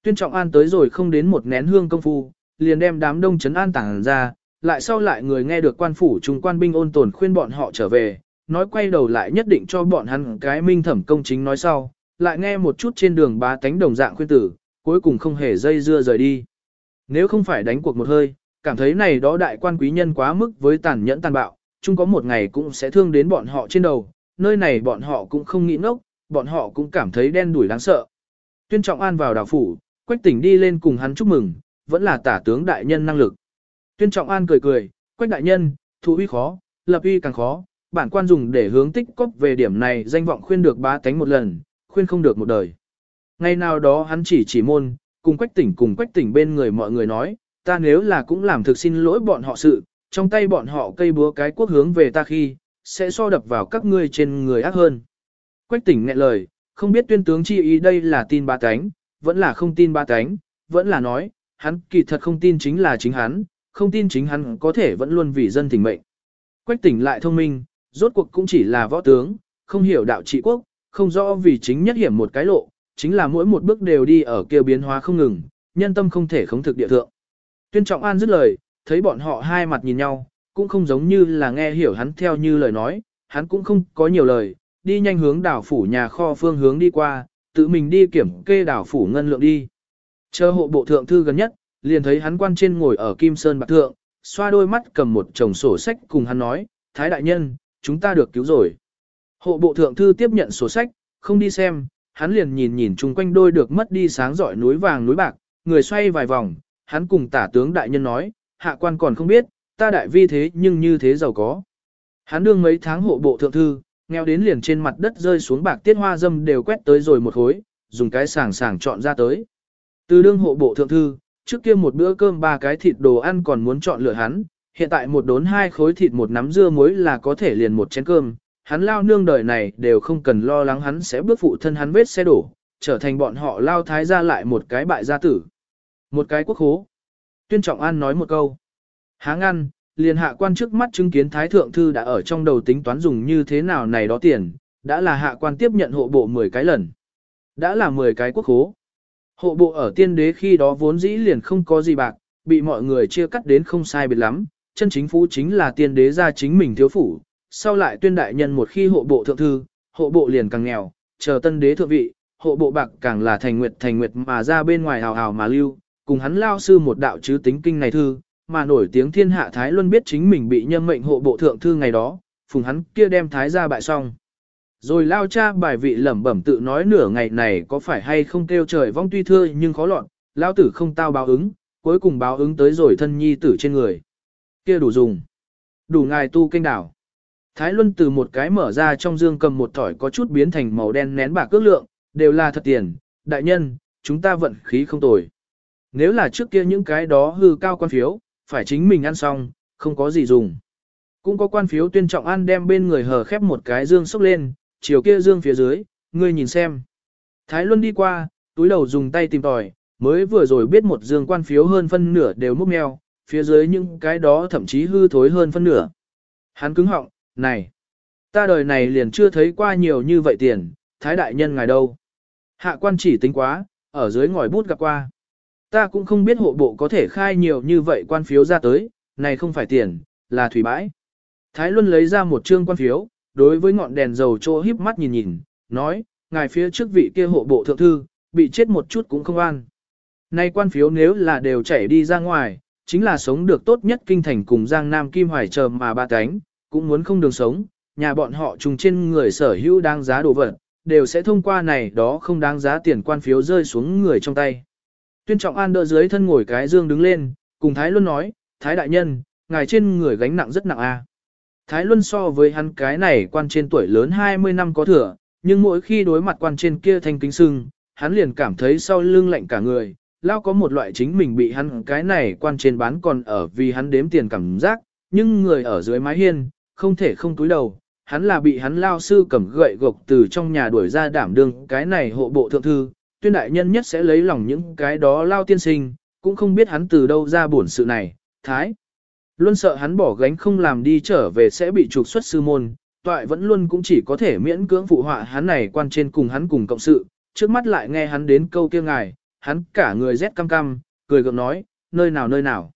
Tuyên trọng an tới rồi không đến một nén hương công phu, liền đem đám đông chấn an tảng ra, lại sau lại người nghe được quan phủ trung quan binh ôn tồn khuyên bọn họ trở về, nói quay đầu lại nhất định cho bọn hắn cái minh thẩm công chính nói sau, lại nghe một chút trên đường bá tánh đồng dạng khuyên tử, cuối cùng không hề dây dưa rời đi. Nếu không phải đánh cuộc một hơi, cảm thấy này đó đại quan quý nhân quá mức với tàn nhẫn tàn bạo, chung có một ngày cũng sẽ thương đến bọn họ trên đầu, nơi này bọn họ cũng không nghĩ ngốc, bọn họ cũng cảm thấy đen đủi đáng sợ. Tuyên trọng an vào đảo phủ, quách tỉnh đi lên cùng hắn chúc mừng, vẫn là tả tướng đại nhân năng lực. Tuyên trọng an cười cười, quách đại nhân, thủ uy khó, lập uy càng khó, bản quan dùng để hướng tích cốc về điểm này danh vọng khuyên được bá tánh một lần, khuyên không được một đời. Ngày nào đó hắn chỉ chỉ môn, cùng quách tỉnh cùng quách tỉnh bên người mọi người nói, ta nếu là cũng làm thực xin lỗi bọn họ sự, trong tay bọn họ cây búa cái quốc hướng về ta khi, sẽ so đập vào các ngươi trên người ác hơn. Quách tỉnh nghẹn lời, không biết tuyên tướng chi ý đây là tin ba cánh, vẫn là không tin ba cánh, vẫn là nói, hắn kỳ thật không tin chính là chính hắn, không tin chính hắn có thể vẫn luôn vì dân tình mệnh. Quách tỉnh lại thông minh, rốt cuộc cũng chỉ là võ tướng, không hiểu đạo trị quốc, không rõ vì chính nhất hiểm một cái lộ, chính là mỗi một bước đều đi ở kia biến hóa không ngừng, nhân tâm không thể khống thực địa thượng. Tuyên Trọng An dứt lời, thấy bọn họ hai mặt nhìn nhau, cũng không giống như là nghe hiểu hắn theo như lời nói, hắn cũng không có nhiều lời, đi nhanh hướng đảo phủ nhà kho phương hướng đi qua, tự mình đi kiểm kê đảo phủ ngân lượng đi. Chờ hộ bộ thượng thư gần nhất, liền thấy hắn quan trên ngồi ở Kim Sơn Bạc Thượng, xoa đôi mắt cầm một chồng sổ sách cùng hắn nói, Thái đại nhân, chúng ta được cứu rồi. Hộ bộ thượng thư tiếp nhận sổ sách, không đi xem, hắn liền nhìn nhìn chung quanh đôi được mất đi sáng giỏi núi vàng núi bạc, người xoay vài vòng, hắn cùng tả tướng đại nhân nói, hạ quan còn không biết, ta đại vi thế nhưng như thế giàu có. Hắn đương mấy tháng hộ bộ thượng thư, nghèo đến liền trên mặt đất rơi xuống bạc tiết hoa dâm đều quét tới rồi một khối, dùng cái sàng sàng chọn ra tới. Từ đương hộ bộ thượng thư, trước kia một bữa cơm ba cái thịt đồ ăn còn muốn chọn lựa hắn, hiện tại một đốn hai khối thịt một nắm dưa muối là có thể liền một chén cơm, hắn lao nương đời này đều không cần lo lắng hắn sẽ bước phụ thân hắn vết xe đổ, trở thành bọn họ lao thái ra lại một cái bại gia tử. Một cái quốc hố. Tuyên Trọng An nói một câu. Há ngăn, liền hạ quan trước mắt chứng kiến Thái Thượng Thư đã ở trong đầu tính toán dùng như thế nào này đó tiền, đã là hạ quan tiếp nhận hộ bộ 10 cái lần. Đã là 10 cái quốc hố. Hộ bộ ở tiên đế khi đó vốn dĩ liền không có gì bạc, bị mọi người chia cắt đến không sai biệt lắm, chân chính phú chính là tiên đế ra chính mình thiếu phủ, sau lại tuyên đại nhân một khi hộ bộ thượng thư, hộ bộ liền càng nghèo, chờ tân đế thượng vị, hộ bộ bạc càng là thành nguyệt thành nguyệt mà ra bên ngoài hào hào mà lưu, cùng hắn lao sư một đạo chứ tính kinh này thư, mà nổi tiếng thiên hạ Thái Luân biết chính mình bị nhâm mệnh hộ bộ thượng thư ngày đó, phùng hắn kia đem Thái ra bại xong. Rồi lao cha bài vị lẩm bẩm tự nói nửa ngày này có phải hay không kêu trời vong tuy thưa nhưng khó lọt, lao tử không tao báo ứng, cuối cùng báo ứng tới rồi thân nhi tử trên người. Kia đủ dùng. Đủ ngài tu kênh đảo. Thái Luân từ một cái mở ra trong dương cầm một thỏi có chút biến thành màu đen nén bạc cước lượng, đều là thật tiền, đại nhân, chúng ta vận khí không tồi. Nếu là trước kia những cái đó hư cao quan phiếu, phải chính mình ăn xong, không có gì dùng. Cũng có quan phiếu tuyên trọng ăn đem bên người hờ khép một cái dương sốc lên, chiều kia dương phía dưới, ngươi nhìn xem. Thái Luân đi qua, túi đầu dùng tay tìm tòi, mới vừa rồi biết một dương quan phiếu hơn phân nửa đều múc mèo, phía dưới những cái đó thậm chí hư thối hơn phân nửa. Hắn cứng họng, này, ta đời này liền chưa thấy qua nhiều như vậy tiền, thái đại nhân ngài đâu. Hạ quan chỉ tính quá, ở dưới ngòi bút gặp qua. Ta cũng không biết hộ bộ có thể khai nhiều như vậy quan phiếu ra tới, này không phải tiền, là thủy bãi. Thái Luân lấy ra một trương quan phiếu, đối với ngọn đèn dầu trô híp mắt nhìn nhìn, nói, ngài phía trước vị kia hộ bộ thượng thư, bị chết một chút cũng không an. Nay quan phiếu nếu là đều chảy đi ra ngoài, chính là sống được tốt nhất kinh thành cùng Giang Nam Kim Hoài chờ mà ba cánh, cũng muốn không đường sống, nhà bọn họ trùng trên người sở hữu đáng giá đồ vật, đều sẽ thông qua này đó không đáng giá tiền quan phiếu rơi xuống người trong tay. Tuyên Trọng An đỡ dưới thân ngồi cái dương đứng lên, cùng Thái Luân nói, Thái đại nhân, ngài trên người gánh nặng rất nặng a. Thái Luân so với hắn cái này quan trên tuổi lớn 20 năm có thừa, nhưng mỗi khi đối mặt quan trên kia thanh kính sưng, hắn liền cảm thấy sau lưng lạnh cả người, lao có một loại chính mình bị hắn cái này quan trên bán còn ở vì hắn đếm tiền cảm giác, nhưng người ở dưới mái hiên, không thể không túi đầu, hắn là bị hắn lao sư cầm gậy gộc từ trong nhà đuổi ra đảm đương cái này hộ bộ thượng thư, tuyên đại nhân nhất sẽ lấy lòng những cái đó lao tiên sinh, cũng không biết hắn từ đâu ra buồn sự này, thái. Luôn sợ hắn bỏ gánh không làm đi trở về sẽ bị trục xuất sư môn, toại vẫn luôn cũng chỉ có thể miễn cưỡng phụ họa hắn này quan trên cùng hắn cùng cộng sự, trước mắt lại nghe hắn đến câu kia ngài, hắn cả người rét cam cam, cười gượng nói, nơi nào nơi nào.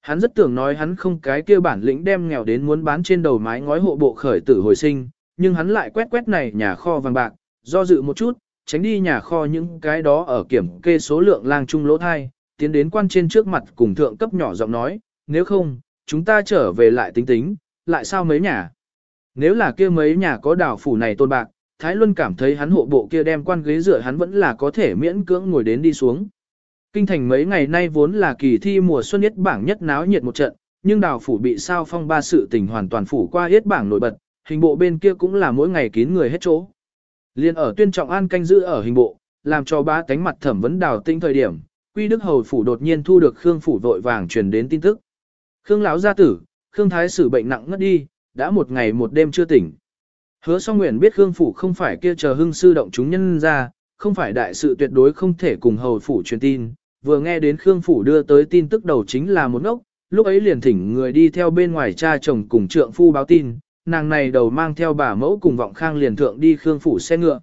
Hắn rất tưởng nói hắn không cái kia bản lĩnh đem nghèo đến muốn bán trên đầu mái ngói hộ bộ khởi tử hồi sinh, nhưng hắn lại quét quét này nhà kho vàng bạc, do dự một chút, tránh đi nhà kho những cái đó ở kiểm kê số lượng lang trung lỗ thai, tiến đến quan trên trước mặt cùng thượng cấp nhỏ giọng nói, nếu không, chúng ta trở về lại tính tính, lại sao mấy nhà. Nếu là kia mấy nhà có đảo phủ này tôn bạc, Thái Luân cảm thấy hắn hộ bộ kia đem quan ghế dựa hắn vẫn là có thể miễn cưỡng ngồi đến đi xuống. Kinh thành mấy ngày nay vốn là kỳ thi mùa xuân nhất bảng nhất náo nhiệt một trận, nhưng đào phủ bị sao phong ba sự tình hoàn toàn phủ qua hết bảng nổi bật, hình bộ bên kia cũng là mỗi ngày kín người hết chỗ. Liên ở tuyên trọng an canh giữ ở hình bộ, làm cho ba tánh mặt thẩm vấn đào tinh thời điểm, Quy Đức Hầu phủ đột nhiên thu được Khương phủ vội vàng truyền đến tin tức. Khương lão gia tử, Khương thái sử bệnh nặng ngất đi, đã một ngày một đêm chưa tỉnh. Hứa song nguyện biết Khương phủ không phải kia chờ hưng sư động chúng nhân ra, không phải đại sự tuyệt đối không thể cùng hầu phủ truyền tin, vừa nghe đến Khương Phủ đưa tới tin tức đầu chính là một ngốc, lúc ấy liền thỉnh người đi theo bên ngoài cha chồng cùng trượng phu báo tin, nàng này đầu mang theo bà mẫu cùng vọng khang liền thượng đi Khương Phủ xe ngựa.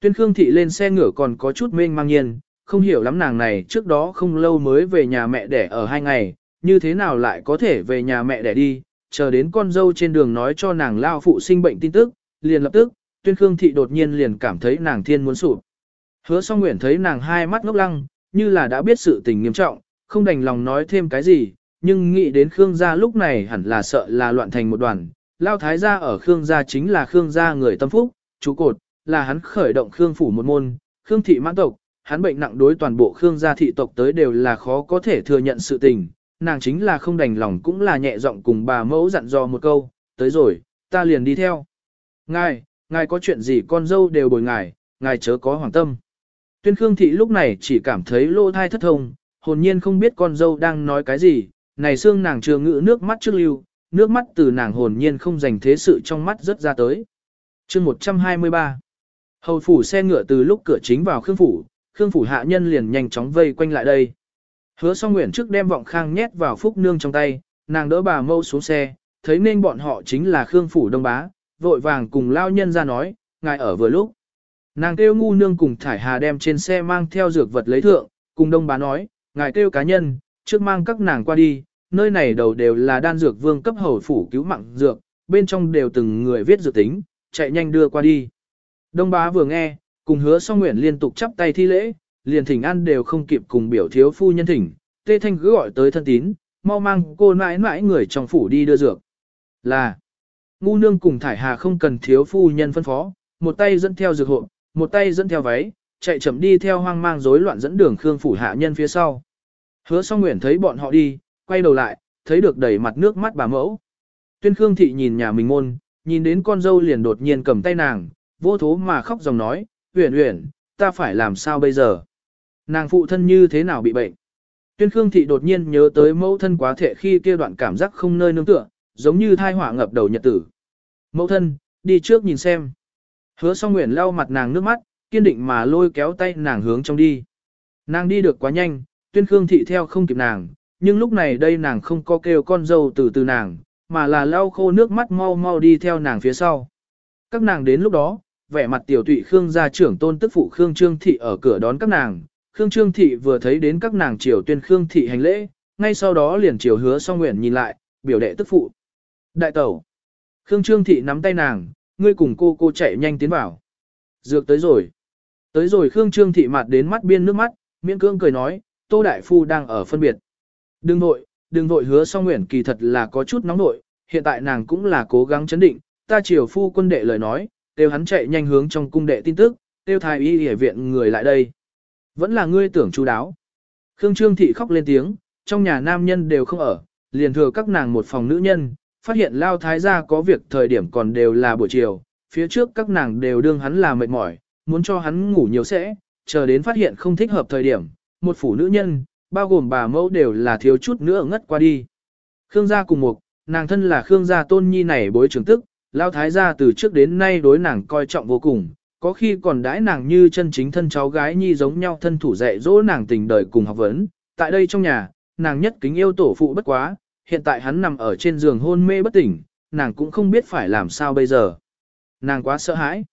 Tuyên Khương Thị lên xe ngựa còn có chút mênh mang nhiên, không hiểu lắm nàng này trước đó không lâu mới về nhà mẹ đẻ ở hai ngày, như thế nào lại có thể về nhà mẹ đẻ đi, chờ đến con dâu trên đường nói cho nàng lao phụ sinh bệnh tin tức, liền lập tức, Tuyên Khương Thị đột nhiên liền cảm thấy nàng thiên muốn sụp. Hứa song nguyện thấy nàng hai mắt ngốc lăng, như là đã biết sự tình nghiêm trọng, không đành lòng nói thêm cái gì, nhưng nghĩ đến Khương gia lúc này hẳn là sợ là loạn thành một đoàn. Lao thái gia ở Khương gia chính là Khương gia người tâm phúc, chú cột, là hắn khởi động Khương phủ một môn, Khương thị mãn tộc, hắn bệnh nặng đối toàn bộ Khương gia thị tộc tới đều là khó có thể thừa nhận sự tình, nàng chính là không đành lòng cũng là nhẹ giọng cùng bà mẫu dặn dò một câu, tới rồi, ta liền đi theo. Ngài, ngài có chuyện gì con dâu đều bồi ngài, ngài chớ có hoàng tâm. Tuyên Khương thị lúc này chỉ cảm thấy lô thai thất thông, hồn nhiên không biết con dâu đang nói cái gì, này xương nàng chưa ngự nước mắt trước lưu, nước mắt từ nàng hồn nhiên không dành thế sự trong mắt rất ra tới. chương 123 Hầu phủ xe ngựa từ lúc cửa chính vào Khương phủ, Khương phủ hạ nhân liền nhanh chóng vây quanh lại đây. Hứa song nguyện trước đem vọng khang nhét vào phúc nương trong tay, nàng đỡ bà mâu xuống xe, thấy nên bọn họ chính là Khương phủ đông bá, vội vàng cùng lao nhân ra nói, ngài ở vừa lúc. Nàng kêu ngu nương cùng thải hà đem trên xe mang theo dược vật lấy thượng, cùng đông bá nói, ngài kêu cá nhân, trước mang các nàng qua đi, nơi này đầu đều là đan dược vương cấp hầu phủ cứu mạng dược, bên trong đều từng người viết dược tính, chạy nhanh đưa qua đi. Đông bá vừa nghe, cùng hứa song nguyện liên tục chắp tay thi lễ, liền thỉnh ăn đều không kịp cùng biểu thiếu phu nhân thỉnh, tê thanh cứ gọi tới thân tín, mau mang cô mãi mãi người trong phủ đi đưa dược. Là, ngu nương cùng thải hà không cần thiếu phu nhân phân phó, một tay dẫn theo dược hộ, một tay dẫn theo váy, chạy chậm đi theo hoang mang rối loạn dẫn đường khương phủ hạ nhân phía sau. Hứa song nguyện thấy bọn họ đi, quay đầu lại, thấy được đầy mặt nước mắt bà mẫu. Tuyên khương thị nhìn nhà mình môn, nhìn đến con dâu liền đột nhiên cầm tay nàng, vô thố mà khóc dòng nói, uyển uyển, ta phải làm sao bây giờ? Nàng phụ thân như thế nào bị bệnh? Tuyên Khương Thị đột nhiên nhớ tới mẫu thân quá thể khi kia đoạn cảm giác không nơi nương tựa, giống như thai hỏa ngập đầu nhật tử. Mẫu thân, đi trước nhìn xem. Hứa song nguyện lau mặt nàng nước mắt, kiên định mà lôi kéo tay nàng hướng trong đi. Nàng đi được quá nhanh, tuyên khương thị theo không kịp nàng, nhưng lúc này đây nàng không có kêu con dâu từ từ nàng, mà là lau khô nước mắt mau mau đi theo nàng phía sau. Các nàng đến lúc đó, vẻ mặt tiểu tụy Khương gia trưởng tôn tức phụ Khương Trương Thị ở cửa đón các nàng. Khương Trương Thị vừa thấy đến các nàng triều tuyên Khương Thị hành lễ, ngay sau đó liền triều hứa song nguyện nhìn lại, biểu đệ tức phụ. Đại tẩu. Khương Trương Thị nắm tay nàng, ngươi cùng cô cô chạy nhanh tiến vào. Dược tới rồi. Tới rồi Khương Trương Thị mặt đến mắt biên nước mắt, miễn cương cười nói, Tô Đại Phu đang ở phân biệt. Đừng nội, đừng nội hứa song nguyện kỳ thật là có chút nóng nội, hiện tại nàng cũng là cố gắng chấn định, ta chiều phu quân đệ lời nói, kêu hắn chạy nhanh hướng trong cung đệ tin tức, kêu thái y y viện người lại đây. Vẫn là ngươi tưởng chú đáo. Khương Trương Thị khóc lên tiếng, trong nhà nam nhân đều không ở, liền thừa các nàng một phòng nữ nhân, phát hiện lao thái gia có việc thời điểm còn đều là buổi chiều, phía trước các nàng đều đương hắn là mệt mỏi, muốn cho hắn ngủ nhiều sẽ, chờ đến phát hiện không thích hợp thời điểm, một phủ nữ nhân, bao gồm bà mẫu đều là thiếu chút nữa ngất qua đi. Khương gia cùng một, nàng thân là Khương gia tôn nhi này bối trưởng tức, lao thái gia từ trước đến nay đối nàng coi trọng vô cùng, có khi còn đãi nàng như chân chính thân cháu gái nhi giống nhau thân thủ dạy dỗ nàng tình đời cùng học vấn. Tại đây trong nhà, nàng nhất kính yêu tổ phụ bất quá, hiện tại hắn nằm ở trên giường hôn mê bất tỉnh, nàng cũng không biết phải làm sao bây giờ. Nàng quá sợ hãi.